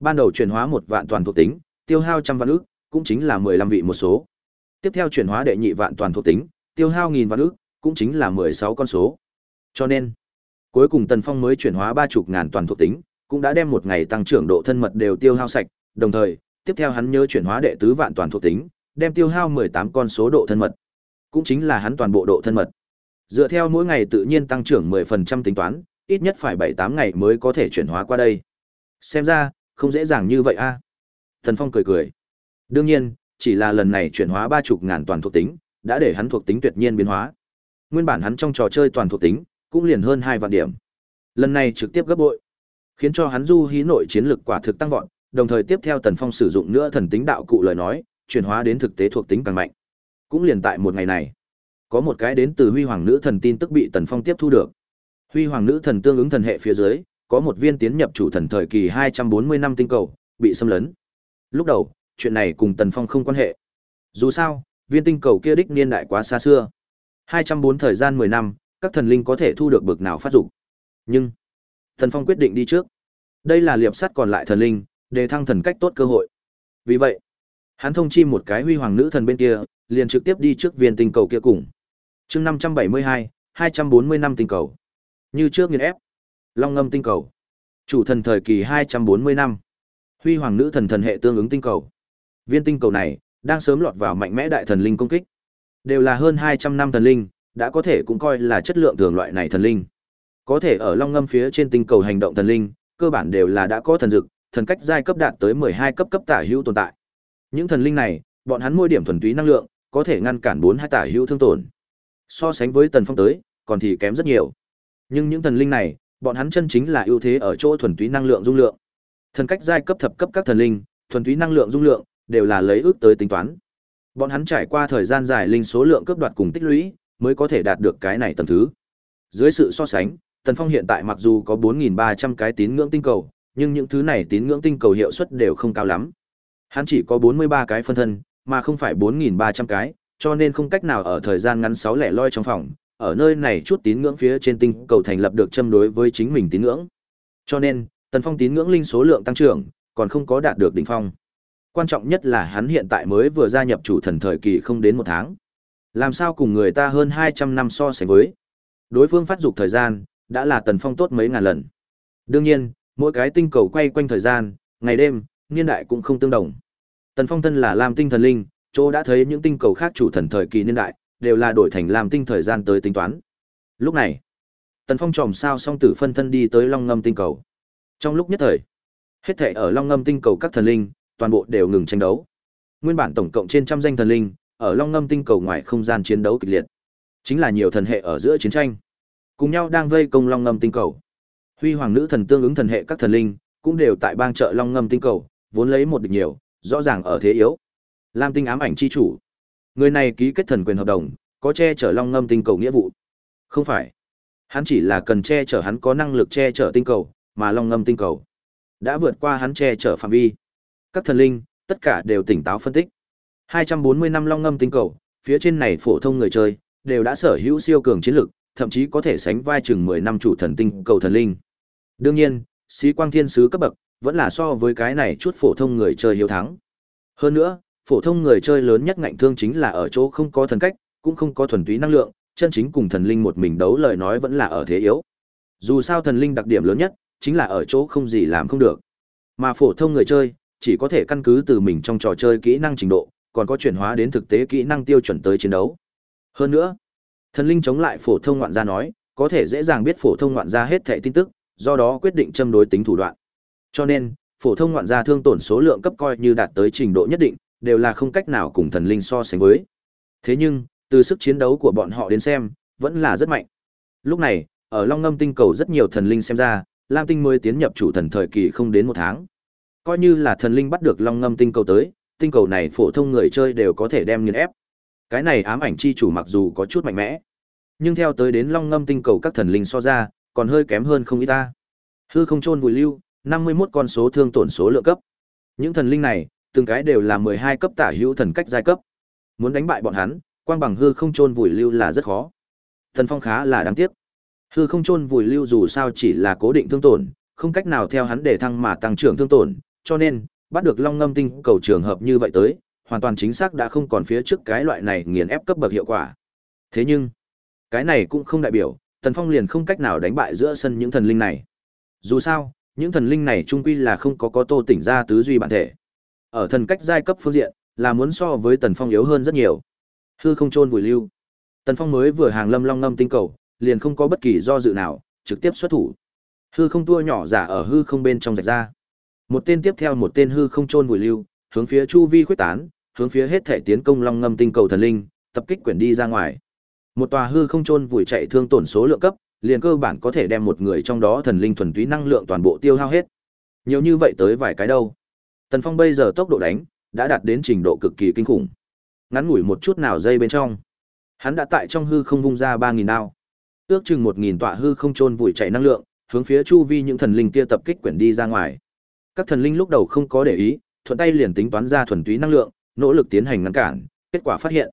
Ban đầu chuyển hóa một vạn toàn thuộc tính, tiêu hao trăm vạn ức, cũng chính là 15 vị một số. Tiếp theo chuyển hóa đệ nhị vạn toàn thuộc tính, tiêu hao nghìn vạn ức, cũng chính là 16 con số. Cho nên, cuối cùng Tần Phong mới chuyển hóa ba chục ngàn toàn thuộc tính, cũng đã đem một ngày tăng trưởng độ thân mật đều tiêu hao sạch, đồng thời, tiếp theo hắn nhớ chuyển hóa đệ tứ vạn toàn thuộc tính, đem tiêu hao 18 con số độ thân mật. Cũng chính là hắn toàn bộ độ thân mật. Dựa theo mỗi ngày tự nhiên tăng trưởng 10% tính toán, ít nhất phải 7-8 ngày mới có thể chuyển hóa qua đây. Xem ra, không dễ dàng như vậy a. À? Thần Phong cười cười. Đương nhiên, chỉ là lần này chuyển hóa ba chục ngàn toàn thuộc tính, đã để hắn thuộc tính tuyệt nhiên biến hóa. Nguyên bản hắn trong trò chơi toàn thuộc tính, cũng liền hơn 2 vạn điểm. Lần này trực tiếp gấp bội, khiến cho hắn du hí nội chiến lực quả thực tăng vọt, đồng thời tiếp theo Tần Phong sử dụng nữa thần tính đạo cụ lời nói, chuyển hóa đến thực tế thuộc tính càng mạnh. Cũng liền tại một ngày này, có một cái đến từ huy hoàng nữ thần tin tức bị tần phong tiếp thu được huy hoàng nữ thần tương ứng thần hệ phía dưới có một viên tiến nhập chủ thần thời kỳ hai trăm bốn mươi năm tinh cầu bị xâm lấn lúc đầu chuyện này cùng tần phong không quan hệ dù sao viên tinh cầu kia đích niên đại quá xa xưa hai trăm bốn thời gian mười năm các thần linh có thể thu được bực nào phát dục. Nhưng, thần phong quyết định đi trước. Đây là liệp sắt còn lại thần linh, để thăng thần cách tốt cơ hội. Vì vậy, hắn thông chi một cái huy hoàng nữ thần bên kia, liền trực tiếp đi trước viên tinh cầu kia cùng. Chương năm trăm bảy mươi hai hai trăm bốn mươi năm tinh cầu. Như trước nghiền ép. Long ngâm tinh cầu. Chủ thần thời kỳ hai trăm bốn mươi năm. Huy hoàng nữ thần thần hệ tương ứng tinh cầu. Viên tinh cầu này, đang sớm lọt vào mạnh mẽ đại thần linh công kích. Đều là hơn hai trăm năm thần linh đã có thể cũng coi là chất lượng thường loại này thần linh có thể ở long ngâm phía trên tinh cầu hành động thần linh cơ bản đều là đã có thần dực thần cách giai cấp đạt tới mười hai cấp cấp tả hữu tồn tại những thần linh này bọn hắn mỗi điểm thuần túy năng lượng có thể ngăn cản bốn hai tả hữu thương tổn So sánh với Tần Phong tới, còn thì kém rất nhiều. Nhưng những thần linh này, bọn hắn chân chính là ưu thế ở chỗ thuần túy năng lượng dung lượng. Thần cách giai cấp thập cấp các thần linh, thuần túy năng lượng dung lượng đều là lấy ước tới tính toán. Bọn hắn trải qua thời gian dài linh số lượng cấp đoạt cùng tích lũy, mới có thể đạt được cái này tầng thứ. Dưới sự so sánh, Tần Phong hiện tại mặc dù có 4.300 cái tín ngưỡng tinh cầu, nhưng những thứ này tín ngưỡng tinh cầu hiệu suất đều không cao lắm. Hắn chỉ có 43 cái phân thân, mà không phải 4.300 cái, cho nên không cách nào ở thời gian ngắn 6 lẻ loi trong phòng, ở nơi này chút tín ngưỡng phía trên tinh cầu thành lập được châm đối với chính mình tín ngưỡng. Cho nên, Tần Phong tín ngưỡng linh số lượng tăng trưởng, còn không có đạt được đỉnh phong. Quan trọng nhất là hắn hiện tại mới vừa gia nhập chủ thần thời kỳ không đến một tháng. Làm sao cùng người ta hơn 200 năm so sánh với. Đối phương phát dục thời gian, đã là Tần Phong tốt mấy ngàn lần. Đương nhiên, mỗi cái tinh cầu quay quanh thời gian, ngày đêm, niên đại cũng không tương đồng. Tần Phong thân là Lam Tinh thần linh, chỗ đã thấy những tinh cầu khác chủ thần thời kỳ niên đại, đều là đổi thành Lam Tinh thời gian tới tính toán. Lúc này, Tần Phong tròm sao song tử phân thân đi tới Long Ngâm tinh cầu. Trong lúc nhất thời, hết thảy ở Long Ngâm tinh cầu các thần linh, toàn bộ đều ngừng tranh đấu. Nguyên bản tổng cộng trên trăm danh thần linh, ở Long Ngâm tinh cầu ngoài không gian chiến đấu kịch liệt. Chính là nhiều thần hệ ở giữa chiến tranh, cùng nhau đang vây công Long Ngâm tinh cầu. Huy Hoàng nữ thần tương ứng thần hệ các thần linh, cũng đều tại bang chợ Long Ngâm tinh cầu, vốn lấy một địch nhiều, rõ ràng ở thế yếu. Lam tinh ám ảnh chi chủ, người này ký kết thần quyền hợp đồng, có che chở Long Ngâm tinh cầu nghĩa vụ. Không phải, hắn chỉ là cần che chở hắn có năng lực che chở tinh cầu, mà Long Ngâm tinh cầu đã vượt qua hắn che chở phạm vi. Các thần linh, tất cả đều tỉnh táo phân tích. 240 năm Long Ngâm tinh cầu, phía trên này phổ thông người chơi đều đã sở hữu siêu cường chiến lực, thậm chí có thể sánh vai chừng 10 năm chủ thần tinh cầu thần linh. Đương nhiên, sĩ quang thiên sứ cấp bậc, vẫn là so với cái này chút phổ thông người chơi hiếu thắng. Hơn nữa, phổ thông người chơi lớn nhất ngạnh thương chính là ở chỗ không có thần cách, cũng không có thuần túy năng lượng, chân chính cùng thần linh một mình đấu lời nói vẫn là ở thế yếu. Dù sao thần linh đặc điểm lớn nhất, chính là ở chỗ không gì làm không được. Mà phổ thông người chơi, chỉ có thể căn cứ từ mình trong trò chơi kỹ năng trình độ, còn có chuyển hóa đến thực tế kỹ năng tiêu chuẩn tới chiến đấu. Hơn nữa, thần linh chống lại phổ thông ngoạn gia nói, có thể dễ dàng biết phổ thông ngoạn gia hết thảy tin tức, do đó quyết định châm đối tính thủ đoạn. Cho nên, phổ thông ngoạn gia thương tổn số lượng cấp coi như đạt tới trình độ nhất định, đều là không cách nào cùng thần linh so sánh với. Thế nhưng, từ sức chiến đấu của bọn họ đến xem, vẫn là rất mạnh. Lúc này, ở Long Ngâm tinh cầu rất nhiều thần linh xem ra, Lam tinh mới tiến nhập chủ thần thời kỳ không đến một tháng. Coi như là thần linh bắt được Long Ngâm tinh cầu tới, tinh cầu này phổ thông người chơi đều có thể đem nghiền ép. Cái này ám ảnh chi chủ mặc dù có chút mạnh mẽ, nhưng theo tới đến Long Ngâm tinh cầu các thần linh so ra, còn hơi kém hơn không ít ta. Hư không Trôn vùi lưu, 51 con số thương tổn số lượng cấp. Những thần linh này, từng cái đều là 12 cấp tả hữu thần cách giai cấp. Muốn đánh bại bọn hắn, quang bằng hư không Trôn vùi lưu là rất khó. Thần phong khá là đáng tiếc. Hư không Trôn vùi lưu dù sao chỉ là cố định thương tổn, không cách nào theo hắn để thăng mà tăng trưởng thương tổn, cho nên bắt được long ngâm tinh cầu trường hợp như vậy tới, hoàn toàn chính xác đã không còn phía trước cái loại này nghiền ép cấp bậc hiệu quả. Thế nhưng, cái này cũng không đại biểu, Tần Phong liền không cách nào đánh bại giữa sân những thần linh này. Dù sao, những thần linh này trung quy là không có có tô tỉnh ra tứ duy bản thể. Ở thần cách giai cấp phương diện, là muốn so với Tần Phong yếu hơn rất nhiều. Hư không trôn vùi lưu. Tần Phong mới vừa hàng lâm long ngâm tinh cầu, liền không có bất kỳ do dự nào, trực tiếp xuất thủ. Hư không tua nhỏ giả ở hư không bên trong rạch ra. Một tên tiếp theo một tên hư không chôn vùi lưu, hướng phía chu vi khuếch tán, hướng phía hết thể tiến công long ngâm tinh cầu thần linh, tập kích quyển đi ra ngoài. Một tòa hư không chôn vùi chạy thương tổn số lượng cấp, liền cơ bản có thể đem một người trong đó thần linh thuần túy năng lượng toàn bộ tiêu hao hết. Nhiều như vậy tới vài cái đâu. Tần Phong bây giờ tốc độ đánh đã đạt đến trình độ cực kỳ kinh khủng. Ngắn ngủi một chút nào dây bên trong, hắn đã tại trong hư không vung ra 3000 đao. Ước chừng 1000 tọa hư không chôn vùi chạy năng lượng, hướng phía chu vi những thần linh kia tập kích quyển đi ra ngoài. Các thần linh lúc đầu không có để ý, thuận tay liền tính toán ra thuần túy năng lượng, nỗ lực tiến hành ngăn cản, kết quả phát hiện,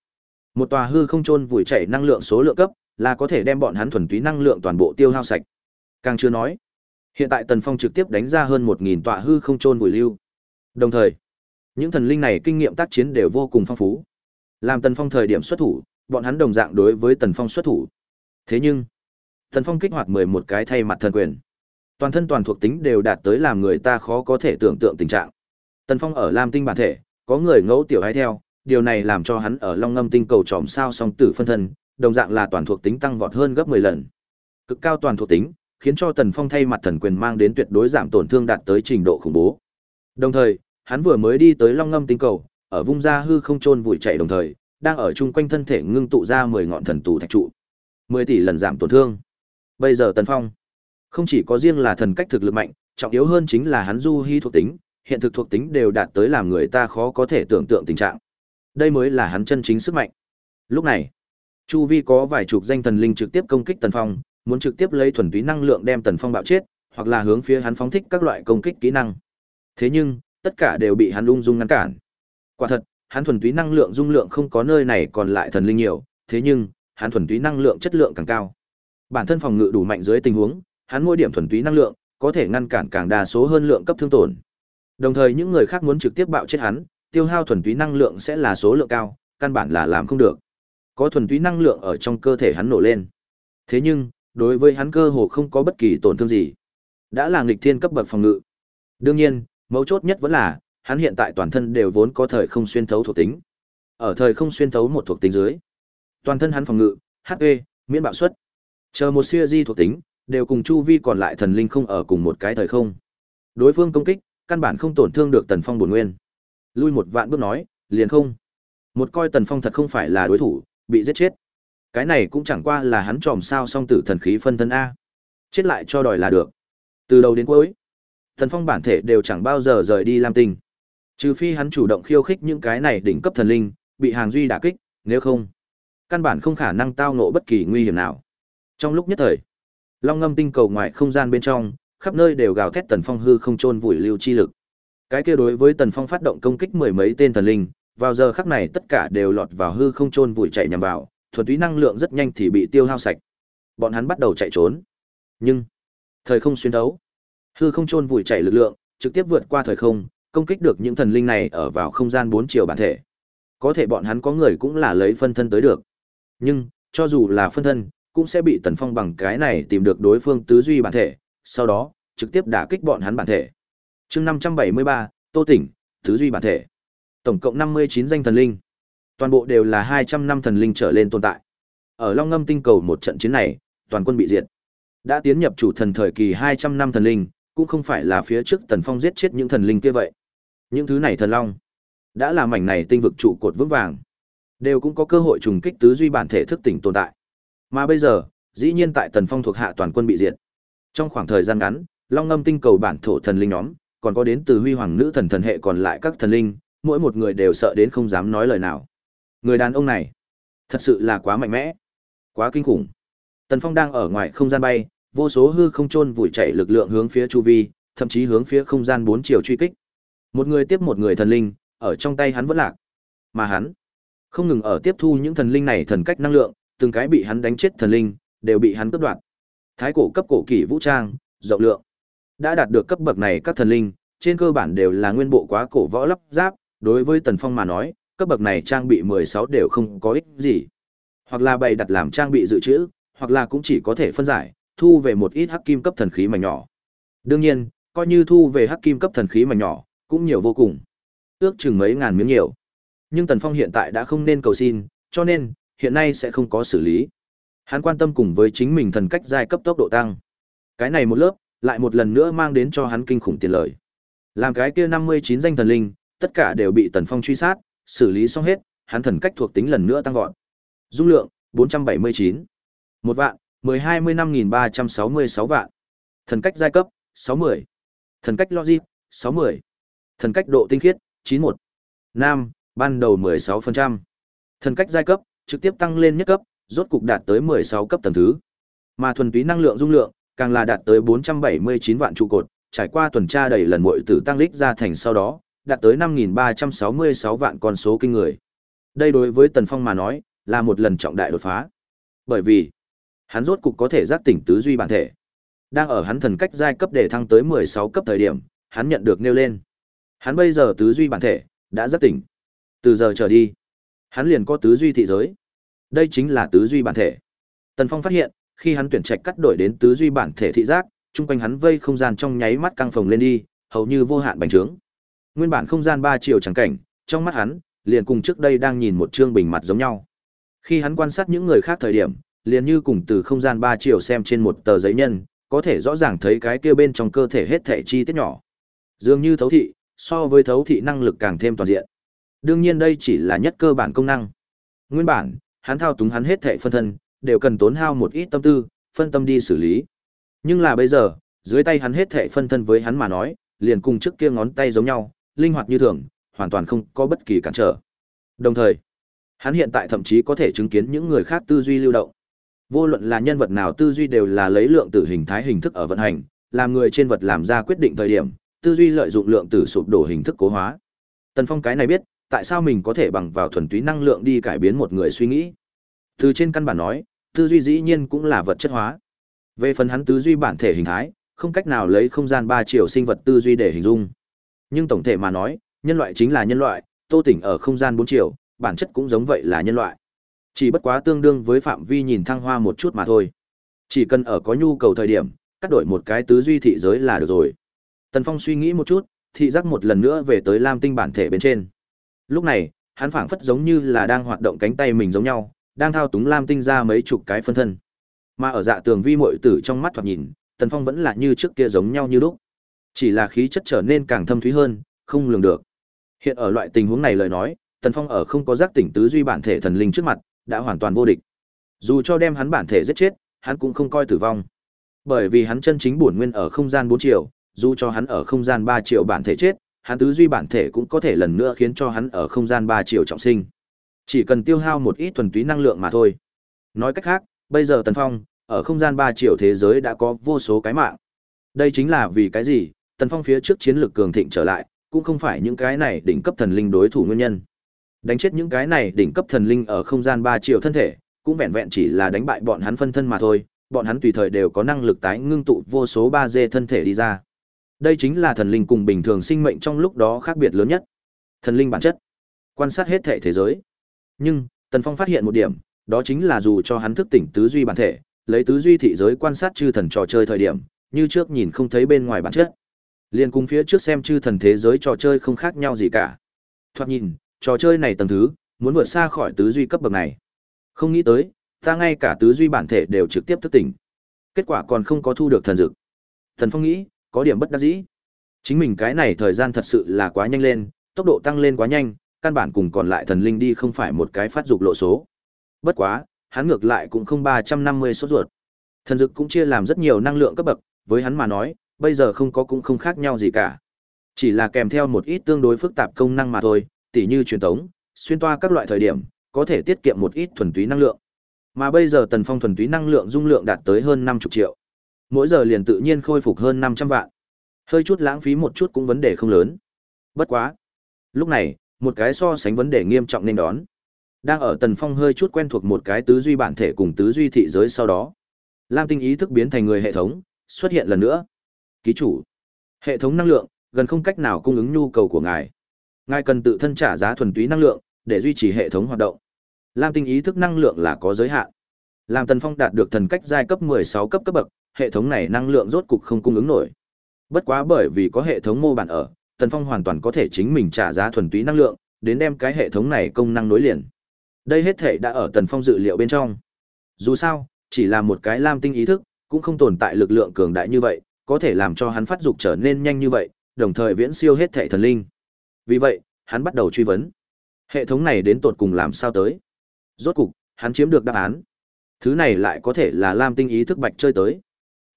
một tòa hư không trôn vùi chảy năng lượng số lượng cấp, là có thể đem bọn hắn thuần túy năng lượng toàn bộ tiêu hao sạch. Càng chưa nói, hiện tại Tần Phong trực tiếp đánh ra hơn 1000 tòa hư không trôn vùi lưu. Đồng thời, những thần linh này kinh nghiệm tác chiến đều vô cùng phong phú. Làm Tần Phong thời điểm xuất thủ, bọn hắn đồng dạng đối với Tần Phong xuất thủ. Thế nhưng, Tần Phong kích hoạt 11 cái thay mặt thần quyền. Toàn thân toàn thuộc tính đều đạt tới làm người ta khó có thể tưởng tượng tình trạng. Tần Phong ở Lam Tinh bản thể, có người ngẫu tiểu hay theo, điều này làm cho hắn ở Long Ngâm Tinh cầu tròm sao song tử phân thân, đồng dạng là toàn thuộc tính tăng vọt hơn gấp 10 lần. Cực cao toàn thuộc tính, khiến cho Tần Phong thay mặt thần quyền mang đến tuyệt đối giảm tổn thương đạt tới trình độ khủng bố. Đồng thời, hắn vừa mới đi tới Long Ngâm Tinh cầu, ở vung ra hư không trôn vùi chạy đồng thời, đang ở chung quanh thân thể ngưng tụ ra 10 ngọn thần tù thạch trụ. 10 tỷ lần giảm tổn thương. Bây giờ Tần Phong không chỉ có riêng là thần cách thực lực mạnh, trọng yếu hơn chính là hắn du hy thuộc tính, hiện thực thuộc tính đều đạt tới làm người ta khó có thể tưởng tượng tình trạng. Đây mới là hắn chân chính sức mạnh. Lúc này, chu vi có vài chục danh thần linh trực tiếp công kích Tần Phong, muốn trực tiếp lấy thuần túy năng lượng đem Tần Phong bạo chết, hoặc là hướng phía hắn phóng thích các loại công kích kỹ năng. Thế nhưng, tất cả đều bị hắn ung dung ngăn cản. Quả thật, hắn thuần túy năng lượng dung lượng không có nơi này còn lại thần linh nhiều, thế nhưng, hắn thuần túy năng lượng chất lượng càng cao. Bản thân phòng ngự đủ mạnh dưới tình huống, hắn mỗi điểm thuần túy năng lượng có thể ngăn cản càng đa số hơn lượng cấp thương tổn. Đồng thời những người khác muốn trực tiếp bạo chết hắn, tiêu hao thuần túy năng lượng sẽ là số lượng cao, căn bản là làm không được. Có thuần túy năng lượng ở trong cơ thể hắn nổ lên. Thế nhưng, đối với hắn cơ hồ không có bất kỳ tổn thương gì. Đã là nghịch thiên cấp bậc phòng ngự. Đương nhiên, mấu chốt nhất vẫn là, hắn hiện tại toàn thân đều vốn có thời không xuyên thấu thuộc tính. Ở thời không xuyên thấu một thuộc tính dưới, toàn thân hắn phòng ngự, HP, miễn bạo suất. Chờ một siêu di thuộc tính, đều cùng chu vi còn lại thần linh không ở cùng một cái thời không. Đối phương công kích, căn bản không tổn thương được Tần Phong bổn nguyên. Lui một vạn bước nói, liền không. Một coi Tần Phong thật không phải là đối thủ, bị giết chết. Cái này cũng chẳng qua là hắn tròm sao song tử thần khí phân thân a. Chết lại cho đòi là được. Từ đầu đến cuối, Tần Phong bản thể đều chẳng bao giờ rời đi Lam Tinh. Trừ phi hắn chủ động khiêu khích những cái này đỉnh cấp thần linh, bị hàng duy đả kích, nếu không, căn bản không khả năng tao ngộ bất kỳ nguy hiểm nào. Trong lúc nhất thời, Long Ngâm tinh cầu ngoài không gian bên trong, khắp nơi đều gào thét Tần Phong hư không chôn vùi lưu chi lực. Cái kia đối với Tần Phong phát động công kích mười mấy tên thần linh, vào giờ khắc này tất cả đều lọt vào hư không chôn vùi chạy nhằm vào, thuần túy năng lượng rất nhanh thì bị tiêu hao sạch. Bọn hắn bắt đầu chạy trốn. Nhưng, thời không xuyên đấu, hư không chôn vùi chạy lực lượng, trực tiếp vượt qua thời không, công kích được những thần linh này ở vào không gian bốn chiều bản thể. Có thể bọn hắn có người cũng là lấy phân thân tới được. Nhưng, cho dù là phân thân, cũng sẽ bị Tần Phong bằng cái này tìm được đối phương tứ duy bản thể, sau đó, trực tiếp đả kích bọn hắn bản thể. chương 573, Tô Tỉnh, tứ duy bản thể. Tổng cộng 59 danh thần linh. Toàn bộ đều là 200 năm thần linh trở lên tồn tại. Ở Long Ngâm tinh cầu một trận chiến này, toàn quân bị diệt. Đã tiến nhập chủ thần thời kỳ 200 năm thần linh, cũng không phải là phía trước Tần Phong giết chết những thần linh kia vậy. Những thứ này thần long, đã là mảnh này tinh vực trụ cột vững vàng, đều cũng có cơ hội trùng kích tứ duy bản thể thức tỉnh tồn tại. Mà bây giờ, dĩ nhiên tại Tần Phong thuộc hạ toàn quân bị diệt. Trong khoảng thời gian ngắn, Long Ngâm tinh cầu bản thổ thần linh nhóm, còn có đến từ Huy Hoàng nữ thần thần hệ còn lại các thần linh, mỗi một người đều sợ đến không dám nói lời nào. Người đàn ông này, thật sự là quá mạnh mẽ, quá kinh khủng. Tần Phong đang ở ngoài không gian bay, vô số hư không chôn vùi chạy lực lượng hướng phía chu vi, thậm chí hướng phía không gian bốn chiều truy kích. Một người tiếp một người thần linh, ở trong tay hắn vẫn lạc. Mà hắn, không ngừng ở tiếp thu những thần linh này thần cách năng lượng, từng cái bị hắn đánh chết thần linh, đều bị hắn cướp đoạt. Thái cổ cấp cổ kỷ vũ trang, rộng lượng. Đã đạt được cấp bậc này các thần linh, trên cơ bản đều là nguyên bộ quá cổ võ lắp giáp, đối với Tần Phong mà nói, cấp bậc này trang bị 16 đều không có ích gì. Hoặc là bày đặt làm trang bị dự trữ, hoặc là cũng chỉ có thể phân giải, thu về một ít hắc kim cấp thần khí mà nhỏ. Đương nhiên, coi như thu về hắc kim cấp thần khí mà nhỏ, cũng nhiều vô cùng. Ước chừng mấy ngàn miếng nhiều. Nhưng Tần Phong hiện tại đã không nên cầu xin, cho nên, hiện nay sẽ không có xử lý. Hắn quan tâm cùng với chính mình thần cách giai cấp tốc độ tăng. Cái này một lớp, lại một lần nữa mang đến cho hắn kinh khủng tiền lợi. Làm cái kia 59 danh thần linh, tất cả đều bị Tần Phong truy sát, xử lý xong hết, hắn thần cách thuộc tính lần nữa tăng vọt. Dung lượng 479. Một vạn, 12 5366 vạn. Thần cách giai cấp 60. Thần cách logic 60. Thần cách độ tinh khiết 91. Nam, ban đầu 16%. Thần cách giai cấp trực tiếp tăng lên nhất cấp, rốt cục đạt tới 16 cấp tầng thứ. Mà thuần túy năng lượng dung lượng, càng là đạt tới 479 vạn trụ cột, trải qua tuần tra đầy lần muội tử tăng lích ra thành sau đó, đạt tới 5366 vạn con số kinh người. Đây đối với Tần Phong mà nói, là một lần trọng đại đột phá. Bởi vì, hắn rốt cục có thể giác tỉnh tứ duy bản thể. Đang ở hắn thần cách giai cấp để thăng tới 16 cấp thời điểm, hắn nhận được nêu lên. Hắn bây giờ tứ duy bản thể đã giác tỉnh. Từ giờ trở đi, hắn liền có tứ duy thị giới. Đây chính là tứ duy bản thể. Tần Phong phát hiện, khi hắn tuyển trạch cắt đổi đến tứ duy bản thể thị giác, chung quanh hắn vây không gian trong nháy mắt căng phồng lên đi, hầu như vô hạn bành trướng. Nguyên bản không gian ba chiều chẳng cảnh, trong mắt hắn, liền cùng trước đây đang nhìn một chương bình mặt giống nhau. Khi hắn quan sát những người khác thời điểm, liền như cùng từ không gian ba chiều xem trên một tờ giấy nhân, có thể rõ ràng thấy cái kia bên trong cơ thể hết thể chi tiết nhỏ. Dường như thấu thị, so với thấu thị năng lực càng thêm toàn diện. Đương nhiên đây chỉ là nhất cơ bản công năng. Nguyên bản, hắn thao túng hắn hết thệ phân thân, đều cần tốn hao một ít tâm tư, phân tâm đi xử lý. Nhưng là bây giờ, dưới tay hắn hết thệ phân thân với hắn mà nói, liền cùng trước kia ngón tay giống nhau, linh hoạt như thường, hoàn toàn không có bất kỳ cản trở. Đồng thời, hắn hiện tại thậm chí có thể chứng kiến những người khác tư duy lưu động. Vô luận là nhân vật nào tư duy đều là lấy lượng tử hình thái hình thức ở vận hành, làm người trên vật làm ra quyết định thời điểm, tư duy lợi dụng lượng tử sụp đổ hình thức cố hóa. Tần Phong cái này biết, tại sao mình có thể bằng vào thuần túy năng lượng đi cải biến một người suy nghĩ. Từ trên căn bản nói, tư duy dĩ nhiên cũng là vật chất hóa. Về phần hắn tư duy bản thể hình thái, không cách nào lấy không gian ba chiều sinh vật tư duy để hình dung. Nhưng tổng thể mà nói, nhân loại chính là nhân loại, Tô Tỉnh ở không gian bốn chiều, bản chất cũng giống vậy là nhân loại. Chỉ bất quá tương đương với phạm vi nhìn thăng hoa một chút mà thôi. Chỉ cần ở có nhu cầu thời điểm, cắt đổi một cái tứ duy thị giới là được rồi. Tần Phong suy nghĩ một chút, thị giác một lần nữa về tới Lam Tinh bản thể bên trên. Lúc này, hắn phảng phất giống như là đang hoạt động cánh tay mình giống nhau, đang thao túng Lam Tinh ra mấy chục cái phân thân. Mà ở dạ tường vi muội tử trong mắt thoạt nhìn, Tần Phong vẫn là như trước kia giống nhau như lúc. Chỉ là khí chất trở nên càng thâm thúy hơn, không lường được. Hiện ở loại tình huống này lời nói, Tần Phong ở không có giác tỉnh tứ duy bản thể thần linh trước mặt, đã hoàn toàn vô địch. Dù cho đem hắn bản thể giết chết, hắn cũng không coi tử vong. Bởi vì hắn chân chính bổn nguyên ở không gian 4 triệu, dù cho hắn ở không gian 3 triệu bản thể chết, hắn tứ duy bản thể cũng có thể lần nữa khiến cho hắn ở không gian ba chiều trọng sinh. Chỉ cần tiêu hao một ít thuần túy năng lượng mà thôi. Nói cách khác, bây giờ Tần Phong, ở không gian ba chiều thế giới đã có vô số cái mạng. Đây chính là vì cái gì, Tần Phong phía trước chiến lược cường thịnh trở lại, cũng không phải những cái này đỉnh cấp thần linh đối thủ nguyên nhân. Đánh chết những cái này đỉnh cấp thần linh ở không gian ba chiều thân thể, cũng vẹn vẹn chỉ là đánh bại bọn hắn phân thân mà thôi, bọn hắn tùy thời đều có năng lực tái ngưng tụ vô số ba d thân thể đi ra. Đây chính là thần linh cùng bình thường sinh mệnh trong lúc đó khác biệt lớn nhất. Thần linh bản chất, quan sát hết thể thế giới. Nhưng, Tần Phong phát hiện một điểm, đó chính là dù cho hắn thức tỉnh tứ duy bản thể, lấy tứ duy thị giới quan sát chư thần trò chơi thời điểm, như trước nhìn không thấy bên ngoài bản chất. Liên cùng phía trước xem chư thần thế giới trò chơi không khác nhau gì cả. Thoạt nhìn, trò chơi này tầng thứ, muốn vượt xa khỏi tứ duy cấp bậc này. Không nghĩ tới, ta ngay cả tứ duy bản thể đều trực tiếp thức tỉnh. Kết quả còn không có thu được thần dược. Thần Phong nghĩ, có điểm bất đắc dĩ. Chính mình cái này thời gian thật sự là quá nhanh lên, tốc độ tăng lên quá nhanh, căn bản cùng còn lại thần linh đi không phải một cái phát dục lộ số. Bất quá, hắn ngược lại cũng không 350 số ruột. Thần dực cũng chia làm rất nhiều năng lượng cấp bậc, với hắn mà nói, bây giờ không có cũng không khác nhau gì cả. Chỉ là kèm theo một ít tương đối phức tạp công năng mà thôi, tỉ như truyền tống, xuyên toa các loại thời điểm, có thể tiết kiệm một ít thuần túy năng lượng. Mà bây giờ Tần Phong thuần túy năng lượng dung lượng đạt tới hơn 50 triệu. Mỗi giờ liền tự nhiên khôi phục hơn 500 vạn. Hơi chút lãng phí một chút cũng vấn đề không lớn. Bất quá. Lúc này, một cái so sánh vấn đề nghiêm trọng nên đón. Đang ở Tần Phong hơi chút quen thuộc một cái tứ duy bản thể cùng tứ duy thị giới sau đó. Lam tinh ý thức biến thành người hệ thống, xuất hiện lần nữa. Ký chủ. Hệ thống năng lượng, gần không cách nào cung ứng nhu cầu của ngài. Ngài cần tự thân trả giá thuần túy năng lượng, để duy trì hệ thống hoạt động. Lam tinh ý thức năng lượng là có giới hạn. Làm Tần Phong đạt được thần cách giai cấp 16 cấp cấp bậc, hệ thống này năng lượng rốt cục không cung ứng nổi. Bất quá bởi vì có hệ thống mô bản ở, Tần Phong hoàn toàn có thể chính mình trả giá thuần túy năng lượng, đến đem cái hệ thống này công năng nối liền. Đây hết thể đã ở Tần Phong dự liệu bên trong. Dù sao, chỉ là một cái lam tinh ý thức, cũng không tồn tại lực lượng cường đại như vậy, có thể làm cho hắn phát dục trở nên nhanh như vậy, đồng thời viễn siêu hết thể thần linh. Vì vậy, hắn bắt đầu truy vấn. Hệ thống này đến tột cùng làm sao tới? Rốt cục, hắn chiếm được đáp án. Thứ này lại có thể là Lam Tinh ý thức bạch chơi tới.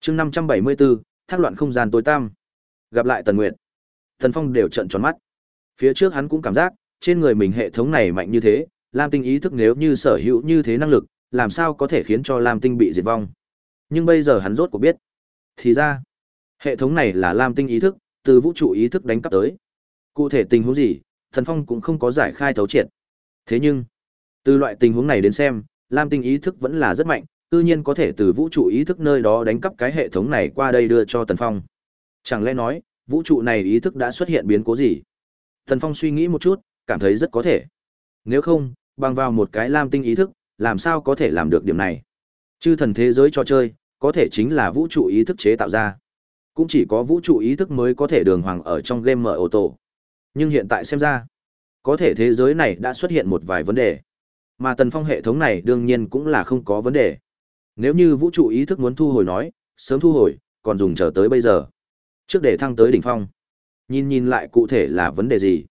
Chương 574, thác loạn không gian tối tăm. Gặp lại Tần Nguyệt. Thần Phong đều trợn tròn mắt. Phía trước hắn cũng cảm giác, trên người mình hệ thống này mạnh như thế, Lam Tinh ý thức nếu như sở hữu như thế năng lực, làm sao có thể khiến cho Lam Tinh bị diệt vong. Nhưng bây giờ hắn rốt cuộc biết. Thì ra, hệ thống này là Lam Tinh ý thức, từ vũ trụ ý thức đánh cắp tới. Cụ thể tình huống gì, Thần Phong cũng không có giải khai thấu triệt. Thế nhưng, từ loại tình huống này đến xem, Lam Tinh ý thức vẫn là rất mạnh, cư nhiên có thể từ vũ trụ ý thức nơi đó đánh cắp cái hệ thống này qua đây đưa cho Tần Phong. Chẳng lẽ nói, vũ trụ này ý thức đã xuất hiện biến cố gì? Tần Phong suy nghĩ một chút, cảm thấy rất có thể. Nếu không, bằng vào một cái Lam Tinh ý thức, làm sao có thể làm được điểm này? Chư thần thế giới cho chơi, có thể chính là vũ trụ ý thức chế tạo ra. Cũng chỉ có vũ trụ ý thức mới có thể đường hoàng ở trong game mở ô tô. Nhưng hiện tại xem ra, có thể thế giới này đã xuất hiện một vài vấn đề. Mà tần phong hệ thống này đương nhiên cũng là không có vấn đề. Nếu như vũ trụ ý thức muốn thu hồi nói, sớm thu hồi, còn dùng chờ tới bây giờ. Trước để thăng tới đỉnh phong. Nhìn nhìn lại cụ thể là vấn đề gì.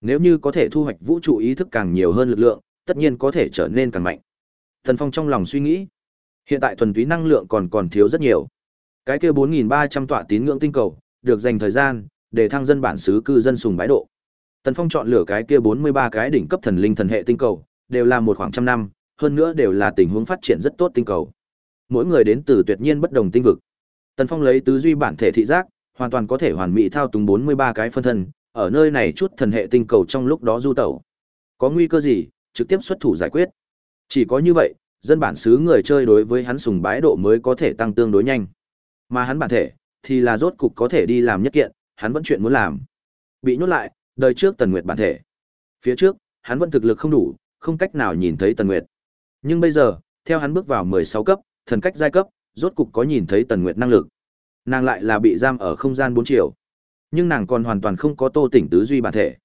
Nếu như có thể thu hoạch vũ trụ ý thức càng nhiều hơn lực lượng, tất nhiên có thể trở nên càng mạnh. thần Phong trong lòng suy nghĩ, hiện tại thuần túy năng lượng còn còn thiếu rất nhiều. Cái kia 4300 tọa tín ngưỡng tinh cầu, được dành thời gian để thăng dân bản xứ cư dân sùng bái độ. Tần Phong chọn lựa cái kia 43 cái đỉnh cấp thần linh thần hệ tinh cầu, đều là một khoảng trăm năm, hơn nữa đều là tình huống phát triển rất tốt tinh cầu mỗi người đến từ tuyệt nhiên bất đồng tinh vực. Tần Phong lấy tứ duy bản thể thị giác, hoàn toàn có thể hoàn mỹ thao túng 43 cái phân thân, ở nơi này chút thần hệ tinh cầu trong lúc đó du tẩu. Có nguy cơ gì, trực tiếp xuất thủ giải quyết. Chỉ có như vậy, dân bản xứ người chơi đối với hắn sùng bái độ mới có thể tăng tương đối nhanh. Mà hắn bản thể, thì là rốt cục có thể đi làm nhất kiện, hắn vẫn chuyện muốn làm. Bị nhốt lại, đời trước Tần Nguyệt bản thể. Phía trước, hắn vẫn thực lực không đủ, không cách nào nhìn thấy Tần Nguyệt. Nhưng bây giờ, theo hắn bước vào 16 cấp, thần cách giai cấp, rốt cục có nhìn thấy Tần Nguyệt năng lực. Nàng lại là bị giam ở không gian 4 chiều. Nhưng nàng còn hoàn toàn không có tô tỉnh tứ duy bản thể.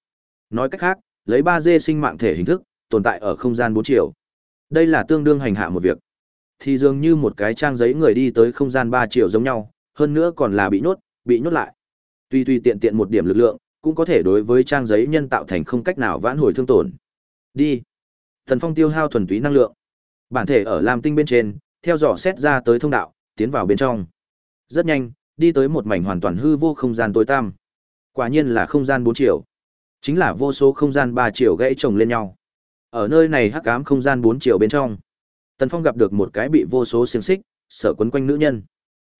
Nói cách khác, lấy 3D sinh mạng thể hình thức, tồn tại ở không gian 4 chiều. Đây là tương đương hành hạ một việc. Thì dường như một cái trang giấy người đi tới không gian 3 chiều giống nhau, hơn nữa còn là bị nhốt, bị nhốt lại. Tuy tuy tiện tiện một điểm lực lượng, cũng có thể đối với trang giấy nhân tạo thành không cách nào vãn hồi thương tổn. Đi. Thần Phong tiêu hao thuần túy năng lượng. Bản thể ở Lam Tinh bên trên, theo dõi xét ra tới thông đạo, tiến vào bên trong. Rất nhanh, đi tới một mảnh hoàn toàn hư vô không gian tối tăm. Quả nhiên là không gian 4 chiều. Chính là vô số không gian 3 chiều gãy chồng lên nhau. Ở nơi này hắc ám không gian 4 chiều bên trong, Tần Phong gặp được một cái bị vô số xiềng xích sở quấn quanh nữ nhân.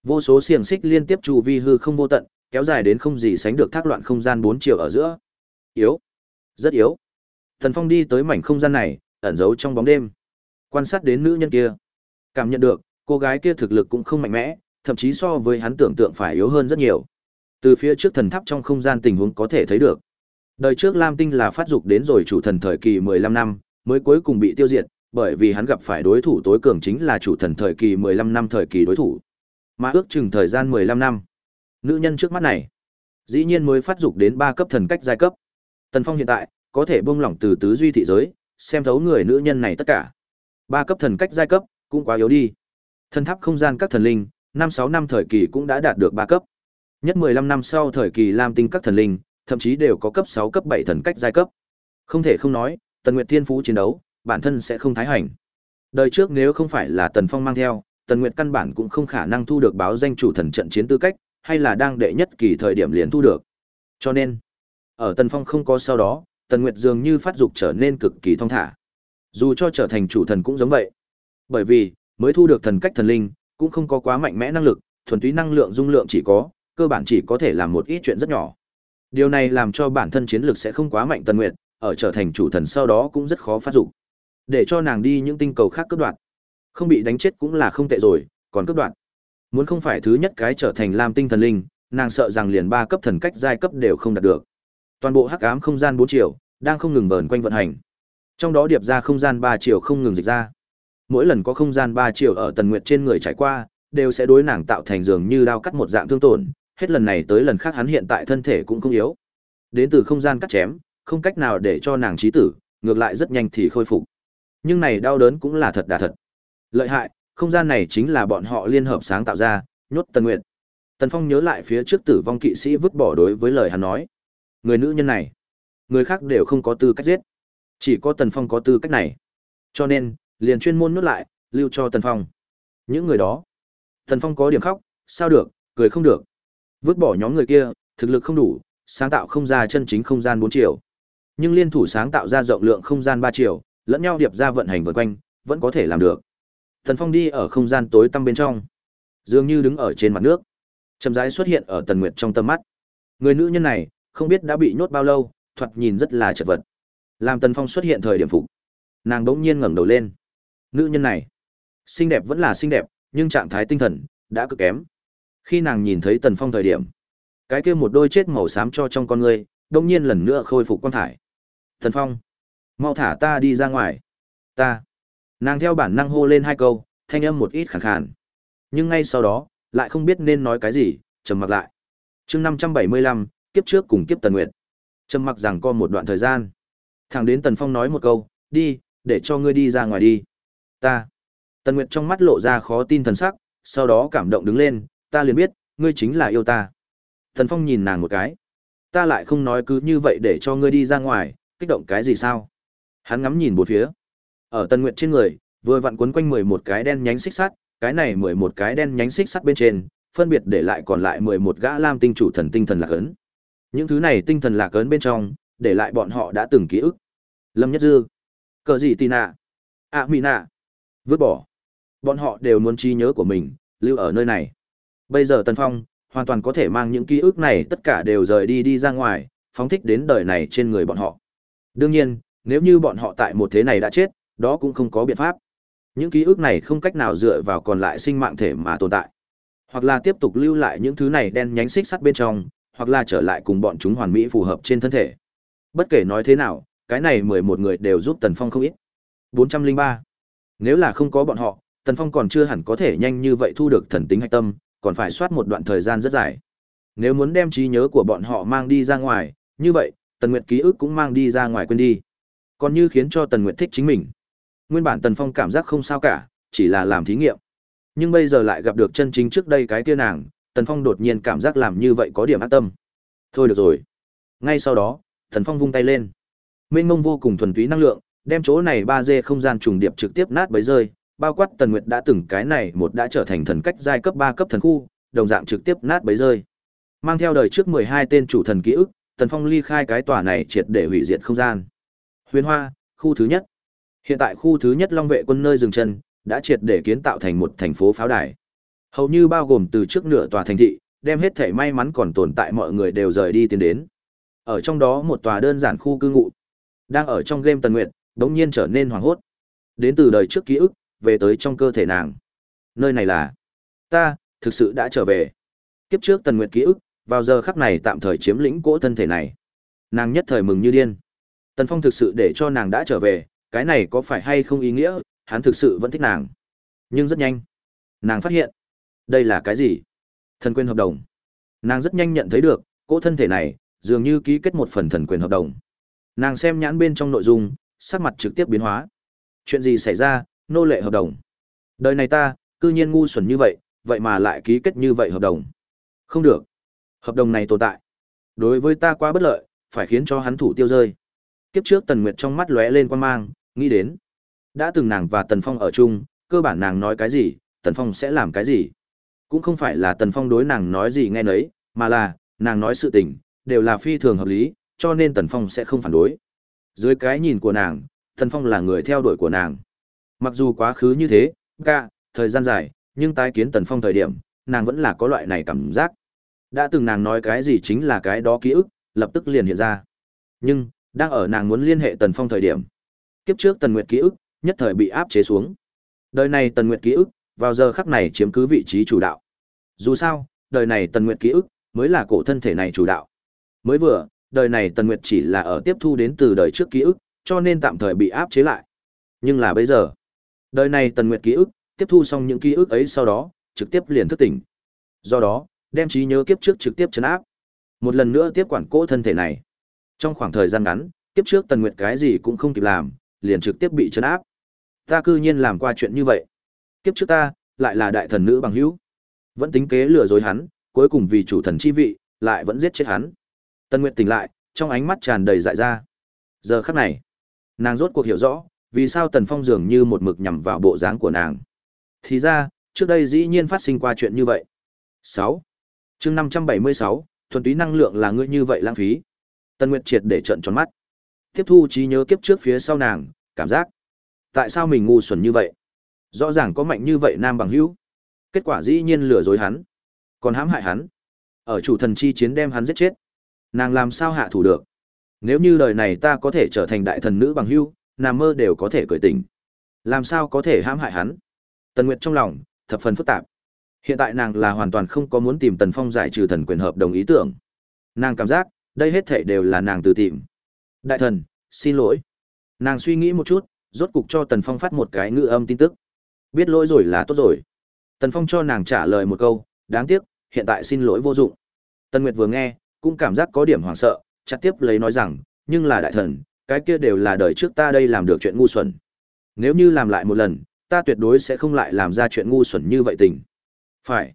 Vô số xiềng xích liên tiếp chu vi hư không vô tận, kéo dài đến không gì sánh được thác loạn không gian 4 chiều ở giữa. Yếu, rất yếu. Tần Phong đi tới mảnh không gian này, ẩn giấu trong bóng đêm. Quan sát đến nữ nhân kia, cảm nhận được, cô gái kia thực lực cũng không mạnh mẽ, thậm chí so với hắn tưởng tượng phải yếu hơn rất nhiều. Từ phía trước thần tháp trong không gian tình huống có thể thấy được. Đời trước Lam Tinh là phát dục đến rồi chủ thần thời kỳ 15 năm, mới cuối cùng bị tiêu diệt, bởi vì hắn gặp phải đối thủ tối cường chính là chủ thần thời kỳ 15 năm thời kỳ đối thủ. Mà ước chừng thời gian 15 năm. Nữ nhân trước mắt này, dĩ nhiên mới phát dục đến 3 cấp thần cách giai cấp. Tần Phong hiện tại, có thể buông lỏng từ tứ duy thị giới, xem thấu người nữ nhân này tất cả. ba cấp thần cách giai cấp, cũng quá yếu đi. Thần tháp không gian các thần linh, 5-6 năm thời kỳ cũng đã đạt được 3 cấp. Nhất 15 năm sau thời kỳ Lam Tinh các thần linh, thậm chí đều có cấp 6 cấp 7 thần cách giai cấp. Không thể không nói, Tần Nguyệt Thiên Phú chiến đấu, bản thân sẽ không thái hành. Đời trước nếu không phải là Tần Phong mang theo, Tần Nguyệt căn bản cũng không khả năng thu được báo danh chủ thần trận chiến tư cách, hay là đang đệ nhất kỳ thời điểm liền thu được. Cho nên, ở Tần Phong không có sau đó, Tần Nguyệt dường như phát dục trở nên cực kỳ thông thả. Dù cho trở thành chủ thần cũng giống vậy. Bởi vì, mới thu được thần cách thần linh, cũng không có quá mạnh mẽ năng lực, thuần túy năng lượng dung lượng chỉ có, cơ bản chỉ có thể làm một ít chuyện rất nhỏ. Điều này làm cho bản thân chiến lược sẽ không quá mạnh Tần nguyện ở trở thành chủ thần sau đó cũng rất khó phát dụng. Để cho nàng đi những tinh cầu khác cướp đoạt. Không bị đánh chết cũng là không tệ rồi, còn cướp đoạt. Muốn không phải thứ nhất cái trở thành Lam Tinh thần linh, nàng sợ rằng liền ba cấp thần cách giai cấp đều không đạt được. Toàn bộ hắc ám không gian bốn chiều đang không ngừng vờn quanh vận hành. Trong đó điệp ra không gian ba chiều không ngừng dịch ra. Mỗi lần có không gian ba chiều ở Tần Nguyệt trên người trải qua, đều sẽ đối nàng tạo thành dường như đao cắt một dạng thương tổn, hết lần này tới lần khác hắn hiện tại thân thể cũng không yếu. Đến từ không gian cắt chém, không cách nào để cho nàng trí tử, ngược lại rất nhanh thì khôi phục. Nhưng này đau đớn cũng là thật đà thật. Lợi hại, không gian này chính là bọn họ liên hợp sáng tạo ra, nhốt Tần Nguyệt. Tần Phong nhớ lại phía trước tử vong kỵ sĩ vứt bỏ đối với lời hắn nói. Người nữ nhân này, người khác đều không có tư cách giết. Chỉ có Tần Phong có tư cách này. Cho nên, liền chuyên môn nuốt lại, lưu cho Tần Phong. Những người đó, Tần Phong có điểm khóc, sao được, cười không được. Vứt bỏ nhóm người kia, thực lực không đủ, sáng tạo không ra chân chính không gian bốn chiều. Nhưng liên thủ sáng tạo ra rộng lượng không gian ba chiều, lẫn nhau điệp ra vận hành vần quanh, vẫn có thể làm được. Tần Phong đi ở không gian tối tăm bên trong, dường như đứng ở trên mặt nước, chậm rãi xuất hiện ở Tần Nguyệt trong tầm mắt. Người nữ nhân này, không biết đã bị nhốt bao lâu, thoạt nhìn rất là chật vật. Làm Tần Phong xuất hiện thời điểm phục, nàng bỗng nhiên ngẩng đầu lên. Nữ nhân này, xinh đẹp vẫn là xinh đẹp, nhưng trạng thái tinh thần đã cực kém. Khi nàng nhìn thấy Tần Phong thời điểm, cái kia một đôi chết màu xám cho trong con ngươi, đột nhiên lần nữa khôi phục quan thải. Tần Phong, mau thả ta đi ra ngoài. Ta. Nàng theo bản năng hô lên hai câu, thanh âm một ít khàn khàn. Nhưng ngay sau đó, lại không biết nên nói cái gì, trầm mặc lại. Chương 575, kiếp trước cùng kiếp Tần Nguyệt. Trầm mặc rằng có một đoạn thời gian. Thẳng đến Tần Phong nói một câu, "Đi, để cho ngươi đi ra ngoài đi." Ta. Tần Nguyệt trong mắt lộ ra khó tin thần sắc, sau đó cảm động đứng lên, ta liền biết, ngươi chính là yêu ta. Thần Phong nhìn nàng một cái. Ta lại không nói cứ như vậy để cho ngươi đi ra ngoài, kích động cái gì sao? Hắn ngắm nhìn bốn phía. Ở Tần Nguyệt trên người, vừa vặn quấn quanh mười một cái đen nhánh xích sắt, cái này mười một cái đen nhánh xích sắt bên trên, phân biệt để lại còn lại mười một gã lam tinh chủ thần tinh thần lạc ấn. Những thứ này tinh thần lạc ấn bên trong, để lại bọn họ đã từng ký ức. Lâm Nhất Dư, Cờ gì Tina, ạ Mỹ Nạ, à, vứt bỏ. Bọn họ đều muốn trí nhớ của mình, lưu ở nơi này. Bây giờ Tần Phong, hoàn toàn có thể mang những ký ức này tất cả đều rời đi đi ra ngoài, phóng thích đến đời này trên người bọn họ. Đương nhiên, nếu như bọn họ tại một thế này đã chết, đó cũng không có biện pháp. Những ký ức này không cách nào dựa vào còn lại sinh mạng thể mà tồn tại. Hoặc là tiếp tục lưu lại những thứ này đen nhánh xích sắt bên trong, hoặc là trở lại cùng bọn chúng hoàn mỹ phù hợp trên thân thể. Bất kể nói thế nào, cái này mười một người đều giúp Tần Phong không ít. bốn trăm linh ba nếu là không có bọn họ, Tần Phong còn chưa hẳn có thể nhanh như vậy thu được thần tính hạch tâm, còn phải soát một đoạn thời gian rất dài. Nếu muốn đem trí nhớ của bọn họ mang đi ra ngoài, như vậy, Tần Nguyệt ký ức cũng mang đi ra ngoài quên đi. Còn như khiến cho Tần Nguyệt thích chính mình. Nguyên bản Tần Phong cảm giác không sao cả, chỉ là làm thí nghiệm. Nhưng bây giờ lại gặp được chân chính trước đây cái kia nàng, Tần Phong đột nhiên cảm giác làm như vậy có điểm ác tâm. Thôi được rồi. Ngay sau đó, Tần Phong vung tay lên. Mênh mông vô cùng thuần túy năng lượng, đem chỗ này ba d không gian trùng điệp trực tiếp nát bấy rơi, bao quát Tần Nguyệt đã từng cái này một đã trở thành thần cách giai cấp ba cấp thần khu, đồng dạng trực tiếp nát bấy rơi. Mang theo đời trước 12 tên chủ thần ký ức, Tần Phong ly khai cái tòa này triệt để hủy diệt không gian. Huyền Hoa, khu thứ nhất. Hiện tại khu thứ nhất Long vệ quân nơi dừng chân, đã triệt để kiến tạo thành một thành phố pháo đài. Hầu như bao gồm từ trước nửa tòa thành thị, đem hết thể may mắn còn tồn tại mọi người đều rời đi tiến đến. Ở trong đó một tòa đơn giản khu cư ngụ. Đang ở trong game Tần Nguyệt, đống nhiên trở nên hoảng hốt. Đến từ đời trước ký ức, về tới trong cơ thể nàng. Nơi này là ta, thực sự đã trở về. Kiếp trước Tần Nguyệt ký ức, vào giờ khắc này tạm thời chiếm lĩnh cỗ thân thể này. Nàng nhất thời mừng như điên. Tần Phong thực sự để cho nàng đã trở về, cái này có phải hay không ý nghĩa, hắn thực sự vẫn thích nàng. Nhưng rất nhanh, nàng phát hiện, đây là cái gì? Thần quyền hợp đồng. Nàng rất nhanh nhận thấy được, cỗ thân thể này, dường như ký kết một phần thần quyền hợp đồng. Nàng xem nhãn bên trong nội dung, sắc mặt trực tiếp biến hóa. Chuyện gì xảy ra, nô lệ hợp đồng. Đời này ta, cư nhiên ngu xuẩn như vậy, vậy mà lại ký kết như vậy hợp đồng. Không được. Hợp đồng này tồn tại. Đối với ta quá bất lợi, phải khiến cho hắn thủ tiêu rơi. Kiếp trước Tần Nguyệt trong mắt lóe lên quan mang, nghĩ đến. Đã từng nàng và Tần Phong ở chung, cơ bản nàng nói cái gì, Tần Phong sẽ làm cái gì. Cũng không phải là Tần Phong đối nàng nói gì nghe nấy, mà là, nàng nói sự tình, đều là phi thường hợp lý, cho nên Tần Phong sẽ không phản đối. Dưới cái nhìn của nàng, Tần Phong là người theo đuổi của nàng. Mặc dù quá khứ như thế, ca, thời gian dài, nhưng tái kiến Tần Phong thời điểm, nàng vẫn là có loại này cảm giác. Đã từng nàng nói cái gì chính là cái đó ký ức, lập tức liền hiện ra. Nhưng, đang ở nàng muốn liên hệ Tần Phong thời điểm. Kiếp trước Tần Nguyệt ký ức, nhất thời bị áp chế xuống. Đời này Tần Nguyệt ký ức, vào giờ khắc này chiếm cứ vị trí chủ đạo. Dù sao, đời này Tần Nguyệt ký ức, mới là cổ thân thể này chủ đạo. Mới vừa, đời này Tần Nguyệt chỉ là ở tiếp thu đến từ đời trước ký ức, cho nên tạm thời bị áp chế lại. Nhưng là bây giờ, đời này Tần Nguyệt ký ức, tiếp thu xong những ký ức ấy sau đó, trực tiếp liền thức tỉnh. Do đó, đem trí nhớ kiếp trước trực tiếp chấn áp. Một lần nữa tiếp quản cỗ thân thể này. Trong khoảng thời gian ngắn, kiếp trước Tần Nguyệt cái gì cũng không kịp làm, liền trực tiếp bị chấn áp. Ta cư nhiên làm qua chuyện như vậy. Kiếp trước ta, lại là đại thần nữ bằng hữu. Vẫn tính kế lừa dối hắn, cuối cùng vì chủ thần chi vị, lại vẫn giết chết hắn. Tần Nguyệt tỉnh lại, trong ánh mắt tràn đầy dại ra. Giờ khắc này, nàng rốt cuộc hiểu rõ, vì sao Tần Phong dường như một mực nhằm vào bộ dáng của nàng. Thì ra, trước đây dĩ nhiên phát sinh qua chuyện như vậy. 6. chương 576, thuần túy năng lượng là ngươi như vậy lãng phí. Tần Nguyệt triệt để trận tròn mắt. Tiếp thu trí nhớ kiếp trước phía sau nàng, cảm giác. Tại sao mình ngu xuẩn như vậy? Rõ ràng có mạnh như vậy nam bằng hữu. Kết quả dĩ nhiên lừa dối hắn. Còn hãm hại hắn. Ở chủ thần chi chiến đem hắn giết chết. Nàng làm sao hạ thủ được? Nếu như đời này ta có thể trở thành đại thần nữ bằng hưu, nằm mơ đều có thể cởi tình. Làm sao có thể hãm hại hắn? Tần Nguyệt trong lòng, thập phần phức tạp. Hiện tại nàng là hoàn toàn không có muốn tìm Tần Phong giải trừ thần quyền hợp đồng ý tưởng. Nàng cảm giác, đây hết thảy đều là nàng tự tìm. Đại thần, xin lỗi. Nàng suy nghĩ một chút, rốt cục cho Tần Phong phát một cái ngữ âm tin tức. Biết lỗi rồi là tốt rồi. Tần Phong cho nàng trả lời một câu, đáng tiếc, hiện tại xin lỗi vô dụng. Tần Nguyệt vừa nghe, cũng cảm giác có điểm hoảng sợ, chặt tiếp lấy nói rằng, nhưng là đại thần, cái kia đều là đời trước ta đây làm được chuyện ngu xuẩn. Nếu như làm lại một lần, ta tuyệt đối sẽ không lại làm ra chuyện ngu xuẩn như vậy tình. Phải.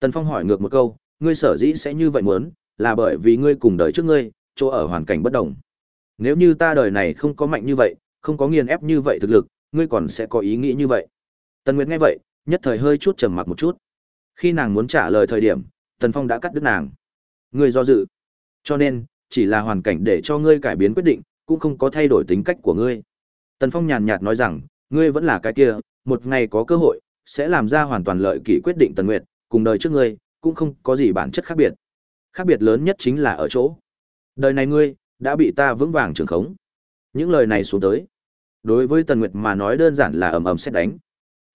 Tần Phong hỏi ngược một câu, ngươi sở dĩ sẽ như vậy muốn, là bởi vì ngươi cùng đời trước ngươi, chỗ ở hoàn cảnh bất đồng. Nếu như ta đời này không có mạnh như vậy, không có nghiền ép như vậy thực lực, ngươi còn sẽ có ý nghĩ như vậy. Tần Nguyệt nghe vậy, nhất thời hơi chút trầm mặc một chút. Khi nàng muốn trả lời thời điểm, Tần Phong đã cắt đứt nàng. Ngươi do dự. Cho nên, chỉ là hoàn cảnh để cho ngươi cải biến quyết định, cũng không có thay đổi tính cách của ngươi. Tần Phong nhàn nhạt nói rằng, ngươi vẫn là cái kia, một ngày có cơ hội, sẽ làm ra hoàn toàn lợi kỷ quyết định Tần Nguyệt, cùng đời trước ngươi, cũng không có gì bản chất khác biệt. Khác biệt lớn nhất chính là ở chỗ. Đời này ngươi, đã bị ta vững vàng trường khống. Những lời này xuống tới. Đối với Tần Nguyệt mà nói đơn giản là ầm ầm xét đánh.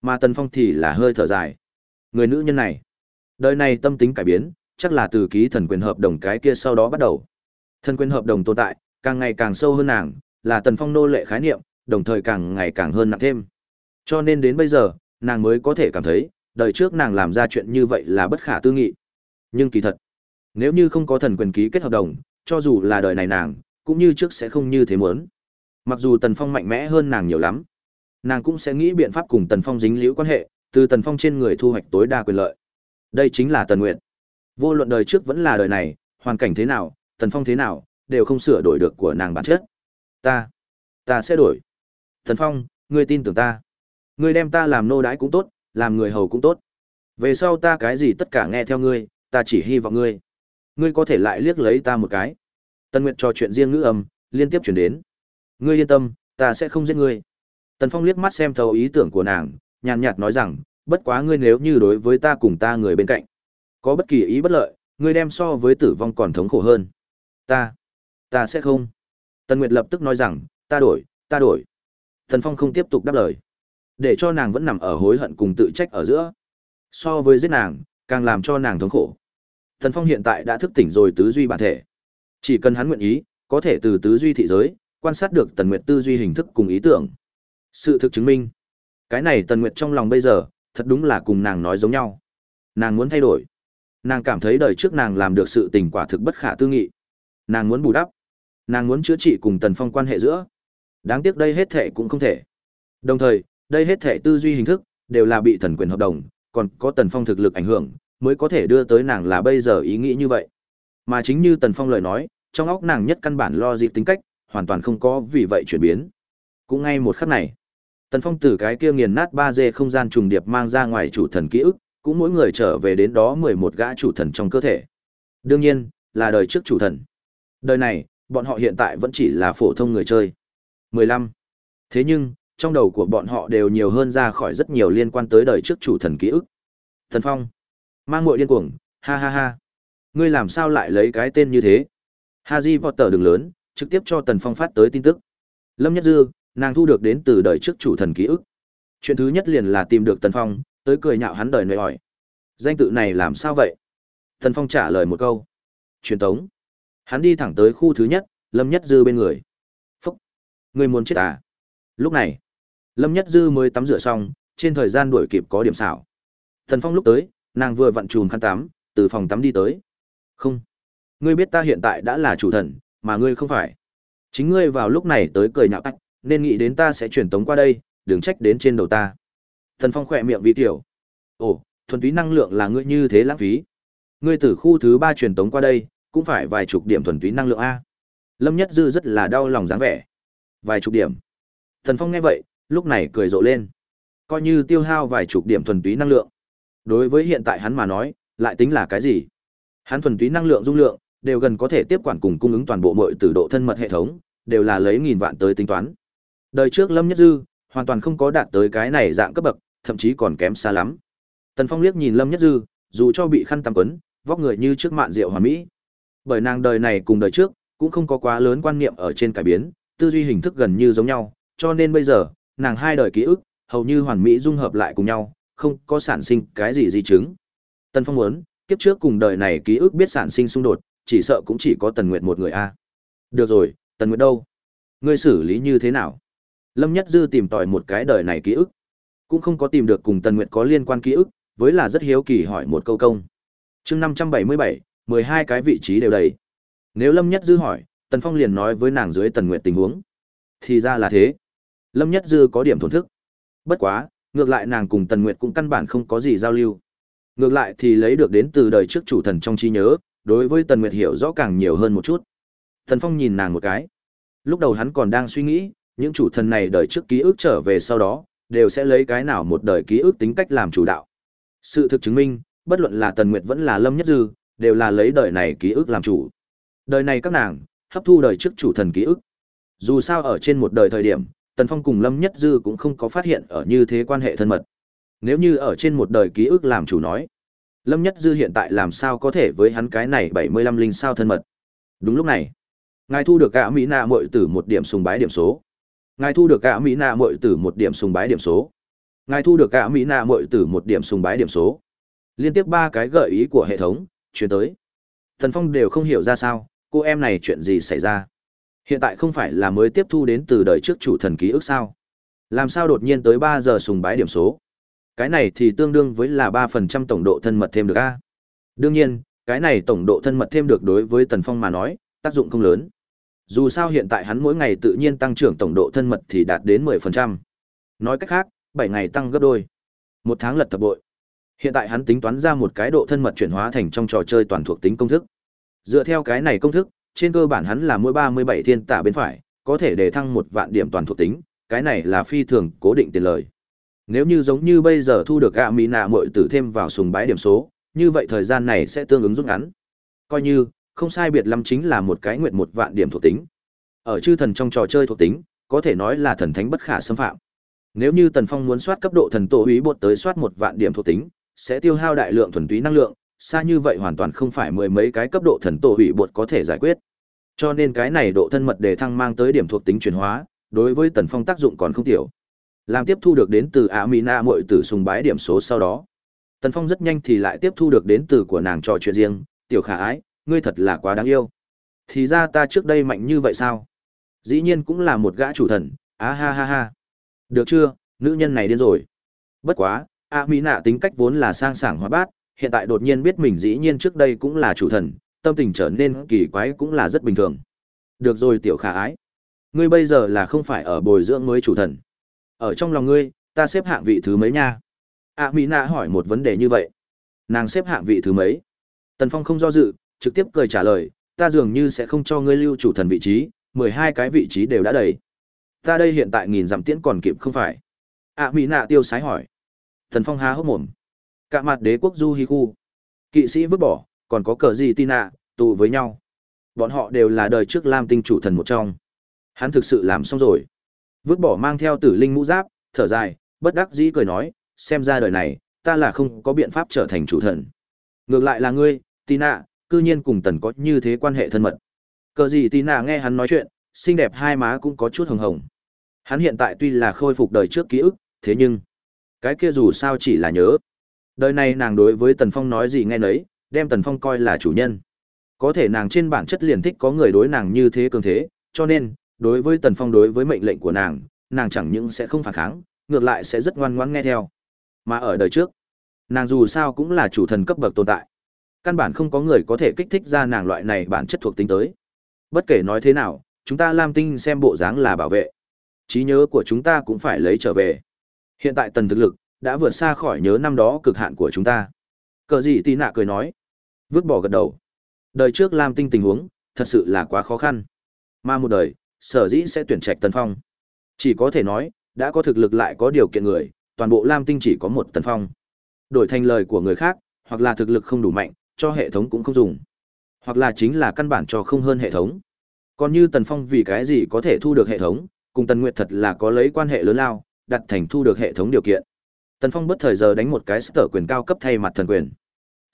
Mà Tần Phong thì là hơi thở dài. Người nữ nhân này, đời này tâm tính cải biến, chắc là từ ký thần quyền hợp đồng cái kia sau đó bắt đầu. Thần quyền hợp đồng tồn tại, càng ngày càng sâu hơn nàng, là Tần Phong nô lệ khái niệm, đồng thời càng ngày càng hơn nặng thêm. Cho nên đến bây giờ, nàng mới có thể cảm thấy, đời trước nàng làm ra chuyện như vậy là bất khả tư nghị. Nhưng kỳ thật, nếu như không có thần quyền ký kết hợp đồng, cho dù là đời này nàng, cũng như trước sẽ không như thế muốn. Mặc dù Tần Phong mạnh mẽ hơn nàng nhiều lắm, nàng cũng sẽ nghĩ biện pháp cùng Tần Phong dính liễu quan hệ, từ Tần Phong trên người thu hoạch tối đa quyền lợi. Đây chính là Tần Nguyệt. Vô luận đời trước vẫn là đời này, hoàn cảnh thế nào, Tần Phong thế nào, đều không sửa đổi được của nàng bản chất. Ta, ta sẽ đổi. Tần Phong, ngươi tin tưởng ta. Ngươi đem ta làm nô đái cũng tốt, làm người hầu cũng tốt. Về sau ta cái gì tất cả nghe theo ngươi, ta chỉ hy vọng ngươi. Ngươi có thể lại liếc lấy ta một cái. Tần Nguyệt trò chuyện riêng ngữ âm, liên tiếp chuyển đến. Ngươi yên tâm, ta sẽ không giết ngươi. Tần Phong liếc mắt xem thấu ý tưởng của nàng, nhàn nhạt nói rằng, bất quá ngươi nếu như đối với ta cùng ta người bên cạnh, có bất kỳ ý bất lợi, ngươi đem so với tử vong còn thống khổ hơn. Ta, ta sẽ không. Tần Nguyệt lập tức nói rằng, ta đổi, ta đổi. Tần Phong không tiếp tục đáp lời, để cho nàng vẫn nằm ở hối hận cùng tự trách ở giữa. So với giết nàng, càng làm cho nàng thống khổ. Tần Phong hiện tại đã thức tỉnh rồi tứ duy bản thể. Chỉ cần hắn nguyện ý, có thể từ tứ duy thị giới, quan sát được Tần Nguyệt tư duy hình thức cùng ý tưởng. Sự thực chứng minh, cái này Tần Nguyệt trong lòng bây giờ, thật đúng là cùng nàng nói giống nhau. Nàng muốn thay đổi. Nàng cảm thấy đời trước nàng làm được sự tình quả thực bất khả tư nghị. Nàng muốn bù đắp. Nàng muốn chữa trị cùng Tần Phong quan hệ giữa. Đáng tiếc đây hết thệ cũng không thể. Đồng thời, đây hết thệ tư duy hình thức đều là bị thần quyền hợp đồng, còn có Tần Phong thực lực ảnh hưởng, mới có thể đưa tới nàng là bây giờ ý nghĩ như vậy. Mà chính như Tần Phong lời nói, trong óc nàng nhất căn bản lo dịp tính cách, hoàn toàn không có vì vậy chuyển biến. Cũng ngay một khắc này, Tần Phong từ cái kia nghiền nát ba d không gian trùng điệp mang ra ngoài chủ thần ký ức, cũng mỗi người trở về đến đó 11 gã chủ thần trong cơ thể. Đương nhiên, là đời trước chủ thần. Đời này, bọn họ hiện tại vẫn chỉ là phổ thông người chơi. 15. Thế nhưng, trong đầu của bọn họ đều nhiều hơn ra khỏi rất nhiều liên quan tới đời trước chủ thần ký ức. Thần Phong. Mang muội điên cuồng, ha ha ha. Ngươi làm sao lại lấy cái tên như thế? Haji Potter đường lớn, trực tiếp cho Tần Phong phát tới tin tức. Lâm Nhất Dư, nàng thu được đến từ đời trước chủ thần ký ức. Chuyện thứ nhất liền là tìm được Tần Phong, tới cười nhạo hắn đời nơi hỏi. Danh tự này làm sao vậy? Tần Phong trả lời một câu. Truyền tống. Hắn đi thẳng tới khu thứ nhất, Lâm Nhất Dư bên người. Phúc! Người muốn chết à? Lúc này, Lâm Nhất Dư mới tắm rửa xong, trên thời gian đuổi kịp có điểm xảo. Tần Phong lúc tới, nàng vừa vặn chùm khăn tắm, từ phòng tắm đi tới. Không. Ngươi biết ta hiện tại đã là chủ thần, mà ngươi không phải. Chính ngươi vào lúc này tới cười nhạo tách, nên nghĩ đến ta sẽ truyền tống qua đây, đừng trách đến trên đầu ta. Thần Phong khỏe miệng vi tiểu. Ồ, thuần túy năng lượng là ngươi như thế lãng phí. Ngươi từ khu thứ ba truyền tống qua đây, cũng phải vài chục điểm thuần túy năng lượng a. Lâm Nhất Dư rất là đau lòng dáng vẻ. Vài chục điểm. Thần Phong nghe vậy, lúc này cười rộ lên. Coi như tiêu hao vài chục điểm thuần túy năng lượng. Đối với hiện tại hắn mà nói, lại tính là cái gì? Hắn thuần túy năng lượng dung lượng, đều gần có thể tiếp quản cùng cung ứng toàn bộ mọi từ độ thân mật hệ thống, đều là lấy nghìn vạn tới tính toán. Đời trước Lâm Nhất Dư, hoàn toàn không có đạt tới cái này dạng cấp bậc, thậm chí còn kém xa lắm. Tần Phong liếc nhìn Lâm Nhất Dư, dù cho bị khăn tắm quấn, vóc người như trước mạn rượu hoàn mỹ. Bởi nàng đời này cùng đời trước, cũng không có quá lớn quan niệm ở trên cải biến, tư duy hình thức gần như giống nhau, cho nên bây giờ, nàng hai đời ký ức, hầu như hoàn mỹ dung hợp lại cùng nhau, không có sản sinh cái gì di chứng. Tần Phong muốn, kiếp trước cùng đời này ký ức biết sản sinh xung đột, chỉ sợ cũng chỉ có Tần Nguyệt một người a. Được rồi, Tần Nguyệt đâu? Ngươi xử lý như thế nào? Lâm Nhất Dư tìm tòi một cái đời này ký ức, cũng không có tìm được cùng Tần Nguyệt có liên quan ký ức, với là rất hiếu kỳ hỏi một câu công. Chương 577, 12 cái vị trí đều đầy. Nếu Lâm Nhất Dư hỏi, Tần Phong liền nói với nàng dưới Tần Nguyệt tình huống. Thì ra là thế. Lâm Nhất Dư có điểm thổn thức. Bất quá, ngược lại nàng cùng Tần Nguyệt cũng căn bản không có gì giao lưu. Ngược lại thì lấy được đến từ đời trước chủ thần trong trí nhớ, đối với Tần Nguyệt hiểu rõ càng nhiều hơn một chút. Tần Phong nhìn nàng một cái. Lúc đầu hắn còn đang suy nghĩ, những chủ thần này đời trước ký ức trở về sau đó, đều sẽ lấy cái nào một đời ký ức tính cách làm chủ đạo. Sự thực chứng minh, bất luận là Tần Nguyệt vẫn là Lâm Nhất Dư, đều là lấy đời này ký ức làm chủ. Đời này các nàng, hấp thu đời trước chủ thần ký ức. Dù sao ở trên một đời thời điểm, Tần Phong cùng Lâm Nhất Dư cũng không có phát hiện ở như thế quan hệ thân mật. Nếu như ở trên một đời ký ức làm chủ nói, Lâm Nhất Dư hiện tại làm sao có thể với hắn cái này 75 linh sao thân mật. Đúng lúc này, ngài thu được cả Mỹ nạ muội tử một điểm sùng bái điểm số. Ngài thu được cả Mỹ nạ mội tử một điểm sùng bái điểm số. Ngài thu được cả Mỹ nạ mội tử một điểm sùng bái điểm số. Liên tiếp ba cái gợi ý của hệ thống truyền tới. Thần Phong đều không hiểu ra sao, cô em này chuyện gì xảy ra. Hiện tại không phải là mới tiếp thu đến từ đời trước chủ thần ký ức sao? Làm sao đột nhiên tới ba giờ sùng bái điểm số? Cái này thì tương đương với là ba phần trăm tổng độ thân mật thêm được a. Đương nhiên, cái này tổng độ thân mật thêm được đối với Tần Phong mà nói, tác dụng không lớn. Dù sao hiện tại hắn mỗi ngày tự nhiên tăng trưởng tổng độ thân mật thì đạt đến 10%. Nói cách khác, 7 ngày tăng gấp đôi. Một tháng lật thập bội. Hiện tại hắn tính toán ra một cái độ thân mật chuyển hóa thành trong trò chơi toàn thuộc tính công thức. Dựa theo cái này công thức, trên cơ bản hắn là mỗi 37 thiên tả bên phải, có thể để thăng một vạn điểm toàn thuộc tính, cái này là phi thường cố định tiền lời. Nếu như giống như bây giờ thu được gạ mỹ nạ muội tử thêm vào sùng bái điểm số, như vậy thời gian này sẽ tương ứng rút ngắn. Coi như, không sai biệt lắm chính là một cái nguyện một vạn điểm thuộc tính. Ở chư thần trong trò chơi thuộc tính, có thể nói là thần thánh bất khả xâm phạm. Nếu như Tần Phong muốn soát cấp độ thần tổ ý bột tới soát một vạn điểm thuộc tính, sẽ tiêu hao đại lượng thuần túy năng lượng, xa như vậy hoàn toàn không phải mười mấy cái cấp độ thần tổ hủy bột có thể giải quyết. Cho nên cái này độ thân mật đề thăng mang tới điểm thuộc tính chuyển hóa, đối với Tần Phong tác dụng còn không tiểu. Làm tiếp thu được đến từ Amina muội tử sùng bái điểm số sau đó. Tần Phong rất nhanh thì lại tiếp thu được đến từ của nàng trò chuyện riêng, "Tiểu Khả ái, ngươi thật là quá đáng yêu." Thì ra ta trước đây mạnh như vậy sao? Dĩ nhiên cũng là một gã chủ thần, á ha ha ha. Được chưa, nữ nhân này điên rồi. Bất quá, A Mi Nạ tính cách vốn là sang sảng hóa bát, hiện tại đột nhiên biết mình dĩ nhiên trước đây cũng là chủ thần, tâm tình trở nên kỳ quái cũng là rất bình thường. Được rồi tiểu khả ái. Ngươi bây giờ là không phải ở bồi dưỡng mới chủ thần. Ở trong lòng ngươi, ta xếp hạng vị thứ mấy nha? A Mỹ Nạ hỏi một vấn đề như vậy. Nàng xếp hạng vị thứ mấy? Tần Phong không do dự, trực tiếp cười trả lời, ta dường như sẽ không cho ngươi lưu chủ thần vị trí, 12 cái vị trí đều đã đầy. Ta đây hiện tại nghìn dặm tiễn còn kịp không phải? A Mỹ Nạ tiêu sái hỏi. thần Phong há hốc mồm. Cả mặt đế quốc du hi khu. Kỵ sĩ vứt bỏ, còn có cờ gì tin ạ, tụ với nhau. Bọn họ đều là đời trước Lam tinh chủ thần một trong. Hắn thực sự làm xong rồi. Vứt bỏ mang theo tử linh mũ giáp, thở dài, bất đắc dĩ cười nói, xem ra đời này, ta là không có biện pháp trở thành chủ thần. Ngược lại là ngươi, Tina, cư nhiên cùng tần có như thế quan hệ thân mật. Cờ gì Tina nghe hắn nói chuyện, xinh đẹp hai má cũng có chút hồng hồng. Hắn hiện tại tuy là khôi phục đời trước ký ức, thế nhưng, cái kia dù sao chỉ là nhớ. Đời này nàng đối với Tần Phong nói gì nghe nấy, đem Tần Phong coi là chủ nhân. Có thể nàng trên bản chất liền thích có người đối nàng như thế cường thế, cho nên, đối với Tần Phong đối với mệnh lệnh của nàng, nàng chẳng những sẽ không phản kháng, ngược lại sẽ rất ngoan ngoãn nghe theo. Mà ở đời trước, nàng dù sao cũng là chủ thần cấp bậc tồn tại. Căn bản không có người có thể kích thích ra nàng loại này bản chất thuộc tính tới. Bất kể nói thế nào, chúng ta Lam Tinh xem bộ dáng là bảo vệ. trí nhớ của chúng ta cũng phải lấy trở về. Hiện tại tần thực lực, đã vượt xa khỏi nhớ năm đó cực hạn của chúng ta. Cờ gì tì nạ cười nói. Vứt bỏ gật đầu. Đời trước Lam Tinh tình huống, thật sự là quá khó khăn. Mà một đời, sở dĩ sẽ tuyển trạch Tần Phong. Chỉ có thể nói, đã có thực lực lại có điều kiện người, toàn bộ Lam Tinh chỉ có một Tần Phong. Đổi thành lời của người khác, hoặc là thực lực không đủ mạnh, cho hệ thống cũng không dùng. Hoặc là chính là căn bản cho không hơn hệ thống. Còn như Tần Phong vì cái gì có thể thu được hệ thống, cùng Tần Nguyệt thật là có lấy quan hệ lớn lao, đặt thành thu được hệ thống điều kiện. Tần Phong bất thời giờ đánh một cái sở quyền cao cấp thay mặt thần quyền.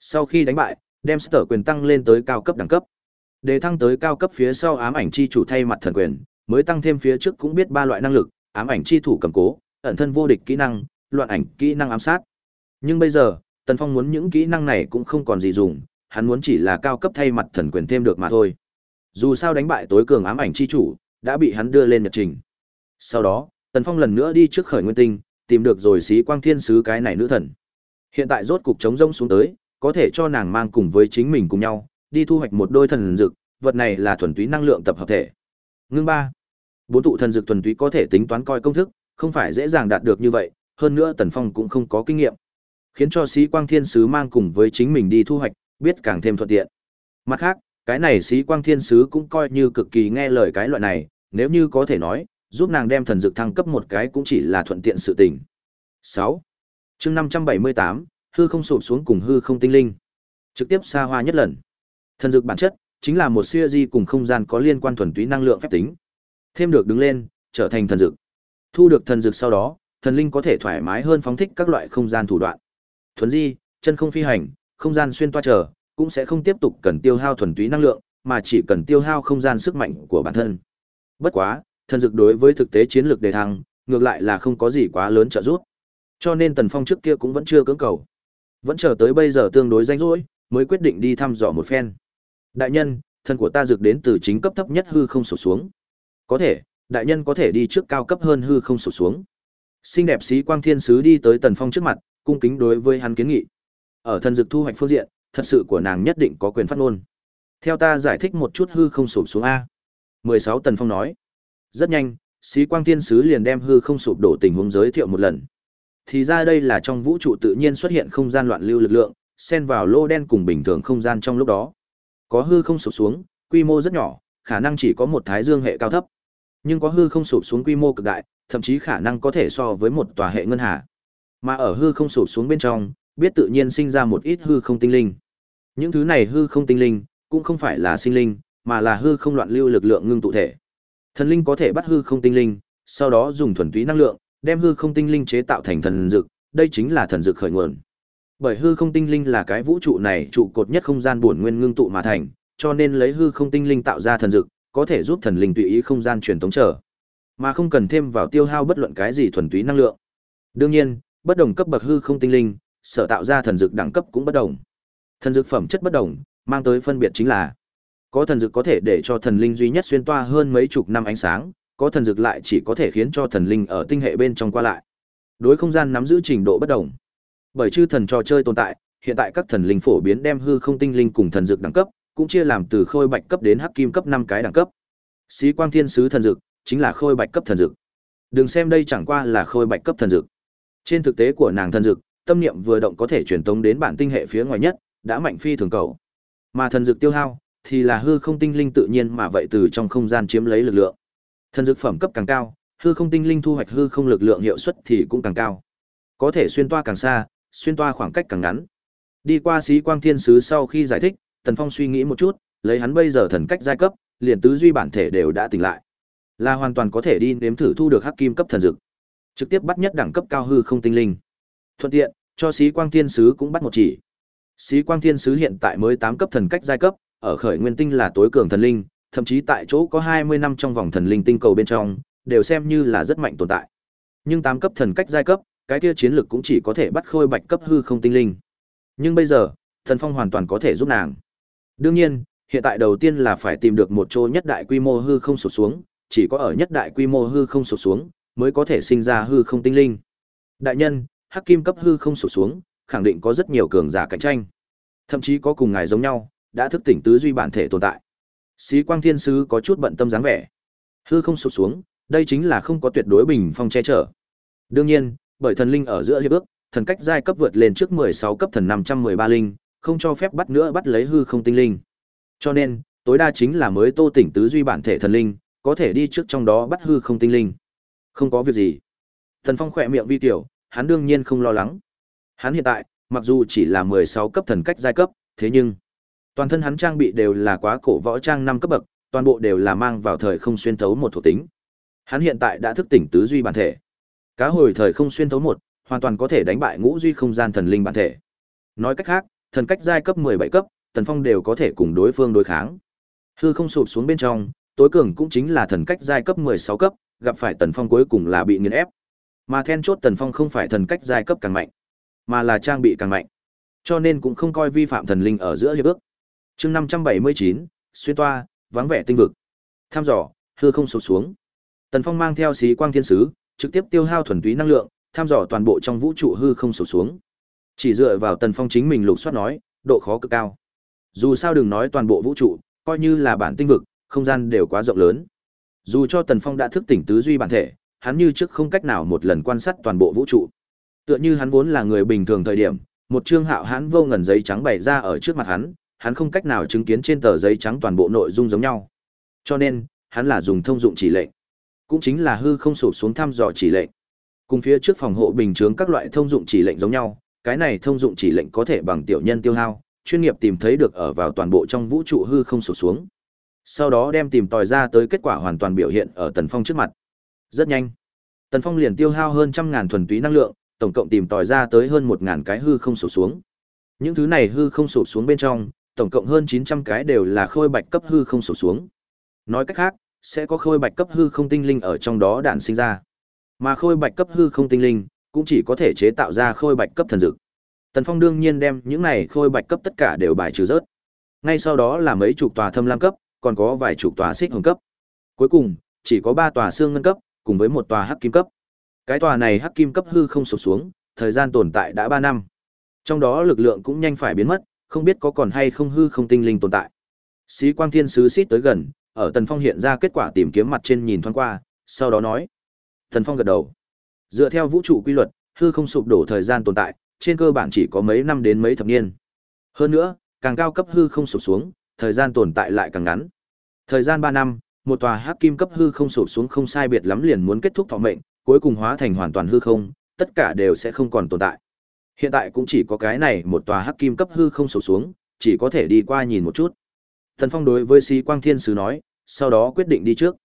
Sau khi đánh bại, đem sở quyền tăng lên tới cao cấp đẳng cấp. Để thăng tới cao cấp phía sau ám ảnh chi chủ thay mặt thần quyền, mới tăng thêm phía trước cũng biết ba loại năng lực, ám ảnh chi thủ cầm cố, ẩn thân vô địch kỹ năng, loạn ảnh kỹ năng ám sát. Nhưng bây giờ, Tần Phong muốn những kỹ năng này cũng không còn gì dùng, hắn muốn chỉ là cao cấp thay mặt thần quyền thêm được mà thôi. Dù sao đánh bại tối cường ám ảnh chi chủ, đã bị hắn đưa lên nhật trình. Sau đó, Tần Phong lần nữa đi trước khởi nguyên tinh, tìm được rồi xí quang thiên sứ cái này nữ thần. Hiện tại rốt cục chống rông xuống tới, có thể cho nàng mang cùng với chính mình cùng nhau, đi thu hoạch một đôi thần dược, vật này là thuần túy năng lượng tập hợp thể. Ngưng ba, Bốn tụ thần dược thuần túy có thể tính toán coi công thức, không phải dễ dàng đạt được như vậy, hơn nữa Tần Phong cũng không có kinh nghiệm. Khiến cho sĩ quang thiên sứ mang cùng với chính mình đi thu hoạch, biết càng thêm thuận tiện. Mặt khác, cái này sĩ quang thiên sứ cũng coi như cực kỳ nghe lời cái loại này, nếu như có thể nói, giúp nàng đem thần dược thăng cấp một cái cũng chỉ là thuận tiện sự tình. 6. chương 578, hư không sụp xuống cùng hư không tinh linh. Trực tiếp xa hoa nhất lần. Thần dược bản chất, chính là một siêu di cùng không gian có liên quan thuần túy năng lượng phép tính. Thêm được đứng lên, trở thành thần dược. Thu được thần dược sau đó, thần linh có thể thoải mái hơn phóng thích các loại không gian thủ đoạn. Thuần di, chân không phi hành, không gian xuyên toa trở, cũng sẽ không tiếp tục cần tiêu hao thuần túy năng lượng, mà chỉ cần tiêu hao không gian sức mạnh của bản thân. Bất quá, thần dược đối với thực tế chiến lược đề thăng, ngược lại là không có gì quá lớn trợ giúp. Cho nên Tần Phong trước kia cũng vẫn chưa cưỡng cầu. Vẫn chờ tới bây giờ tương đối danh rỗi, mới quyết định đi thăm dò một phen. Đại nhân, thân của ta dược đến từ chính cấp thấp nhất hư không sụp xuống. Có thể, đại nhân có thể đi trước cao cấp hơn hư không sụp xuống. Xinh đẹp sĩ quang thiên sứ đi tới Tần Phong trước mặt, cung kính đối với hắn kiến nghị. Ở thần dược thu hoạch phương diện, thật sự của nàng nhất định có quyền phát ngôn. Theo ta giải thích một chút hư không sụp xuống a. 16 Tần Phong nói. Rất nhanh, sĩ quang thiên sứ liền đem hư không sụp đổ tình huống giới thiệu một lần. Thì ra đây là trong vũ trụ tự nhiên xuất hiện không gian loạn lưu lực lượng, xen vào lô đen cùng bình thường không gian trong lúc đó. Có hư không sụp xuống, quy mô rất nhỏ, khả năng chỉ có một thái dương hệ cao thấp. Nhưng có hư không sụp xuống quy mô cực đại, thậm chí khả năng có thể so với một tòa hệ ngân hà. Mà ở hư không sụp xuống bên trong, biết tự nhiên sinh ra một ít hư không tinh linh. Những thứ này hư không tinh linh, cũng không phải là sinh linh, mà là hư không loạn lưu lực lượng ngưng tụ thể. Thần linh có thể bắt hư không tinh linh, sau đó dùng thuần túy năng lượng, đem hư không tinh linh chế tạo thành thần dược, đây chính là thần dược khởi nguồn. Bởi hư không tinh linh là cái vũ trụ này trụ cột nhất không gian bổn nguyên ngưng tụ mà thành, cho nên lấy hư không tinh linh tạo ra thần dược, có thể giúp thần linh tùy ý không gian truyền tống trở, mà không cần thêm vào tiêu hao bất luận cái gì thuần túy năng lượng. Đương nhiên, bất đồng cấp bậc hư không tinh linh, sở tạo ra thần dược đẳng cấp cũng bất đồng. Thần dược phẩm chất bất đồng, mang tới phân biệt chính là có thần dược có thể để cho thần linh duy nhất xuyên toa hơn mấy chục năm ánh sáng, có thần dược lại chỉ có thể khiến cho thần linh ở tinh hệ bên trong qua lại. Đối không gian nắm giữ trình độ bất đồng. Bởi chư thần trò chơi tồn tại, hiện tại các thần linh phổ biến đem hư không tinh linh cùng thần dược đẳng cấp, cũng chia làm từ khôi bạch cấp đến hắc kim cấp năm cái đẳng cấp. Xí quang thiên sứ thần dược chính là khôi bạch cấp thần dược. Đừng xem đây chẳng qua là khôi bạch cấp thần dược. Trên thực tế của nàng thần dược, tâm niệm vừa động có thể truyền tống đến bản tinh hệ phía ngoài nhất, đã mạnh phi thường cầu. Mà thần dược tiêu hao thì là hư không tinh linh tự nhiên mà vậy từ trong không gian chiếm lấy lực lượng. Thần dược phẩm cấp càng cao, hư không tinh linh thu hoạch hư không lực lượng hiệu suất thì cũng càng cao. Có thể xuyên toa càng xa, xuyên toa khoảng cách càng ngắn. Đi qua xí quang thiên sứ sau khi giải thích, Tần Phong suy nghĩ một chút, lấy hắn bây giờ thần cách giai cấp, liền tứ duy bản thể đều đã tỉnh lại. Là hoàn toàn có thể đi nếm thử thu được hắc kim cấp thần dược. Trực tiếp bắt nhất đẳng cấp cao hư không tinh linh. Thuận tiện, cho sĩ quang thiên sứ cũng bắt một chỉ. sĩ quang thiên sứ hiện tại mới tám cấp thần cách giai cấp, ở khởi nguyên tinh là tối cường thần linh, thậm chí tại chỗ có 20 năm trong vòng thần linh tinh cầu bên trong, đều xem như là rất mạnh tồn tại. Nhưng tám cấp thần cách giai cấp, cái kia chiến lược cũng chỉ có thể bắt khôi bạch cấp hư không tinh linh. Nhưng bây giờ, thần phong hoàn toàn có thể giúp nàng. Đương nhiên, hiện tại đầu tiên là phải tìm được một chỗ nhất đại quy mô hư không sụp xuống, chỉ có ở nhất đại quy mô hư không sụp xuống, mới có thể sinh ra hư không tinh linh. Đại nhân, hắc kim cấp hư không sụp xuống, khẳng định có rất nhiều cường giả cạnh tranh. Thậm chí có cùng ngài giống nhau, đã thức tỉnh tứ duy bản thể tồn tại. sĩ Quang Thiên Sứ có chút bận tâm dáng vẻ. Hư không sụp xuống, đây chính là không có tuyệt đối bình phong che chở. Đương nhiên, bởi thần linh ở giữa hiệp ước, thần cách giai cấp vượt lên trước 16 cấp thần 513 linh, không cho phép bắt nữa bắt lấy hư không tinh linh. Cho nên, tối đa chính là mới tô tỉnh tứ duy bản thể thần linh, có thể đi trước trong đó bắt hư không tinh linh. Không có việc gì. Thần Phong khỏe miệng vi tiểu, hắn đương nhiên không lo lắng. Hắn hiện tại, mặc dù chỉ là 16 cấp thần cách giai cấp, thế nhưng toàn thân hắn trang bị đều là quá cổ võ trang năm cấp bậc, toàn bộ đều là mang vào thời không xuyên thấu một thuộc tính. Hắn hiện tại đã thức tỉnh tứ duy bản thể. Cá hồi thời không xuyên thấu một, hoàn toàn có thể đánh bại ngũ duy không gian thần linh bản thể. Nói cách khác, thần cách giai cấp 17 cấp, Tần Phong đều có thể cùng đối phương đối kháng. Hư không sụp xuống bên trong, tối cường cũng chính là thần cách giai cấp 16 cấp, gặp phải Tần Phong cuối cùng là bị nghiền ép. Mà then chốt Tần Phong không phải thần cách giai cấp càng mạnh, mà là trang bị càng mạnh. Cho nên cũng không coi vi phạm thần linh ở giữa hiệp ước. Chương 579, xuyên toa, vắng vẻ tinh vực. Tham dò, hư không sụp xuống. Tần Phong mang theo xí quang thiên sứ, trực tiếp tiêu hao thuần túy năng lượng, tham dò toàn bộ trong vũ trụ hư không sụp xuống. Chỉ dựa vào Tần Phong chính mình lục soát nói, độ khó cực cao. Dù sao đừng nói toàn bộ vũ trụ, coi như là bản tinh vực, không gian đều quá rộng lớn. Dù cho Tần Phong đã thức tỉnh tứ duy bản thể, hắn như trước không cách nào một lần quan sát toàn bộ vũ trụ. Tựa như hắn vốn là người bình thường thời điểm, một chương hạo hãn vô ngần giấy trắng bày ra ở trước mặt hắn, hắn không cách nào chứng kiến trên tờ giấy trắng toàn bộ nội dung giống nhau. Cho nên, hắn là dùng thông dụng chỉ lệnh. Cũng chính là hư không sụp xuống thăm dò chỉ lệnh. Cùng phía trước phòng hộ bình chướng các loại thông dụng chỉ lệnh giống nhau, cái này thông dụng chỉ lệnh có thể bằng tiểu nhân tiêu hao, chuyên nghiệp tìm thấy được ở vào toàn bộ trong vũ trụ hư không sụp xuống. Sau đó đem tìm tòi ra tới kết quả hoàn toàn biểu hiện ở Tần Phong trước mặt. Rất nhanh. Tần Phong liền tiêu hao hơn trăm ngàn thuần túy năng lượng, tổng cộng tìm tòi ra tới hơn một ngàn cái hư không sụp xuống. Những thứ này hư không sụp xuống bên trong, tổng cộng hơn 900 cái đều là khôi bạch cấp hư không sụp xuống. Nói cách khác, sẽ có khôi bạch cấp hư không tinh linh ở trong đó đản sinh ra. Mà khôi bạch cấp hư không tinh linh cũng chỉ có thể chế tạo ra khôi bạch cấp thần dực Tần Phong đương nhiên đem những này khôi bạch cấp tất cả đều bài trừ rớt. Ngay sau đó là mấy chục tòa thâm lam cấp, còn có vài chục tòa xích hồng cấp. Cuối cùng, chỉ có 3 tòa xương ngân cấp, cùng với một tòa hắc kim cấp. Cái tòa này hắc kim cấp hư không sụp xuống, thời gian tồn tại đã 3 năm. Trong đó lực lượng cũng nhanh phải biến mất, không biết có còn hay không hư không tinh linh tồn tại. sĩ Quang Thiên sứ xít tới gần, ở Tần Phong hiện ra kết quả tìm kiếm mặt trên nhìn thoáng qua, sau đó nói: Tần Phong gật đầu. Dựa theo vũ trụ quy luật, hư không sụp đổ thời gian tồn tại, trên cơ bản chỉ có mấy năm đến mấy thập niên. Hơn nữa, càng cao cấp hư không sụp xuống, thời gian tồn tại lại càng ngắn. Thời gian 3 năm, một tòa hắc kim cấp hư không sụp xuống không sai biệt lắm liền muốn kết thúc thọ mệnh, cuối cùng hóa thành hoàn toàn hư không, tất cả đều sẽ không còn tồn tại. Hiện tại cũng chỉ có cái này một tòa hắc kim cấp hư không sụp xuống, chỉ có thể đi qua nhìn một chút. Thần Phong đối với Sĩ Quang Thiên Sứ nói, sau đó quyết định đi trước.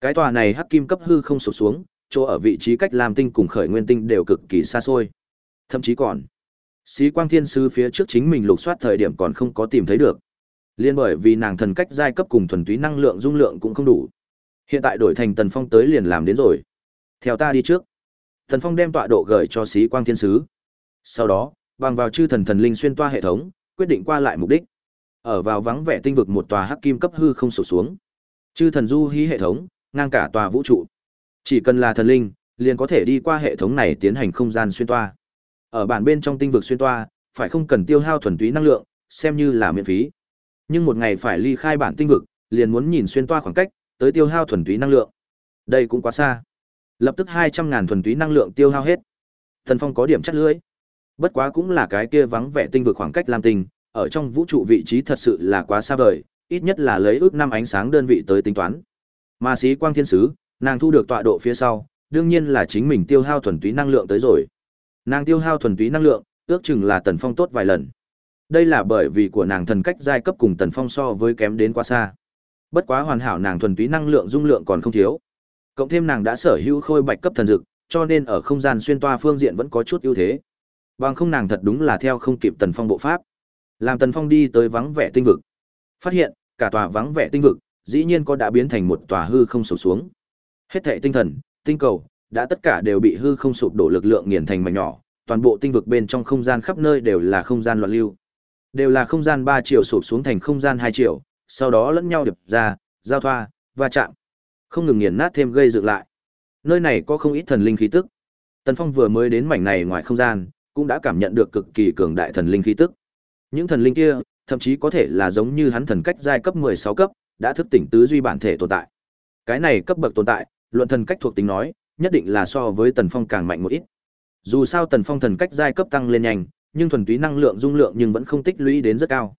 Cái tòa này hắc kim cấp hư không sụp xuống, chỗ ở vị trí cách làm Tinh cùng Khởi Nguyên Tinh đều cực kỳ xa xôi. Thậm chí còn, Sĩ Quang Thiên Sứ phía trước chính mình lục soát thời điểm còn không có tìm thấy được. Liên bởi vì nàng thần cách giai cấp cùng thuần túy năng lượng dung lượng cũng không đủ. Hiện tại đổi thành Tần Phong tới liền làm đến rồi. Theo ta đi trước. Tần Phong đem tọa độ gửi cho Sĩ Quang Thiên Sứ. Sau đó, bằng vào chư thần thần linh xuyên toa hệ thống, quyết định qua lại mục đích. Ở vào vắng vẻ tinh vực một tòa hắc kim cấp hư không sụp xuống. Chư thần du hí hệ thống, ngang cả tòa vũ trụ. Chỉ cần là thần linh, liền có thể đi qua hệ thống này tiến hành không gian xuyên toa. Ở bản bên trong tinh vực xuyên toa, phải không cần tiêu hao thuần túy năng lượng, xem như là miễn phí. Nhưng một ngày phải ly khai bản tinh vực, liền muốn nhìn xuyên toa khoảng cách, tới tiêu hao thuần túy năng lượng. Đây cũng quá xa. Lập tức hai trăm ngàn thuần túy năng lượng tiêu hao hết. Thần Phong có điểm chắt lưỡi. Bất quá cũng là cái kia vắng vẻ tinh vực khoảng cách Lam tình ở trong vũ trụ vị trí thật sự là quá xa vời, ít nhất là lấy ước năm ánh sáng đơn vị tới tính toán. Mà sĩ quang thiên sứ, nàng thu được tọa độ phía sau, đương nhiên là chính mình tiêu hao thuần túy năng lượng tới rồi. Nàng tiêu hao thuần túy năng lượng, ước chừng là Tần Phong tốt vài lần. Đây là bởi vì của nàng thần cách giai cấp cùng Tần Phong so với kém đến quá xa. Bất quá hoàn hảo nàng thuần túy năng lượng dung lượng còn không thiếu. Cộng thêm nàng đã sở hữu khôi bạch cấp thần dực, cho nên ở không gian xuyên toa phương diện vẫn có chút ưu thế. Bằng không nàng thật đúng là theo không kịp Tần Phong bộ pháp. Làm Tần Phong đi tới vắng vẻ tinh vực. Phát hiện, cả tòa vắng vẻ tinh vực, dĩ nhiên có đã biến thành một tòa hư không sụp xuống. Hết thảy tinh thần, tinh cầu, đã tất cả đều bị hư không sụp đổ lực lượng nghiền thành mảnh nhỏ, toàn bộ tinh vực bên trong không gian khắp nơi đều là không gian loạn lưu. Đều là không gian 3 chiều sụp xuống thành không gian 2 chiều, sau đó lẫn nhau đập ra, giao thoa, va chạm. Không ngừng nghiền nát thêm gây dựng lại. Nơi này có không ít thần linh khí tức. Tần Phong vừa mới đến mảnh này ngoài không gian, cũng đã cảm nhận được cực kỳ cường đại thần linh khí tức. Những thần linh kia, thậm chí có thể là giống như hắn thần cách giai cấp 16 cấp, đã thức tỉnh tứ duy bản thể tồn tại. Cái này cấp bậc tồn tại, luận thần cách thuộc tính nói, nhất định là so với Tần Phong càng mạnh một ít. Dù sao Tần Phong thần cách giai cấp tăng lên nhanh, nhưng thuần túy năng lượng dung lượng nhưng vẫn không tích lũy đến rất cao.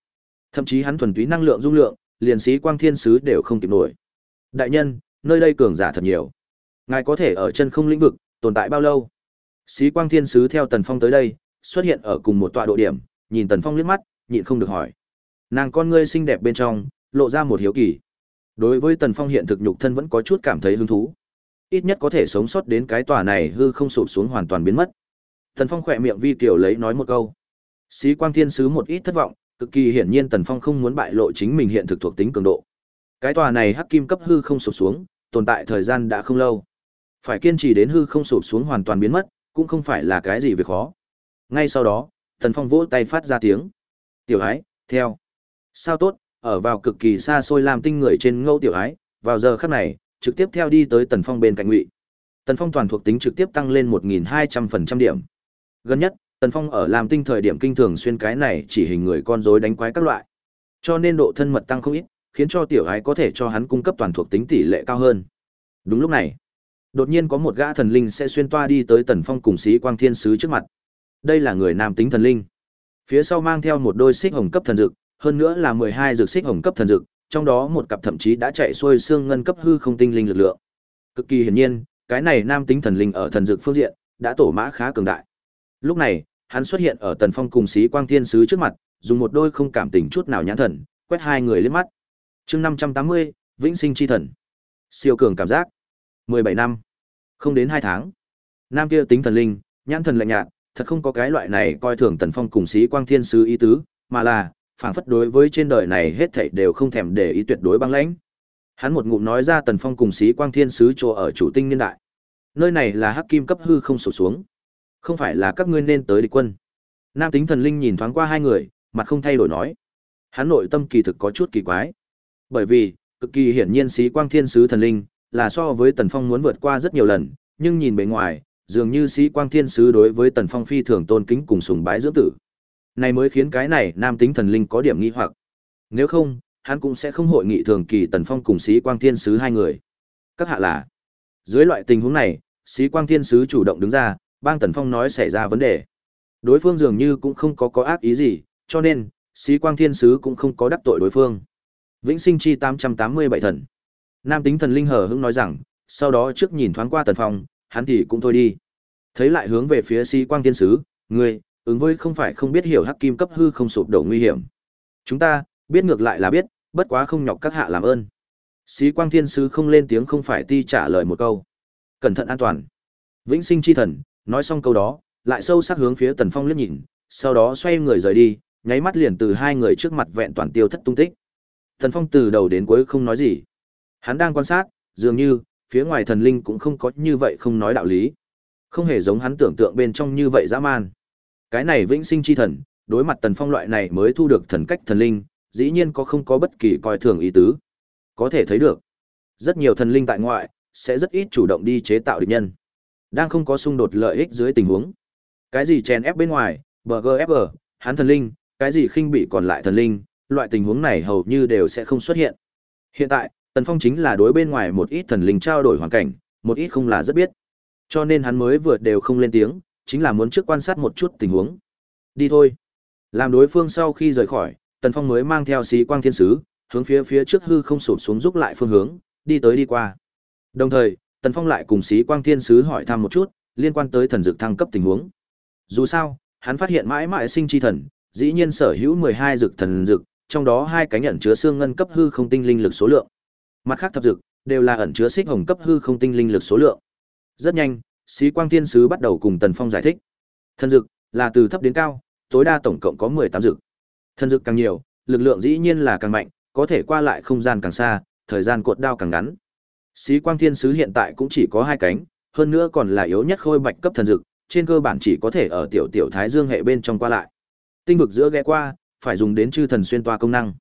Thậm chí hắn thuần túy năng lượng dung lượng, liền sĩ quang thiên sứ đều không kịp nổi. Đại nhân, nơi đây cường giả thật nhiều. Ngài có thể ở chân không lĩnh vực tồn tại bao lâu? Sĩ quang thiên sứ theo Tần Phong tới đây, xuất hiện ở cùng một tọa độ điểm, nhìn Tần Phong liếc mắt, nhịn không được hỏi. Nàng con ngươi xinh đẹp bên trong, lộ ra một hiếu kỳ. Đối với Tần Phong hiện thực nhục thân vẫn có chút cảm thấy hứng thú. Ít nhất có thể sống sót đến cái tòa này hư không sụp xuống hoàn toàn biến mất. Tần Phong khỏe miệng vi tiểu lấy nói một câu. Sĩ Quang Thiên sứ một ít thất vọng, cực kỳ hiển nhiên Tần Phong không muốn bại lộ chính mình hiện thực thuộc tính cường độ. Cái tòa này hắc kim cấp hư không sụp xuống, tồn tại thời gian đã không lâu. Phải kiên trì đến hư không sụp xuống hoàn toàn biến mất, cũng không phải là cái gì việc khó. Ngay sau đó, Tần Phong vỗ tay phát ra tiếng. Tiểu ái, theo. Sao tốt, ở vào cực kỳ xa xôi làm tinh người trên ngâu tiểu ái, vào giờ khắc này, trực tiếp theo đi tới Tần Phong bên cạnh ngụy. Tần Phong toàn thuộc tính trực tiếp tăng lên 1.200% điểm. Gần nhất, Tần Phong ở làm tinh thời điểm kinh thường xuyên cái này chỉ hình người con rối đánh quái các loại. Cho nên độ thân mật tăng không ít, khiến cho tiểu ái có thể cho hắn cung cấp toàn thuộc tính tỷ lệ cao hơn. Đúng lúc này, đột nhiên có một gã thần linh sẽ xuyên toa đi tới Tần Phong cùng sĩ Quang Thiên sứ trước mặt. Đây là người nam tính thần linh. Phía sau mang theo một đôi xích hồng cấp thần dược, hơn nữa là 12 dược xích hồng cấp thần dược, trong đó một cặp thậm chí đã chạy xuôi xương ngân cấp hư không tinh linh lực lượng. Cực kỳ hiển nhiên, cái này nam tính thần linh ở thần dược phương diện đã tổ mã khá cường đại. Lúc này, hắn xuất hiện ở Tần Phong cùng Sĩ Quang Thiên sứ trước mặt, dùng một đôi không cảm tình chút nào nhãn thần, quét hai người lên mắt. Chương 580, Vĩnh Sinh chi thần. Siêu cường cảm giác. 17 năm. Không đến hai tháng. Nam kia tính thần linh, nhãn thần lạnh nhạt, thật không có cái loại này coi thường Tần Phong cùng sĩ quang thiên sứ ý tứ, mà là phảng phất đối với trên đời này hết thảy đều không thèm để ý tuyệt đối băng lãnh. Hắn một ngụm nói ra Tần Phong cùng sĩ quang thiên sứ chỗ ở chủ tinh niên đại. Nơi này là hắc kim cấp hư không sổ xuống. Không phải là các ngươi nên tới địch quân. Nam tính thần linh nhìn thoáng qua hai người, mặt không thay đổi nói. Hắn nội tâm kỳ thực có chút kỳ quái. Bởi vì, cực kỳ hiển nhiên sĩ quang thiên sứ thần linh, là so với Tần Phong muốn vượt qua rất nhiều lần, nhưng nhìn bề ngoài, dường như sĩ quang thiên sứ đối với Tần Phong phi thường tôn kính cùng sùng bái dưỡng tử. Này mới khiến cái này nam tính thần linh có điểm nghi hoặc. Nếu không, hắn cũng sẽ không hội nghị thường kỳ Tần Phong cùng sĩ quang thiên sứ hai người. Các hạ là. Dưới loại tình huống này, sĩ quang thiên sứ chủ động đứng ra, bang Tần Phong nói xảy ra vấn đề. Đối phương dường như cũng không có có ác ý gì, cho nên, sĩ quang thiên sứ cũng không có đắc tội đối phương. Vĩnh sinh chi 887 thần. Nam tính thần linh hờ hững nói rằng, sau đó trước nhìn thoáng qua Tần Phong, hắn thì cũng thôi đi. Thấy lại hướng về phía sĩ quang thiên sứ, người, ứng với không phải không biết hiểu hắc kim cấp hư không sụp đổ nguy hiểm. Chúng ta, biết ngược lại là biết, bất quá không nhọc các hạ làm ơn. Sĩ quang thiên sứ không lên tiếng không phải ti trả lời một câu. Cẩn thận an toàn. Vĩnh sinh chi thần, nói xong câu đó, lại sâu sắc hướng phía Tần Phong liếc nhìn, sau đó xoay người rời đi, nháy mắt liền từ hai người trước mặt vẹn toàn tiêu thất tung tích. Tần Phong từ đầu đến cuối không nói gì. Hắn đang quan sát, dường như phía ngoài thần linh cũng không có như vậy không nói đạo lý. Không hề giống hắn tưởng tượng bên trong như vậy dã man. Cái này vĩnh sinh chi thần, đối mặt Tần Phong loại này mới thu được thần cách thần linh, dĩ nhiên có không có bất kỳ coi thường ý tứ. Có thể thấy được, rất nhiều thần linh tại ngoại sẽ rất ít chủ động đi chế tạo địch nhân. Đang không có xung đột lợi ích dưới tình huống. Cái gì chèn ép bên ngoài, BGFG, hắn thần linh, cái gì khinh bị còn lại thần linh, loại tình huống này hầu như đều sẽ không xuất hiện. Hiện tại, Tần Phong chính là đối bên ngoài một ít thần linh trao đổi hoàn cảnh, một ít không là rất biết. Cho nên hắn mới vừa đều không lên tiếng, chính là muốn trước quan sát một chút tình huống. Đi thôi. Làm đối phương sau khi rời khỏi, Tần Phong mới mang theo sĩ quang thiên sứ, hướng phía phía trước hư không sụp xuống giúp lại phương hướng, đi tới đi qua. Đồng thời, Tần Phong lại cùng sĩ quang thiên sứ hỏi thăm một chút, liên quan tới thần dược thăng cấp tình huống. Dù sao, hắn phát hiện mãi mãi sinh chi thần, dĩ nhiên sở hữu 12 dược thần dược, trong đó hai cái nhận chứa xương ngân cấp hư không tinh linh lực số lượng. Mặt khác thập dược đều là ẩn chứa xích hồng cấp hư không tinh linh lực số lượng. Rất nhanh, Sĩ Quang Thiên sứ bắt đầu cùng Tần Phong giải thích. Thần dược là từ thấp đến cao, tối đa tổng cộng có 18 dược. Thần dược càng nhiều, lực lượng dĩ nhiên là càng mạnh, có thể qua lại không gian càng xa, thời gian cuộn đao càng ngắn. Sĩ Quang Thiên sứ hiện tại cũng chỉ có hai cánh, hơn nữa còn là yếu nhất khôi bạch cấp thần dực, trên cơ bản chỉ có thể ở tiểu tiểu thái dương hệ bên trong qua lại. Tinh vực giữa ghé qua, phải dùng đến chư thần xuyên toa công năng.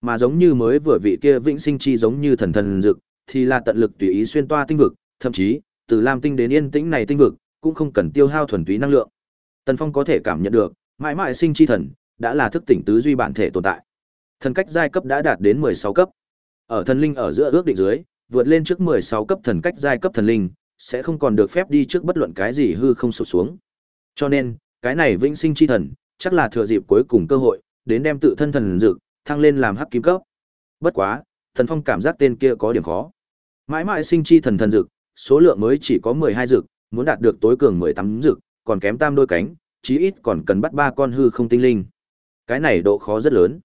Mà giống như mới vừa vị kia vĩnh sinh chi giống như thần thần dực, thì là tận lực tùy ý xuyên toa tinh vực, thậm chí, từ lam tinh đến yên tĩnh này tinh vực, cũng không cần tiêu hao thuần túy năng lượng. Tần Phong có thể cảm nhận được, mãi mãi sinh chi thần đã là thức tỉnh tứ duy bản thể tồn tại. Thần cách giai cấp đã đạt đến 16 cấp. Ở thần linh ở giữa ước định dưới, vượt lên trước 16 cấp thần cách giai cấp thần linh, sẽ không còn được phép đi trước bất luận cái gì hư không sụp xuống. Cho nên, cái này vĩnh sinh chi thần, chắc là thừa dịp cuối cùng cơ hội, đến đem tự thân thần dược thăng lên làm hắc kim cấp. Bất quá, Thần Phong cảm giác tên kia có điểm khó. Mãi mãi sinh chi thần thần dược, số lượng mới chỉ có 12 dược, muốn đạt được tối cường 18 dược, còn kém tam đôi cánh, chí ít còn cần bắt ba con hư không tinh linh. Cái này độ khó rất lớn.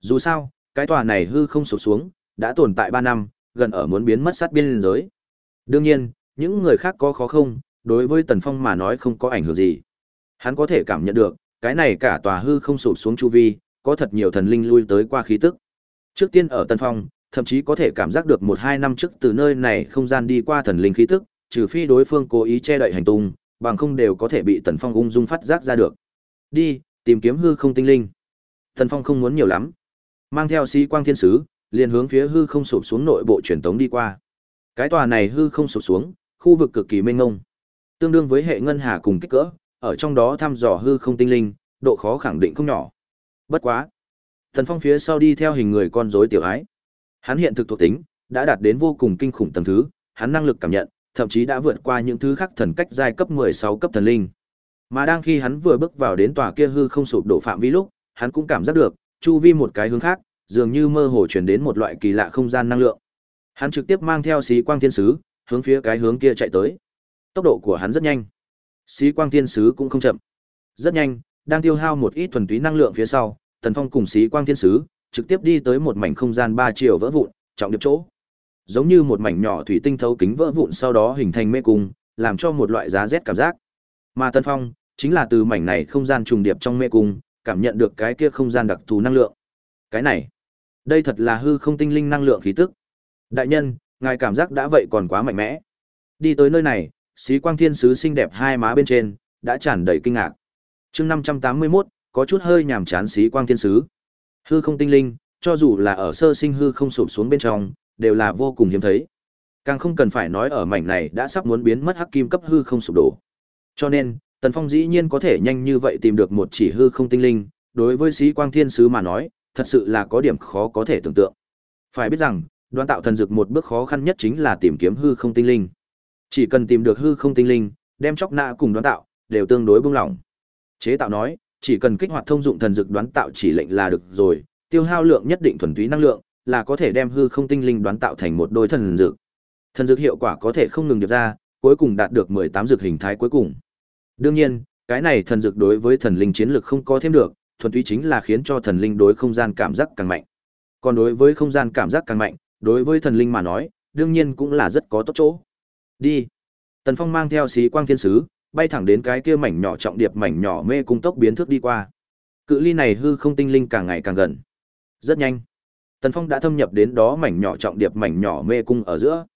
Dù sao, cái tòa này hư không sụp xuống, đã tồn tại 3 năm, gần ở muốn biến mất sát biên giới. Đương nhiên, những người khác có khó không, đối với Tần Phong mà nói không có ảnh hưởng gì. Hắn có thể cảm nhận được, cái này cả tòa hư không sụp xuống chu vi, có thật nhiều thần linh lui tới qua khí tức. Trước tiên ở tần Phong, thậm chí có thể cảm giác được một hai năm trước từ nơi này không gian đi qua thần linh khí tức, trừ phi đối phương cố ý che đậy hành tung, bằng không đều có thể bị Tần Phong ung dung phát giác ra được. Đi, tìm kiếm hư không tinh linh. Tần Phong không muốn nhiều lắm, mang theo sĩ quang thiên sứ, liền hướng phía hư không sụp xuống nội bộ truyền tống đi qua. Cái tòa này hư không sụp xuống, khu vực cực kỳ mênh mông, tương đương với hệ ngân hà cùng kích cỡ, ở trong đó thăm dò hư không tinh linh, độ khó khẳng định không nhỏ. Bất quá, Thần Phong phía sau đi theo hình người con rối tiểu ái. Hắn hiện thực thuộc tính đã đạt đến vô cùng kinh khủng tầng thứ, hắn năng lực cảm nhận, thậm chí đã vượt qua những thứ khác thần cách giai cấp 16 cấp thần linh. Mà đang khi hắn vừa bước vào đến tòa kia hư không sụp đổ phạm vi lúc, hắn cũng cảm giác được, chu vi một cái hướng khác, dường như mơ hồ truyền đến một loại kỳ lạ không gian năng lượng. Hắn trực tiếp mang theo xí quang thiên sứ, hướng phía cái hướng kia chạy tới. Tốc độ của hắn rất nhanh. Xí quang thiên sứ cũng không chậm. Rất nhanh, đang tiêu hao một ít thuần túy năng lượng phía sau, Tần Phong cùng Sĩ Quang Thiên Sứ trực tiếp đi tới một mảnh không gian ba chiều vỡ vụn, trọng điệp chỗ. Giống như một mảnh nhỏ thủy tinh thấu kính vỡ vụn sau đó hình thành mê cung, làm cho một loại giá rét cảm giác. Mà Tần Phong, chính là từ mảnh này không gian trùng điệp trong mê cung, cảm nhận được cái kia không gian đặc thù năng lượng. Cái này, đây thật là hư không tinh linh năng lượng khí tức. Đại nhân, ngài cảm giác đã vậy còn quá mạnh mẽ. Đi tới nơi này, xí quang thiên sứ xinh đẹp hai má bên trên, đã tràn đầy kinh ngạc. chương 581, có chút hơi nhàm chán xí quang thiên sứ. Hư không tinh linh, cho dù là ở sơ sinh hư không sụp xuống bên trong, đều là vô cùng hiếm thấy. Càng không cần phải nói ở mảnh này đã sắp muốn biến mất hắc kim cấp hư không sụp đổ. Cho nên, Tần Phong dĩ nhiên có thể nhanh như vậy tìm được một chỉ hư không tinh linh, đối với sĩ quang thiên sứ mà nói, thật sự là có điểm khó có thể tưởng tượng. Phải biết rằng, đoán tạo thần dược một bước khó khăn nhất chính là tìm kiếm hư không tinh linh. Chỉ cần tìm được hư không tinh linh, đem chóc nạ cùng đoán tạo, đều tương đối bung lỏng. Chế tạo nói, chỉ cần kích hoạt thông dụng thần dược đoán tạo chỉ lệnh là được rồi, tiêu hao lượng nhất định thuần túy năng lượng, là có thể đem hư không tinh linh đoán tạo thành một đôi thần dược. Thần dược hiệu quả có thể không ngừng điệp ra, cuối cùng đạt được 18 dược hình thái cuối cùng. Đương nhiên, cái này thần dược đối với thần linh chiến lực không có thêm được, thuần túy chính là khiến cho thần linh đối không gian cảm giác càng mạnh. Còn đối với không gian cảm giác càng mạnh, đối với thần linh mà nói, đương nhiên cũng là rất có tốt chỗ. Đi. Tần Phong mang theo xí quang thiên sứ, bay thẳng đến cái kia mảnh nhỏ trọng điệp mảnh nhỏ mê cung tốc biến thước đi qua. Cự ly này hư không tinh linh càng ngày càng gần. Rất nhanh. Tần Phong đã thâm nhập đến đó mảnh nhỏ trọng điệp mảnh nhỏ mê cung ở giữa.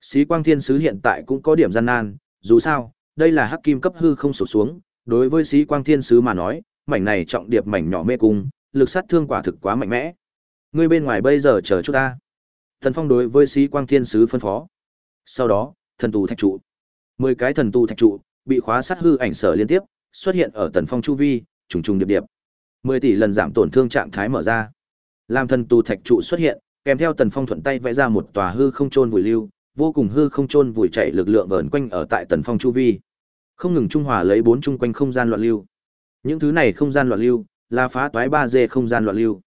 Xí quang thiên sứ hiện tại cũng có điểm gian nan, dù sao, đây là hắc kim cấp hư không sụp xuống, đối với xí quang thiên sứ mà nói, mảnh này trọng điệp mảnh nhỏ mê cung, lực sát thương quả thực quá mạnh mẽ. Ngươi bên ngoài bây giờ chờ chút ta. Thần Phong đối với sĩ quang thiên sứ phân phó. Sau đó, thần tù thạch trụ. Mười cái thần tù thạch trụ bị khóa sát hư ảnh sở liên tiếp, xuất hiện ở Tần Phong chu vi, trùng trùng điệp điệp. Mười tỷ lần giảm tổn thương trạng thái mở ra. Làm thần tù thạch trụ xuất hiện, kèm theo Tần Phong thuận tay vẽ ra một tòa hư không chôn vùi lưu, vô cùng hư không chôn vùi chạy lực lượng vờn quanh ở tại Tần Phong chu vi. Không ngừng trung hòa lấy bốn chung quanh không gian loạn lưu. Những thứ này không gian loạn lưu, là phá toái 3D không gian loạn lưu.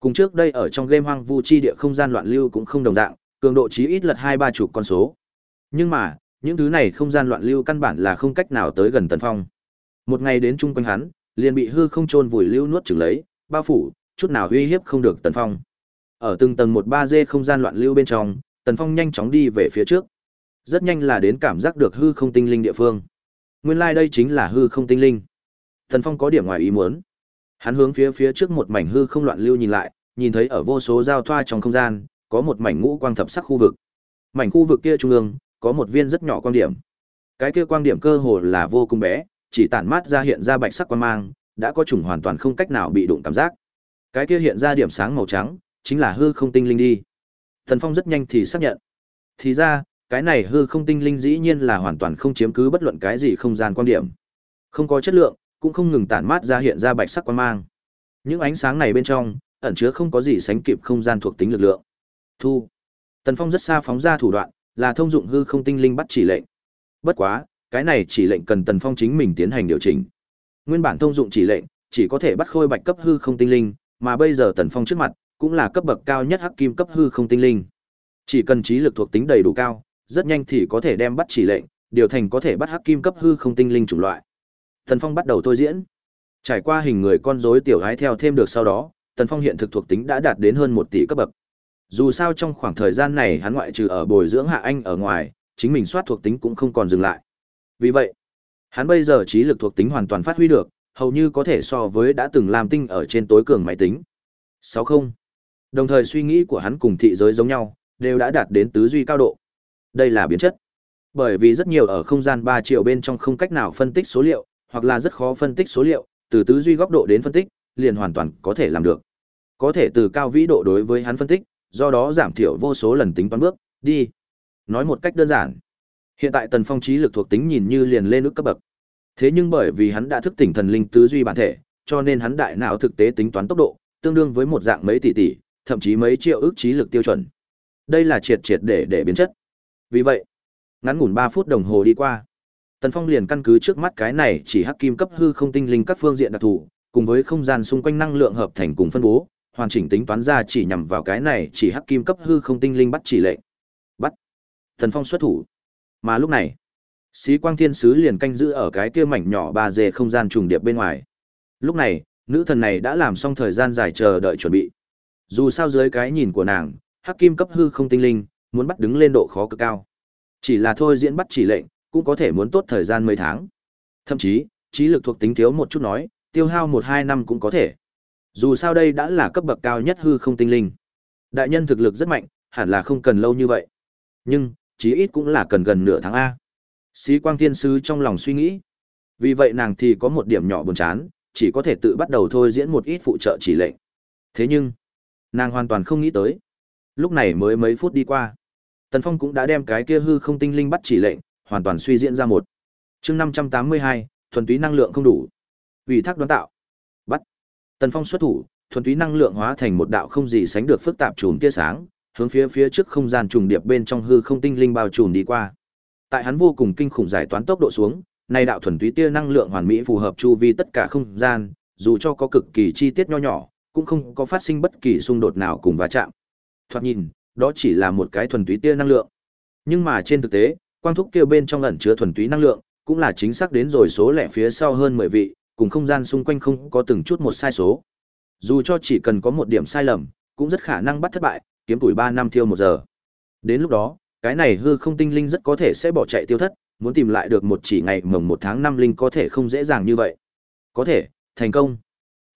Cùng trước đây ở trong game hoang vu chi địa không gian loạn lưu cũng không đồng dạng, cường độ chí ít lật hai ba chục con số. Nhưng mà, những thứ này không gian loạn lưu căn bản là không cách nào tới gần Tần Phong. Một ngày đến chung quanh hắn, liền bị hư không chôn vùi lưu nuốt chửng lấy, bao phủ, chút nào uy hiếp không được Tần Phong. Ở từng tầng một ba d không gian loạn lưu bên trong, Tần Phong nhanh chóng đi về phía trước. Rất nhanh là đến cảm giác được hư không tinh linh địa phương. Nguyên lai like đây chính là hư không tinh linh. Thần Phong có điểm ngoài ý muốn. Hắn hướng phía phía trước một mảnh hư không loạn lưu nhìn lại, nhìn thấy ở vô số giao thoa trong không gian, có một mảnh ngũ quang thập sắc khu vực. Mảnh khu vực kia trung ương, có một viên rất nhỏ quang điểm. Cái kia quang điểm cơ hồ là vô cùng bé, chỉ tản mát ra hiện ra bạch sắc quang mang, đã có chủng hoàn toàn không cách nào bị đụng cảm giác. Cái kia hiện ra điểm sáng màu trắng, chính là hư không tinh linh đi. Thần Phong rất nhanh thì xác nhận. Thì ra, cái này hư không tinh linh dĩ nhiên là hoàn toàn không chiếm cứ bất luận cái gì không gian quan điểm. Không có chất lượng, cũng không ngừng tản mát ra hiện ra bạch sắc quang mang. Những ánh sáng này bên trong, ẩn chứa không có gì sánh kịp không gian thuộc tính lực lượng. Thu. Tần Phong rất xa phóng ra thủ đoạn, là thông dụng hư không tinh linh bắt chỉ lệnh. Bất quá, cái này chỉ lệnh cần Tần Phong chính mình tiến hành điều chỉnh. Nguyên bản thông dụng chỉ lệnh, chỉ có thể bắt khôi bạch cấp hư không tinh linh, mà bây giờ Tần Phong trước mặt, cũng là cấp bậc cao nhất hắc kim cấp hư không tinh linh. Chỉ cần trí lực thuộc tính đầy đủ cao, rất nhanh thì có thể đem bắt chỉ lệnh, điều thành có thể bắt hắc kim cấp hư không tinh linh chủng loại. Tần Phong bắt đầu thôi diễn. Trải qua hình người con rối tiểu gái theo thêm được sau đó, Tần Phong hiện thực thuộc tính đã đạt đến hơn một tỷ cấp bậc. Dù sao trong khoảng thời gian này hắn ngoại trừ ở bồi dưỡng Hạ Anh ở ngoài, chính mình soát thuộc tính cũng không còn dừng lại. Vì vậy, hắn bây giờ trí lực thuộc tính hoàn toàn phát huy được, hầu như có thể so với đã từng làm tinh ở trên tối cường máy tính. 60. Đồng thời suy nghĩ của hắn cùng thị giới giống nhau, đều đã đạt đến tứ duy cao độ. Đây là biến chất. Bởi vì rất nhiều ở không gian 3 triệu bên trong không cách nào phân tích số liệu, hoặc là rất khó phân tích số liệu, từ tứ duy góc độ đến phân tích, liền hoàn toàn có thể làm được. Có thể từ cao vĩ độ đối với hắn phân tích, do đó giảm thiểu vô số lần tính toán bước, đi. Nói một cách đơn giản, hiện tại Tần Phong trí lực thuộc tính nhìn như liền lên nước cấp bậc. Thế nhưng bởi vì hắn đã thức tỉnh thần linh tứ duy bản thể, cho nên hắn đại não thực tế tính toán tốc độ, tương đương với một dạng mấy tỷ tỷ, thậm chí mấy triệu ước trí lực tiêu chuẩn. Đây là triệt triệt để để biến chất. Vì vậy, ngắn ngủn 3 phút đồng hồ đi qua, Tần Phong liền căn cứ trước mắt cái này chỉ hắc kim cấp hư không tinh linh các phương diện đặc thù, cùng với không gian xung quanh năng lượng hợp thành cùng phân bố, hoàn chỉnh tính toán ra chỉ nhằm vào cái này chỉ hắc kim cấp hư không tinh linh bắt chỉ lệnh. Bắt. Tần Phong xuất thủ. Mà lúc này, Sĩ Quang Thiên Sứ liền canh giữ ở cái kia mảnh nhỏ ba dê không gian trùng điệp bên ngoài. Lúc này, nữ thần này đã làm xong thời gian dài chờ đợi chuẩn bị. Dù sao dưới cái nhìn của nàng, hắc kim cấp hư không tinh linh, muốn bắt đứng lên độ khó cực cao. Chỉ là thôi diễn bắt chỉ lệnh, cũng có thể muốn tốt thời gian mấy tháng. Thậm chí, trí lực thuộc tính thiếu một chút nói, tiêu hao một hai năm cũng có thể. Dù sao đây đã là cấp bậc cao nhất hư không tinh linh. Đại nhân thực lực rất mạnh, hẳn là không cần lâu như vậy. Nhưng, chí ít cũng là cần gần nửa tháng A. Sĩ quang thiên sứ trong lòng suy nghĩ. Vì vậy nàng thì có một điểm nhỏ buồn chán, chỉ có thể tự bắt đầu thôi diễn một ít phụ trợ chỉ lệnh. Thế nhưng, nàng hoàn toàn không nghĩ tới. Lúc này mới mấy phút đi qua. Tần Phong cũng đã đem cái kia hư không tinh linh bắt chỉ lệnh, hoàn toàn suy diễn ra một. chương năm trăm tám mươi hai thuần túy năng lượng không đủ. Ủy thác đoán tạo. Bắt. Tần Phong xuất thủ, thuần túy năng lượng hóa thành một đạo không gì sánh được phức tạp chùm tia sáng, hướng phía phía trước không gian trùng điệp bên trong hư không tinh linh bao trùm đi qua. Tại hắn vô cùng kinh khủng giải toán tốc độ xuống, nay đạo thuần túy tia năng lượng hoàn mỹ phù hợp chu vi tất cả không gian, dù cho có cực kỳ chi tiết nho nhỏ, cũng không có phát sinh bất kỳ xung đột nào cùng va chạm. Thoạt nhìn, đó chỉ là một cái thuần túy tia năng lượng. Nhưng mà trên thực tế, quang thúc kia bên trong ẩn chứa thuần túy năng lượng, cũng là chính xác đến rồi số lẻ phía sau hơn 10 vị, cùng không gian xung quanh không có từng chút một sai số. Dù cho chỉ cần có một điểm sai lầm, cũng rất khả năng bắt thất bại, kiếm tuổi 3 năm thiêu một giờ. Đến lúc đó, cái này hư không tinh linh rất có thể sẽ bỏ chạy tiêu thất, muốn tìm lại được một chỉ ngày mồng một tháng năm linh có thể không dễ dàng như vậy. Có thể, thành công.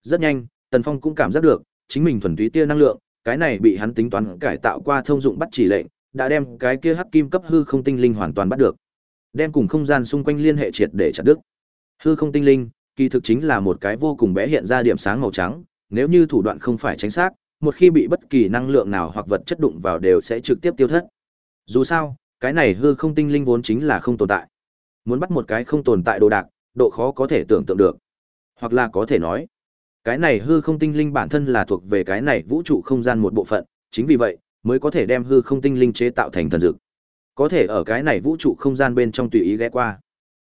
Rất nhanh, Tần Phong cũng cảm giác được, chính mình thuần túy tia năng lượng, cái này bị hắn tính toán cải tạo qua thông dụng bắt chỉ lệnh, đã đem cái kia hắc kim cấp hư không tinh linh hoàn toàn bắt được. Đem cùng không gian xung quanh liên hệ triệt để chặt đứt. Hư không tinh linh, kỳ thực chính là một cái vô cùng bé hiện ra điểm sáng màu trắng, nếu như thủ đoạn không phải chính xác, một khi bị bất kỳ năng lượng nào hoặc vật chất đụng vào đều sẽ trực tiếp tiêu thất. Dù sao, cái này hư không tinh linh vốn chính là không tồn tại. Muốn bắt một cái không tồn tại đồ đạc, độ khó có thể tưởng tượng được. Hoặc là có thể nói, cái này hư không tinh linh bản thân là thuộc về cái này vũ trụ không gian một bộ phận, chính vì vậy, mới có thể đem hư không tinh linh chế tạo thành thần dược. Có thể ở cái này vũ trụ không gian bên trong tùy ý ghé qua.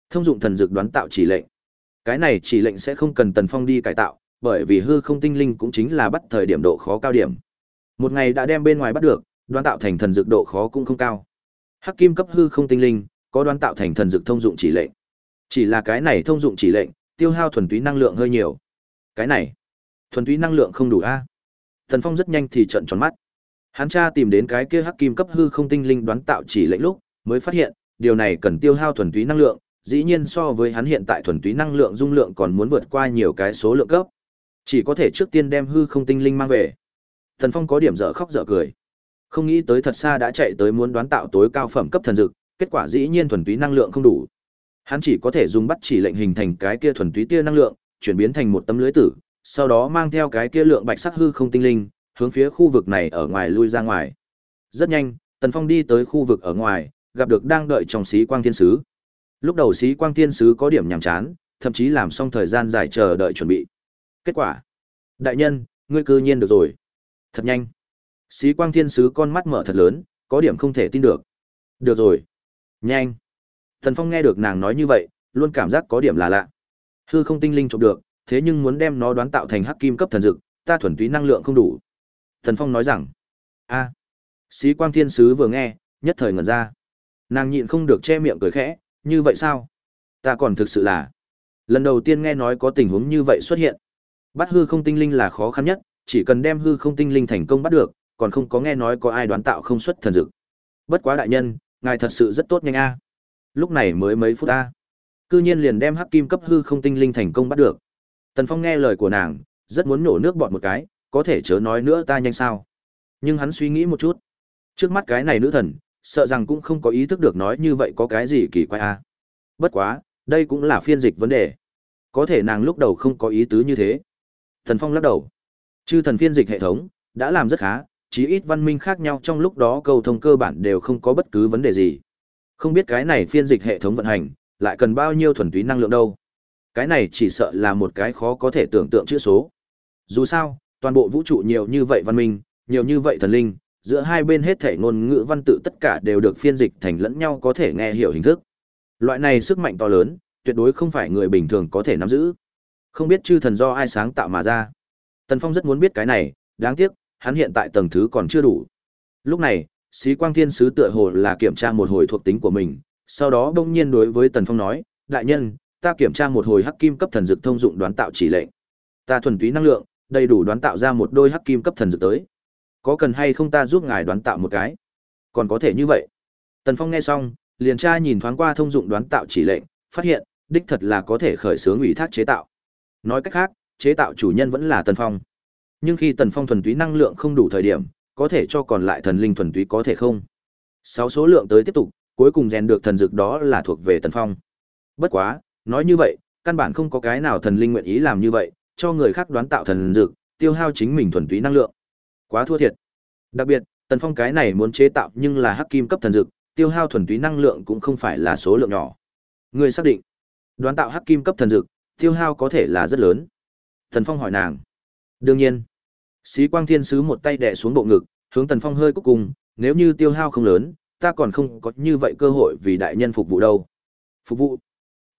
Thông dụng thần dược đoán tạo chỉ lệnh. Cái này chỉ lệnh sẽ không cần Tần Phong đi cải tạo, bởi vì hư không tinh linh cũng chính là bắt thời điểm độ khó cao điểm. Một ngày đã đem bên ngoài bắt được, đoán tạo thành thần dược độ khó cũng không cao. Hắc kim cấp hư không tinh linh, có đoán tạo thành thần dược thông dụng chỉ lệnh. Chỉ là cái này thông dụng chỉ lệnh, tiêu hao thuần túy năng lượng hơi nhiều. Cái này, thuần túy năng lượng không đủ a. Thần Phong rất nhanh thì trận tròn mắt. Hắn Cha tìm đến cái kia hắc kim cấp hư không tinh linh đoán tạo chỉ lệnh lúc, mới phát hiện, điều này cần tiêu hao thuần túy năng lượng, dĩ nhiên so với hắn hiện tại thuần túy năng lượng dung lượng còn muốn vượt qua nhiều cái số lượng cấp. Chỉ có thể trước tiên đem hư không tinh linh mang về. Thần Phong có điểm dở khóc dở cười. Không nghĩ tới thật xa đã chạy tới muốn đoán tạo tối cao phẩm cấp thần dược, kết quả dĩ nhiên thuần túy năng lượng không đủ. Hắn chỉ có thể dùng bắt chỉ lệnh hình thành cái kia thuần túy tia năng lượng, chuyển biến thành một tấm lưới tử, sau đó mang theo cái kia lượng bạch sắc hư không tinh linh, hướng phía khu vực này ở ngoài lui ra ngoài. Rất nhanh, Tần Phong đi tới khu vực ở ngoài, gặp được đang đợi trong sĩ quang thiên sứ. Lúc đầu sĩ quang thiên sứ có điểm nhàm chán, thậm chí làm xong thời gian dài chờ đợi chuẩn bị. Kết quả, đại nhân, ngươi cư nhiên được rồi. Thật nhanh. sĩ quang thiên sứ con mắt mở thật lớn, có điểm không thể tin được. Được rồi. Nhanh. Tần Phong nghe được nàng nói như vậy, luôn cảm giác có điểm là lạ. Hư không tinh linh chụp được, thế nhưng muốn đem nó đoán tạo thành hắc kim cấp thần dược, ta thuần túy năng lượng không đủ. Thần Phong nói rằng, a, sĩ Quang Thiên Sứ vừa nghe, nhất thời ngẩn ra. Nàng nhịn không được che miệng cười khẽ, như vậy sao? Ta còn thực sự là, lần đầu tiên nghe nói có tình huống như vậy xuất hiện. Bắt hư không tinh linh là khó khăn nhất, chỉ cần đem hư không tinh linh thành công bắt được, còn không có nghe nói có ai đoán tạo không xuất thần dược. Bất quá đại nhân, ngài thật sự rất tốt nhanh a. Lúc này mới mấy phút a. Cư nhiên liền đem hắc kim cấp hư không tinh linh thành công bắt được. Tần Phong nghe lời của nàng, rất muốn nổ nước bọt một cái, có thể chớ nói nữa ta nhanh sao. Nhưng hắn suy nghĩ một chút. Trước mắt cái này nữ thần, sợ rằng cũng không có ý thức được nói như vậy có cái gì kỳ quái a. Bất quá, đây cũng là phiên dịch vấn đề. Có thể nàng lúc đầu không có ý tứ như thế. Thần Phong lắc đầu. Chư thần phiên dịch hệ thống, đã làm rất khá, chí ít văn minh khác nhau trong lúc đó cầu thông cơ bản đều không có bất cứ vấn đề gì. Không biết cái này phiên dịch hệ thống vận hành, lại cần bao nhiêu thuần túy năng lượng đâu. Cái này chỉ sợ là một cái khó có thể tưởng tượng chữ số. Dù sao, toàn bộ vũ trụ nhiều như vậy văn minh, nhiều như vậy thần linh, giữa hai bên hết thể ngôn ngữ văn tự tất cả đều được phiên dịch thành lẫn nhau có thể nghe hiểu hình thức. Loại này sức mạnh to lớn, tuyệt đối không phải người bình thường có thể nắm giữ. Không biết chư thần do ai sáng tạo mà ra. Tần Phong rất muốn biết cái này, đáng tiếc, hắn hiện tại tầng thứ còn chưa đủ. Lúc này, sĩ Quang Thiên Sứ tựa hồ là kiểm tra một hồi thuộc tính của mình, sau đó đông nhiên đối với Tần Phong nói, đại nhân, ta kiểm tra một hồi hắc kim cấp thần dược thông dụng đoán tạo chỉ lệnh. Ta thuần túy năng lượng, đầy đủ đoán tạo ra một đôi hắc kim cấp thần dược tới. Có cần hay không ta giúp ngài đoán tạo một cái? Còn có thể như vậy. Tần Phong nghe xong, liền tra nhìn thoáng qua thông dụng đoán tạo chỉ lệnh, phát hiện, đích thật là có thể khởi xướng ủy thác chế tạo. Nói cách khác, chế tạo chủ nhân vẫn là Tần Phong. Nhưng khi Tần Phong thuần túy năng lượng không đủ thời điểm, có thể cho còn lại thần linh thuần túy có thể không? Sáu số lượng tới tiếp tục, cuối cùng rèn được thần dược đó là thuộc về Tần Phong. Bất quá, nói như vậy, căn bản không có cái nào thần linh nguyện ý làm như vậy, cho người khác đoán tạo thần dược, tiêu hao chính mình thuần túy năng lượng. Quá thua thiệt. Đặc biệt, Tần Phong cái này muốn chế tạo nhưng là hắc kim cấp thần dược, tiêu hao thuần túy năng lượng cũng không phải là số lượng nhỏ. Người xác định, đoán tạo hắc kim cấp thần dược, tiêu hao có thể là rất lớn. Tần Phong hỏi nàng. Đương nhiên. sĩ Quang Thiên sứ một tay đè xuống bộ ngực, hướng Tần Phong hơi cúc cùng, nếu như tiêu hao không lớn, ta còn không có như vậy cơ hội vì đại nhân phục vụ đâu. Phục vụ.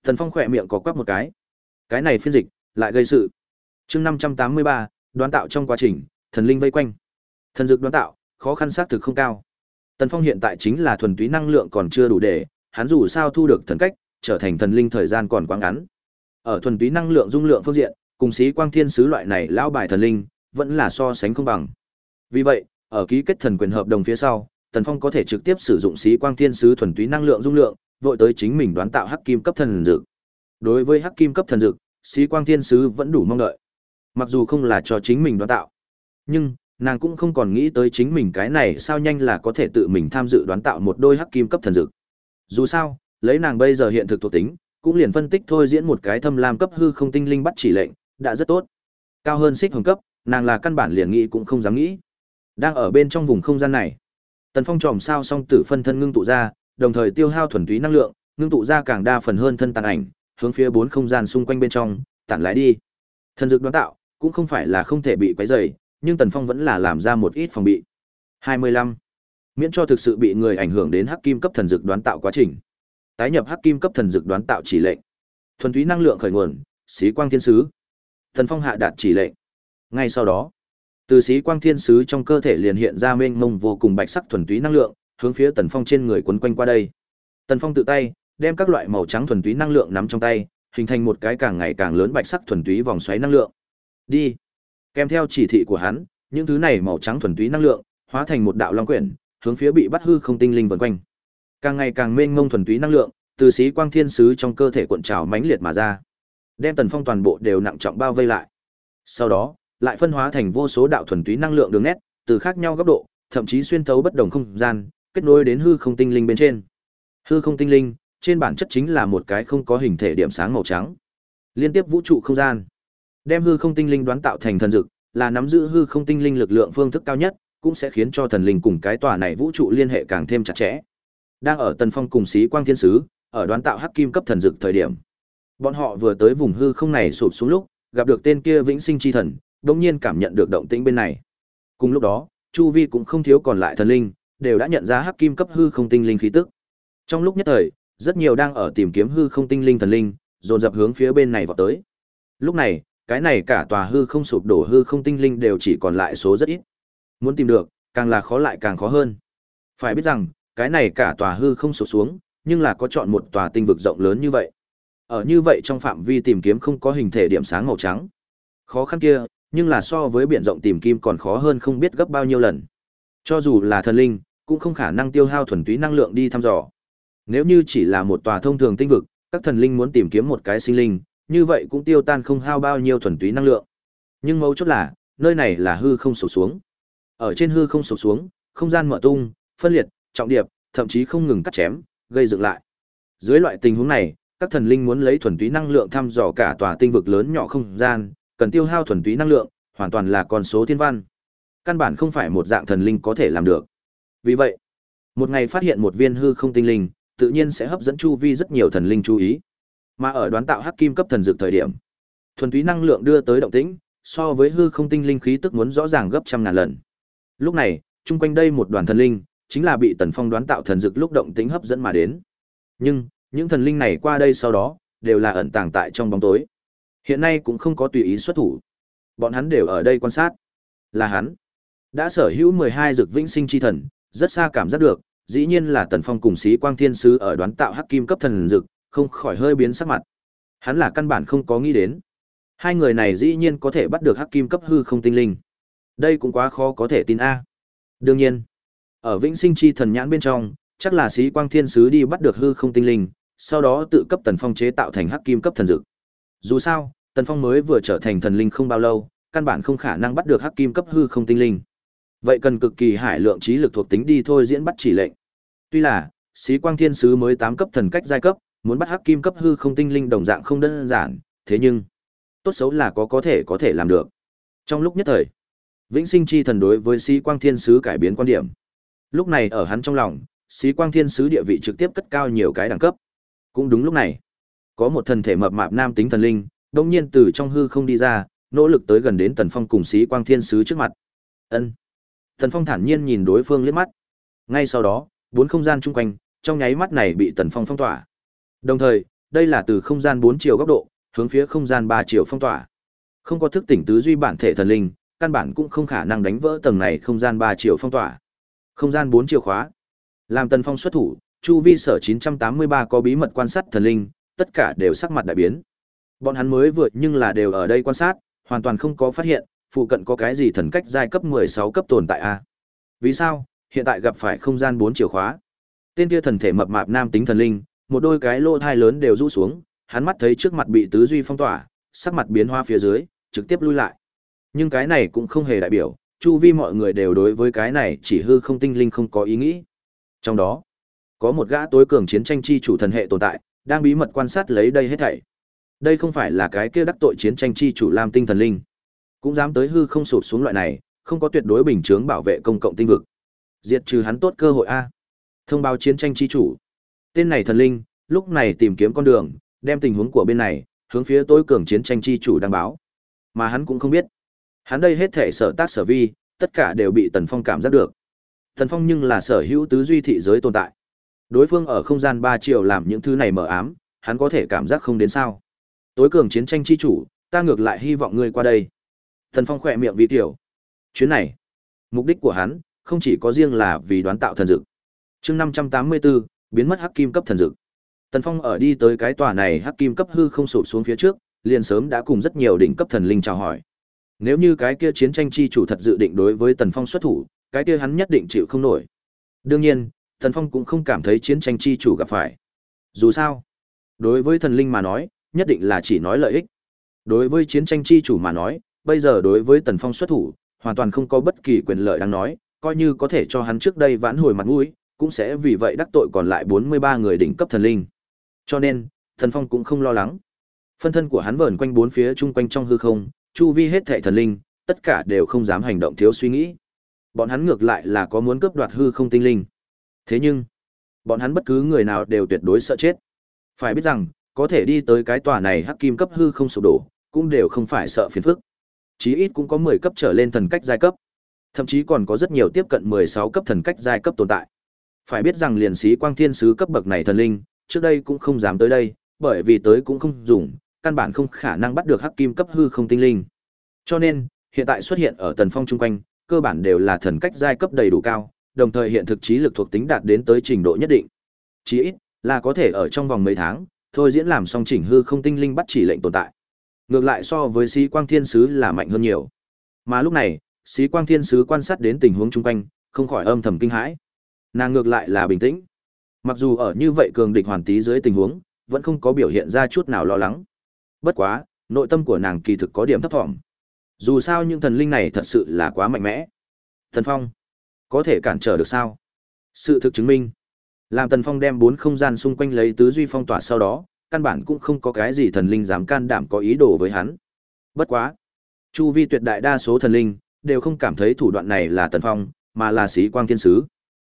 Tần Phong khỏe miệng có quắc một cái. Cái này phiên dịch, lại gây sự chương năm trăm tám mươi ba, đoán tạo trong quá trình, thần linh vây quanh. Thần dược đoán tạo, khó khăn xác thực không cao. Tần Phong hiện tại chính là thuần túy năng lượng còn chưa đủ để, hắn dù sao thu được thần cách, trở thành thần linh thời gian còn quá ngắn. Ở thuần túy năng lượng dung lượng phương diện, cùng sĩ quang thiên sứ loại này lão bài thần linh, vẫn là so sánh không bằng. Vì vậy, ở ký kết thần quyền hợp đồng phía sau, Tần Phong có thể trực tiếp sử dụng sĩ quang thiên sứ thuần túy năng lượng dung lượng, vội tới chính mình đoán tạo hắc kim cấp thần dược. Đối với hắc kim cấp thần dược, sĩ quang thiên sứ vẫn đủ mong đợi. Mặc dù không là cho chính mình đoán tạo, nhưng nàng cũng không còn nghĩ tới chính mình cái này sao nhanh là có thể tự mình tham dự đoán tạo một đôi hắc kim cấp thần dược. Dù sao, lấy nàng bây giờ hiện thực thuộc tính, cũng liền phân tích thôi diễn một cái thâm lam cấp hư không tinh linh bắt chỉ lệnh, đã rất tốt. Cao hơn xích hồng cấp, nàng là căn bản liền nghĩ cũng không dám nghĩ. Đang ở bên trong vùng không gian này, Tần Phong tròm sao song tử phân thân ngưng tụ ra, đồng thời tiêu hao thuần túy năng lượng, ngưng tụ ra càng đa phần hơn thân tàn ảnh, hướng phía bốn không gian xung quanh bên trong, tản lái đi. Thần dược đoán tạo, cũng không phải là không thể bị quấy rầy, nhưng Tần Phong vẫn là làm ra một ít phòng bị. 25. Miễn cho thực sự bị người ảnh hưởng đến hắc kim cấp thần dược đoán tạo quá trình. Tái nhập hắc kim cấp thần dược đoán tạo chỉ lệnh. Thuần túy năng lượng khởi nguồn, xí quang thiên sứ. Tần Phong hạ đạt chỉ lệnh. Ngay sau đó, từ xí quang thiên sứ trong cơ thể liền hiện ra mênh mông vô cùng bạch sắc thuần túy năng lượng, hướng phía Tần Phong trên người quấn quanh qua đây. Tần Phong tự tay đem các loại màu trắng thuần túy năng lượng nắm trong tay, hình thành một cái càng ngày càng lớn bạch sắc thuần túy vòng xoáy năng lượng. Đi. Kèm theo chỉ thị của hắn, những thứ này màu trắng thuần túy năng lượng hóa thành một đạo long quyển, hướng phía bị bắt hư không tinh linh vần quanh. Càng ngày càng mênh mông thuần túy năng lượng, từ xí quang thiên sứ trong cơ thể cuộn trào mãnh liệt mà ra, đem Tần Phong toàn bộ đều nặng trọng bao vây lại. Sau đó, lại phân hóa thành vô số đạo thuần túy năng lượng đường nét, từ khác nhau góc độ, thậm chí xuyên thấu bất đồng không gian, kết nối đến hư không tinh linh bên trên. Hư không tinh linh, trên bản chất chính là một cái không có hình thể điểm sáng màu trắng. Liên tiếp vũ trụ không gian, đem hư không tinh linh đoán tạo thành thần dực, là nắm giữ hư không tinh linh lực lượng phương thức cao nhất, cũng sẽ khiến cho thần linh cùng cái tòa này vũ trụ liên hệ càng thêm chặt chẽ. Đang ở Tần Phong cùng Xí Quang Thiên Sứ, ở đoán tạo hắc kim cấp thần dực thời điểm, bọn họ vừa tới vùng hư không này sụp xuống lúc, gặp được tên kia Vĩnh Sinh chi thần, đột nhiên cảm nhận được động tĩnh bên này. Cùng lúc đó, chu vi cũng không thiếu còn lại thần linh, đều đã nhận ra hắc kim cấp hư không tinh linh khí tức. Trong lúc nhất thời, rất nhiều đang ở tìm kiếm hư không tinh linh thần linh, dồn dập hướng phía bên này vào tới. Lúc này, cái này cả tòa hư không sụp đổ hư không tinh linh đều chỉ còn lại số rất ít. Muốn tìm được, càng là khó lại càng khó hơn. Phải biết rằng, cái này cả tòa hư không sụp xuống, nhưng là có chọn một tòa tinh vực rộng lớn như vậy. Ở như vậy trong phạm vi tìm kiếm không có hình thể điểm sáng màu trắng. Khó khăn kia, nhưng là so với biển rộng tìm kim còn khó hơn không biết gấp bao nhiêu lần. Cho dù là thần linh, cũng không khả năng tiêu hao thuần túy năng lượng đi thăm dò. Nếu như chỉ là một tòa thông thường tinh vực, các thần linh muốn tìm kiếm một cái sinh linh, như vậy cũng tiêu tan không hao bao nhiêu thuần túy năng lượng. Nhưng mấu chốt là, nơi này là hư không sụp xuống. Ở trên hư không sụp xuống, không gian mở tung, phân liệt, trọng điệp, thậm chí không ngừng cắt chém, gây dựng lại. Dưới loại tình huống này, các thần linh muốn lấy thuần túy năng lượng thăm dò cả tòa tinh vực lớn nhỏ không gian, cần tiêu hao thuần túy năng lượng, hoàn toàn là con số thiên văn. Căn bản không phải một dạng thần linh có thể làm được. Vì vậy, một ngày phát hiện một viên hư không tinh linh, tự nhiên sẽ hấp dẫn chu vi rất nhiều thần linh chú ý. Mà ở đoán tạo hắc kim cấp thần dược thời điểm, thuần túy năng lượng đưa tới động tĩnh, so với hư không tinh linh khí tức muốn rõ ràng gấp trăm ngàn lần. Lúc này, chung quanh đây một đoàn thần linh, chính là bị Tần Phong đoán tạo thần dược lúc động tĩnh hấp dẫn mà đến. Nhưng, những thần linh này qua đây sau đó, đều là ẩn tàng tại trong bóng tối. Hiện nay cũng không có tùy ý xuất thủ. Bọn hắn đều ở đây quan sát. Là hắn. Đã sở hữu 12 dược vĩnh sinh chi thần, rất xa cảm giác được, dĩ nhiên là Tần Phong cùng Sĩ Quang Thiên Sứ ở đoán tạo hắc kim cấp thần dược, không khỏi hơi biến sắc mặt. Hắn là căn bản không có nghĩ đến. Hai người này dĩ nhiên có thể bắt được hắc kim cấp hư không tinh linh. Đây cũng quá khó có thể tin a. Đương nhiên, ở Vĩnh Sinh Chi thần nhãn bên trong, chắc là sĩ quang thiên sứ đi bắt được hư không tinh linh, sau đó tự cấp Tần Phong chế tạo thành hắc kim cấp thần dực. Dù sao, Tần Phong mới vừa trở thành thần linh không bao lâu, căn bản không khả năng bắt được hắc kim cấp hư không tinh linh. Vậy cần cực kỳ hải lượng trí lực thuộc tính đi thôi diễn bắt chỉ lệnh. Tuy là, sĩ quang thiên sứ mới tám cấp thần cách giai cấp, muốn bắt hắc kim cấp hư không tinh linh đồng dạng không đơn giản, thế nhưng tốt xấu là có có thể có thể làm được. Trong lúc nhất thời, Vĩnh Sinh chi thần đối với sĩ quang thiên sứ cải biến quan điểm. Lúc này ở hắn trong lòng, sĩ quang thiên sứ địa vị trực tiếp cất cao nhiều cái đẳng cấp. Cũng đúng lúc này, có một thần thể mập mạp nam tính thần linh, đông nhiên từ trong hư không đi ra, nỗ lực tới gần đến Tần Phong cùng sĩ quang thiên sứ trước mặt. Ân. Tần Phong thản nhiên nhìn đối phương liếc mắt. Ngay sau đó, bốn không gian chung quanh, trong nháy mắt này bị Tần Phong phong tỏa. Đồng thời, đây là từ không gian bốn chiều góc độ, hướng phía không gian ba chiều phong tỏa. Không có thức tỉnh tứ duy bản thể thần linh, căn bản cũng không khả năng đánh vỡ tầng này không gian ba chiều phong tỏa. Không gian bốn chiều khóa. Làm Tần Phong xuất thủ, chu vi sở 983 có bí mật quan sát thần linh, tất cả đều sắc mặt đại biến. Bọn hắn mới vượt nhưng là đều ở đây quan sát, hoàn toàn không có phát hiện, phụ cận có cái gì thần cách giai cấp 16 cấp tồn tại a. Vì sao? Hiện tại gặp phải không gian bốn chiều khóa. Tên kia thần thể mập mạp nam tính thần linh, một đôi cái lô thai lớn đều rũ xuống, hắn mắt thấy trước mặt bị tứ duy phong tỏa, sắc mặt biến hoa phía dưới, trực tiếp lui lại. Nhưng cái này cũng không hề đại biểu, chu vi mọi người đều đối với cái này chỉ hư không tinh linh không có ý nghĩ. Trong đó, có một gã tối cường chiến tranh chi chủ thần hệ tồn tại, đang bí mật quan sát lấy đây hết thảy. Đây không phải là cái kia đắc tội chiến tranh chi chủ Lam Tinh thần linh, cũng dám tới hư không sụp xuống loại này, không có tuyệt đối bình chướng bảo vệ công cộng tinh vực. Diệt trừ hắn tốt cơ hội a. Thông báo chiến tranh chi chủ. Tên này thần linh, lúc này tìm kiếm con đường, đem tình huống của bên này hướng phía tối cường chiến tranh chi chủ đăng báo. Mà hắn cũng không biết, hắn đây hết thể sở tác sở vi, tất cả đều bị Tần Phong cảm giác được. Tần Phong nhưng là sở hữu tứ duy thị giới tồn tại. Đối phương ở không gian ba triệu làm những thứ này mờ ám, hắn có thể cảm giác không đến sao? Tối cường chiến tranh chi chủ, ta ngược lại hy vọng ngươi qua đây. Tần Phong khỏe miệng vì tiểu. Chuyến này, mục đích của hắn không chỉ có riêng là vì đoán tạo thần dực. Chương 584, biến mất hắc kim cấp thần dực. Tần Phong ở đi tới cái tòa này hắc kim cấp hư không sụp xuống phía trước, liền sớm đã cùng rất nhiều đỉnh cấp thần linh chào hỏi. Nếu như cái kia chiến tranh chi chủ thật dự định đối với Tần Phong xuất thủ, cái kia hắn nhất định chịu không nổi. Đương nhiên, Tần Phong cũng không cảm thấy chiến tranh chi chủ gặp phải. Dù sao, đối với thần linh mà nói, nhất định là chỉ nói lợi ích. Đối với chiến tranh chi chủ mà nói, bây giờ đối với Tần Phong xuất thủ, hoàn toàn không có bất kỳ quyền lợi đang nói, coi như có thể cho hắn trước đây vãn hồi mặt mũi, cũng sẽ vì vậy đắc tội còn lại 43 người đỉnh cấp thần linh. Cho nên, Thần Phong cũng không lo lắng. Phân thân của hắn vờn quanh bốn phía chung quanh trong hư không, chu vi hết thảy thần linh, tất cả đều không dám hành động thiếu suy nghĩ. Bọn hắn ngược lại là có muốn cướp đoạt hư không tinh linh. Thế nhưng, bọn hắn bất cứ người nào đều tuyệt đối sợ chết. Phải biết rằng, có thể đi tới cái tòa này hắc kim cấp hư không sụp đổ, cũng đều không phải sợ phiền phức. Chí ít cũng có 10 cấp trở lên thần cách giai cấp. Thậm chí còn có rất nhiều tiếp cận 16 cấp thần cách giai cấp tồn tại. Phải biết rằng liền sĩ quang thiên sứ cấp bậc này thần linh, trước đây cũng không dám tới đây, bởi vì tới cũng không dùng, căn bản không khả năng bắt được hắc kim cấp hư không tinh linh. Cho nên, hiện tại xuất hiện ở tần phong chung quanh, cơ bản đều là thần cách giai cấp đầy đủ cao, đồng thời hiện thực trí lực thuộc tính đạt đến tới trình độ nhất định. Chỉ ít là có thể ở trong vòng mấy tháng, thôi diễn làm xong chỉnh hư không tinh linh bắt chỉ lệnh tồn tại. Ngược lại so với sĩ quang thiên sứ là mạnh hơn nhiều. Mà lúc này, sĩ quang thiên sứ quan sát đến tình huống chung quanh, không khỏi âm thầm kinh hãi. Nàng ngược lại là bình tĩnh. Mặc dù ở như vậy cường địch hoàn tí dưới tình huống, vẫn không có biểu hiện ra chút nào lo lắng. Bất quá, nội tâm của nàng kỳ thực có điểm thấp thỏm. Dù sao những thần linh này thật sự là quá mạnh mẽ. Thần Phong, có thể cản trở được sao? Sự thực chứng minh, làm Tần Phong đem bốn không gian xung quanh lấy tứ duy phong tỏa sau đó, căn bản cũng không có cái gì thần linh dám can đảm có ý đồ với hắn. Bất quá, chu vi tuyệt đại đa số thần linh đều không cảm thấy thủ đoạn này là Tần Phong, mà là Sĩ Quang Thiên Sứ.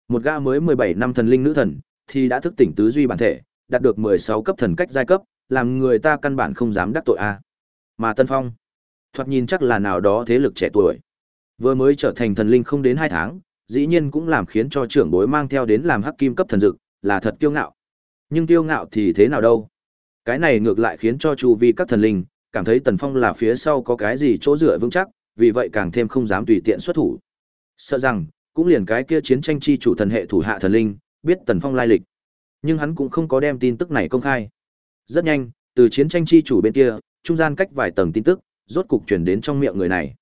Một ga mới 17 năm thần linh nữ thần, thì đã thức tỉnh tứ duy bản thể, đạt được 16 cấp thần cách giai cấp, làm người ta căn bản không dám đắc tội a. Mà Tân Phong, thoạt nhìn chắc là nào đó thế lực trẻ tuổi. Vừa mới trở thành thần linh không đến 2 tháng, dĩ nhiên cũng làm khiến cho trưởng bối mang theo đến làm hắc kim cấp thần dực, là thật kiêu ngạo. Nhưng kiêu ngạo thì thế nào đâu? Cái này ngược lại khiến cho chu vi các thần linh cảm thấy Tần Phong là phía sau có cái gì chỗ dựa vững chắc, vì vậy càng thêm không dám tùy tiện xuất thủ. Sợ rằng, cũng liền cái kia chiến tranh chi chủ thần hệ thủ hạ thần linh, biết Tần Phong lai lịch. Nhưng hắn cũng không có đem tin tức này công khai. Rất nhanh, từ chiến tranh chi chủ bên kia, trung gian cách vài tầng tin tức, rốt cục truyền đến trong miệng người này.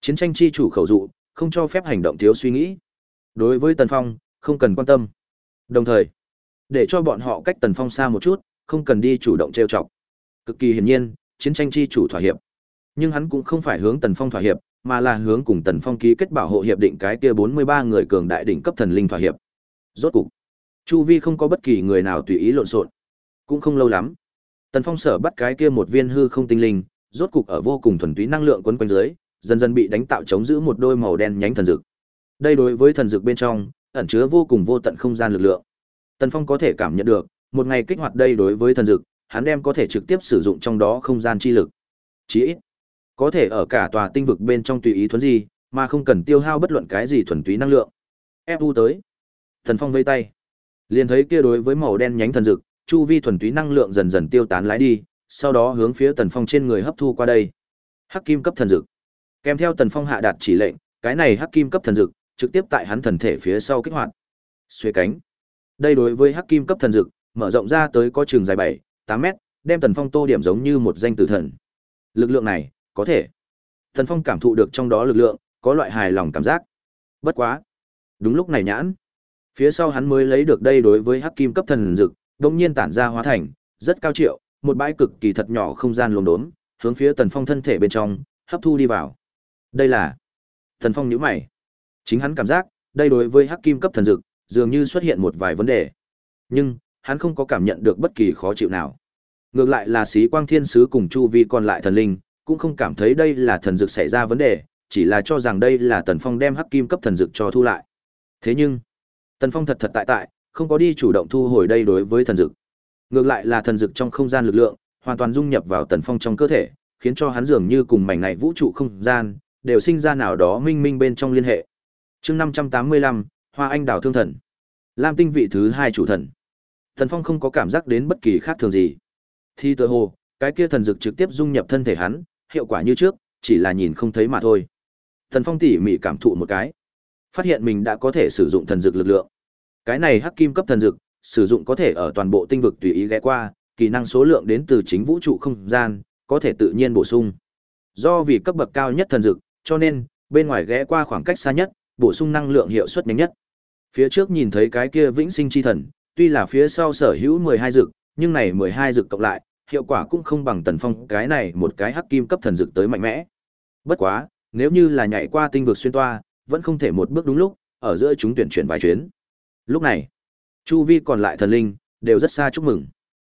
Chiến tranh chi chủ khẩu dụ, không cho phép hành động thiếu suy nghĩ. Đối với Tần Phong, không cần quan tâm. Đồng thời, để cho bọn họ cách Tần Phong xa một chút, không cần đi chủ động trêu chọc. Cực kỳ hiển nhiên, chiến tranh chi chủ thỏa hiệp. Nhưng hắn cũng không phải hướng Tần Phong thỏa hiệp, mà là hướng cùng Tần Phong ký kết bảo hộ hiệp định cái kia 43 người cường đại đỉnh cấp thần linh thỏa hiệp. Rốt cục, chu vi không có bất kỳ người nào tùy ý lộn xộn. Cũng không lâu lắm, Tần Phong sở bắt cái kia một viên hư không tinh linh, rốt cục ở vô cùng thuần túy năng lượng quấn quanh dưới, dần dần bị đánh tạo chống giữ một đôi màu đen nhánh thần dược. Đây đối với thần dược bên trong, ẩn chứa vô cùng vô tận không gian lực lượng. Tần Phong có thể cảm nhận được, một ngày kích hoạt đây đối với thần dược, hắn đem có thể trực tiếp sử dụng trong đó không gian chi lực. Chỉ ít, có thể ở cả tòa tinh vực bên trong tùy ý thuấn gì, mà không cần tiêu hao bất luận cái gì thuần túy năng lượng. Fu tới. thần Phong vây tay, liền thấy kia đối với màu đen nhánh thần dực chu vi thuần túy năng lượng dần dần tiêu tán lái đi, sau đó hướng phía Tần Phong trên người hấp thu qua đây. Hắc kim cấp thần dực. Kèm theo Tần Phong hạ đạt chỉ lệnh, cái này hắc kim cấp thần dực trực tiếp tại hắn thần thể phía sau kích hoạt. Xuế cánh. Đây đối với hắc kim cấp thần dực mở rộng ra tới có trường dài 7, 8 mét, đem Tần Phong tô điểm giống như một danh tử thần. Lực lượng này, có thể. thần Phong cảm thụ được trong đó lực lượng, có loại hài lòng cảm giác. Bất quá. Đúng lúc này nhãn. Phía sau hắn mới lấy được đây đối với hắc kim cấp thần dược, đột nhiên tản ra hóa thành, rất cao triệu, một bãi cực kỳ thật nhỏ không gian lồn đốn, hướng phía Tần Phong thân thể bên trong, hấp thu đi vào. Đây là thần Phong nhíu mày. Chính hắn cảm giác, đây đối với hắc kim cấp thần dược, dường như xuất hiện một vài vấn đề. Nhưng, hắn không có cảm nhận được bất kỳ khó chịu nào. Ngược lại là Sĩ Quang Thiên Sứ cùng Chu Vi còn lại thần linh, cũng không cảm thấy đây là thần dược xảy ra vấn đề, chỉ là cho rằng đây là Tần Phong đem hắc kim cấp thần dược cho thu lại. Thế nhưng, Tần Phong thật thật tại tại, không có đi chủ động thu hồi đây đối với thần dược. Ngược lại là thần dược trong không gian lực lượng, hoàn toàn dung nhập vào Tần Phong trong cơ thể, khiến cho hắn dường như cùng mảnh này vũ trụ không gian, đều sinh ra nào đó minh minh bên trong liên hệ. Chương 585, Hoa Anh Đào Thương Thần. Lam tinh vị thứ hai chủ thần. Tần Phong không có cảm giác đến bất kỳ khác thường gì. Thì tự hồ, cái kia thần dược trực tiếp dung nhập thân thể hắn, hiệu quả như trước, chỉ là nhìn không thấy mà thôi. Thần Phong tỉ mỉ cảm thụ một cái, phát hiện mình đã có thể sử dụng thần dược lực lượng. Cái này hắc kim cấp thần dược, sử dụng có thể ở toàn bộ tinh vực tùy ý ghé qua, kỹ năng số lượng đến từ chính vũ trụ không gian, có thể tự nhiên bổ sung. Do vì cấp bậc cao nhất thần dược, cho nên bên ngoài ghé qua khoảng cách xa nhất, bổ sung năng lượng hiệu suất nhanh nhất. Phía trước nhìn thấy cái kia vĩnh sinh chi thần, tuy là phía sau sở hữu 12 dược, nhưng này 12 dược cộng lại, hiệu quả cũng không bằng Tần Phong cái này một cái hắc kim cấp thần dược tới mạnh mẽ. Bất quá, nếu như là nhảy qua tinh vực xuyên toa, vẫn không thể một bước đúng lúc, ở giữa chúng tuyển chuyển vài chuyến. Lúc này, chu vi còn lại thần linh đều rất xa chúc mừng.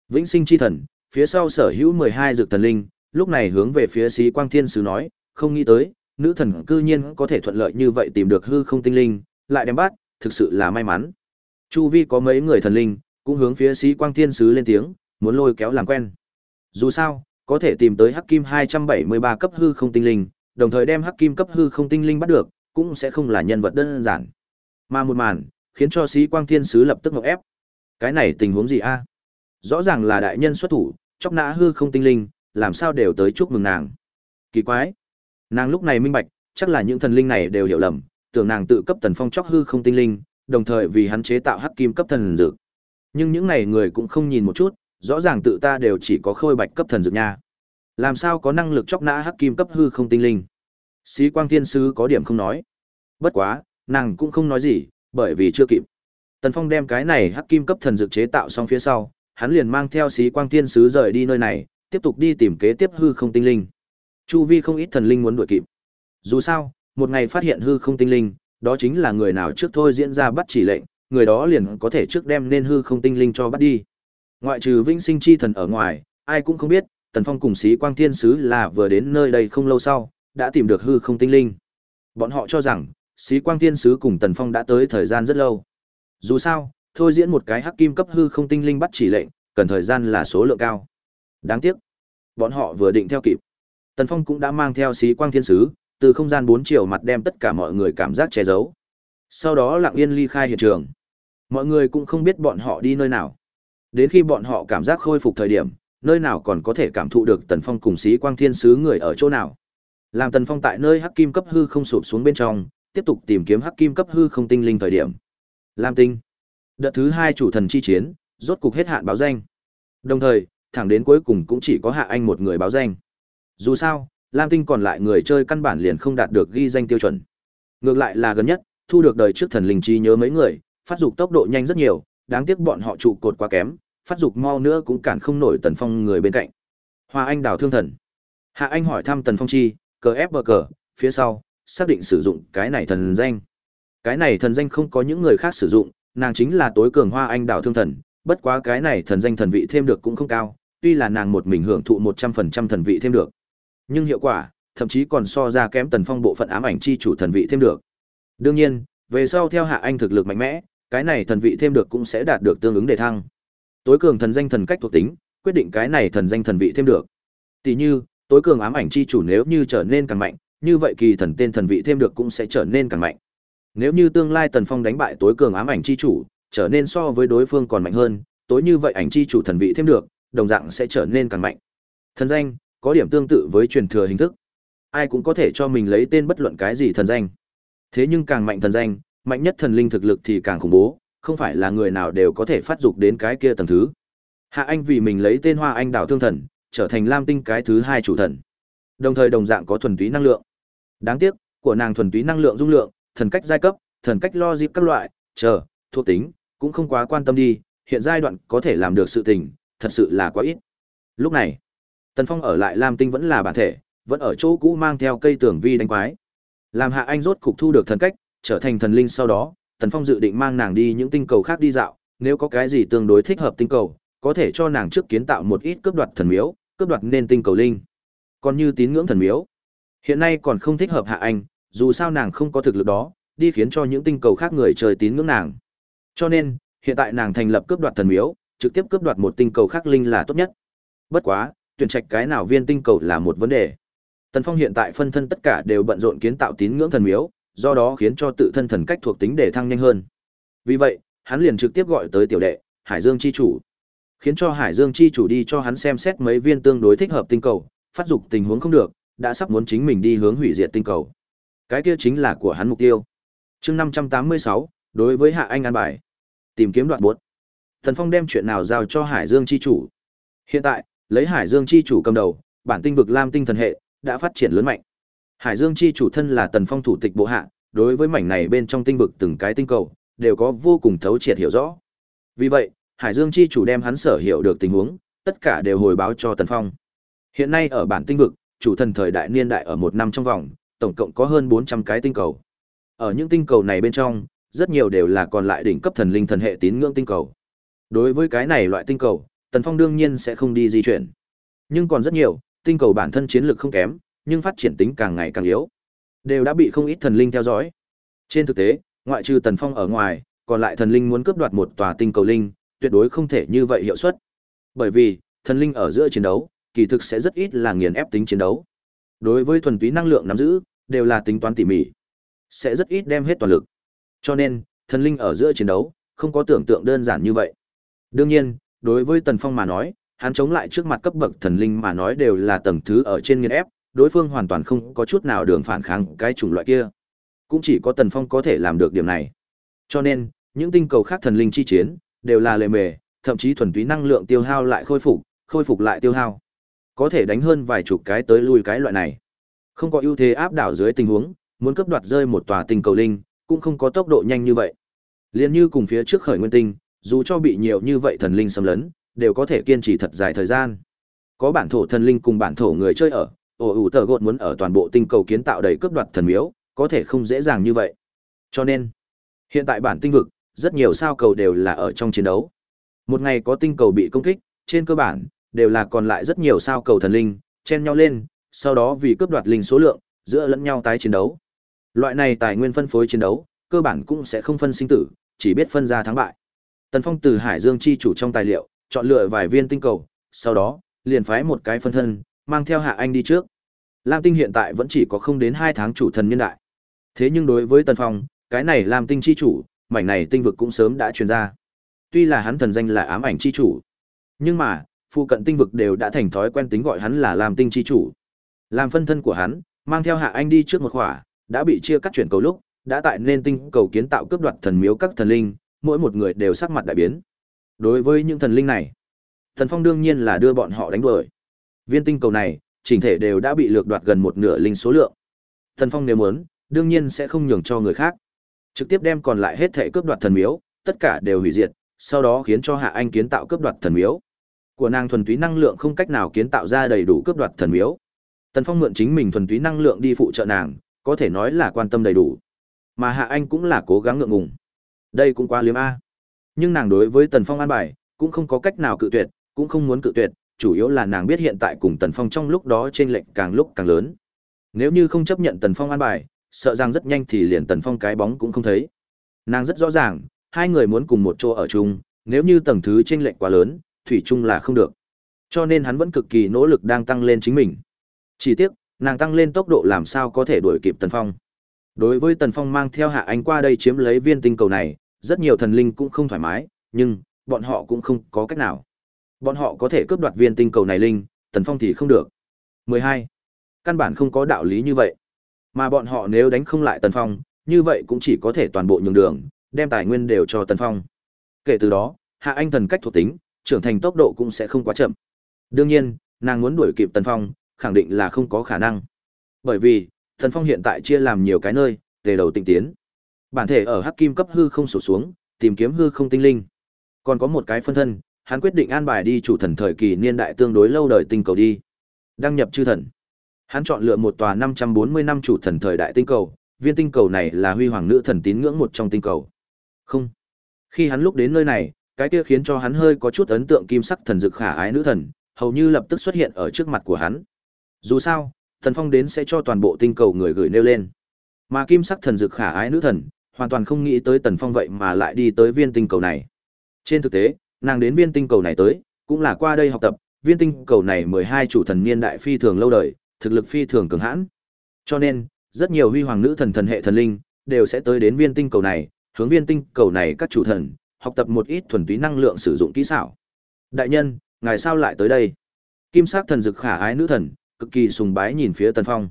Vĩnh sinh chi thần, phía sau sở hữu 12 dược thần linh, lúc này hướng về phía Sĩ Quang Thiên sứ nói, không nghĩ tới, nữ thần cư nhiên có thể thuận lợi như vậy tìm được hư không tinh linh, lại đem bắt, thực sự là may mắn. Chu vi có mấy người thần linh, cũng hướng phía Sĩ Quang Thiên sứ lên tiếng, muốn lôi kéo làm quen. Dù sao, có thể tìm tới Hắc Kim 273 cấp hư không tinh linh, đồng thời đem Hắc Kim cấp hư không tinh linh bắt được, cũng sẽ không là nhân vật đơn giản. Mà một màn, khiến cho Sĩ Quang Thiên sứ lập tức ngọc ép. Cái này tình huống gì a? Rõ ràng là đại nhân xuất thủ, chọc nã hư không tinh linh, làm sao đều tới chúc mừng nàng. Kỳ quái. Nàng lúc này minh bạch, chắc là những thần linh này đều hiểu lầm, tưởng nàng tự cấp tần phong chóc hư không tinh linh, đồng thời vì hắn chế tạo hắc kim cấp thần dược. Nhưng những này người cũng không nhìn một chút, rõ ràng tự ta đều chỉ có khôi bạch cấp thần dược nha. Làm sao có năng lực chóc nã hắc kim cấp hư không tinh linh? Sĩ Quang Thiên Sứ có điểm không nói. Bất quá, nàng cũng không nói gì, bởi vì chưa kịp. Tần Phong đem cái này hắc kim cấp thần dược chế tạo xong phía sau, hắn liền mang theo Sĩ Quang Thiên Sứ rời đi nơi này, tiếp tục đi tìm kế tiếp hư không tinh linh. Chu vi không ít thần linh muốn đuổi kịp. Dù sao, một ngày phát hiện hư không tinh linh, đó chính là người nào trước thôi diễn ra bắt chỉ lệnh, người đó liền có thể trước đem nên hư không tinh linh cho bắt đi. Ngoại trừ vĩnh Sinh chi thần ở ngoài, ai cũng không biết, Tần Phong cùng Sĩ Quang Thiên sứ là vừa đến nơi đây không lâu sau, đã tìm được hư không tinh linh. Bọn họ cho rằng, Sĩ Quang Thiên sứ cùng Tần Phong đã tới thời gian rất lâu. Dù sao, thôi diễn một cái hắc kim cấp hư không tinh linh bắt chỉ lệnh, cần thời gian là số lượng cao. Đáng tiếc, bọn họ vừa định theo kịp. Tần Phong cũng đã mang theo Sĩ Quang Thiên sứ, từ không gian bốn chiều mặt đem tất cả mọi người cảm giác che giấu. Sau đó lặng yên ly khai hiện trường. Mọi người cũng không biết bọn họ đi nơi nào. Đến khi bọn họ cảm giác khôi phục thời điểm, nơi nào còn có thể cảm thụ được Tần Phong cùng Sĩ Quang Thiên sứ người ở chỗ nào. Làm Tần Phong tại nơi Hắc Kim cấp hư không sụp xuống bên trong, tiếp tục tìm kiếm Hắc Kim cấp hư không tinh linh thời điểm. Lam Tinh. Đợt thứ hai chủ thần chi chiến, rốt cục hết hạn báo danh. Đồng thời, thẳng đến cuối cùng cũng chỉ có Hạ Anh một người báo danh. Dù sao, Lam Tinh còn lại người chơi căn bản liền không đạt được ghi danh tiêu chuẩn. Ngược lại là gần nhất, thu được đời trước thần linh trí nhớ mấy người, phát dục tốc độ nhanh rất nhiều, đáng tiếc bọn họ trụ cột quá kém, phát dục mau nữa cũng cản không nổi Tần Phong người bên cạnh. Hoa Anh đào thương thần. Hạ Anh hỏi thăm Tần Phong chi, cờ ép bờ cờ, phía sau, xác định sử dụng cái này thần danh. Cái này thần danh không có những người khác sử dụng, nàng chính là tối cường Hoa Anh đào thương thần, bất quá cái này thần danh thần vị thêm được cũng không cao, tuy là nàng một mình hưởng thụ 100% thần vị thêm được. Nhưng hiệu quả, thậm chí còn so ra kém Tần Phong bộ phận ám ảnh chi chủ thần vị thêm được. Đương nhiên, về sau theo Hạ Anh thực lực mạnh mẽ, cái này thần vị thêm được cũng sẽ đạt được tương ứng đề thăng. Tối cường thần danh thần cách thuộc tính, quyết định cái này thần danh thần vị thêm được. Tỷ như, tối cường ám ảnh chi chủ nếu như trở nên càng mạnh, như vậy kỳ thần tên thần vị thêm được cũng sẽ trở nên càng mạnh. Nếu như tương lai Tần Phong đánh bại tối cường ám ảnh chi chủ, trở nên so với đối phương còn mạnh hơn, tối như vậy ảnh chi chủ thần vị thêm được, đồng dạng sẽ trở nên càng mạnh. Thần danh có điểm tương tự với truyền thừa hình thức. Ai cũng có thể cho mình lấy tên bất luận cái gì thần danh. Thế nhưng càng mạnh thần danh, mạnh nhất thần linh thực lực thì càng khủng bố, không phải là người nào đều có thể phát dục đến cái kia tầng thứ. Hạ Anh vì mình lấy tên Hoa Anh Đào Thương Thần, trở thành Lam Tinh cái thứ hai chủ thần. Đồng thời đồng dạng có thuần túy năng lượng. Đáng tiếc, của nàng thuần túy năng lượng dung lượng, thần cách giai cấp, thần cách lo dịp các loại, chờ, thuộc tính, cũng không quá quan tâm đi, hiện giai đoạn có thể làm được sự tình, thật sự là quá ít. Lúc này, Tần Phong ở lại Lam Tinh vẫn là bản thể, vẫn ở chỗ cũ mang theo cây tường vi đánh quái. Làm Hạ Anh rốt cục thu được thần cách, trở thành thần linh sau đó, Tần Phong dự định mang nàng đi những tinh cầu khác đi dạo, nếu có cái gì tương đối thích hợp tinh cầu, có thể cho nàng trước kiến tạo một ít cướp đoạt thần miếu, cướp đoạt nên tinh cầu linh. Còn như tín ngưỡng thần miếu, hiện nay còn không thích hợp Hạ Anh, dù sao nàng không có thực lực đó, đi khiến cho những tinh cầu khác người trời tín ngưỡng nàng. Cho nên, hiện tại nàng thành lập cướp đoạt thần miếu, trực tiếp cướp đoạt một tinh cầu khác linh là tốt nhất. Bất quá, tuyển trạch cái nào viên tinh cầu là một vấn đề. Tần Phong hiện tại phân thân tất cả đều bận rộn kiến tạo tín ngưỡng thần miếu, do đó khiến cho tự thân thần cách thuộc tính để thăng nhanh hơn. Vì vậy, hắn liền trực tiếp gọi tới tiểu đệ, Hải Dương chi chủ, khiến cho Hải Dương chi chủ đi cho hắn xem xét mấy viên tương đối thích hợp tinh cầu, phát dục tình huống không được, đã sắp muốn chính mình đi hướng hủy diệt tinh cầu. Cái kia chính là của hắn mục tiêu. Chương 586, đối với Hạ Anh an bài, tìm kiếm đoạn buốt. Thần Phong đem chuyện nào giao cho Hải Dương chi chủ. Hiện tại, lấy Hải Dương chi chủ cầm đầu, bản tinh vực Lam tinh thần hệ đã phát triển lớn mạnh. Hải Dương chi chủ thân là Tần Phong thủ tịch bộ hạ, đối với mảnh này bên trong tinh vực từng cái tinh cầu đều có vô cùng thấu triệt hiểu rõ. Vì vậy, Hải Dương chi chủ đem hắn sở hiểu được tình huống, tất cả đều hồi báo cho Tần Phong. Hiện nay ở bản tinh vực, chủ thần thời đại niên đại ở một năm trong vòng, tổng cộng có hơn 400 cái tinh cầu. Ở những tinh cầu này bên trong, rất nhiều đều là còn lại đỉnh cấp thần linh thần hệ tín ngưỡng tinh cầu. Đối với cái này loại tinh cầu, Tần Phong đương nhiên sẽ không đi di chuyển. Nhưng còn rất nhiều, tinh cầu bản thân chiến lược không kém, nhưng phát triển tính càng ngày càng yếu. Đều đã bị không ít thần linh theo dõi. Trên thực tế, ngoại trừ Tần Phong ở ngoài, còn lại thần linh muốn cướp đoạt một tòa tinh cầu linh, tuyệt đối không thể như vậy hiệu suất. Bởi vì, thần linh ở giữa chiến đấu, kỳ thực sẽ rất ít là nghiền ép tính chiến đấu. Đối với thuần túy năng lượng nắm giữ, đều là tính toán tỉ mỉ, sẽ rất ít đem hết toàn lực. Cho nên, thần linh ở giữa chiến đấu, không có tưởng tượng đơn giản như vậy. Đương nhiên, đối với Tần Phong mà nói, hắn chống lại trước mặt cấp bậc thần linh mà nói đều là tầng thứ ở trên nghiền ép, đối phương hoàn toàn không có chút nào đường phản kháng cái chủng loại kia. Cũng chỉ có Tần Phong có thể làm được điểm này. Cho nên, những tinh cầu khác thần linh chi chiến, đều là lề mề, thậm chí thuần túy năng lượng tiêu hao lại khôi phục, khôi phục lại tiêu hao. Có thể đánh hơn vài chục cái tới lui cái loại này. Không có ưu thế áp đảo dưới tình huống, muốn cấp đoạt rơi một tòa tinh cầu linh, cũng không có tốc độ nhanh như vậy. Liên như cùng phía trước khởi nguyên tinh, dù cho bị nhiều như vậy thần linh xâm lấn, đều có thể kiên trì thật dài thời gian. Có bản thổ thần linh cùng bản thổ người chơi ở, ổ ủ tờ gột muốn ở toàn bộ tinh cầu kiến tạo đầy cướp đoạt thần miếu, có thể không dễ dàng như vậy. Cho nên, hiện tại bản tinh vực, rất nhiều sao cầu đều là ở trong chiến đấu. Một ngày có tinh cầu bị công kích, trên cơ bản, đều là còn lại rất nhiều sao cầu thần linh, chen nhau lên, sau đó vì cướp đoạt linh số lượng, giữa lẫn nhau tái chiến đấu. Loại này tài nguyên phân phối chiến đấu, cơ bản cũng sẽ không phân sinh tử, chỉ biết phân ra thắng bại. Tần Phong từ Hải Dương chi chủ trong tài liệu, chọn lựa vài viên tinh cầu, sau đó, liền phái một cái phân thân, mang theo Hạ Anh đi trước. Lam Tinh hiện tại vẫn chỉ có không đến hai tháng chủ thần nhân đại. Thế nhưng đối với Tần Phong, cái này Lam Tinh chi chủ, mảnh này tinh vực cũng sớm đã truyền ra. Tuy là hắn thần danh là ám ảnh chi chủ, nhưng mà, phụ cận tinh vực đều đã thành thói quen tính gọi hắn là Lam Tinh chi chủ. Làm phân thân của hắn, mang theo Hạ Anh đi trước một khỏa, đã bị chia cắt chuyển cầu lúc, đã tại nên tinh cầu kiến tạo cướp đoạt thần miếu các thần linh, mỗi một người đều sắc mặt đại biến. Đối với những thần linh này, Thần Phong đương nhiên là đưa bọn họ đánh đuổi. Viên tinh cầu này, chỉnh thể đều đã bị lược đoạt gần một nửa linh số lượng. Thần Phong nếu muốn, đương nhiên sẽ không nhường cho người khác. Trực tiếp đem còn lại hết thể cướp đoạt thần miếu, tất cả đều hủy diệt, sau đó khiến cho Hạ Anh kiến tạo cướp đoạt thần miếu. Của nàng thuần túy năng lượng không cách nào kiến tạo ra đầy đủ cướp đoạt thần miếu. Tần Phong mượn chính mình thuần túy năng lượng đi phụ trợ nàng, có thể nói là quan tâm đầy đủ. Mà Hạ Anh cũng là cố gắng ngượng ngùng. Đây cũng quá liếm a. Nhưng nàng đối với Tần Phong an bài, cũng không có cách nào cự tuyệt, cũng không muốn cự tuyệt, chủ yếu là nàng biết hiện tại cùng Tần Phong trong lúc đó trên lệnh càng lúc càng lớn. Nếu như không chấp nhận Tần Phong an bài, sợ rằng rất nhanh thì liền Tần Phong cái bóng cũng không thấy. Nàng rất rõ ràng, hai người muốn cùng một chỗ ở chung, nếu như tầng thứ chênh lệch quá lớn, thủy chung là không được. Cho nên hắn vẫn cực kỳ nỗ lực đang tăng lên chính mình. Chỉ tiếc, nàng tăng lên tốc độ làm sao có thể đuổi kịp Tần Phong. Đối với Tần Phong mang theo Hạ Anh qua đây chiếm lấy viên tinh cầu này, rất nhiều thần linh cũng không thoải mái, nhưng bọn họ cũng không có cách nào. Bọn họ có thể cướp đoạt viên tinh cầu này linh, Tần Phong thì không được. 12. Căn bản không có đạo lý như vậy. Mà bọn họ nếu đánh không lại Tần Phong, như vậy cũng chỉ có thể toàn bộ nhường đường, đem tài nguyên đều cho Tần Phong. Kể từ đó, Hạ Anh thần cách thuộc tính, trưởng thành tốc độ cũng sẽ không quá chậm. Đương nhiên, nàng muốn đuổi kịp Tần Phong, khẳng định là không có khả năng. Bởi vì, Tần Phong hiện tại chia làm nhiều cái nơi, tề đầu tinh tiến. Bản thể ở Hắc Kim cấp hư không sổ xuống, tìm kiếm hư không tinh linh. Còn có một cái phân thân, hắn quyết định an bài đi chủ thần thời kỳ niên đại tương đối lâu đời tinh cầu đi. Đăng nhập chư thần. Hắn chọn lựa một tòa 540 năm chủ thần thời đại tinh cầu, viên tinh cầu này là huy hoàng nữ thần tín ngưỡng một trong tinh cầu. Không. Khi hắn lúc đến nơi này, cái kia khiến cho hắn hơi có chút ấn tượng kim sắc thần dực khả ái nữ thần, hầu như lập tức xuất hiện ở trước mặt của hắn. Dù sao, thần phong đến sẽ cho toàn bộ tinh cầu người gửi nêu lên. Mà kim sắc thần dực khả ái nữ thần, hoàn toàn không nghĩ tới tần phong vậy mà lại đi tới viên tinh cầu này. Trên thực tế, nàng đến viên tinh cầu này tới, cũng là qua đây học tập, viên tinh cầu này mười hai chủ thần niên đại phi thường lâu đời, thực lực phi thường cường hãn. Cho nên, rất nhiều huy hoàng nữ thần thần hệ thần linh đều sẽ tới đến viên tinh cầu này, hướng viên tinh cầu này các chủ thần học tập một ít thuần túy năng lượng sử dụng kỹ xảo. Đại nhân, ngài sao lại tới đây? Kim sắc thần dực khả ái nữ thần, cực kỳ sùng bái nhìn phía Tần Phong.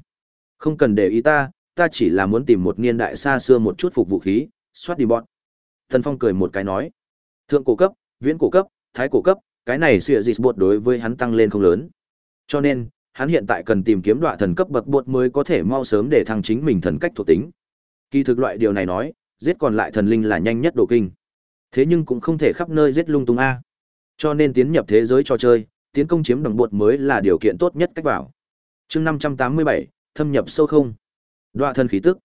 Không cần để ý ta, ta chỉ là muốn tìm một niên đại xa xưa một chút phục vũ khí, soát đi bọn. Tần Phong cười một cái nói. Thượng cổ cấp, viễn cổ cấp, thái cổ cấp, cái này xuyệ dịch bột đối với hắn tăng lên không lớn. Cho nên, hắn hiện tại cần tìm kiếm đoạn thần cấp bậc bột mới có thể mau sớm để thăng chính mình thần cách thuộc tính. Kỳ thực loại điều này nói, giết còn lại thần linh là nhanh nhất độ kinh. Thế nhưng cũng không thể khắp nơi giết lung tung a. Cho nên tiến nhập thế giới trò chơi, tiến công chiếm đồng bột mới là điều kiện tốt nhất cách vào. Chương 587, thâm nhập sâu không. Đoạ thần khí tức.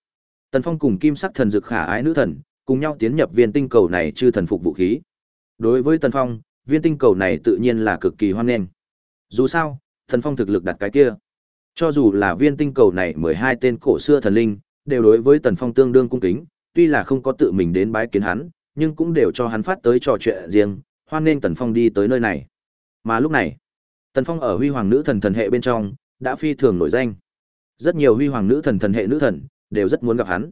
Tần Phong cùng Kim Sắc thần dực khả ái nữ thần, cùng nhau tiến nhập viên tinh cầu này chư thần phục vũ khí. Đối với Tần Phong, viên tinh cầu này tự nhiên là cực kỳ hoan nghênh. Dù sao, Tần Phong thực lực đặt cái kia. Cho dù là viên tinh cầu này 12 tên cổ xưa thần linh, đều đối với Tần Phong tương đương cung kính, tuy là không có tự mình đến bái kiến hắn, nhưng cũng đều cho hắn phát tới trò chuyện riêng, hoan nghênh Tần Phong đi tới nơi này. Mà lúc này, Tần Phong ở huy hoàng nữ thần thần hệ bên trong, đã phi thường nổi danh. Rất nhiều huy hoàng nữ thần thần hệ nữ thần, đều rất muốn gặp hắn.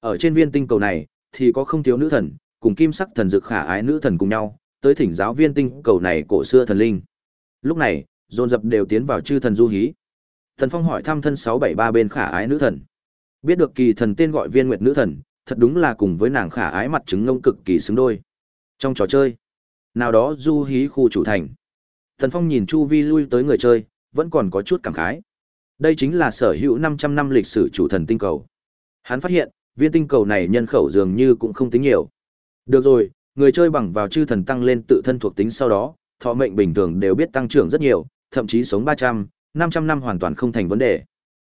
Ở trên viên tinh cầu này, thì có không thiếu nữ thần, cùng kim sắc thần dực khả ái nữ thần cùng nhau, tới thỉnh giáo viên tinh cầu này cổ xưa thần linh. Lúc này, dồn dập đều tiến vào chư thần du hí. thần Phong hỏi thăm thân 673 bên khả ái nữ thần. Biết được kỳ thần tên gọi viên nguyệt nữ thần, thật đúng là cùng với nàng khả ái mặt trứng ngông cực kỳ xứng đôi. Trong trò chơi, nào đó du hí khu chủ thành. Thần Phong nhìn chu vi lui tới người chơi, vẫn còn có chút cảm khái. Đây chính là sở hữu 500 năm lịch sử chủ thần tinh cầu. Hắn phát hiện, viên tinh cầu này nhân khẩu dường như cũng không tính nhiều. Được rồi, người chơi bằng vào chư thần tăng lên tự thân thuộc tính sau đó, thọ mệnh bình thường đều biết tăng trưởng rất nhiều, thậm chí sống 300, 500 năm hoàn toàn không thành vấn đề.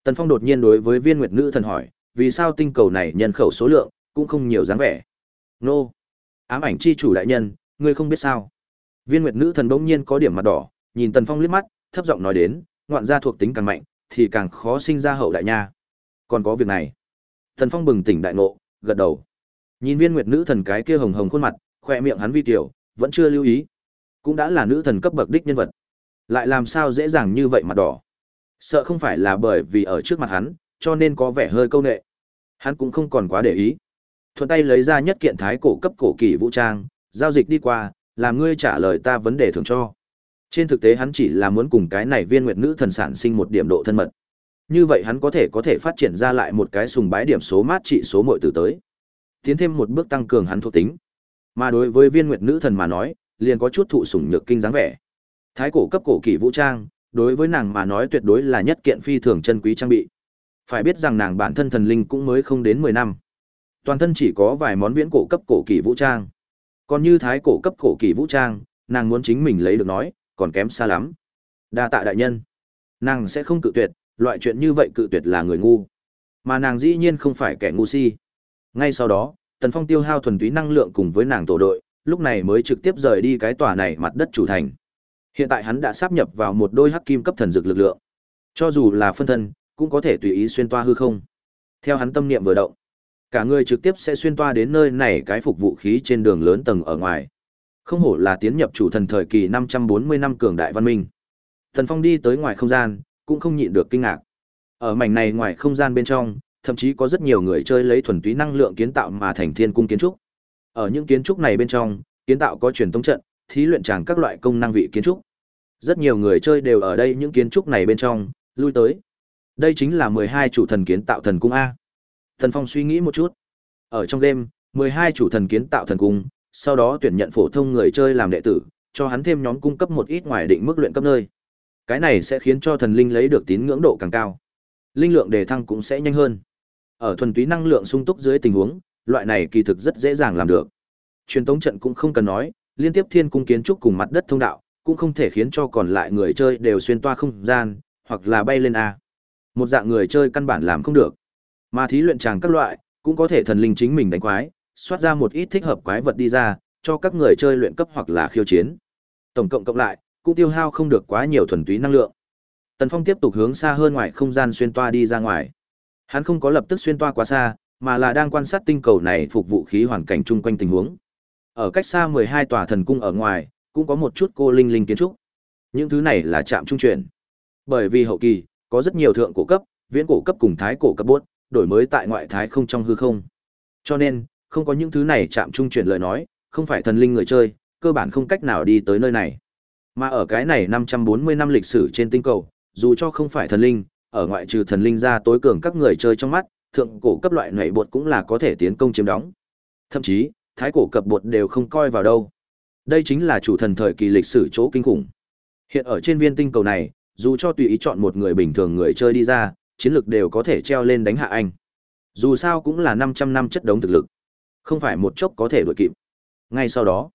Tần Phong đột nhiên đối với viên nguyệt nữ thần hỏi, vì sao tinh cầu này nhân khẩu số lượng cũng không nhiều dáng vẻ. Nô, ám ảnh chi chủ đại nhân, ngươi không biết sao? Viên Nguyệt nữ thần bỗng nhiên có điểm mặt đỏ, nhìn Tần Phong liếc mắt, thấp giọng nói đến, ngoạn gia thuộc tính càng mạnh, thì càng khó sinh ra hậu đại nha. Còn có việc này. Tần Phong bừng tỉnh đại ngộ, gật đầu. Nhìn Viên Nguyệt nữ thần cái kia hồng hồng khuôn mặt, khoe miệng hắn vi tiểu, vẫn chưa lưu ý. Cũng đã là nữ thần cấp bậc đích nhân vật, lại làm sao dễ dàng như vậy mặt đỏ? Sợ không phải là bởi vì ở trước mặt hắn, cho nên có vẻ hơi câu nệ. Hắn cũng không còn quá để ý. Thuận tay lấy ra nhất kiện thái cổ cấp cổ kỳ vũ trang, giao dịch đi qua, làm ngươi trả lời ta vấn đề thường cho. Trên thực tế hắn chỉ là muốn cùng cái này viên nguyệt nữ thần sản sinh một điểm độ thân mật. Như vậy hắn có thể có thể phát triển ra lại một cái sùng bái điểm số mát trị số muội từ tới. Tiến thêm một bước tăng cường hắn thuộc tính. Mà đối với viên nguyệt nữ thần mà nói, liền có chút thụ sủng nhược kinh dáng vẻ. Thái cổ cấp cổ kỳ vũ trang, đối với nàng mà nói tuyệt đối là nhất kiện phi thường chân quý trang bị. Phải biết rằng nàng bản thân thần linh cũng mới không đến 10 năm. Toàn thân chỉ có vài món viễn cổ cấp cổ kỳ vũ trang. Còn như thái cổ cấp cổ kỳ vũ trang, nàng muốn chính mình lấy được nói, còn kém xa lắm. Đa tạ đại nhân. Nàng sẽ không cự tuyệt, loại chuyện như vậy cự tuyệt là người ngu. Mà nàng dĩ nhiên không phải kẻ ngu si. Ngay sau đó, Tần Phong tiêu hao thuần túy năng lượng cùng với nàng tổ đội, lúc này mới trực tiếp rời đi cái tòa này mặt đất chủ thành. Hiện tại hắn đã sáp nhập vào một đôi hắc kim cấp thần dược lực lượng. Cho dù là phân thân, cũng có thể tùy ý xuyên toa hư không. Theo hắn tâm niệm vừa động, cả người trực tiếp sẽ xuyên toa đến nơi này cái phục vũ khí trên đường lớn tầng ở ngoài. Không hổ là tiến nhập chủ thần thời kỳ 540 năm cường đại văn minh. Thần Phong đi tới ngoài không gian, cũng không nhịn được kinh ngạc. Ở mảnh này ngoài không gian bên trong, thậm chí có rất nhiều người chơi lấy thuần túy năng lượng kiến tạo mà thành thiên cung kiến trúc. Ở những kiến trúc này bên trong, kiến tạo có truyền tống trận, thí luyện tràng các loại công năng vị kiến trúc. Rất nhiều người chơi đều ở đây những kiến trúc này bên trong, lui tới. Đây chính là 12 chủ thần kiến tạo thần cung A. Thần Phong suy nghĩ một chút. Ở trong game, 12 chủ thần kiến tạo thần cung, sau đó tuyển nhận phổ thông người chơi làm đệ tử, cho hắn thêm nhóm cung cấp một ít ngoài định mức luyện cấp nơi. Cái này sẽ khiến cho thần linh lấy được tín ngưỡng độ càng cao. Linh lượng đề thăng cũng sẽ nhanh hơn. Ở thuần túy năng lượng sung túc dưới tình huống, loại này kỳ thực rất dễ dàng làm được. Truyền tống trận cũng không cần nói, liên tiếp thiên cung kiến trúc cùng mặt đất thông đạo, cũng không thể khiến cho còn lại người chơi đều xuyên toa không gian, hoặc là bay lên a. Một dạng người chơi căn bản làm không được. Mà thí luyện tràng các loại, cũng có thể thần linh chính mình đánh quái, soát ra một ít thích hợp quái vật đi ra, cho các người chơi luyện cấp hoặc là khiêu chiến. Tổng cộng cộng lại, cũng tiêu hao không được quá nhiều thuần túy năng lượng. Tần Phong tiếp tục hướng xa hơn ngoài không gian xuyên toa đi ra ngoài. Hắn không có lập tức xuyên toa quá xa, mà là đang quan sát tinh cầu này phục vụ khí hoàn cảnh chung quanh tình huống. Ở cách xa 12 tòa thần cung ở ngoài, cũng có một chút cô linh linh kiến trúc. Những thứ này là trạm trung chuyển. Bởi vì hậu kỳ, có rất nhiều thượng cổ cấp, viễn cổ cấp cùng thái cổ cấp bốt, đổi mới tại ngoại thái không trong hư không. Cho nên, không có những thứ này chạm trung chuyển lời nói, không phải thần linh người chơi, cơ bản không cách nào đi tới nơi này. Mà ở cái này 540 năm lịch sử trên tinh cầu, dù cho không phải thần linh, ở ngoại trừ thần linh ra tối cường các người chơi trong mắt, thượng cổ cấp loại nhảy bột cũng là có thể tiến công chiếm đóng. Thậm chí, thái cổ cấp bột đều không coi vào đâu. Đây chính là chủ thần thời kỳ lịch sử chỗ kinh khủng. Hiện ở trên viên tinh cầu này, dù cho tùy ý chọn một người bình thường người chơi đi ra, chiến lược đều có thể treo lên đánh hạ anh. Dù sao cũng là 500 năm chất đống thực lực, không phải một chốc có thể đuổi kịp. Ngay sau đó,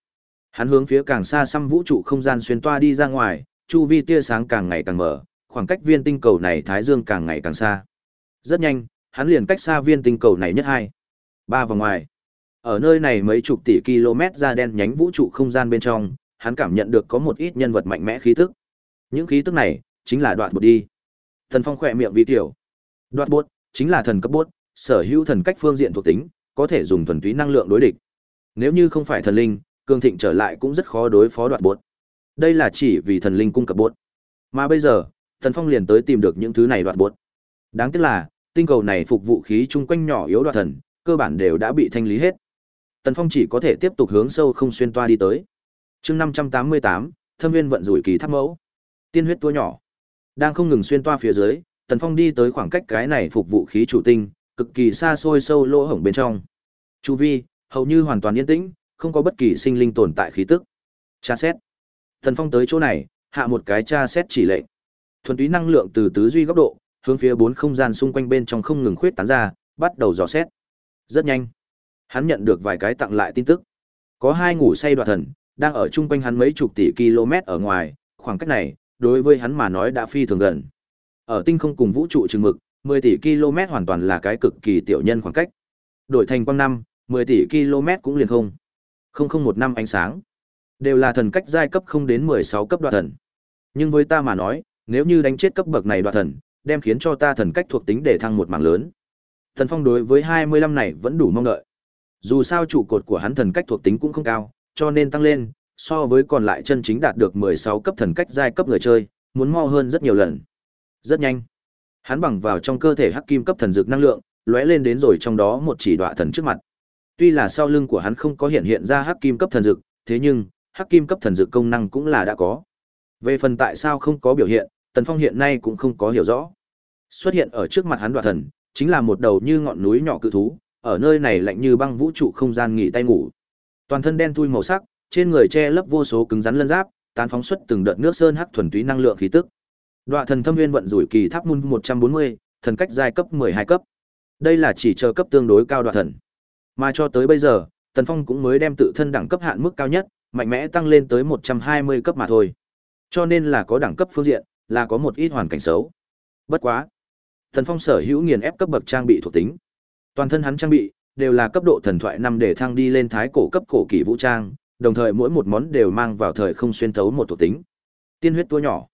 hắn hướng phía càng xa xăm vũ trụ không gian xuyên toa đi ra ngoài, chu vi tia sáng càng ngày càng mở, khoảng cách viên tinh cầu này thái dương càng ngày càng xa. Rất nhanh, hắn liền cách xa viên tinh cầu này nhất hai, ba và ngoài. Ở nơi này mấy chục tỷ km ra đen nhánh vũ trụ không gian bên trong, hắn cảm nhận được có một ít nhân vật mạnh mẽ khí tức. Những khí tức này chính là đoạn bột đi. Thần Phong khỏe miệng vi tiểu. Đoạn bột chính là thần cấp bốt sở hữu thần cách phương diện thuộc tính, có thể dùng thuần túy năng lượng đối địch. Nếu như không phải thần linh, cường thịnh trở lại cũng rất khó đối phó đoạn bột. Đây là chỉ vì thần linh cung cấp bốt Mà bây giờ, Thần Phong liền tới tìm được những thứ này đoạt bột. Đáng tiếc là, tinh cầu này phục vụ khí chung quanh nhỏ yếu đoạt thần, cơ bản đều đã bị thanh lý hết. Tần Phong chỉ có thể tiếp tục hướng sâu không xuyên toa đi tới. Chương 588, Thâm Nguyên vận rủi kỳ tháp mẫu. Tiên huyết tua nhỏ. Đang không ngừng xuyên toa phía dưới, Tần Phong đi tới khoảng cách cái này phục vụ khí chủ tinh, cực kỳ xa xôi sâu lỗ hổng bên trong. Chu vi, hầu như hoàn toàn yên tĩnh, không có bất kỳ sinh linh tồn tại khí tức. Tra xét. Tần Phong tới chỗ này, hạ một cái tra xét chỉ lệnh. Thuần túy năng lượng từ tứ duy góc độ, hướng phía bốn không gian xung quanh bên trong không ngừng khuyết tán ra, bắt đầu dò xét. Rất nhanh, hắn nhận được vài cái tặng lại tin tức. Có hai ngủ say đoạt thần, đang ở chung quanh hắn mấy chục tỷ km ở ngoài, khoảng cách này, đối với hắn mà nói đã phi thường gần. Ở tinh không cùng vũ trụ chừng mực, 10 tỷ km hoàn toàn là cái cực kỳ tiểu nhân khoảng cách. Đổi thành quang năm, 10 tỷ km cũng liền không. Không không một năm ánh sáng. Đều là thần cách giai cấp không đến 16 cấp đoạt thần. Nhưng với ta mà nói, nếu như đánh chết cấp bậc này đoạt thần, đem khiến cho ta thần cách thuộc tính để thăng một mảng lớn. Thần Phong đối với 25 này vẫn đủ mong đợi. Dù sao trụ cột của hắn thần cách thuộc tính cũng không cao, cho nên tăng lên, so với còn lại chân chính đạt được 16 cấp thần cách giai cấp người chơi, muốn mau hơn rất nhiều lần. Rất nhanh. Hắn bằng vào trong cơ thể hắc kim cấp thần dược năng lượng, lóe lên đến rồi trong đó một chỉ đọa thần trước mặt. Tuy là sau lưng của hắn không có hiện hiện ra hắc kim cấp thần dược, thế nhưng hắc kim cấp thần dược công năng cũng là đã có. Về phần tại sao không có biểu hiện, Tần Phong hiện nay cũng không có hiểu rõ. Xuất hiện ở trước mặt hắn đoạt thần, chính là một đầu như ngọn núi nhỏ cự thú, ở nơi này lạnh như băng vũ trụ không gian nghỉ tay ngủ. Toàn thân đen thui màu sắc, trên người che lấp vô số cứng rắn lân giáp, tán phóng xuất từng đợt nước sơn hắc thuần túy năng lượng khí tức. Đoạ thần thâm nguyên vận rủi kỳ tháp mun 140, thần cách giai cấp 12 cấp. Đây là chỉ chờ cấp tương đối cao đoạ thần. Mà cho tới bây giờ, Tần Phong cũng mới đem tự thân đẳng cấp hạn mức cao nhất, mạnh mẽ tăng lên tới 120 cấp mà thôi. Cho nên là có đẳng cấp phương diện, là có một ít hoàn cảnh xấu. Bất quá, thần Phong sở hữu nghiền ép cấp bậc trang bị thuộc tính. Toàn thân hắn trang bị đều là cấp độ thần thoại năm để thăng đi lên thái cổ cấp cổ kỳ vũ trang, đồng thời mỗi một món đều mang vào thời không xuyên thấu một thuộc tính. Tiên huyết tua nhỏ.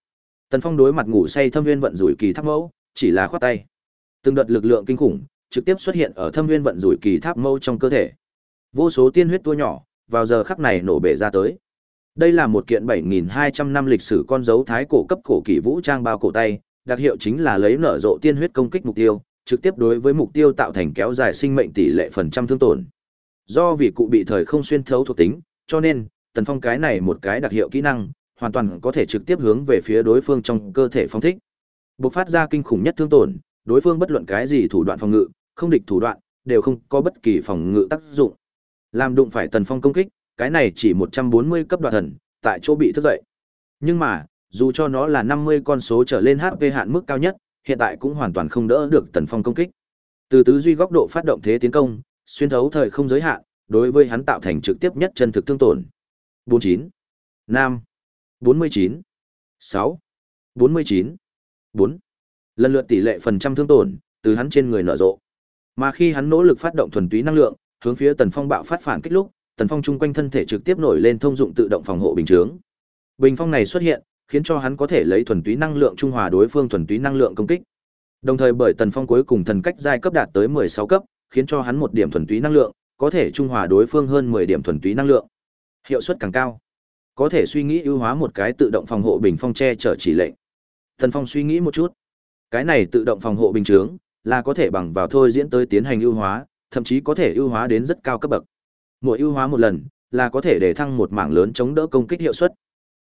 Tần Phong đối mặt ngủ say thâm nguyên vận rủi kỳ tháp mẫu, chỉ là khoát tay. Từng đợt lực lượng kinh khủng trực tiếp xuất hiện ở thâm nguyên vận rủi kỳ tháp mẫu trong cơ thể. Vô số tiên huyết tua nhỏ, vào giờ khắc này nổ bể ra tới. Đây là một kiện 7.200 năm lịch sử con dấu thái cổ cấp cổ kỳ vũ trang bao cổ tay, đặc hiệu chính là lấy nở rộ tiên huyết công kích mục tiêu, trực tiếp đối với mục tiêu tạo thành kéo dài sinh mệnh tỷ lệ phần trăm thương tổn. Do vì cụ bị thời không xuyên thấu thuộc tính, cho nên, Tần Phong cái này một cái đặc hiệu kỹ năng, hoàn toàn có thể trực tiếp hướng về phía đối phương trong cơ thể phong thích. Bộc phát ra kinh khủng nhất thương tổn, đối phương bất luận cái gì thủ đoạn phòng ngự, không địch thủ đoạn, đều không có bất kỳ phòng ngự tác dụng. Làm đụng phải Tần Phong công kích, cái này chỉ 140 cấp đoạt thần, tại chỗ bị thức dậy. Nhưng mà, dù cho nó là 50 con số trở lên HP hạn mức cao nhất, hiện tại cũng hoàn toàn không đỡ được Tần Phong công kích. Từ tứ duy góc độ phát động thế tiến công, xuyên thấu thời không giới hạn, đối với hắn tạo thành trực tiếp nhất chân thực thương tổn. 49, 5, 49, 6, 49, 4. Lần lượt tỷ lệ phần trăm thương tổn từ hắn trên người nở rộ. Mà khi hắn nỗ lực phát động thuần túy năng lượng, hướng phía Tần Phong bạo phát phản kích lúc, Tần Phong chung quanh thân thể trực tiếp nổi lên thông dụng tự động phòng hộ bình chướng. Bình phong này xuất hiện, khiến cho hắn có thể lấy thuần túy năng lượng trung hòa đối phương thuần túy năng lượng công kích. Đồng thời bởi Tần Phong cuối cùng thần cách giai cấp đạt tới 16 cấp, khiến cho hắn một điểm thuần túy năng lượng, có thể trung hòa đối phương hơn 10 điểm thuần túy năng lượng. Hiệu suất càng cao. Có thể suy nghĩ ưu hóa một cái tự động phòng hộ bình phong che chở chỉ lệnh. Tần Phong suy nghĩ một chút. Cái này tự động phòng hộ bình chướng là có thể bằng vào thôi diễn tới tiến hành ưu hóa, thậm chí có thể ưu hóa đến rất cao cấp bậc. Mỗi ưu hóa một lần là có thể để thăng một mảng lớn chống đỡ công kích hiệu suất.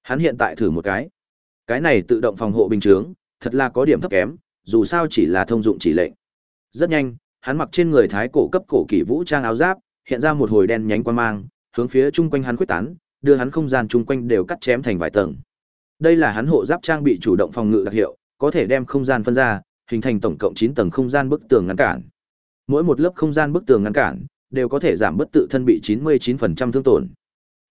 Hắn hiện tại thử một cái. Cái này tự động phòng hộ bình chướng, thật là có điểm thấp kém, dù sao chỉ là thông dụng chỉ lệnh. Rất nhanh, hắn mặc trên người thái cổ cấp cổ kỷ vũ trang áo giáp, hiện ra một hồi đen nhánh quang mang, hướng phía chung quanh hắn quyết tán, đưa hắn không gian chung quanh đều cắt chém thành vài tầng. Đây là hắn hộ giáp trang bị chủ động phòng ngự đặc hiệu, có thể đem không gian phân ra, hình thành tổng cộng chín tầng không gian bức tường ngăn cản. Mỗi một lớp không gian bức tường ngăn cản đều có thể giảm bất tự thân bị 99% thương tổn.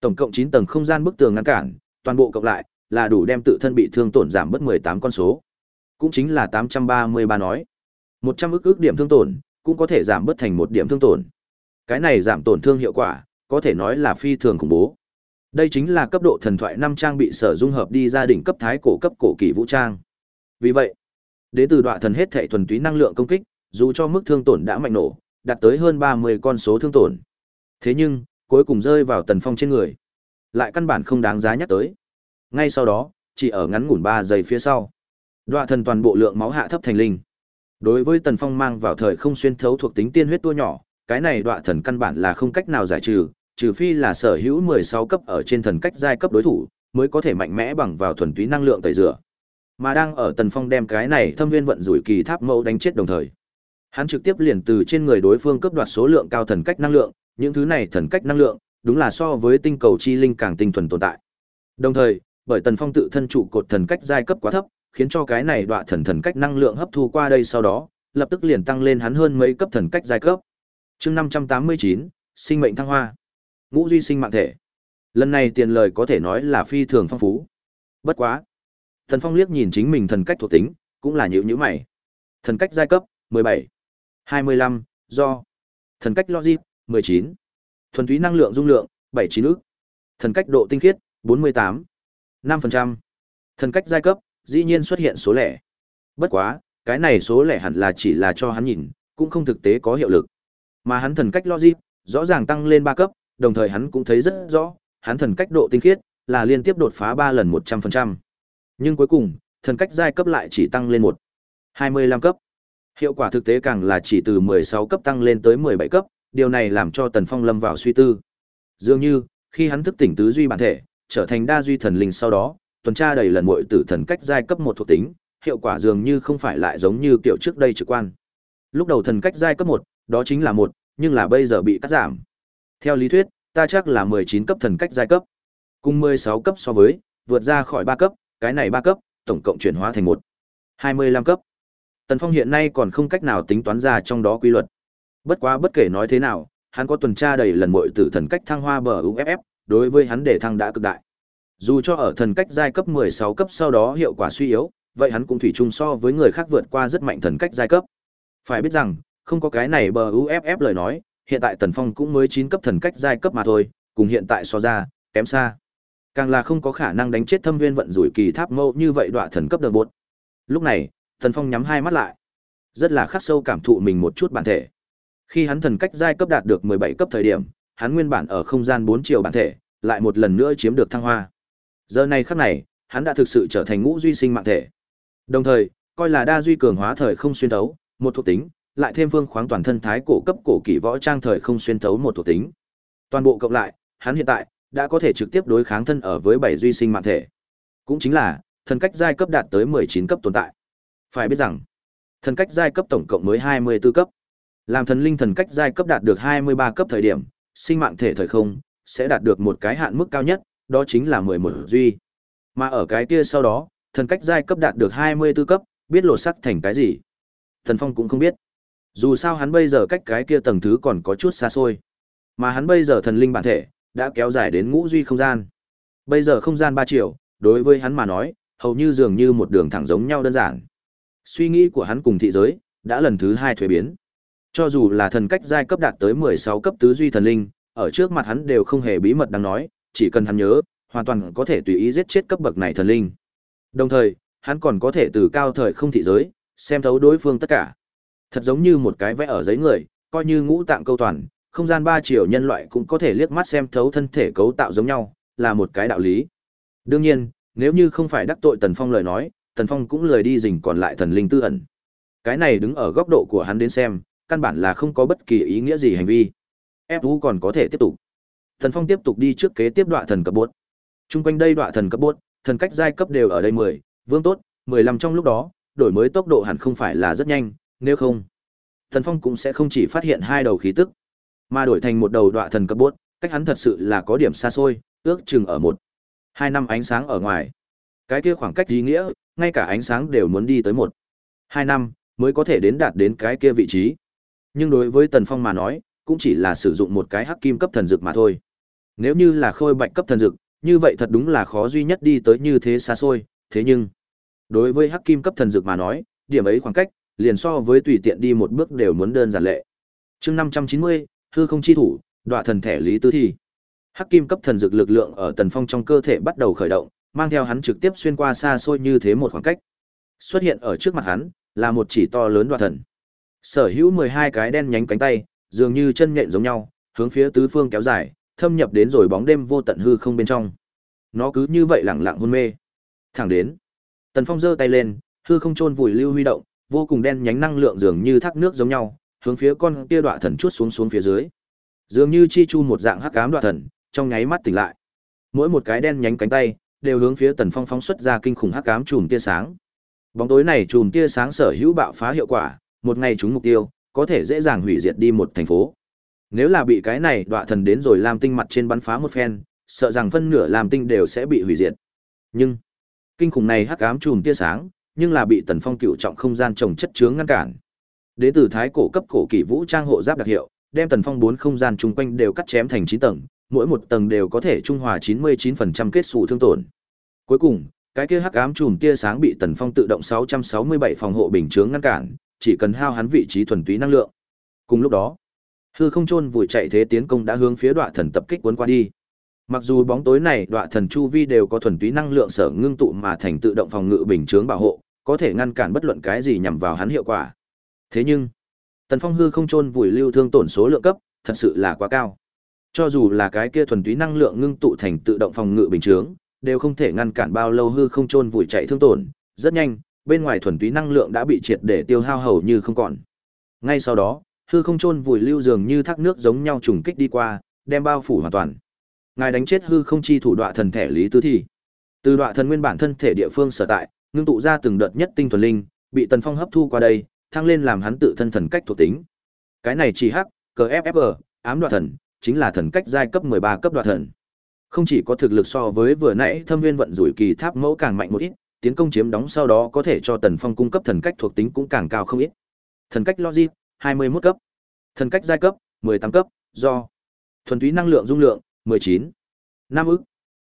Tổng cộng 9 tầng không gian bức tường ngăn cản, toàn bộ cộng lại là đủ đem tự thân bị thương tổn giảm bất 18 con số. Cũng chính là 833 nói. 100 ức ức điểm thương tổn, cũng có thể giảm bất thành một điểm thương tổn. Cái này giảm tổn thương hiệu quả, có thể nói là phi thường khủng bố. Đây chính là cấp độ thần thoại năm trang bị sở dung hợp đi gia đình cấp thái cổ cấp cổ kỳ vũ trang. Vì vậy, đến từ đoạn thần hết thảy thuần túy năng lượng công kích, dù cho mức thương tổn đã mạnh nổ, đạt tới hơn 30 con số thương tổn. Thế nhưng, cuối cùng rơi vào tần phong trên người. Lại căn bản không đáng giá nhắc tới. Ngay sau đó, chỉ ở ngắn ngủn 3 giây phía sau. Đoạ thần toàn bộ lượng máu hạ thấp thành linh. Đối với tần phong mang vào thời không xuyên thấu thuộc tính tiên huyết tua nhỏ, cái này đoạ thần căn bản là không cách nào giải trừ, trừ phi là sở hữu 16 cấp ở trên thần cách giai cấp đối thủ, mới có thể mạnh mẽ bằng vào thuần túy năng lượng tẩy rửa. Mà đang ở Tần Phong đem cái này thâm viên vận rủi kỳ tháp mẫu đánh chết đồng thời. Hắn trực tiếp liền từ trên người đối phương cướp đoạt số lượng cao thần cách năng lượng, những thứ này thần cách năng lượng, đúng là so với tinh cầu chi linh càng tinh thuần tồn tại. Đồng thời, bởi Tần Phong tự thân trụ cột thần cách giai cấp quá thấp, khiến cho cái này đoạn thần thần cách năng lượng hấp thu qua đây sau đó, lập tức liền tăng lên hắn hơn mấy cấp thần cách giai cấp. Chương 589, sinh mệnh thăng hoa. Ngũ duy sinh mạng thể. Lần này tiền lời có thể nói là phi thường phong phú. Bất quá, Thần Phong liếc nhìn chính mình thần cách thuộc tính, cũng là nhíu nhíu mày. Thần cách giai cấp, 17. 25, do. Thần cách logic, 19. Thuần túy năng lượng dung lượng, 79 ức. Thần cách độ tinh khiết, 48. 5%. Thần cách giai cấp, dĩ nhiên xuất hiện số lẻ. Bất quá, cái này số lẻ hẳn là chỉ là cho hắn nhìn, cũng không thực tế có hiệu lực. Mà hắn thần cách logic, rõ ràng tăng lên 3 cấp, đồng thời hắn cũng thấy rất rõ, hắn thần cách độ tinh khiết, là liên tiếp đột phá 3 lần 100%. Nhưng cuối cùng, thần cách giai cấp lại chỉ tăng lên một 25 cấp. Hiệu quả thực tế càng là chỉ từ 16 cấp tăng lên tới 17 cấp, điều này làm cho Tần Phong lâm vào suy tư. Dường như, khi hắn thức tỉnh tứ duy bản thể, trở thành đa duy thần linh sau đó, tuần tra đầy lần muội tử thần cách giai cấp một thuộc tính, hiệu quả dường như không phải lại giống như kiểu trước đây trực quan. Lúc đầu thần cách giai cấp 1, đó chính là một, nhưng là bây giờ bị cắt giảm. Theo lý thuyết, ta chắc là 19 cấp thần cách giai cấp. Cùng 16 cấp so với, vượt ra khỏi 3 cấp, cái này 3 cấp, tổng cộng chuyển hóa thành 1. 25 cấp. Tần Phong hiện nay còn không cách nào tính toán ra trong đó quy luật. Bất quá bất kể nói thế nào, hắn có tuần tra đầy lần muội tử thần cách thăng hoa bờ UFF, đối với hắn để thăng đã cực đại. Dù cho ở thần cách giai cấp 16 cấp sau đó hiệu quả suy yếu, vậy hắn cũng thủy chung so với người khác vượt qua rất mạnh thần cách giai cấp. Phải biết rằng, không có cái này bờ UFF lời nói, hiện tại Tần Phong cũng mới 9 cấp thần cách giai cấp mà thôi, cùng hiện tại so ra, kém xa. Càng là không có khả năng đánh chết thâm viên vận rủi kỳ tháp mâu như vậy đọa thần cấp đợt bột. Lúc này, Tần Phong nhắm hai mắt lại, rất là khắc sâu cảm thụ mình một chút bản thể. Khi hắn thần cách giai cấp đạt được 17 cấp thời điểm, hắn nguyên bản ở không gian 4 chiều bản thể, lại một lần nữa chiếm được thăng hoa. Giờ này khắc này, hắn đã thực sự trở thành ngũ duy sinh mạng thể. Đồng thời, coi là đa duy cường hóa thời không xuyên thấu, một thuộc tính, lại thêm phương khoáng toàn thân thái cổ cấp cổ kỳ võ trang thời không xuyên thấu một thuộc tính. Toàn bộ cộng lại, hắn hiện tại đã có thể trực tiếp đối kháng thân ở với bảy duy sinh mạng thể. Cũng chính là, thần cách giai cấp đạt tới 19 cấp tồn tại. Phải biết rằng, thần cách giai cấp tổng cộng mới 24 cấp. Làm thần linh thần cách giai cấp đạt được 23 cấp thời điểm, sinh mạng thể thời không sẽ đạt được một cái hạn mức cao nhất, đó chính là 11 duy. Mà ở cái kia sau đó, thần cách giai cấp đạt được 24 cấp, biết lột sắc thành cái gì. Thần Phong cũng không biết. Dù sao hắn bây giờ cách cái kia tầng thứ còn có chút xa xôi. Mà hắn bây giờ thần linh bản thể, đã kéo dài đến ngũ duy không gian. Bây giờ không gian 3 triệu, đối với hắn mà nói, hầu như dường như một đường thẳng giống nhau đơn giản. Suy nghĩ của hắn cùng thị giới, đã lần thứ hai thuế biến. Cho dù là thần cách giai cấp đạt tới 16 cấp tứ duy thần linh, ở trước mặt hắn đều không hề bí mật đang nói, chỉ cần hắn nhớ, hoàn toàn có thể tùy ý giết chết cấp bậc này thần linh. Đồng thời, hắn còn có thể từ cao thời không thị giới, xem thấu đối phương tất cả. Thật giống như một cái vẽ ở giấy người, coi như ngũ tạng câu toàn, không gian ba chiều nhân loại cũng có thể liếc mắt xem thấu thân thể cấu tạo giống nhau, là một cái đạo lý. Đương nhiên, nếu như không phải đắc tội Tần Phong lời nói, Tần Phong cũng lười đi rình còn lại thần linh tư ẩn. Cái này đứng ở góc độ của hắn đến xem, căn bản là không có bất kỳ ý nghĩa gì hành vi. Ép vũ còn có thể tiếp tục. Tần Phong tiếp tục đi trước kế tiếp đoạn thần cấp bốt. Trung quanh đây đoạn thần cấp bốt, thần cách giai cấp đều ở đây 10, vương tốt, 15 trong lúc đó, đổi mới tốc độ hẳn không phải là rất nhanh, nếu không, Tần Phong cũng sẽ không chỉ phát hiện hai đầu khí tức, mà đổi thành một đầu đoạn thần cấp bốt, cách hắn thật sự là có điểm xa xôi, ước chừng ở một hai năm ánh sáng ở ngoài. Cái kia khoảng cách ý nghĩa, ngay cả ánh sáng đều muốn đi tới một hai năm mới có thể đến đạt đến cái kia vị trí. Nhưng đối với Tần Phong mà nói, cũng chỉ là sử dụng một cái hắc kim cấp thần dược mà thôi. Nếu như là khôi bạch cấp thần dược, như vậy thật đúng là khó duy nhất đi tới như thế xa xôi, thế nhưng đối với hắc kim cấp thần dược mà nói, điểm ấy khoảng cách, liền so với tùy tiện đi một bước đều muốn đơn giản lệ. Chương 590, hư không chi thủ, đoạn thần thể lý tứ thi. Hắc kim cấp thần dược lực lượng ở Tần Phong trong cơ thể bắt đầu khởi động, mang theo hắn trực tiếp xuyên qua xa xôi như thế một khoảng cách. Xuất hiện ở trước mặt hắn, là một chỉ to lớn đoạt thần. Sở hữu 12 cái đen nhánh cánh tay, dường như chân nhện giống nhau, hướng phía tứ phương kéo dài, thâm nhập đến rồi bóng đêm vô tận hư không bên trong. Nó cứ như vậy lặng lặng hôn mê. Thẳng đến, Tần Phong giơ tay lên, hư không chôn vùi lưu huy động, vô cùng đen nhánh năng lượng dường như thác nước giống nhau, hướng phía con kia đoạ thần chuốt xuống xuống phía dưới. Dường như chi chu một dạng hắc ám đoạ thần, trong nháy mắt tỉnh lại. Mỗi một cái đen nhánh cánh tay đều hướng phía Tần Phong phóng xuất ra kinh khủng hắc ám chùm tia sáng. Bóng tối này chùm tia sáng sở hữu bạo phá hiệu quả, một ngày trúng mục tiêu, có thể dễ dàng hủy diệt đi một thành phố. Nếu là bị cái này đọa thần đến rồi làm tinh mặt trên bắn phá một phen, sợ rằng phân nửa làm tinh đều sẽ bị hủy diệt. Nhưng, kinh khủng này hắc ám chùm tia sáng, nhưng là bị Tần Phong cựu trọng không gian trồng chất chướng ngăn cản. Đến từ thái cổ cấp cổ kỷ vũ trang hộ giáp đặc hiệu, đem Tần Phong bốn không gian chung quanh đều cắt chém thành chín tầng, mỗi một tầng đều có thể trung hòa 99% kết xù thương tổn. Cuối cùng, cái kia hắc ám chùm tia sáng bị Tần Phong tự động 667 phòng hộ bình chướng ngăn cản, chỉ cần hao hắn vị trí thuần túy năng lượng. Cùng lúc đó, hư không chôn vùi chạy thế tiến công đã hướng phía Đoạ Thần tập kích cuốn qua đi. Mặc dù bóng tối này Đoạ Thần chu vi đều có thuần túy năng lượng sở ngưng tụ mà thành tự động phòng ngự bình chướng bảo hộ, có thể ngăn cản bất luận cái gì nhằm vào hắn hiệu quả. Thế nhưng, Tần Phong hư không chôn vùi lưu thương tổn số lượng cấp, thật sự là quá cao. Cho dù là cái kia thuần túy năng lượng ngưng tụ thành tự động phòng ngự bình chướng, đều không thể ngăn cản bao lâu hư không chôn vùi chạy thương tổn, rất nhanh, bên ngoài thuần túy năng lượng đã bị triệt để tiêu hao hầu như không còn. Ngay sau đó, hư không chôn vùi lưu dường như thác nước giống nhau trùng kích đi qua, đem bao phủ hoàn toàn. Ngài đánh chết hư không chi thủ đoạn thần thể lý tứ thi. Từ đoạn thần nguyên bản thân thể địa phương sở tại, ngưng tụ ra từng đợt nhất tinh thuần linh, bị Tần Phong hấp thu qua đây, thăng lên làm hắn tự thân thần cách thuộc tính. Cái này chỉ hắc, cờ FFG, ám đoạn thần, chính là thần cách giai cấp 13 cấp đoạt thần. Không chỉ có thực lực so với vừa nãy thâm viên vận rủi kỳ tháp mẫu càng mạnh một ít, tiến công chiếm đóng sau đó có thể cho Tần Phong cung cấp thần cách thuộc tính cũng càng cao không ít. Thần cách logic, 21 cấp. Thần cách giai cấp, 18 cấp, do thuần túy năng lượng dung lượng 19. nam ức.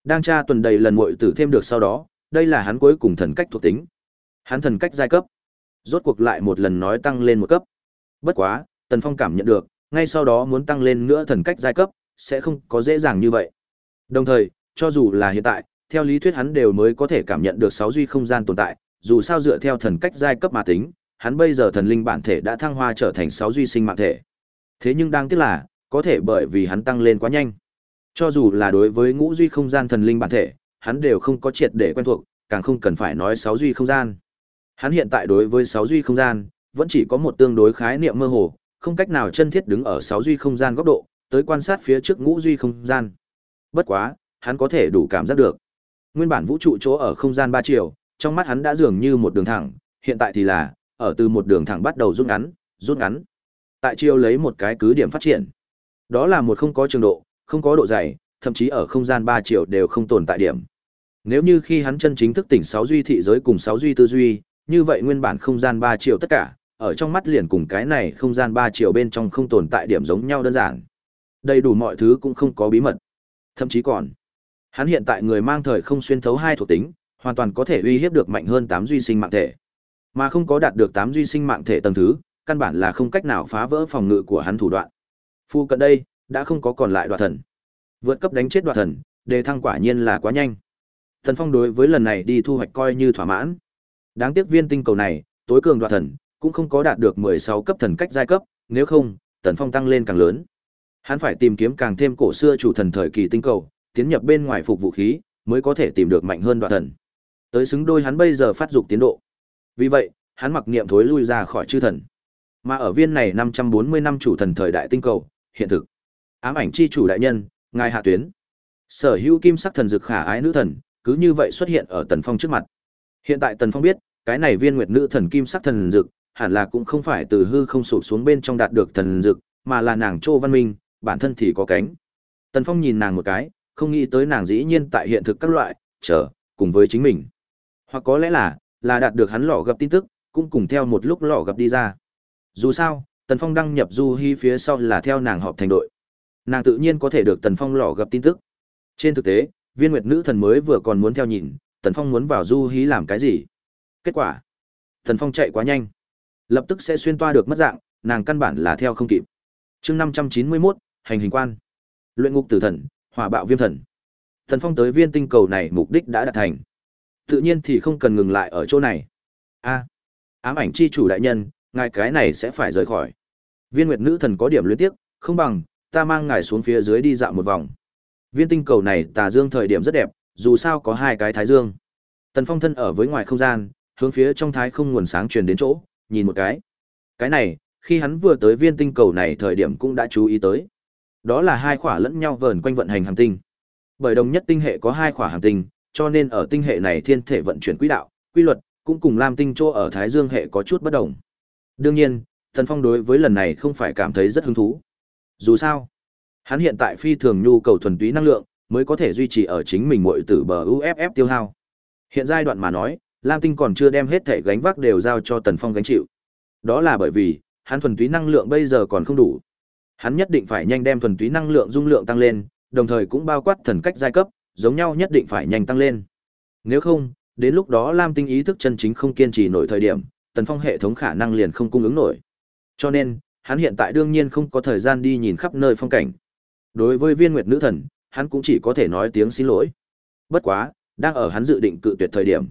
Đang tra tuần đầy lần muội tử thêm được sau đó, đây là hắn cuối cùng thần cách thuộc tính. Hắn thần cách giai cấp. Rốt cuộc lại một lần nói tăng lên một cấp. Bất quá, Tần Phong cảm nhận được, ngay sau đó muốn tăng lên nữa thần cách giai cấp, sẽ không có dễ dàng như vậy. Đồng thời, cho dù là hiện tại, theo lý thuyết hắn đều mới có thể cảm nhận được sáu duy không gian tồn tại, dù sao dựa theo thần cách giai cấp mà tính, hắn bây giờ thần linh bản thể đã thăng hoa trở thành sáu duy sinh mạng thể. Thế nhưng đáng tiếc là, có thể bởi vì hắn tăng lên quá nhanh. Cho dù là đối với ngũ duy không gian thần linh bản thể, hắn đều không có triệt để quen thuộc, càng không cần phải nói sáu duy không gian. Hắn hiện tại đối với sáu duy không gian, vẫn chỉ có một tương đối khái niệm mơ hồ, không cách nào chân thiết đứng ở sáu duy không gian góc độ, tới quan sát phía trước ngũ duy không gian. Bất quá, hắn có thể đủ cảm giác được. Nguyên bản vũ trụ chỗ ở không gian ba chiều, trong mắt hắn đã dường như một đường thẳng, hiện tại thì là ở từ một đường thẳng bắt đầu rút ngắn, rút ngắn. Tại chiều lấy một cái cứ điểm phát triển. Đó là một không có trường độ, không có độ dày, thậm chí ở không gian ba chiều đều không tồn tại điểm. Nếu như khi hắn chân chính thức tỉnh sáu duy thị giới cùng sáu duy tư duy, như vậy nguyên bản không gian ba chiều tất cả, ở trong mắt liền cùng cái này không gian ba chiều bên trong không tồn tại điểm giống nhau đơn giản. Đầy đủ mọi thứ cũng không có bí mật. Thậm chí còn, hắn hiện tại người mang thời không xuyên thấu hai thuộc tính, hoàn toàn có thể uy hiếp được mạnh hơn tám duy sinh mạng thể. Mà không có đạt được tám duy sinh mạng thể tầng thứ, căn bản là không cách nào phá vỡ phòng ngự của hắn thủ đoạn. Phu cận đây, đã không có còn lại đoạt thần. Vượt cấp đánh chết đoạt thần, đề thăng quả nhiên là quá nhanh. Thần Phong đối với lần này đi thu hoạch coi như thỏa mãn. Đáng tiếc viên tinh cầu này, tối cường đoạt thần, cũng không có đạt được 16 cấp thần cách giai cấp, nếu không, Tần Phong tăng lên càng lớn. Hắn phải tìm kiếm càng thêm cổ xưa chủ thần thời kỳ tinh cầu, tiến nhập bên ngoài phục vũ khí, mới có thể tìm được mạnh hơn đoạn thần. Tới xứng đôi hắn bây giờ phát dục tiến độ. Vì vậy, hắn mặc niệm thối lui ra khỏi chư thần. Mà ở viên này 540 năm chủ thần thời đại tinh cầu, hiện thực. Ám ảnh chi chủ đại nhân, ngài hạ tuyến. Sở hữu kim sắc thần dực khả ái nữ thần, cứ như vậy xuất hiện ở Tần Phong trước mặt. Hiện tại Tần Phong biết, cái này viên nguyệt nữ thần kim sắc thần dực, hẳn là cũng không phải từ hư không sụp xuống bên trong đạt được thần dực, mà là nàng Trô Văn Minh, bản thân thì có cánh. Tần Phong nhìn nàng một cái, không nghĩ tới nàng dĩ nhiên tại hiện thực các loại, chờ, cùng với chính mình. Hoặc có lẽ là, là đạt được hắn lọ gặp tin tức, cũng cùng theo một lúc lọ gặp đi ra. Dù sao, Tần Phong đăng nhập Du Hi phía sau là theo nàng họp thành đội. Nàng tự nhiên có thể được Tần Phong lọ gặp tin tức. Trên thực tế, viên nguyệt nữ thần mới vừa còn muốn theo nhìn, Tần Phong muốn vào Du Hi làm cái gì. Kết quả, Tần Phong chạy quá nhanh, lập tức sẽ xuyên toa được mất dạng, nàng căn bản là theo không kịp. Chương 591, hành hình quan. Luyện ngục tử thần, hỏa bạo viêm thần. Tần Phong tới viên tinh cầu này mục đích đã đạt thành. Tự nhiên thì không cần ngừng lại ở chỗ này. A, ám ảnh chi chủ đại nhân, ngài cái này sẽ phải rời khỏi. Viên Nguyệt nữ thần có điểm luyến tiếc, không bằng ta mang ngài xuống phía dưới đi dạo một vòng. Viên tinh cầu này tà dương thời điểm rất đẹp, dù sao có hai cái thái dương. Tần Phong thân ở với ngoài không gian, hướng phía trong thái không nguồn sáng truyền đến chỗ, nhìn một cái. Cái này, khi hắn vừa tới viên tinh cầu này thời điểm cũng đã chú ý tới. Đó là hai khỏa lẫn nhau vờn quanh vận hành hành tinh. Bởi đồng nhất tinh hệ có hai khỏa hành tinh, cho nên ở tinh hệ này thiên thể vận chuyển quỹ đạo, quy luật cũng cùng Lam tinh chỗ ở Thái Dương hệ có chút bất đồng. Đương nhiên, Thần Phong đối với lần này không phải cảm thấy rất hứng thú. Dù sao, hắn hiện tại phi thường nhu cầu thuần túy năng lượng, mới có thể duy trì ở chính mình muội tử bờ UFF tiêu hao. Hiện giai đoạn mà nói, Lam Tinh còn chưa đem hết thể gánh vác đều giao cho Tần Phong gánh chịu. Đó là bởi vì, hắn thuần túy năng lượng bây giờ còn không đủ. Hắn nhất định phải nhanh đem thuần túy năng lượng dung lượng tăng lên, đồng thời cũng bao quát thần cách giai cấp, giống nhau nhất định phải nhanh tăng lên. Nếu không, đến lúc đó Lam Tinh ý thức chân chính không kiên trì nổi thời điểm, Tần Phong hệ thống khả năng liền không cung ứng nổi. Cho nên, hắn hiện tại đương nhiên không có thời gian đi nhìn khắp nơi phong cảnh. Đối với Viên Nguyệt nữ thần, hắn cũng chỉ có thể nói tiếng xin lỗi. Bất quá, đang ở hắn dự định cự tuyệt thời điểm,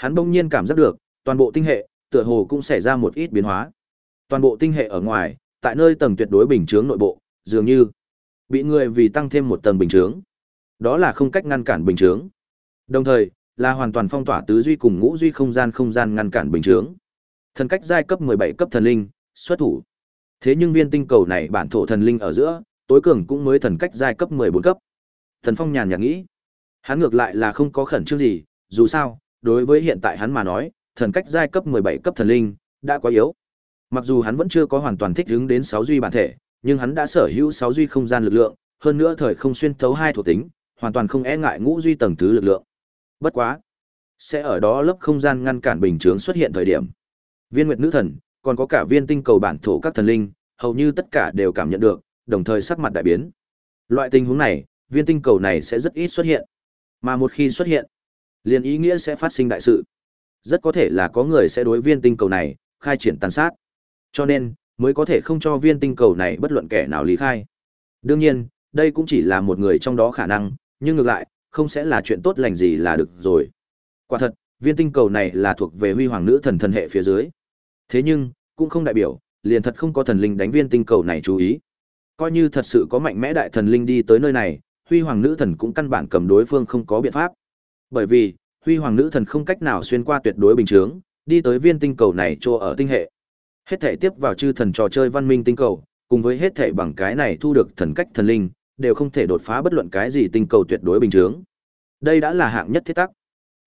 hắn bỗng nhiên cảm giác được, toàn bộ tinh hệ tựa hồ cũng xảy ra một ít biến hóa. Toàn bộ tinh hệ ở ngoài, tại nơi tầng tuyệt đối bình chướng nội bộ, dường như bị người vì tăng thêm một tầng bình chướng. Đó là không cách ngăn cản bình chướng. Đồng thời, là hoàn toàn phong tỏa tứ duy cùng ngũ duy không gian không gian ngăn cản bình chướng. Thần cách giai cấp 17 cấp thần linh, xuất thủ. Thế nhưng viên tinh cầu này bản thổ thần linh ở giữa, tối cường cũng mới thần cách giai cấp 14 cấp. Thần Phong nhàn nhạt nghĩ, hắn ngược lại là không có khẩn trương gì, dù sao, đối với hiện tại hắn mà nói, thần cách giai cấp 17 cấp thần linh đã quá yếu. Mặc dù hắn vẫn chưa có hoàn toàn thích ứng đến 6 duy bản thể, nhưng hắn đã sở hữu 6 duy không gian lực lượng, hơn nữa thời không xuyên thấu hai thuộc tính, hoàn toàn không e ngại ngũ duy tầng thứ lực lượng. Bất quá, sẽ ở đó lớp không gian ngăn cản bình chướng xuất hiện thời điểm. Viên Nguyệt nữ thần, còn có cả viên tinh cầu bản thổ các thần linh, hầu như tất cả đều cảm nhận được, đồng thời sắc mặt đại biến. Loại tình huống này, viên tinh cầu này sẽ rất ít xuất hiện. Mà một khi xuất hiện, liền ý nghĩa sẽ phát sinh đại sự. Rất có thể là có người sẽ đối viên tinh cầu này khai triển tàn sát. Cho nên, mới có thể không cho viên tinh cầu này bất luận kẻ nào lý khai. Đương nhiên, đây cũng chỉ là một người trong đó khả năng, nhưng ngược lại, không sẽ là chuyện tốt lành gì là được rồi. Quả thật, viên tinh cầu này là thuộc về huy hoàng nữ thần thần hệ phía dưới. Thế nhưng, cũng không đại biểu, liền thật không có thần linh đánh viên tinh cầu này chú ý. Coi như thật sự có mạnh mẽ đại thần linh đi tới nơi này, huy hoàng nữ thần cũng căn bản cầm đối phương không có biện pháp. Bởi vì, huy hoàng nữ thần không cách nào xuyên qua tuyệt đối bình chướng, đi tới viên tinh cầu này cho ở tinh hệ. Hết thể tiếp vào chư thần trò chơi văn minh tinh cầu, cùng với hết thể bằng cái này thu được thần cách thần linh, đều không thể đột phá bất luận cái gì tinh cầu tuyệt đối bình chướng. Đây đã là hạng nhất thiết tắc.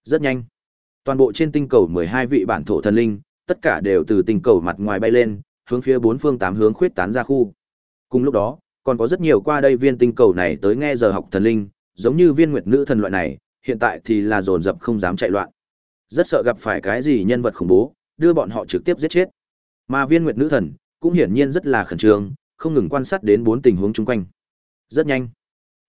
Rất nhanh. Toàn bộ trên tinh cầu 12 vị bản thổ thần linh, tất cả đều từ tinh cầu mặt ngoài bay lên, hướng phía bốn phương tám hướng khuyết tán ra khu. Cùng lúc đó, còn có rất nhiều qua đây viên tinh cầu này tới nghe giờ học thần linh, giống như viên nguyệt nữ thần loại này, hiện tại thì là dồn dập không dám chạy loạn. Rất sợ gặp phải cái gì nhân vật khủng bố, đưa bọn họ trực tiếp giết chết. Mà viên nguyệt nữ thần cũng hiển nhiên rất là khẩn trương, không ngừng quan sát đến bốn tình huống chung quanh. Rất nhanh,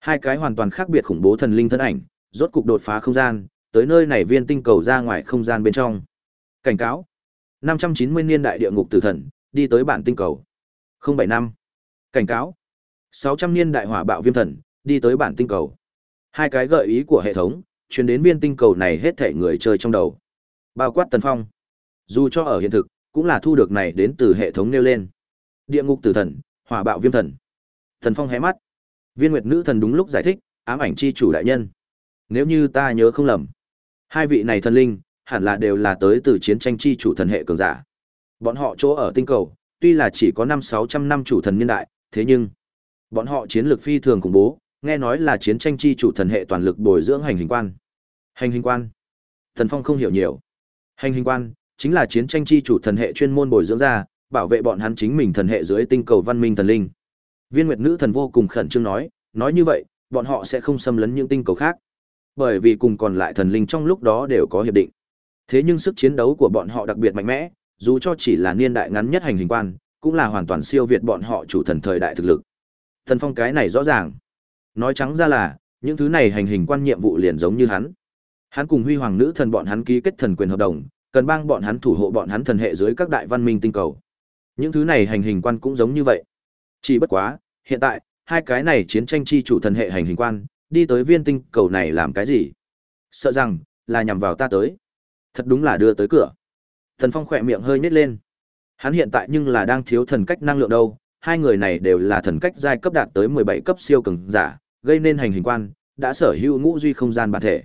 hai cái hoàn toàn khác biệt khủng bố thần linh thân ảnh, rốt cục đột phá không gian, tới nơi này viên tinh cầu ra ngoài không gian bên trong. Cảnh cáo: 590 niên đại địa ngục tử thần, đi tới bản tinh cầu. 075. Cảnh cáo: 600 niên đại hỏa bạo viêm thần, đi tới bản tinh cầu. Hai cái gợi ý của hệ thống, truyền đến viên tinh cầu này hết thảy người chơi trong đầu. Bao quát Tần Phong. Dù cho ở hiện thực, cũng là thu được này đến từ hệ thống nêu lên. Địa ngục tử thần, hỏa bạo viêm thần. Tần Phong hé mắt. Viên Nguyệt nữ thần đúng lúc giải thích, ám ảnh chi chủ đại nhân. Nếu như ta nhớ không lầm, hai vị này thần linh hẳn là đều là tới từ chiến tranh chi chủ thần hệ cường giả. Bọn họ chỗ ở tinh cầu, tuy là chỉ có năm sáu trăm năm chủ thần niên đại, thế nhưng bọn họ chiến lược phi thường khủng bố, nghe nói là chiến tranh chi chủ thần hệ toàn lực bồi dưỡng hành hình quan. Hành hình quan. Thần Phong không hiểu nhiều. Hành hình quan chính là chiến tranh chi chủ thần hệ chuyên môn bồi dưỡng ra, bảo vệ bọn hắn chính mình thần hệ dưới tinh cầu văn minh thần linh. Viên Nguyệt nữ thần vô cùng khẩn trương nói, nói như vậy, bọn họ sẽ không xâm lấn những tinh cầu khác. Bởi vì cùng còn lại thần linh trong lúc đó đều có hiệp định. Thế nhưng sức chiến đấu của bọn họ đặc biệt mạnh mẽ, dù cho chỉ là niên đại ngắn nhất hành hình quan, cũng là hoàn toàn siêu việt bọn họ chủ thần thời đại thực lực. Thần Phong cái này rõ ràng. Nói trắng ra là, những thứ này hành hình quan nhiệm vụ liền giống như hắn. Hắn cùng Huy Hoàng nữ thần bọn hắn ký kết thần quyền hợp đồng, cần bang bọn hắn thủ hộ bọn hắn thần hệ dưới các đại văn minh tinh cầu. Những thứ này hành hình quan cũng giống như vậy. Chỉ bất quá, hiện tại, hai cái này chiến tranh chi chủ thần hệ hành hình quan, đi tới viên tinh cầu này làm cái gì? Sợ rằng, là nhằm vào ta tới. Thật đúng là đưa tới cửa. Thần Phong khỏe miệng hơi nhếch lên. Hắn hiện tại nhưng là đang thiếu thần cách năng lượng đâu, hai người này đều là thần cách giai cấp đạt tới 17 cấp siêu cường giả, gây nên hành hình quan, đã sở hữu ngũ duy không gian bản thể.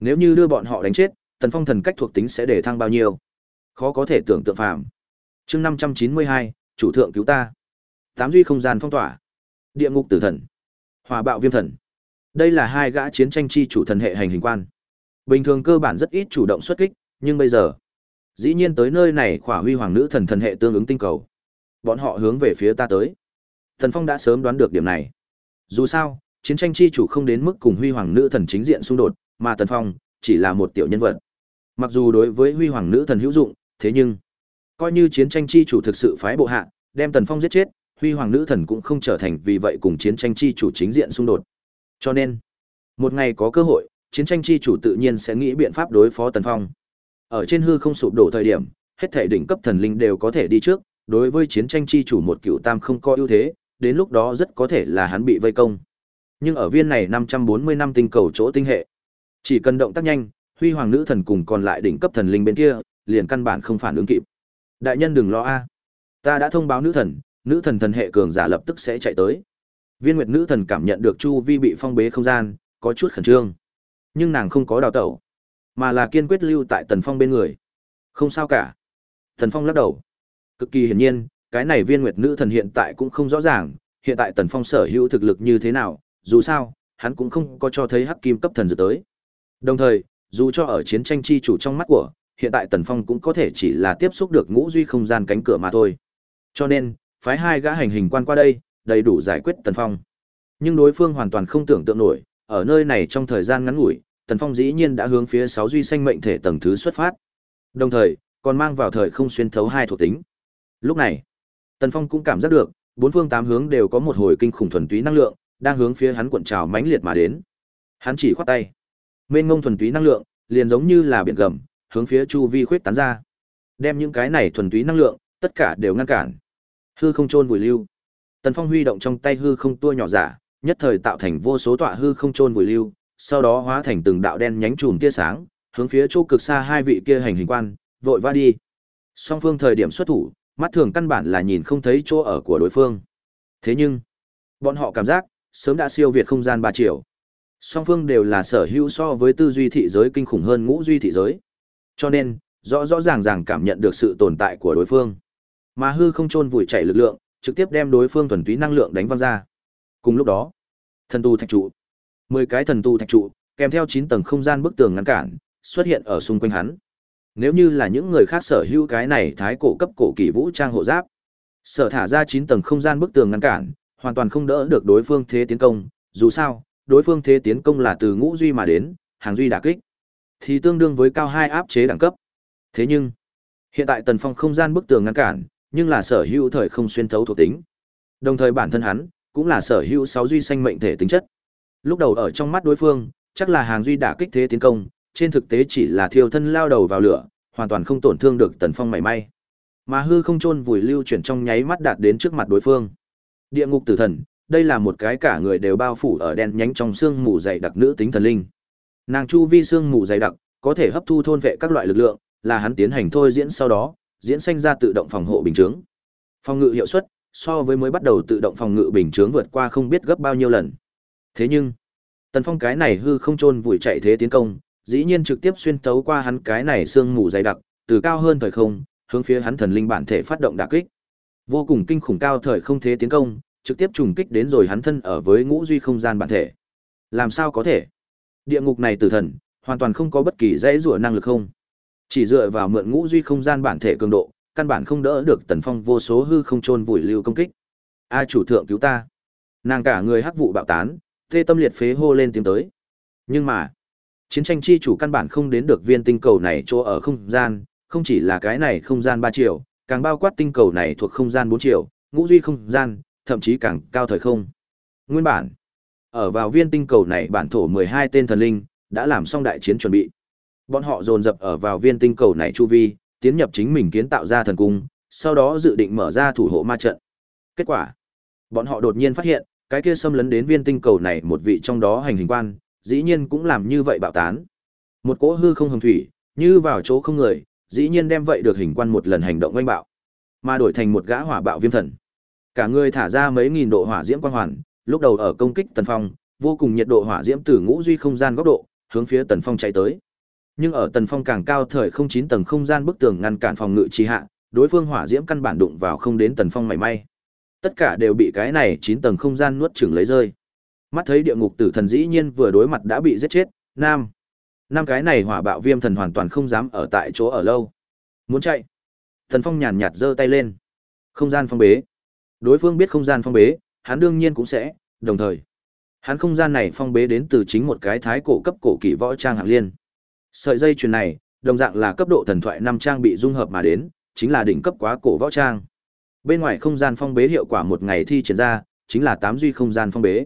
Nếu như đưa bọn họ đánh chết, Tần Phong thần cách thuộc tính sẽ để thăng bao nhiêu? Khó có thể tưởng tượng phạm Chương 592, chủ thượng cứu ta. Tám duy không gian phong tỏa. Địa ngục tử thần. Hỏa bạo viêm thần. Đây là hai gã chiến tranh chi chủ thần hệ hành hình quan. Bình thường cơ bản rất ít chủ động xuất kích, nhưng bây giờ, dĩ nhiên tới nơi này khỏa huy hoàng nữ thần thần hệ tương ứng tinh cầu. Bọn họ hướng về phía ta tới. Thần Phong đã sớm đoán được điểm này. Dù sao, chiến tranh chi chủ không đến mức cùng huy hoàng nữ thần chính diện xung đột, mà Tần Phong chỉ là một tiểu nhân vật. Mặc dù đối với huy hoàng nữ thần hữu dụng, thế nhưng coi như chiến tranh chi chủ thực sự phái bộ hạ, đem Tần Phong giết chết, huy hoàng nữ thần cũng không trở thành vì vậy cùng chiến tranh chi chủ chính diện xung đột. Cho nên, một ngày có cơ hội, chiến tranh chi chủ tự nhiên sẽ nghĩ biện pháp đối phó Tần Phong. Ở trên hư không sụp đổ thời điểm, hết thể đỉnh cấp thần linh đều có thể đi trước, đối với chiến tranh chi chủ một cựu tam không có ưu thế, đến lúc đó rất có thể là hắn bị vây công. Nhưng ở viên này 540 năm tinh cầu chỗ tinh hệ, chỉ cần động tác nhanh, huy hoàng nữ thần cùng còn lại đỉnh cấp thần linh bên kia, liền căn bản không phản ứng kịp. Đại nhân đừng lo a, ta đã thông báo nữ thần, nữ thần thần hệ cường giả lập tức sẽ chạy tới. Viên Nguyệt nữ thần cảm nhận được chu vi bị phong bế không gian, có chút khẩn trương. Nhưng nàng không có đào tẩu, mà là kiên quyết lưu tại Tần Phong bên người. Không sao cả. Tần Phong lắc đầu. Cực kỳ hiển nhiên, cái này Viên Nguyệt nữ thần hiện tại cũng không rõ ràng, hiện tại Tần Phong sở hữu thực lực như thế nào, dù sao, hắn cũng không có cho thấy hắc kim cấp thần dự tới. Đồng thời, dù cho ở chiến tranh chi chủ trong mắt của, hiện tại Tần Phong cũng có thể chỉ là tiếp xúc được ngũ duy không gian cánh cửa mà thôi. Cho nên, phái hai gã hành hình quan qua đây, đầy đủ giải quyết Tần Phong. Nhưng đối phương hoàn toàn không tưởng tượng nổi, ở nơi này trong thời gian ngắn ngủi, Tần Phong dĩ nhiên đã hướng phía sáu duy sanh mệnh thể tầng thứ xuất phát. Đồng thời, còn mang vào thời không xuyên thấu hai thuộc tính. Lúc này, Tần Phong cũng cảm giác được, Bốn phương tám hướng đều có một hồi kinh khủng thuần túy năng lượng, đang hướng phía hắn cuộn trào mãnh liệt mà đến. Hắn chỉ khoát tay. Mênh ngông thuần túy năng lượng, liền giống như là biển gầm, hướng phía chu vi khuyết tán ra. Đem những cái này thuần túy năng lượng, tất cả đều ngăn cản. Hư không trôn vùi lưu. Tần Phong huy động trong tay hư không tua nhỏ giả, nhất thời tạo thành vô số tọa hư không trôn vùi lưu, sau đó hóa thành từng đạo đen nhánh chùm tia sáng, hướng phía chỗ cực xa hai vị kia hành hình quan, vội va đi. Song phương thời điểm xuất thủ, mắt thường căn bản là nhìn không thấy chỗ ở của đối phương. Thế nhưng, bọn họ cảm giác, sớm đã siêu việt không gian ba triệu. Song phương đều là sở hữu so với tư duy thị giới kinh khủng hơn ngũ duy thị giới. Cho nên, rõ rõ ràng ràng cảm nhận được sự tồn tại của đối phương. Mà hư không chôn vùi chảy lực lượng, trực tiếp đem đối phương thuần túy năng lượng đánh văng ra. Cùng lúc đó, thần tu thạch trụ, mười cái thần tu thạch trụ, kèm theo chín tầng không gian bức tường ngăn cản, xuất hiện ở xung quanh hắn. Nếu như là những người khác sở hữu cái này thái cổ cấp cổ kỳ vũ trang hộ giáp, sở thả ra chín tầng không gian bức tường ngăn cản, hoàn toàn không đỡ được đối phương thế tiến công, dù sao, đối phương thế tiến công là từ ngũ duy mà đến, hàng duy đả kích, thì tương đương với cao hai áp chế đẳng cấp. Thế nhưng, hiện tại Tần Phong không gian bức tường ngăn cản, nhưng là sở hữu thời không xuyên thấu thuộc tính. Đồng thời bản thân hắn cũng là sở hữu sáu duy sanh mệnh thể tính chất. Lúc đầu ở trong mắt đối phương, chắc là hàng duy đả kích thế tiến công, trên thực tế chỉ là thiêu thân lao đầu vào lửa, hoàn toàn không tổn thương được Tần Phong mảy may. Mà hư không chôn vùi lưu chuyển trong nháy mắt đạt đến trước mặt đối phương. Địa ngục tử thần, đây là một cái cả người đều bao phủ ở đen nhánh trong xương mù dày đặc nữ tính thần linh. Nàng chu vi xương mù dày đặc, có thể hấp thu thôn vệ các loại lực lượng, là hắn tiến hành thôi diễn sau đó, diễn sinh ra tự động phòng hộ bình chứng. Phòng ngự hiệu suất so với mới bắt đầu tự động phòng ngự bình chướng vượt qua không biết gấp bao nhiêu lần. Thế nhưng, Tần Phong cái này hư không trôn vùi chạy thế tiến công, dĩ nhiên trực tiếp xuyên tấu qua hắn cái này xương mù dày đặc, từ cao hơn thời không, hướng phía hắn thần linh bản thể phát động đả kích. Vô cùng kinh khủng cao thời không thế tiến công, trực tiếp trùng kích đến rồi hắn thân ở với ngũ duy không gian bản thể. Làm sao có thể? Địa ngục này tử thần, hoàn toàn không có bất kỳ dãy rủa năng lực không. Chỉ dựa vào mượn ngũ duy không gian bản thể cường độ, căn bản không đỡ được Tần Phong vô số hư không chôn vùi lưu công kích. A chủ thượng cứu ta. Nàng cả người hắc vụ bạo tán, tê tâm liệt phế hô lên tiếng tới. Nhưng mà, chiến tranh chi chủ căn bản không đến được viên tinh cầu này chỗ ở không gian, không chỉ là cái này không gian ba triệu, càng bao quát tinh cầu này thuộc không gian bốn triệu, ngũ duy không gian, thậm chí càng cao thời không. Nguyên bản, ở vào viên tinh cầu này bản thổ 12 tên thần linh, đã làm xong đại chiến chuẩn bị. Bọn họ dồn dập ở vào viên tinh cầu này chu vi, tiến nhập chính mình kiến tạo ra thần cung, sau đó dự định mở ra thủ hộ ma trận. Kết quả, bọn họ đột nhiên phát hiện, cái kia xâm lấn đến viên tinh cầu này một vị trong đó hành hình quan, dĩ nhiên cũng làm như vậy bạo tán. Một cỗ hư không hồng thủy, như vào chỗ không người, dĩ nhiên đem vậy được hình quan một lần hành động oanh bạo, mà đổi thành một gã hỏa bạo viêm thần. Cả người thả ra mấy nghìn độ hỏa diễm quang hoàn, lúc đầu ở công kích Tần Phong, vô cùng nhiệt độ hỏa diễm từ ngũ duy không gian góc độ, hướng phía Tần Phong chạy tới. Nhưng ở Tần Phong càng cao thời không chín tầng không gian bức tường ngăn cản phòng ngự trì hạ, đối phương hỏa diễm căn bản đụng vào không đến Tần Phong mảy may. Tất cả đều bị cái này chín tầng không gian nuốt chửng lấy rơi. Mắt thấy địa ngục tử thần dĩ nhiên vừa đối mặt đã bị giết chết, nam. Năm cái này hỏa bạo viêm thần hoàn toàn không dám ở tại chỗ ở lâu. Muốn chạy. thần Phong nhàn nhạt giơ tay lên. Không gian phong bế. Đối phương biết không gian phong bế, hắn đương nhiên cũng sẽ, đồng thời. Hắn không gian này phong bế đến từ chính một cái thái cổ cấp cổ kỷ võ trang hạng liên. Sợi dây chuyền này, đồng dạng là cấp độ thần thoại năm trang bị dung hợp mà đến, chính là đỉnh cấp quá cổ võ trang. Bên ngoài không gian phong bế hiệu quả một ngày thi triển ra, chính là tám duy không gian phong bế.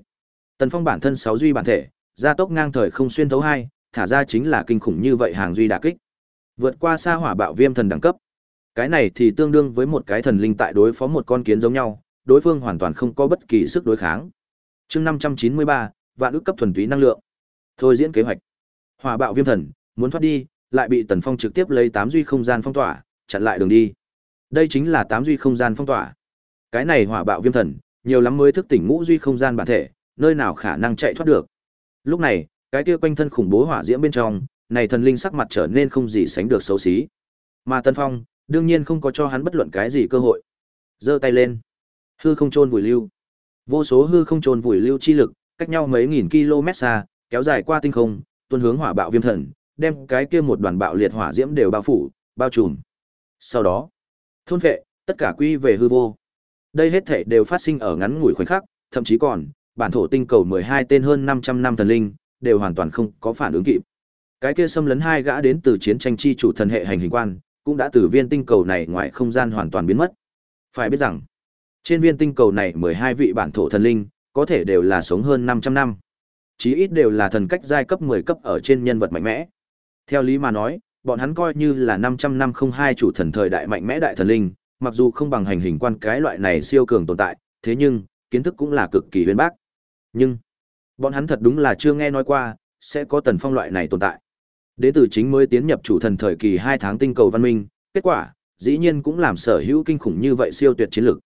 Tần Phong bản thân sáu duy bản thể, gia tốc ngang thời không xuyên thấu hai, thả ra chính là kinh khủng như vậy hàng duy đả kích. Vượt qua xa hỏa bạo viêm thần đẳng cấp. Cái này thì tương đương với một cái thần linh tại đối phó một con kiến giống nhau, đối phương hoàn toàn không có bất kỳ sức đối kháng. Chương năm trăm chín mươi ba vạn ước cấp thuần túy năng lượng. Thôi diễn kế hoạch. Hỏa bạo viêm thần, muốn thoát đi, lại bị Tần Phong trực tiếp lấy tám duy không gian phong tỏa, chặn lại đường đi. Đây chính là tám duy không gian phong tỏa. Cái này hỏa bạo viêm thần, nhiều lắm mới thức tỉnh ngũ duy không gian bản thể, nơi nào khả năng chạy thoát được. Lúc này, cái kia quanh thân khủng bố hỏa diễm bên trong, này thần linh sắc mặt trở nên không gì sánh được xấu xí. Mà tân Phong, đương nhiên không có cho hắn bất luận cái gì cơ hội. Giơ tay lên, hư không trôn vùi lưu. Vô số hư không trôn vùi lưu chi lực, cách nhau mấy nghìn km xa, kéo dài qua tinh không, tuôn hướng hỏa bạo viêm thần, đem cái kia một đoàn bạo liệt hỏa diễm đều bao phủ, bao trùm. Sau đó, thôn vệ, tất cả quy về hư vô. Đây hết thể đều phát sinh ở ngắn ngủi khoảnh khắc, thậm chí còn, bản thổ tinh cầu 12 tên hơn 500 năm thần linh, đều hoàn toàn không có phản ứng kịp. Cái kia xâm lấn hai gã đến từ chiến tranh chi chủ thần hệ hành hình quan, cũng đã từ viên tinh cầu này ngoài không gian hoàn toàn biến mất. Phải biết rằng, Trên viên tinh cầu này 12 vị bản thổ thần linh, có thể đều là sống hơn 500 năm. Chí ít đều là thần cách giai cấp 10 cấp ở trên nhân vật mạnh mẽ. Theo lý mà nói, bọn hắn coi như là 500 năm không hai chủ thần thời đại mạnh mẽ đại thần linh, mặc dù không bằng hành hình quan cái loại này siêu cường tồn tại, thế nhưng, kiến thức cũng là cực kỳ uyên bác. Nhưng, bọn hắn thật đúng là chưa nghe nói qua, sẽ có tần phong loại này tồn tại. Đến từ chính mới tiến nhập chủ thần thời kỳ 2 tháng tinh cầu văn minh, kết quả, dĩ nhiên cũng làm sở hữu kinh khủng như vậy siêu tuyệt chiến lược.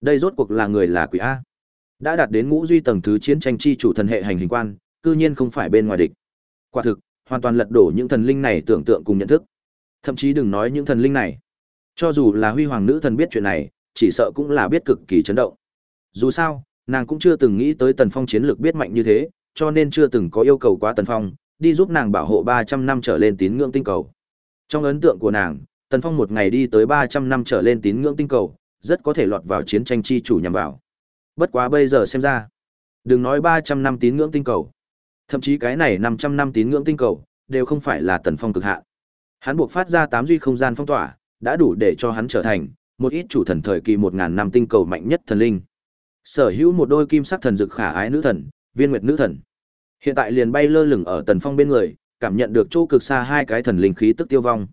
Đây rốt cuộc là người là quỷ A. Đã đạt đến ngũ duy tầng thứ chiến tranh chi chủ thần hệ hành hình quan, cư nhiên không phải bên ngoài địch. Quả thực, hoàn toàn lật đổ những thần linh này tưởng tượng cùng nhận thức. Thậm chí đừng nói những thần linh này. Cho dù là huy hoàng nữ thần biết chuyện này, chỉ sợ cũng là biết cực kỳ chấn động. Dù sao, nàng cũng chưa từng nghĩ tới Tần Phong chiến lược biết mạnh như thế, cho nên chưa từng có yêu cầu quá Tần Phong, đi giúp nàng bảo hộ 300 năm trở lên tín ngưỡng tinh cầu. Trong ấn tượng của nàng, Tần Phong một ngày đi tới 300 năm trở lên tín ngưỡng tinh cầu, rất có thể lọt vào chiến tranh chi chủ nhằm vào. Bất quá bây giờ xem ra, đừng nói 300 năm tín ngưỡng tinh cầu, thậm chí cái này 500 năm tín ngưỡng tinh cầu, đều không phải là Tần Phong cực hạn. Hắn buộc phát ra tám duy không gian phong tỏa, đã đủ để cho hắn trở thành một ít chủ thần thời kỳ 1000 năm tinh cầu mạnh nhất thần linh. Sở hữu một đôi kim sắc thần dực khả ái nữ thần, viên nguyệt nữ thần. Hiện tại liền bay lơ lửng ở Tần Phong bên người, cảm nhận được chỗ cực xa hai cái thần linh khí tức tiêu vong.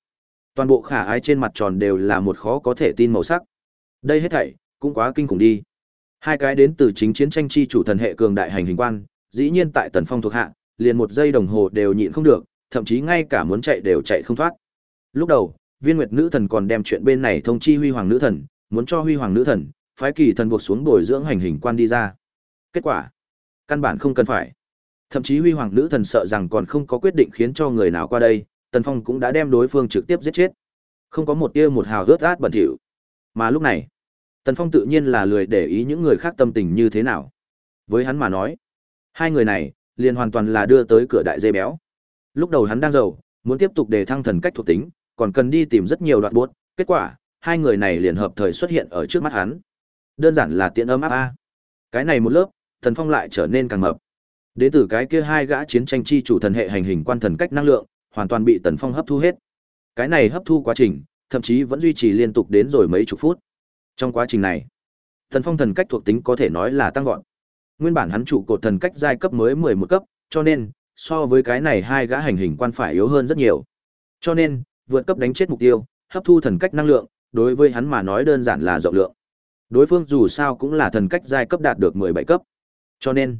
Toàn bộ khả ái trên mặt tròn đều là một khó có thể tin màu sắc. Đây hết thảy cũng quá kinh khủng đi. Hai cái đến từ chính chiến tranh chi chủ thần hệ cường đại hành hình quan, dĩ nhiên tại Tần Phong thuộc hạ, liền một giây đồng hồ đều nhịn không được, thậm chí ngay cả muốn chạy đều chạy không thoát. Lúc đầu, Viên Nguyệt nữ thần còn đem chuyện bên này thông chi Huy Hoàng nữ thần, muốn cho Huy Hoàng nữ thần phái kỳ thần buộc xuống bồi dưỡng hành hình quan đi ra. Kết quả, căn bản không cần phải. Thậm chí Huy Hoàng nữ thần sợ rằng còn không có quyết định khiến cho người nào qua đây, Tần Phong cũng đã đem đối phương trực tiếp giết chết. Không có một tia một hào rớt át bẩn thỉu. Mà lúc này, Tần Phong tự nhiên là lười để ý những người khác tâm tình như thế nào. Với hắn mà nói, hai người này liền hoàn toàn là đưa tới cửa đại dây béo. Lúc đầu hắn đang giàu, muốn tiếp tục đề thăng thần cách thuộc tính, còn cần đi tìm rất nhiều đoạn buốt, kết quả, hai người này liền hợp thời xuất hiện ở trước mắt hắn. Đơn giản là tiện ấm áp a. Cái này một lớp, thần Phong lại trở nên càng mập. Đến từ cái kia hai gã chiến tranh chi chủ thần hệ hành hình quan thần cách năng lượng, hoàn toàn bị Tần Phong hấp thu hết. Cái này hấp thu quá trình, thậm chí vẫn duy trì liên tục đến rồi mấy chục phút. Trong quá trình này, thần Phong thần cách thuộc tính có thể nói là tăng vọt. Nguyên bản hắn trụ cột thần cách giai cấp mới 11 cấp, cho nên so với cái này hai gã hành hình quan phải yếu hơn rất nhiều. Cho nên, vượt cấp đánh chết mục tiêu, hấp thu thần cách năng lượng, đối với hắn mà nói đơn giản là rộng lượng. Đối phương dù sao cũng là thần cách giai cấp đạt được 17 cấp. Cho nên,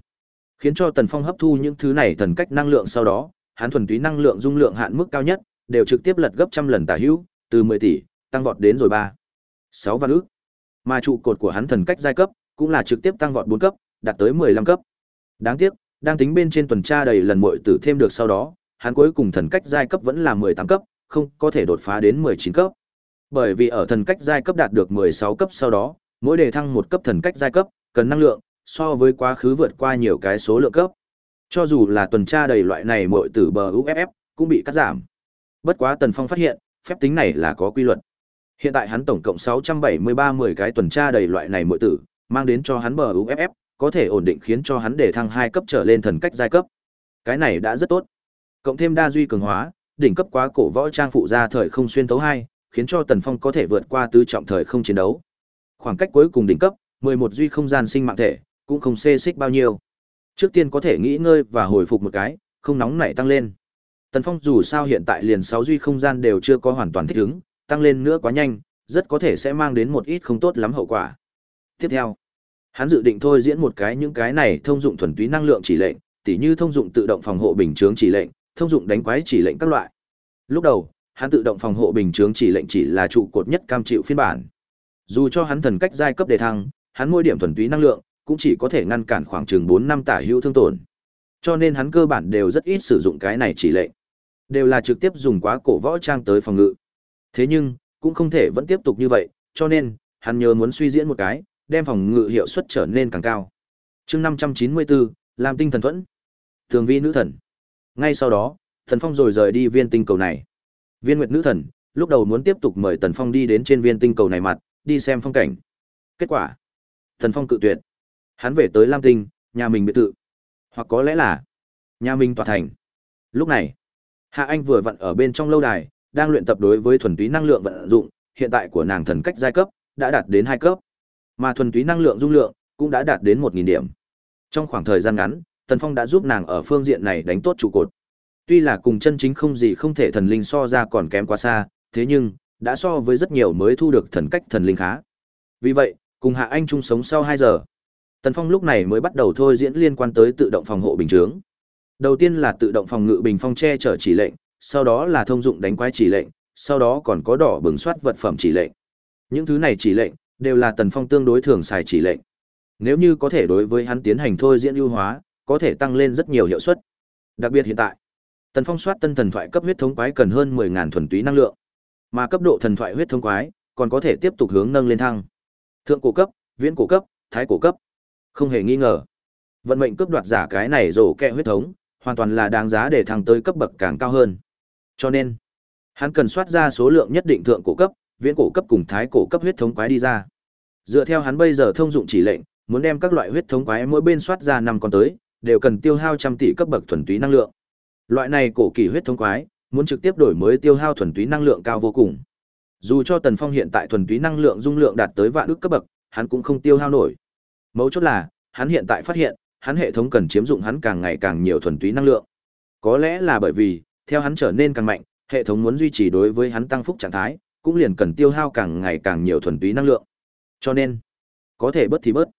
khiến cho Tần Phong hấp thu những thứ này thần cách năng lượng sau đó, hắn thuần túy năng lượng dung lượng hạn mức cao nhất, đều trực tiếp lật gấp trăm lần tả hữu, từ 10 tỷ tăng vọt đến rồi 3. 6 vạn ức. Mà trụ cột của hắn thần cách giai cấp cũng là trực tiếp tăng vọt 4 cấp, đạt tới 15 cấp. Đáng tiếc, đang tính bên trên tuần tra đầy lần muội tử thêm được sau đó, hắn cuối cùng thần cách giai cấp vẫn là 18 cấp, không có thể đột phá đến 19 cấp. Bởi vì ở thần cách giai cấp đạt được 16 cấp sau đó, mỗi đề thăng một cấp thần cách giai cấp, cần năng lượng, so với quá khứ vượt qua nhiều cái số lượng cấp. Cho dù là tuần tra đầy loại này mọi tử bờ UFF, cũng bị cắt giảm. Bất quá Tần Phong phát hiện, phép tính này là có quy luật. Hiện tại hắn tổng cộng 673 10 cái tuần tra đầy loại này mọi tử, mang đến cho hắn bờ UFF, có thể ổn định khiến cho hắn để thăng hai cấp trở lên thần cách giai cấp. Cái này đã rất tốt. Cộng thêm đa duy cường hóa, đỉnh cấp quá cổ võ trang phụ ra thời không xuyên tấu hai, khiến cho Tần Phong có thể vượt qua tứ trọng thời không chiến đấu. Khoảng cách cuối cùng đỉnh cấp, 11 duy không gian sinh mạng thể, cũng không xê xích bao nhiêu. Trước tiên có thể nghỉ ngơi và hồi phục một cái, không nóng nảy tăng lên. Tần Phong dù sao hiện tại liền 6 duy không gian đều chưa có hoàn toàn thích ứng, tăng lên nữa quá nhanh, rất có thể sẽ mang đến một ít không tốt lắm hậu quả. Tiếp theo, hắn dự định thôi diễn một cái những cái này thông dụng thuần túy năng lượng chỉ lệnh, tỉ như thông dụng tự động phòng hộ bình chướng chỉ lệnh, thông dụng đánh quái chỉ lệnh các loại. Lúc đầu, hắn tự động phòng hộ bình chướng chỉ lệnh chỉ là trụ cột nhất cam chịu phiên bản. Dù cho hắn thần cách giai cấp đề thăng, hắn mỗi điểm thuần túy năng lượng cũng chỉ có thể ngăn cản khoảng chừng bốn năm tả hữu thương tổn. Cho nên hắn cơ bản đều rất ít sử dụng cái này chỉ lệnh. Đều là trực tiếp dùng quá cổ võ trang tới phòng ngự. Thế nhưng, cũng không thể vẫn tiếp tục như vậy, cho nên, hắn nhớ muốn suy diễn một cái, đem phòng ngự hiệu suất trở nên càng cao. chương 594, làm tinh thần thuẫn. Tường vi nữ thần. Ngay sau đó, Thần Phong rồi rời đi viên tinh cầu này. Viên Nguyệt nữ thần, lúc đầu muốn tiếp tục mời Tần Phong đi đến trên viên tinh cầu này mặt, đi xem phong cảnh. Kết quả, Thần Phong cự tuyệt. Hắn về tới Lam Tinh, nhà mình biệt thự. Hoặc có lẽ là nhà mình tòa thành. Lúc này, Hạ Anh vừa vặn ở bên trong lâu đài, đang luyện tập đối với thuần túy năng lượng vận dụng, hiện tại của nàng thần cách giai cấp đã đạt đến hai cấp. Mà thuần túy năng lượng dung lượng cũng đã đạt đến 1000 điểm. Trong khoảng thời gian ngắn, Tần Phong đã giúp nàng ở phương diện này đánh tốt trụ cột. Tuy là cùng chân chính không gì không thể thần linh so ra còn kém quá xa, thế nhưng đã so với rất nhiều mới thu được thần cách thần linh khá. Vì vậy, cùng Hạ Anh chung sống sau 2 giờ. Tần Phong lúc này mới bắt đầu thôi diễn liên quan tới tự động phòng hộ bình chướng. Đầu tiên là tự động phòng ngự bình phong che chở chỉ lệnh, sau đó là thông dụng đánh quái chỉ lệnh, sau đó còn có đỏ bừng soát vật phẩm chỉ lệnh. Những thứ này chỉ lệnh đều là Tần Phong tương đối thường xài chỉ lệnh. Nếu như có thể đối với hắn tiến hành thôi diễn ưu hóa, có thể tăng lên rất nhiều hiệu suất. Đặc biệt hiện tại, Tần Phong soát tân thần thoại cấp huyết thống quái cần hơn 10000 thuần túy năng lượng, mà cấp độ thần thoại huyết thống quái còn có thể tiếp tục hướng nâng lên thăng. Thượng cổ cấp, viễn cổ cấp, thái cổ cấp. Không hề nghi ngờ. Vận mệnh cướp đoạt giả cái này rổ kẹ huyết thống, hoàn toàn là đáng giá để thăng tới cấp bậc càng cao hơn. Cho nên, hắn cần soát ra số lượng nhất định thượng cổ cấp, viễn cổ cấp cùng thái cổ cấp huyết thống quái đi ra. Dựa theo hắn bây giờ thông dụng chỉ lệnh, muốn đem các loại huyết thống quái mỗi bên soát ra năm con tới, đều cần tiêu hao trăm tỷ cấp bậc thuần túy năng lượng. Loại này cổ kỳ huyết thống quái, muốn trực tiếp đổi mới tiêu hao thuần túy năng lượng cao vô cùng. Dù cho Tần Phong hiện tại thuần túy năng lượng dung lượng đạt tới vạn ức cấp bậc, hắn cũng không tiêu hao nổi. Mấu chốt là, hắn hiện tại phát hiện, hắn hệ thống cần chiếm dụng hắn càng ngày càng nhiều thuần túy năng lượng. Có lẽ là bởi vì, theo hắn trở nên càng mạnh, hệ thống muốn duy trì đối với hắn tăng phúc trạng thái, cũng liền cần tiêu hao càng ngày càng nhiều thuần túy năng lượng. Cho nên, có thể bớt thì bớt.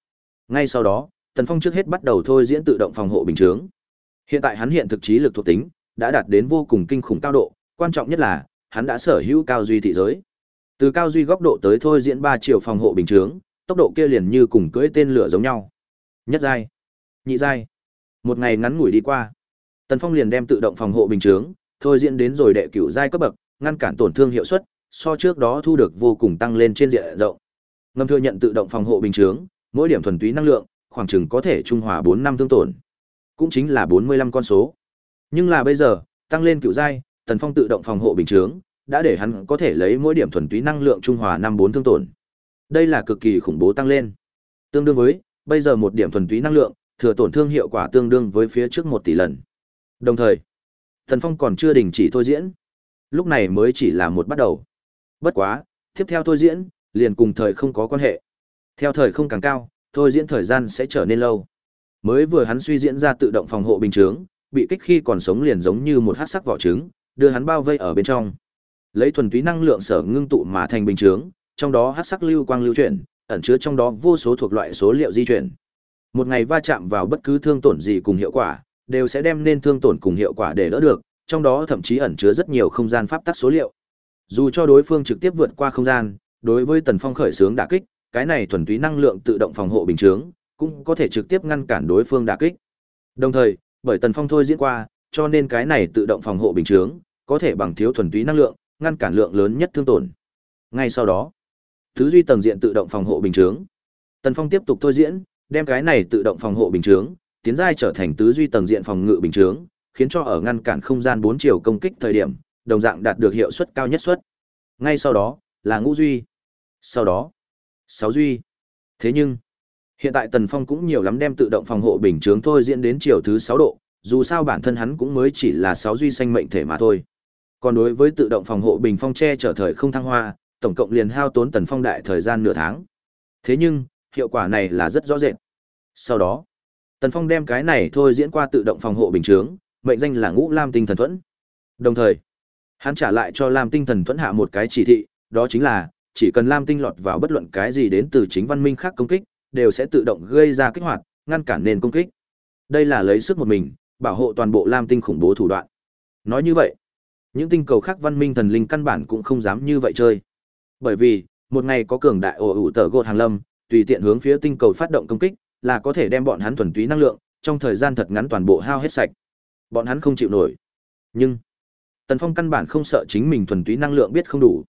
Ngay sau đó, Tần Phong trước hết bắt đầu thôi diễn tự động phòng hộ bình chướng. Hiện tại hắn hiện thực trí lực thuộc tính đã đạt đến vô cùng kinh khủng cao độ, quan trọng nhất là hắn đã sở hữu cao duy thị giới. Từ cao duy góc độ tới thôi diễn ba chiều phòng hộ bình chướng, tốc độ kia liền như cùng cưỡi tên lửa giống nhau. Nhất giai, nhị giai. Một ngày ngắn ngủi đi qua, Tần Phong liền đem tự động phòng hộ bình chướng thôi diễn đến rồi đệ cửu giai cấp bậc, ngăn cản tổn thương hiệu suất, so trước đó thu được vô cùng tăng lên trên diện rộng. Ngâm thừa nhận tự động phòng hộ bình chướng, mỗi điểm thuần túy năng lượng, khoảng chừng có thể trung hòa 4 năm thương tổn. Cũng chính là 45 con số. Nhưng là bây giờ, tăng lên cựu giai, Tần Phong tự động phòng hộ bình chướng, đã để hắn có thể lấy mỗi điểm thuần túy năng lượng trung hòa 54 thương tổn. Đây là cực kỳ khủng bố tăng lên. Tương đương với, bây giờ một điểm thuần túy năng lượng, thừa tổn thương hiệu quả tương đương với phía trước 1 tỷ lần. Đồng thời, Tần Phong còn chưa đình chỉ thôi diễn. Lúc này mới chỉ là một bắt đầu. Bất quá, tiếp theo thôi diễn, liền cùng thời không có quan hệ. Theo thời không càng cao, thôi diễn thời gian sẽ trở nên lâu. Mới vừa hắn suy diễn ra tự động phòng hộ bình chướng, bị kích khi còn sống liền giống như một hắc sắc vỏ trứng, đưa hắn bao vây ở bên trong. Lấy thuần túy năng lượng sở ngưng tụ mà thành bình chướng, trong đó hắc sắc lưu quang lưu chuyển, ẩn chứa trong đó vô số thuộc loại số liệu di chuyển. Một ngày va chạm vào bất cứ thương tổn gì cùng hiệu quả, đều sẽ đem nên thương tổn cùng hiệu quả để đỡ được, trong đó thậm chí ẩn chứa rất nhiều không gian pháp tắc số liệu. Dù cho đối phương trực tiếp vượt qua không gian, đối với Tần Phong khởi xướng đả kích, cái này thuần túy năng lượng tự động phòng hộ bình chướng, cũng có thể trực tiếp ngăn cản đối phương đả kích. Đồng thời, bởi Tần Phong thôi diễn qua, cho nên cái này tự động phòng hộ bình chướng, có thể bằng thiếu thuần túy năng lượng, ngăn cản lượng lớn nhất thương tổn. Ngay sau đó, thứ duy tầng diện tự động phòng hộ bình chướng. Tần Phong tiếp tục thôi diễn, đem cái này tự động phòng hộ bình chướng, tiến giai trở thành tứ duy tầng diện phòng ngự bình chướng, khiến cho ở ngăn cản không gian bốn chiều công kích thời điểm, đồng dạng đạt được hiệu suất cao nhất suất. Ngay sau đó, là ngũ duy. Sau đó, sáu duy. Thế nhưng, hiện tại Tần Phong cũng nhiều lắm đem tự động phòng hộ bình chướng thôi diễn đến chiều thứ sáu độ, dù sao bản thân hắn cũng mới chỉ là sáu duy sanh mệnh thể mà thôi. Còn đối với tự động phòng hộ bình phong che trở thời không thăng hoa, tổng cộng liền hao tốn Tần Phong đại thời gian nửa tháng. Thế nhưng, hiệu quả này là rất rõ rệt. Sau đó, Tần Phong đem cái này thôi diễn qua tự động phòng hộ bình chướng, mệnh danh là Ngũ Lam Tinh Thần Thuẫn. Đồng thời, hắn trả lại cho Lam Tinh Thần Thuẫn hạ một cái chỉ thị, đó chính là chỉ cần Lam Tinh lọt vào bất luận cái gì đến từ chính văn minh khác công kích, đều sẽ tự động gây ra kích hoạt, ngăn cản nền công kích. Đây là lấy sức một mình, bảo hộ toàn bộ Lam Tinh khủng bố thủ đoạn. Nói như vậy, những tinh cầu khác văn minh thần linh căn bản cũng không dám như vậy chơi. Bởi vì, một ngày có cường đại ồ ủ tở gột hàng lâm, tùy tiện hướng phía tinh cầu phát động công kích, là có thể đem bọn hắn thuần túy năng lượng, trong thời gian thật ngắn toàn bộ hao hết sạch. Bọn hắn không chịu nổi. Nhưng, Tần Phong căn bản không sợ chính mình thuần túy năng lượng biết không đủ.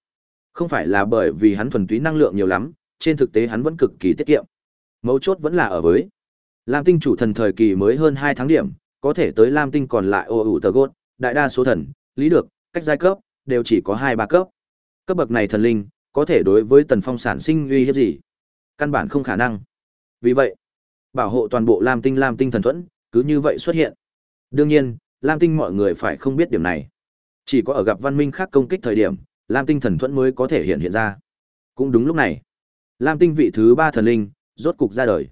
Không phải là bởi vì hắn thuần túy năng lượng nhiều lắm, trên thực tế hắn vẫn cực kỳ tiết kiệm. Mấu chốt vẫn là ở với Lam Tinh chủ thần thời kỳ mới hơn 2 tháng điểm, có thể tới Lam Tinh còn lại ô ủ tờ gốt, đại đa số thần, lý được, cách giai cấp, đều chỉ có 2-3 cấp. Cấp bậc này thần linh, có thể đối với Tần Phong sản sinh uy hiếp gì? Căn bản không khả năng. Vì vậy, bảo hộ toàn bộ Lam Tinh Lam Tinh thần thuẫn, cứ như vậy xuất hiện. Đương nhiên, Lam Tinh mọi người phải không biết điểm này. Chỉ có ở gặp văn minh khác công kích thời điểm, Lam Tinh thần thuẫn mới có thể hiện hiện ra. Cũng đúng lúc này, Lam tinh vị thứ ba thần linh, rốt cục ra đời.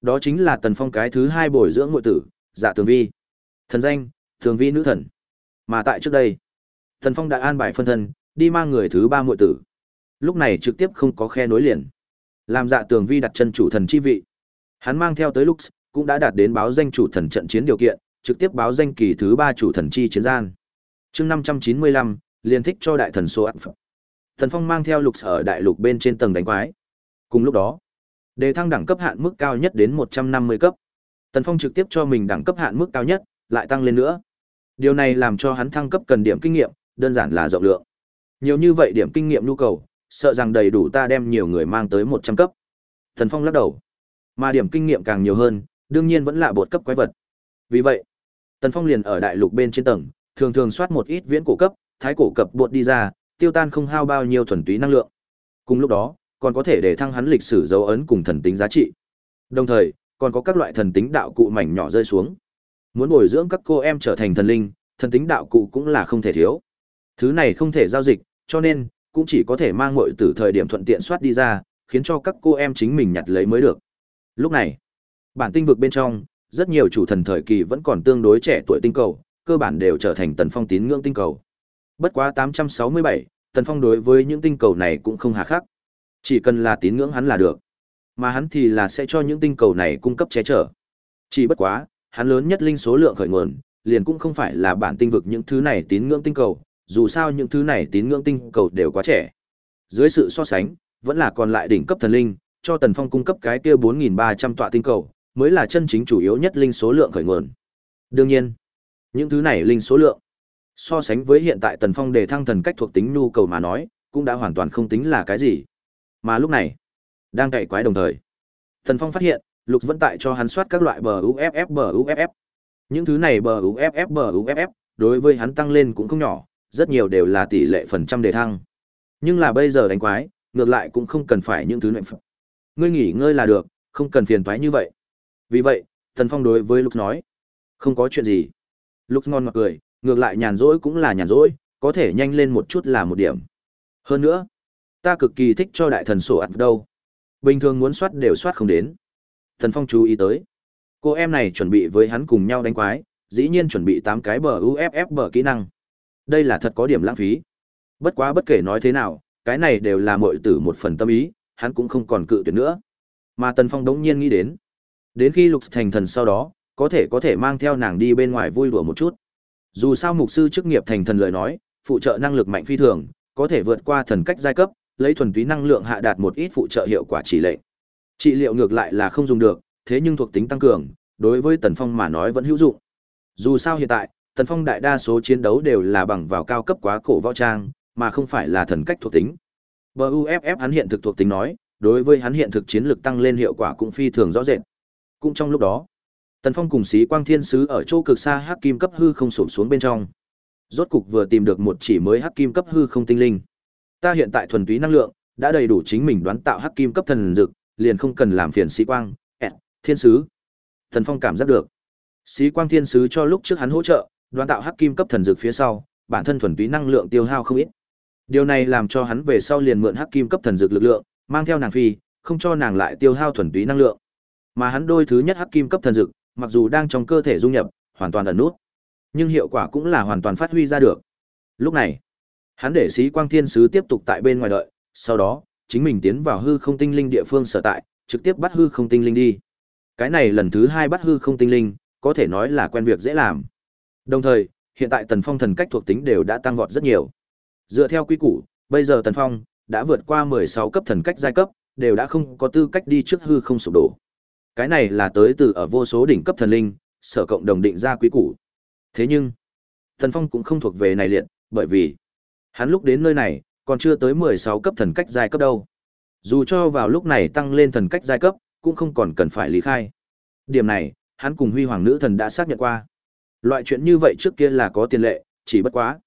Đó chính là Tần Phong cái thứ hai bồi dưỡng muội tử, Dạ Tường Vi. Thần danh, Tường Vi nữ thần. Mà tại trước đây, Tần Phong đã an bài phân thân, đi mang người thứ ba muội tử. Lúc này trực tiếp không có khe nối liền. Làm Dạ Tường Vi đặt chân chủ thần chi vị. Hắn mang theo tới Lux, cũng đã đạt đến báo danh chủ thần trận chiến điều kiện, trực tiếp báo danh kỳ thứ ba chủ thần chi chiến gian. Chương năm trăm chín mươi lăm liên thích cho đại thần số ăn phẩm. Thần Phong mang theo Lux ở đại lục bên trên tầng đánh quái. Cùng lúc đó, đề thăng đẳng cấp hạn mức cao nhất đến một trăm năm mươi cấp. Tần Phong trực tiếp cho mình đẳng cấp hạn mức cao nhất, lại tăng lên nữa. Điều này làm cho hắn thăng cấp cần điểm kinh nghiệm, đơn giản là rộng lượng. Nhiều như vậy điểm kinh nghiệm nhu cầu, sợ rằng đầy đủ ta đem nhiều người mang tới một trăm cấp. Tần Phong lắc đầu. Mà điểm kinh nghiệm càng nhiều hơn, đương nhiên vẫn là bột cấp quái vật. Vì vậy, Tần Phong liền ở đại lục bên trên tầng, thường thường soát một ít viễn cổ cấp, thái cổ cấp bột đi ra, tiêu tan không hao bao nhiêu thuần túy năng lượng. Cùng lúc đó, còn có thể để thăng hắn lịch sử dấu ấn cùng thần tính giá trị. Đồng thời, còn có các loại thần tính đạo cụ mảnh nhỏ rơi xuống. Muốn bồi dưỡng các cô em trở thành thần linh, thần tính đạo cụ cũng là không thể thiếu. Thứ này không thể giao dịch, cho nên cũng chỉ có thể mang muội từ thời điểm thuận tiện soát đi ra, khiến cho các cô em chính mình nhặt lấy mới được. Lúc này, bản tinh vực bên trong, rất nhiều chủ thần thời kỳ vẫn còn tương đối trẻ tuổi tinh cầu, cơ bản đều trở thành tần phong tín ngưỡng tinh cầu. Bất quá 867, tần phong đối với những tinh cầu này cũng không hà khắc. Chỉ cần là tín ngưỡng hắn là được. Mà hắn thì là sẽ cho những tinh cầu này cung cấp che chở. Chỉ bất quá, hắn lớn nhất linh số lượng khởi nguồn, liền cũng không phải là bản tinh vực những thứ này tín ngưỡng tinh cầu, dù sao những thứ này tín ngưỡng tinh cầu đều quá trẻ. Dưới sự so sánh, vẫn là còn lại đỉnh cấp thần linh, cho Tần Phong cung cấp cái kia 4300 tọa tinh cầu, mới là chân chính chủ yếu nhất linh số lượng khởi nguồn. Đương nhiên, những thứ này linh số lượng, so sánh với hiện tại Tần Phong đề thăng thần cách thuộc tính nhu cầu mà nói, cũng đã hoàn toàn không tính là cái gì. Mà lúc này, đang cày quái đồng thời, thần Phong phát hiện, Lục vẫn tại cho hắn soát các loại bờ UFF bờ UFF. Những thứ này bờ UFF bờ UFF, đối với hắn tăng lên cũng không nhỏ, rất nhiều đều là tỷ lệ phần trăm đề thăng. Nhưng là bây giờ đánh quái, ngược lại cũng không cần phải những thứ này. Ngươi nghỉ ngơi là được, không cần phiền toái như vậy. Vì vậy, thần Phong đối với Lục nói, không có chuyện gì. Lục ngon mặc cười, ngược lại nhàn rỗi cũng là nhàn rỗi, có thể nhanh lên một chút là một điểm. Hơn nữa, ta cực kỳ thích cho đại thần sổ ạt đâu. Bình thường muốn soát đều soát không đến. Thần Phong chú ý tới. Cô em này chuẩn bị với hắn cùng nhau đánh quái, dĩ nhiên chuẩn bị 8 cái bờ UFF bờ kỹ năng. Đây là thật có điểm lãng phí. Bất quá bất kể nói thế nào, cái này đều là muội tử một phần tâm ý, hắn cũng không còn cự tuyệt nữa. Mà Tần Phong đống nhiên nghĩ đến. Đến khi Lục thành thần sau đó, có thể có thể mang theo nàng đi bên ngoài vui đùa một chút. Dù sao mục sư chức nghiệp thành thần lời nói, phụ trợ năng lực mạnh phi thường, có thể vượt qua thần cách giai cấp, lấy thuần túy năng lượng hạ đạt một ít phụ trợ hiệu quả chỉ lệ. Trị liệu ngược lại là không dùng được, thế nhưng thuộc tính tăng cường, đối với Tần Phong mà nói vẫn hữu dụng. Dù sao hiện tại, Tần Phong đại đa số chiến đấu đều là bằng vào cao cấp quá cổ võ trang, mà không phải là thần cách thuộc tính. BUFF hắn hiện thực thuộc tính nói, đối với hắn hiện thực chiến lực tăng lên hiệu quả cũng phi thường rõ rệt. Cũng trong lúc đó, Tần Phong cùng Sĩ Quang Thiên Sứ ở chỗ cực xa hắc kim cấp hư không sụp xuống bên trong. Rốt cục vừa tìm được một chỉ mới hắc kim cấp hư không tinh linh. Ta hiện tại thuần túy năng lượng đã đầy đủ chính mình đoán tạo hắc kim cấp thần dực, liền không cần làm phiền Sĩ Quang, ẹt, Thiên Sứ. thần Phong cảm giác được. Sĩ Quang Thiên Sứ cho lúc trước hắn hỗ trợ, đoán tạo hắc kim cấp thần dực phía sau, bản thân thuần túy năng lượng tiêu hao không ít. Điều này làm cho hắn về sau liền mượn hắc kim cấp thần dược lực lượng, mang theo nàng phi, không cho nàng lại tiêu hao thuần túy năng lượng. Mà hắn đôi thứ nhất hắc kim cấp thần dược, mặc dù đang trong cơ thể dung nhập, hoàn toàn ẩn nút, nhưng hiệu quả cũng là hoàn toàn phát huy ra được. Lúc này, hắn để sĩ quang thiên sứ tiếp tục tại bên ngoài đợi, sau đó, chính mình tiến vào hư không tinh linh địa phương sở tại, trực tiếp bắt hư không tinh linh đi. Cái này lần thứ hai bắt hư không tinh linh, có thể nói là quen việc dễ làm. Đồng thời, hiện tại tần phong thần cách thuộc tính đều đã tăng vọt rất nhiều. Dựa theo quy củ, bây giờ Tần Phong đã vượt qua 16 cấp thần cách giai cấp, đều đã không có tư cách đi trước hư không sụp đổ. Cái này là tới từ ở vô số đỉnh cấp thần linh, sở cộng đồng định ra quy củ. Thế nhưng, Tần Phong cũng không thuộc về này liệt, bởi vì hắn lúc đến nơi này, còn chưa tới 16 cấp thần cách giai cấp đâu. Dù cho vào lúc này tăng lên thần cách giai cấp, cũng không còn cần phải lý khai. Điểm này, hắn cùng Huy Hoàng nữ thần đã xác nhận qua. Loại chuyện như vậy trước kia là có tiền lệ, chỉ bất quá.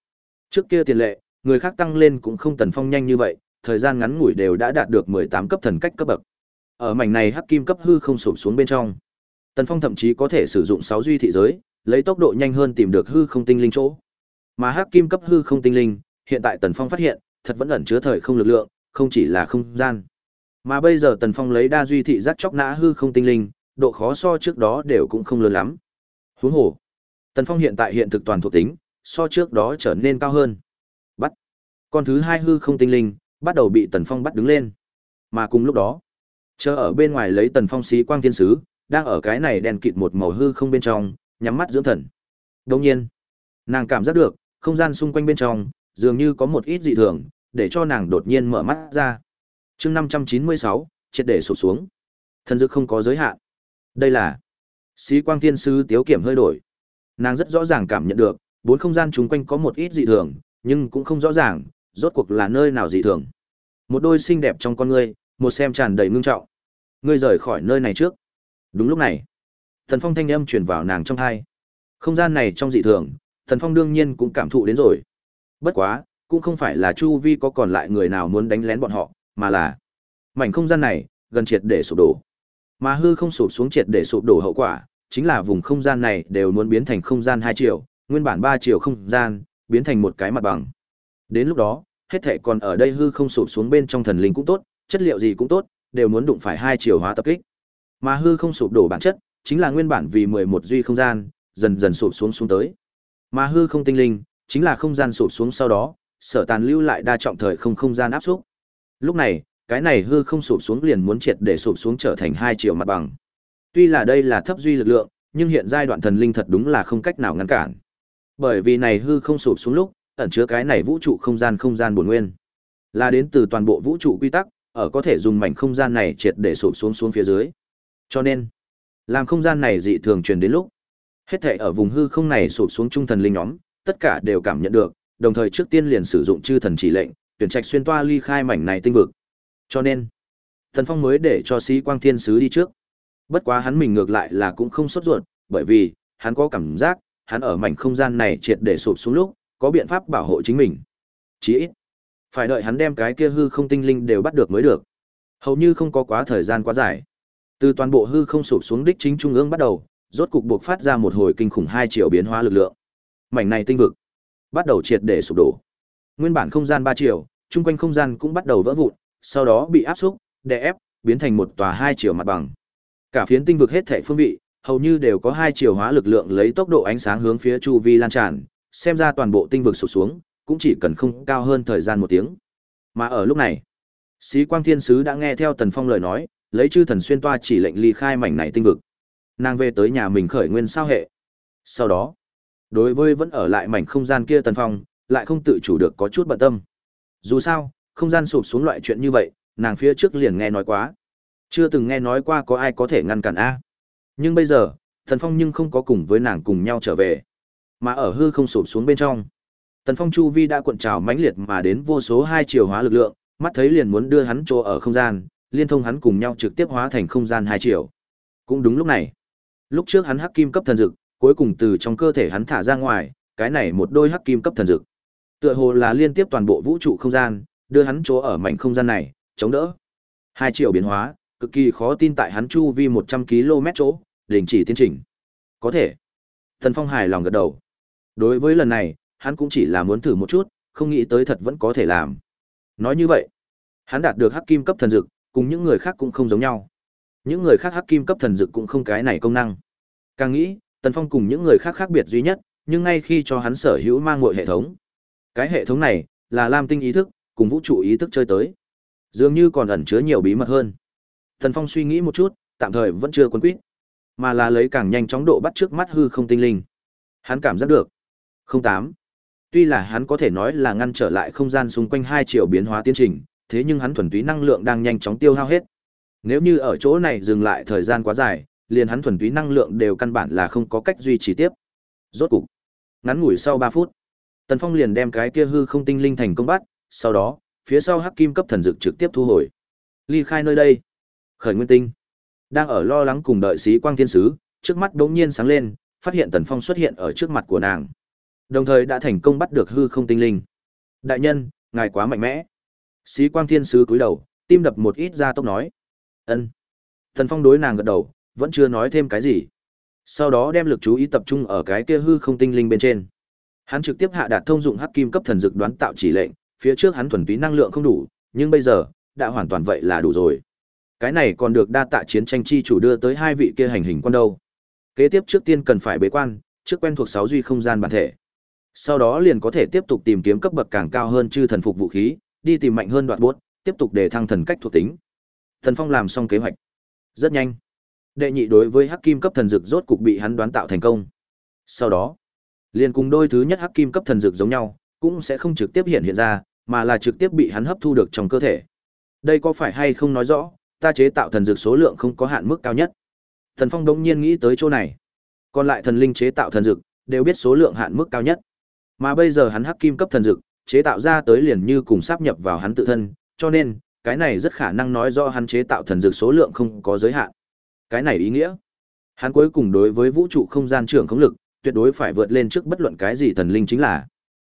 Trước kia tiền lệ, người khác tăng lên cũng không tần phong nhanh như vậy, thời gian ngắn ngủi đều đã đạt được 18 cấp thần cách cấp bậc. Ở mảnh này hắc kim cấp hư không sụp xuống bên trong. Tần Phong thậm chí có thể sử dụng 6 duy thị giới, lấy tốc độ nhanh hơn tìm được hư không tinh linh chỗ. Mà hắc kim cấp hư không tinh linh, hiện tại Tần Phong phát hiện, thật vẫn ẩn chứa thời không lực lượng, không chỉ là không gian. Mà bây giờ Tần Phong lấy đa duy thị giác chóc nã hư không tinh linh, độ khó so trước đó đều cũng không lớn lắm. Huống hồ, Tần Phong hiện tại hiện thực toàn thuộc tính, so trước đó trở nên cao hơn. Bắt. Con thứ hai hư không tinh linh, bắt đầu bị Tần Phong bắt đứng lên. Mà cùng lúc đó, chờ ở bên ngoài lấy Tần Phong xí quang thiên sứ, đang ở cái này đèn kịt một màu hư không bên trong, nhắm mắt dưỡng thần. Đồng nhiên, nàng cảm giác được, không gian xung quanh bên trong, dường như có một ít dị thường, để cho nàng đột nhiên mở mắt ra. chương 596, triệt để sụp xuống. Thần dược không có giới hạn. Đây là sĩ Quang Thiên Sư Tiếu Kiểm hơi đổi. Nàng rất rõ ràng cảm nhận được, bốn không gian chung quanh có một ít dị thường, nhưng cũng không rõ ràng, rốt cuộc là nơi nào dị thường. Một đôi xinh đẹp trong con ngươi, một xem tràn đầy ngưng trọng. Ngươi rời khỏi nơi này trước. Đúng lúc này, Thần Phong thanh âm truyền vào nàng trong tai. Không gian này trong dị thường, Thần Phong đương nhiên cũng cảm thụ đến rồi. Bất quá, cũng không phải là chu vi có còn lại người nào muốn đánh lén bọn họ, mà là mảnh không gian này gần triệt để sụp đổ. Mà hư không sụp xuống triệt để sụp đổ hậu quả, chính là vùng không gian này đều muốn biến thành không gian hai chiều, nguyên bản ba chiều không gian, biến thành một cái mặt bằng. Đến lúc đó, hết thảy còn ở đây hư không sụp xuống bên trong thần linh cũng tốt, chất liệu gì cũng tốt, đều muốn đụng phải hai chiều hóa tập kích. Mà hư không sụp đổ bản chất, chính là nguyên bản vì 11 duy không gian, dần dần sụp xuống xuống tới. Mà hư không tinh linh, chính là không gian sụp xuống sau đó, sở tàn lưu lại đa trọng thời không không gian áp xúc. Lúc này, cái này hư không sụp xuống liền muốn triệt để sụp xuống trở thành hai chiều mặt bằng. Tuy là đây là thấp duy lực lượng, nhưng hiện giai đoạn thần linh thật đúng là không cách nào ngăn cản. Bởi vì này hư không sụp xuống lúc, ẩn chứa cái này vũ trụ không gian không gian bổn nguyên, là đến từ toàn bộ vũ trụ quy tắc, ở có thể dùng mảnh không gian này triệt để sụp xuống xuống phía dưới. Cho nên, làm không gian này dị thường truyền đến lúc, hết thảy ở vùng hư không này sụp xuống trung thần linh nhóm, tất cả đều cảm nhận được, đồng thời trước tiên liền sử dụng chư thần chỉ lệnh, tuyển trạch xuyên toa ly khai mảnh này tinh vực. Cho nên, Thần Phong mới để cho Sĩ Quang Thiên Sứ đi trước. Bất quá hắn mình ngược lại là cũng không sốt ruột, bởi vì, hắn có cảm giác, hắn ở mảnh không gian này triệt để sụp xuống lúc, có biện pháp bảo hộ chính mình. Chỉ ít, phải đợi hắn đem cái kia hư không tinh linh đều bắt được mới được. Hầu như không có quá thời gian quá dài. Từ toàn bộ hư không sụp xuống đích chính trung ương bắt đầu, rốt cục buộc phát ra một hồi kinh khủng hai triệu biến hóa lực lượng. Mảnh này tinh vực bắt đầu triệt để sụp đổ. Nguyên bản không gian ba chiều, chung quanh không gian cũng bắt đầu vỡ vụn, sau đó bị áp xúc, đè ép, biến thành một tòa hai chiều mặt bằng. Cả phiến tinh vực hết thảy phương vị, hầu như đều có hai chiều hóa lực lượng lấy tốc độ ánh sáng hướng phía chu vi lan tràn, xem ra toàn bộ tinh vực sụp xuống, cũng chỉ cần không cao hơn thời gian một tiếng. Mà ở lúc này, Sĩ Quang Thiên Sứ đã nghe theo Tần Phong lời nói, lấy chư thần xuyên toa chỉ lệnh ly khai mảnh này tinh vực. Nàng về tới nhà mình khởi nguyên sao hệ. Sau đó, đối với vẫn ở lại mảnh không gian kia Tần Phong, lại không tự chủ được có chút bận tâm. Dù sao, không gian sụp xuống loại chuyện như vậy, nàng phía trước liền nghe nói quá. Chưa từng nghe nói qua có ai có thể ngăn cản A. Nhưng bây giờ, Thần Phong nhưng không có cùng với nàng cùng nhau trở về. Mà ở hư không sụp xuống bên trong. Tần Phong Chu Vi đã cuộn trào mãnh liệt mà đến vô số hai chiều hóa lực lượng, mắt thấy liền muốn đưa hắn chỗ ở không gian, liên thông hắn cùng nhau trực tiếp hóa thành không gian hai chiều. Cũng đúng lúc này, lúc trước hắn hắc kim cấp thần dực, cuối cùng từ trong cơ thể hắn thả ra ngoài, cái này một đôi hắc kim cấp thần dược, Tựa hồ là liên tiếp toàn bộ vũ trụ không gian, đưa hắn chỗ ở mảnh không gian này, chống đỡ. Hai triệu biến hóa, cực kỳ khó tin tại hắn chu vi 100 km chỗ, đình chỉ tiến trình. Có thể. Thần Phong hài lòng gật đầu. Đối với lần này, hắn cũng chỉ là muốn thử một chút, không nghĩ tới thật vẫn có thể làm. Nói như vậy, hắn đạt được hắc kim cấp thần dược cùng những người khác cũng không giống nhau. Những người khác hắc kim cấp thần dược cũng không cái này công năng. Càng nghĩ, Tần Phong cùng những người khác khác biệt duy nhất, nhưng ngay khi cho hắn sở hữu mang ngội hệ thống. Cái hệ thống này là Lam tinh ý thức, cùng vũ trụ ý thức chơi tới. Dường như còn ẩn chứa nhiều bí mật hơn. Tần Phong suy nghĩ một chút, tạm thời vẫn chưa quân quyết, mà là lấy càng nhanh chóng độ bắt trước mắt hư không tinh linh. Hắn cảm giác được. Không tám. Tuy là hắn có thể nói là ngăn trở lại không gian xung quanh hai chiều biến hóa tiến trình, thế nhưng hắn thuần túy năng lượng đang nhanh chóng tiêu hao hết. Nếu như ở chỗ này dừng lại thời gian quá dài, liền hắn thuần túy năng lượng đều căn bản là không có cách duy trì tiếp. Rốt cục, ngắn ngủi sau 3 phút, Tần Phong liền đem cái kia hư không tinh linh thành công bắt, sau đó, phía sau hắc kim cấp thần dược trực tiếp thu hồi. Ly khai nơi đây. Khởi Nguyên Tinh đang ở lo lắng cùng đợi sĩ quang thiên sứ, trước mắt đống nhiên sáng lên, phát hiện Tần Phong xuất hiện ở trước mặt của nàng. Đồng thời đã thành công bắt được hư không tinh linh. Đại nhân, ngài quá mạnh mẽ. Sĩ quang thiên sứ cúi đầu, tim đập một ít ra tốc nói. ân Tần Phong đối nàng gật đầu, vẫn chưa nói thêm cái gì. Sau đó đem lực chú ý tập trung ở cái kia hư không tinh linh bên trên. Hắn trực tiếp hạ đạt thông dụng hắc kim cấp thần dực đoán tạo chỉ lệnh, phía trước hắn thuần túy năng lượng không đủ, nhưng bây giờ đã hoàn toàn vậy là đủ rồi. Cái này còn được đa tạ chiến tranh chi chủ đưa tới hai vị kia hành hình quan đâu. Kế tiếp trước tiên cần phải bế quan, trước quen thuộc sáu duy không gian bản thể. Sau đó liền có thể tiếp tục tìm kiếm cấp bậc càng cao hơn chư thần phục vũ khí, đi tìm mạnh hơn đoạn buốt, tiếp tục để thăng thần cách thuộc tính. Thần Phong làm xong kế hoạch. Rất nhanh. Đệ nhị đối với Hắc Kim cấp thần dược rốt cục bị hắn đoán tạo thành công. Sau đó, liền cùng đôi thứ nhất Hắc Kim cấp thần dược giống nhau, cũng sẽ không trực tiếp hiện hiện ra, mà là trực tiếp bị hắn hấp thu được trong cơ thể. Đây có phải hay không nói rõ, ta chế tạo thần dược số lượng không có hạn mức cao nhất. Thần Phong đống nhiên nghĩ tới chỗ này. Còn lại thần linh chế tạo thần dược đều biết số lượng hạn mức cao nhất. Mà bây giờ hắn hắc kim cấp thần dược chế tạo ra tới liền như cùng sáp nhập vào hắn tự thân, cho nên cái này rất khả năng nói do hắn chế tạo thần dược số lượng không có giới hạn. Cái này ý nghĩa, hắn cuối cùng đối với vũ trụ không gian trưởng khống lực, tuyệt đối phải vượt lên trước bất luận cái gì thần linh chính là.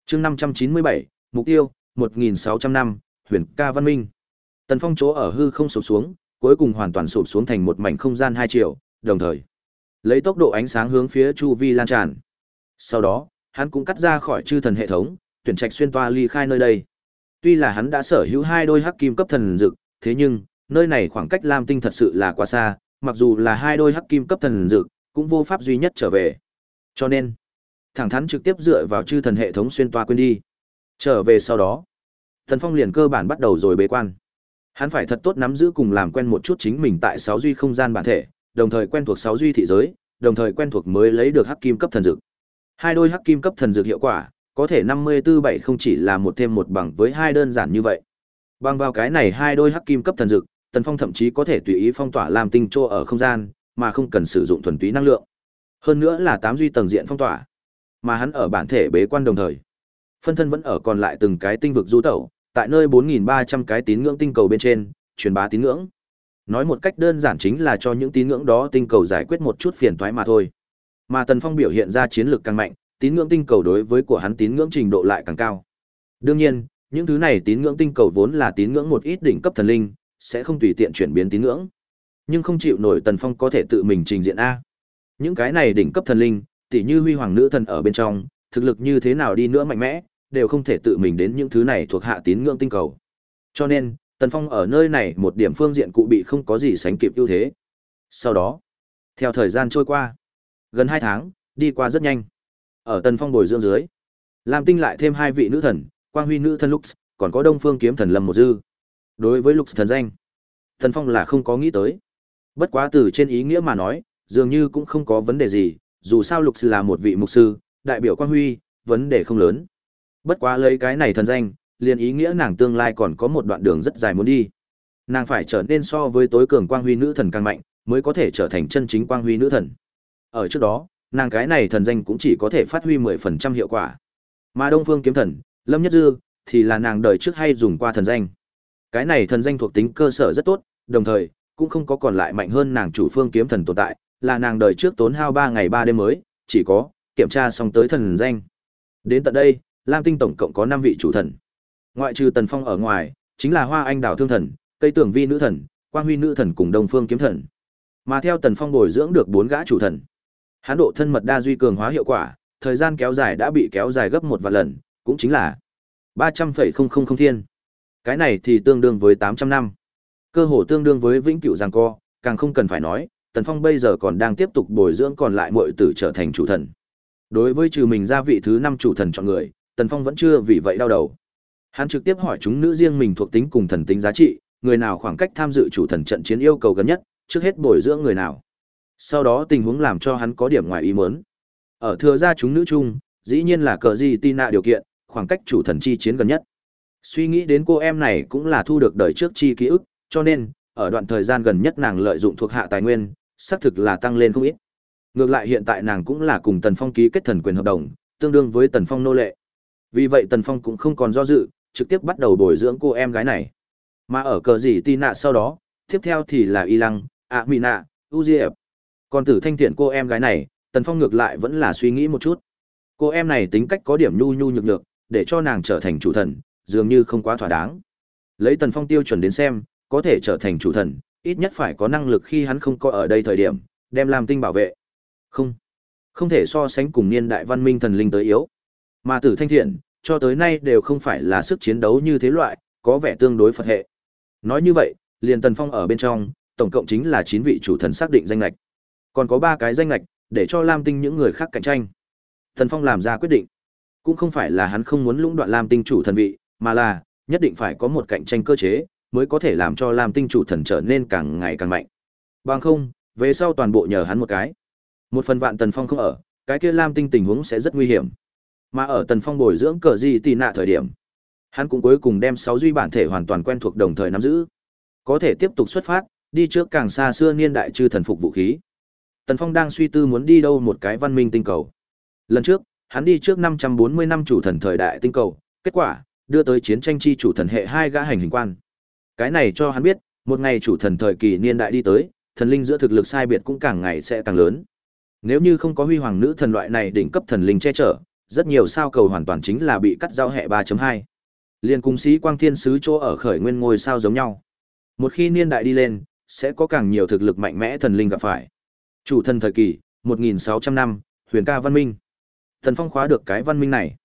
Chương 597, mục tiêu 1600 năm, Huyền Ca Văn Minh. Tần Phong chỗ ở hư không sụp xuống, cuối cùng hoàn toàn sụp xuống thành một mảnh không gian hai triệu, đồng thời lấy tốc độ ánh sáng hướng phía chu vi lan tràn. Sau đó, hắn cũng cắt ra khỏi chư thần hệ thống, tuyển trạch xuyên toa ly khai nơi đây. Tuy là hắn đã sở hữu hai đôi hắc kim cấp thần dực, thế nhưng, nơi này khoảng cách Lam Tinh thật sự là quá xa, mặc dù là hai đôi hắc kim cấp thần dược cũng vô pháp duy nhất trở về. Cho nên, thẳng thắn trực tiếp dựa vào chư thần hệ thống xuyên toa quên đi. Trở về sau đó, Thần Phong liền cơ bản bắt đầu rồi bế quan. Hắn phải thật tốt nắm giữ cùng làm quen một chút chính mình tại sáu duy không gian bản thể, đồng thời quen thuộc sáu duy thị giới, đồng thời quen thuộc mới lấy được hắc kim cấp thần dược. Hai đôi hắc kim cấp thần dược hiệu quả, có thể năm mươi tư bảy không chỉ là một thêm một bằng với hai đơn giản như vậy. Bằng vào cái này hai đôi hắc kim cấp thần dược, Tần Phong thậm chí có thể tùy ý phong tỏa làm tinh trô ở không gian, mà không cần sử dụng thuần túy năng lượng. Hơn nữa là tám duy tầng diện phong tỏa, mà hắn ở bản thể bế quan đồng thời, phân thân vẫn ở còn lại từng cái tinh vực du tẩu, tại nơi 4.300 cái tín ngưỡng tinh cầu bên trên, truyền bá tín ngưỡng. Nói một cách đơn giản chính là cho những tín ngưỡng đó tinh cầu giải quyết một chút phiền toái mà thôi. Mà Tần Phong biểu hiện ra chiến lược càng mạnh, tín ngưỡng tinh cầu đối với của hắn tín ngưỡng trình độ lại càng cao. Đương nhiên, những thứ này tín ngưỡng tinh cầu vốn là tín ngưỡng một ít đỉnh cấp thần linh, sẽ không tùy tiện chuyển biến tín ngưỡng. Nhưng không chịu nổi Tần Phong có thể tự mình trình diện a. Những cái này đỉnh cấp thần linh, tỉ như huy hoàng nữ thần ở bên trong, thực lực như thế nào đi nữa mạnh mẽ, đều không thể tự mình đến những thứ này thuộc hạ tín ngưỡng tinh cầu. Cho nên, Tần Phong ở nơi này một điểm phương diện cụ bị không có gì sánh kịp ưu thế. Sau đó, theo thời gian trôi qua, gần hai tháng, đi qua rất nhanh. Ở Tần Phong bồi dưỡng dưới, Lam Tinh lại thêm hai vị nữ thần, Quang Huy nữ thần Lux, còn có Đông Phương kiếm thần Lâm một dư. Đối với lục thần danh, thần Phong là không có nghĩ tới. Bất quá từ trên ý nghĩa mà nói, dường như cũng không có vấn đề gì, dù sao lục là một vị mục sư, đại biểu Quang Huy, vấn đề không lớn. Bất quá lấy cái này thần danh, liền ý nghĩa nàng tương lai còn có một đoạn đường rất dài muốn đi. Nàng phải trở nên so với tối cường quang huy nữ thần càng mạnh, mới có thể trở thành chân chính quang huy nữ thần. Ở trước đó, nàng cái này thần danh cũng chỉ có thể phát huy 10% hiệu quả. Mà Đông Phương kiếm thần, Lâm Nhất Dư, thì là nàng đời trước hay dùng qua thần danh. Cái này thần danh thuộc tính cơ sở rất tốt, đồng thời, cũng không có còn lại mạnh hơn nàng chủ phương kiếm thần tồn tại, là nàng đời trước tốn hao ba ngày ba đêm mới, chỉ có kiểm tra xong tới thần danh. Đến tận đây, Lam Tinh tổng cộng có năm vị chủ thần. Ngoại trừ Tần Phong ở ngoài, chính là Hoa Anh Đào Thương Thần, Cây Tưởng Vi nữ thần, Quang Huy nữ thần cùng Đông Phương Kiếm Thần. Mà theo Tần Phong bồi dưỡng được bốn gã chủ thần, hán độ thân mật đa duy cường hóa hiệu quả, thời gian kéo dài đã bị kéo dài gấp một vài lần, cũng chính là 300,000 thiên. Cái này thì tương đương với 800 năm. Cơ hồ tương đương với vĩnh cửu giằng co, càng không cần phải nói, Tần Phong bây giờ còn đang tiếp tục bồi dưỡng còn lại muội tử trở thành chủ thần. Đối với trừ mình ra vị thứ 5 chủ thần chọn người, Tần Phong vẫn chưa vì vậy đau đầu. Hắn trực tiếp hỏi chúng nữ riêng mình thuộc tính cùng thần tính giá trị, người nào khoảng cách tham dự chủ thần trận chiến yêu cầu gần nhất, trước hết bồi dưỡng người nào. Sau đó tình huống làm cho hắn có điểm ngoài ý muốn. Ở thừa gia chúng nữ chung, dĩ nhiên là cờ gì Tina điều kiện, khoảng cách chủ thần chi chiến gần nhất. Suy nghĩ đến cô em này cũng là thu được đời trước chi ký ức, cho nên, ở đoạn thời gian gần nhất nàng lợi dụng thuộc hạ tài nguyên, xác thực là tăng lên không ít. Ngược lại hiện tại nàng cũng là cùng Tần Phong ký kết thần quyền hợp đồng, tương đương với Tần Phong nô lệ. Vì vậy Tần Phong cũng không còn do dự, trực tiếp bắt đầu bồi dưỡng cô em gái này. Mà ở cờ gì tì nạ sau đó, tiếp theo thì là Y Lăng, ạ Mị nạ, U Diệp. Còn tử thanh thiện cô em gái này, Tần Phong ngược lại vẫn là suy nghĩ một chút. Cô em này tính cách có điểm nhu nhu nhược nhược, để cho nàng trở thành chủ thần, dường như không quá thỏa đáng. Lấy Tần Phong tiêu chuẩn đến xem, có thể trở thành chủ thần, ít nhất phải có năng lực khi hắn không có ở đây thời điểm, đem làm tinh bảo vệ. Không, không thể so sánh cùng niên đại văn minh thần linh tới yếu. Mà Tử Thanh Thiện, cho tới nay đều không phải là sức chiến đấu như thế loại, có vẻ tương đối Phật hệ. Nói như vậy, liền Tần Phong ở bên trong, tổng cộng chính là 9 vị chủ thần xác định danh lệch. Còn có 3 cái danh lệch để cho Lam Tinh những người khác cạnh tranh. Tần Phong làm ra quyết định, cũng không phải là hắn không muốn lũng đoạn Lam Tinh chủ thần vị, mà là nhất định phải có một cạnh tranh cơ chế mới có thể làm cho Lam Tinh chủ thần trở nên càng ngày càng mạnh. Bằng không, về sau toàn bộ nhờ hắn một cái. Một phần vạn Tần Phong không ở, cái kia Lam Tinh tình huống sẽ rất nguy hiểm. Mà ở Tần Phong bồi dưỡng cờ gì tị nạ thời điểm, hắn cũng cuối cùng đem sáu duy bản thể hoàn toàn quen thuộc đồng thời nắm giữ. Có thể tiếp tục xuất phát, đi trước càng xa xưa niên đại chư thần phục vũ khí. Tần Phong đang suy tư muốn đi đâu một cái văn minh tinh cầu. Lần trước, hắn đi trước 540 năm chủ thần thời đại tinh cầu, kết quả, đưa tới chiến tranh chi chủ thần hệ hai gã hành hình quan. Cái này cho hắn biết, một ngày chủ thần thời kỳ niên đại đi tới, thần linh giữa thực lực sai biệt cũng càng ngày sẽ càng lớn. Nếu như không có huy hoàng nữ thần loại này đỉnh cấp thần linh che chở, rất nhiều sao cầu hoàn toàn chính là bị cắt giao hệ 3.2. Liên cung sĩ quang thiên sứ chỗ ở khởi nguyên ngôi sao giống nhau. Một khi niên đại đi lên, sẽ có càng nhiều thực lực mạnh mẽ thần linh gặp phải. Chủ thần thời kỳ, 1600 năm, huyền ca văn minh. Thần phong khóa được cái văn minh này.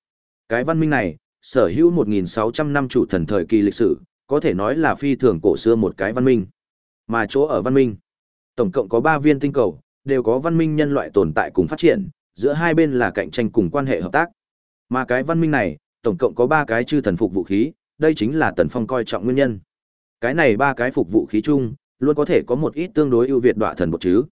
Cái văn minh này, sở hữu 1.600 năm chủ thần thời kỳ lịch sử, có thể nói là phi thường cổ xưa một cái văn minh. Mà chỗ ở văn minh, tổng cộng có 3 viên tinh cầu, đều có văn minh nhân loại tồn tại cùng phát triển, giữa hai bên là cạnh tranh cùng quan hệ hợp tác. Mà cái văn minh này, tổng cộng có 3 cái chư thần phục vũ khí, đây chính là Tần Phong coi trọng nguyên nhân. Cái này ba cái phục vũ khí chung, luôn có thể có một ít tương đối ưu việt đọa thần bột chứ.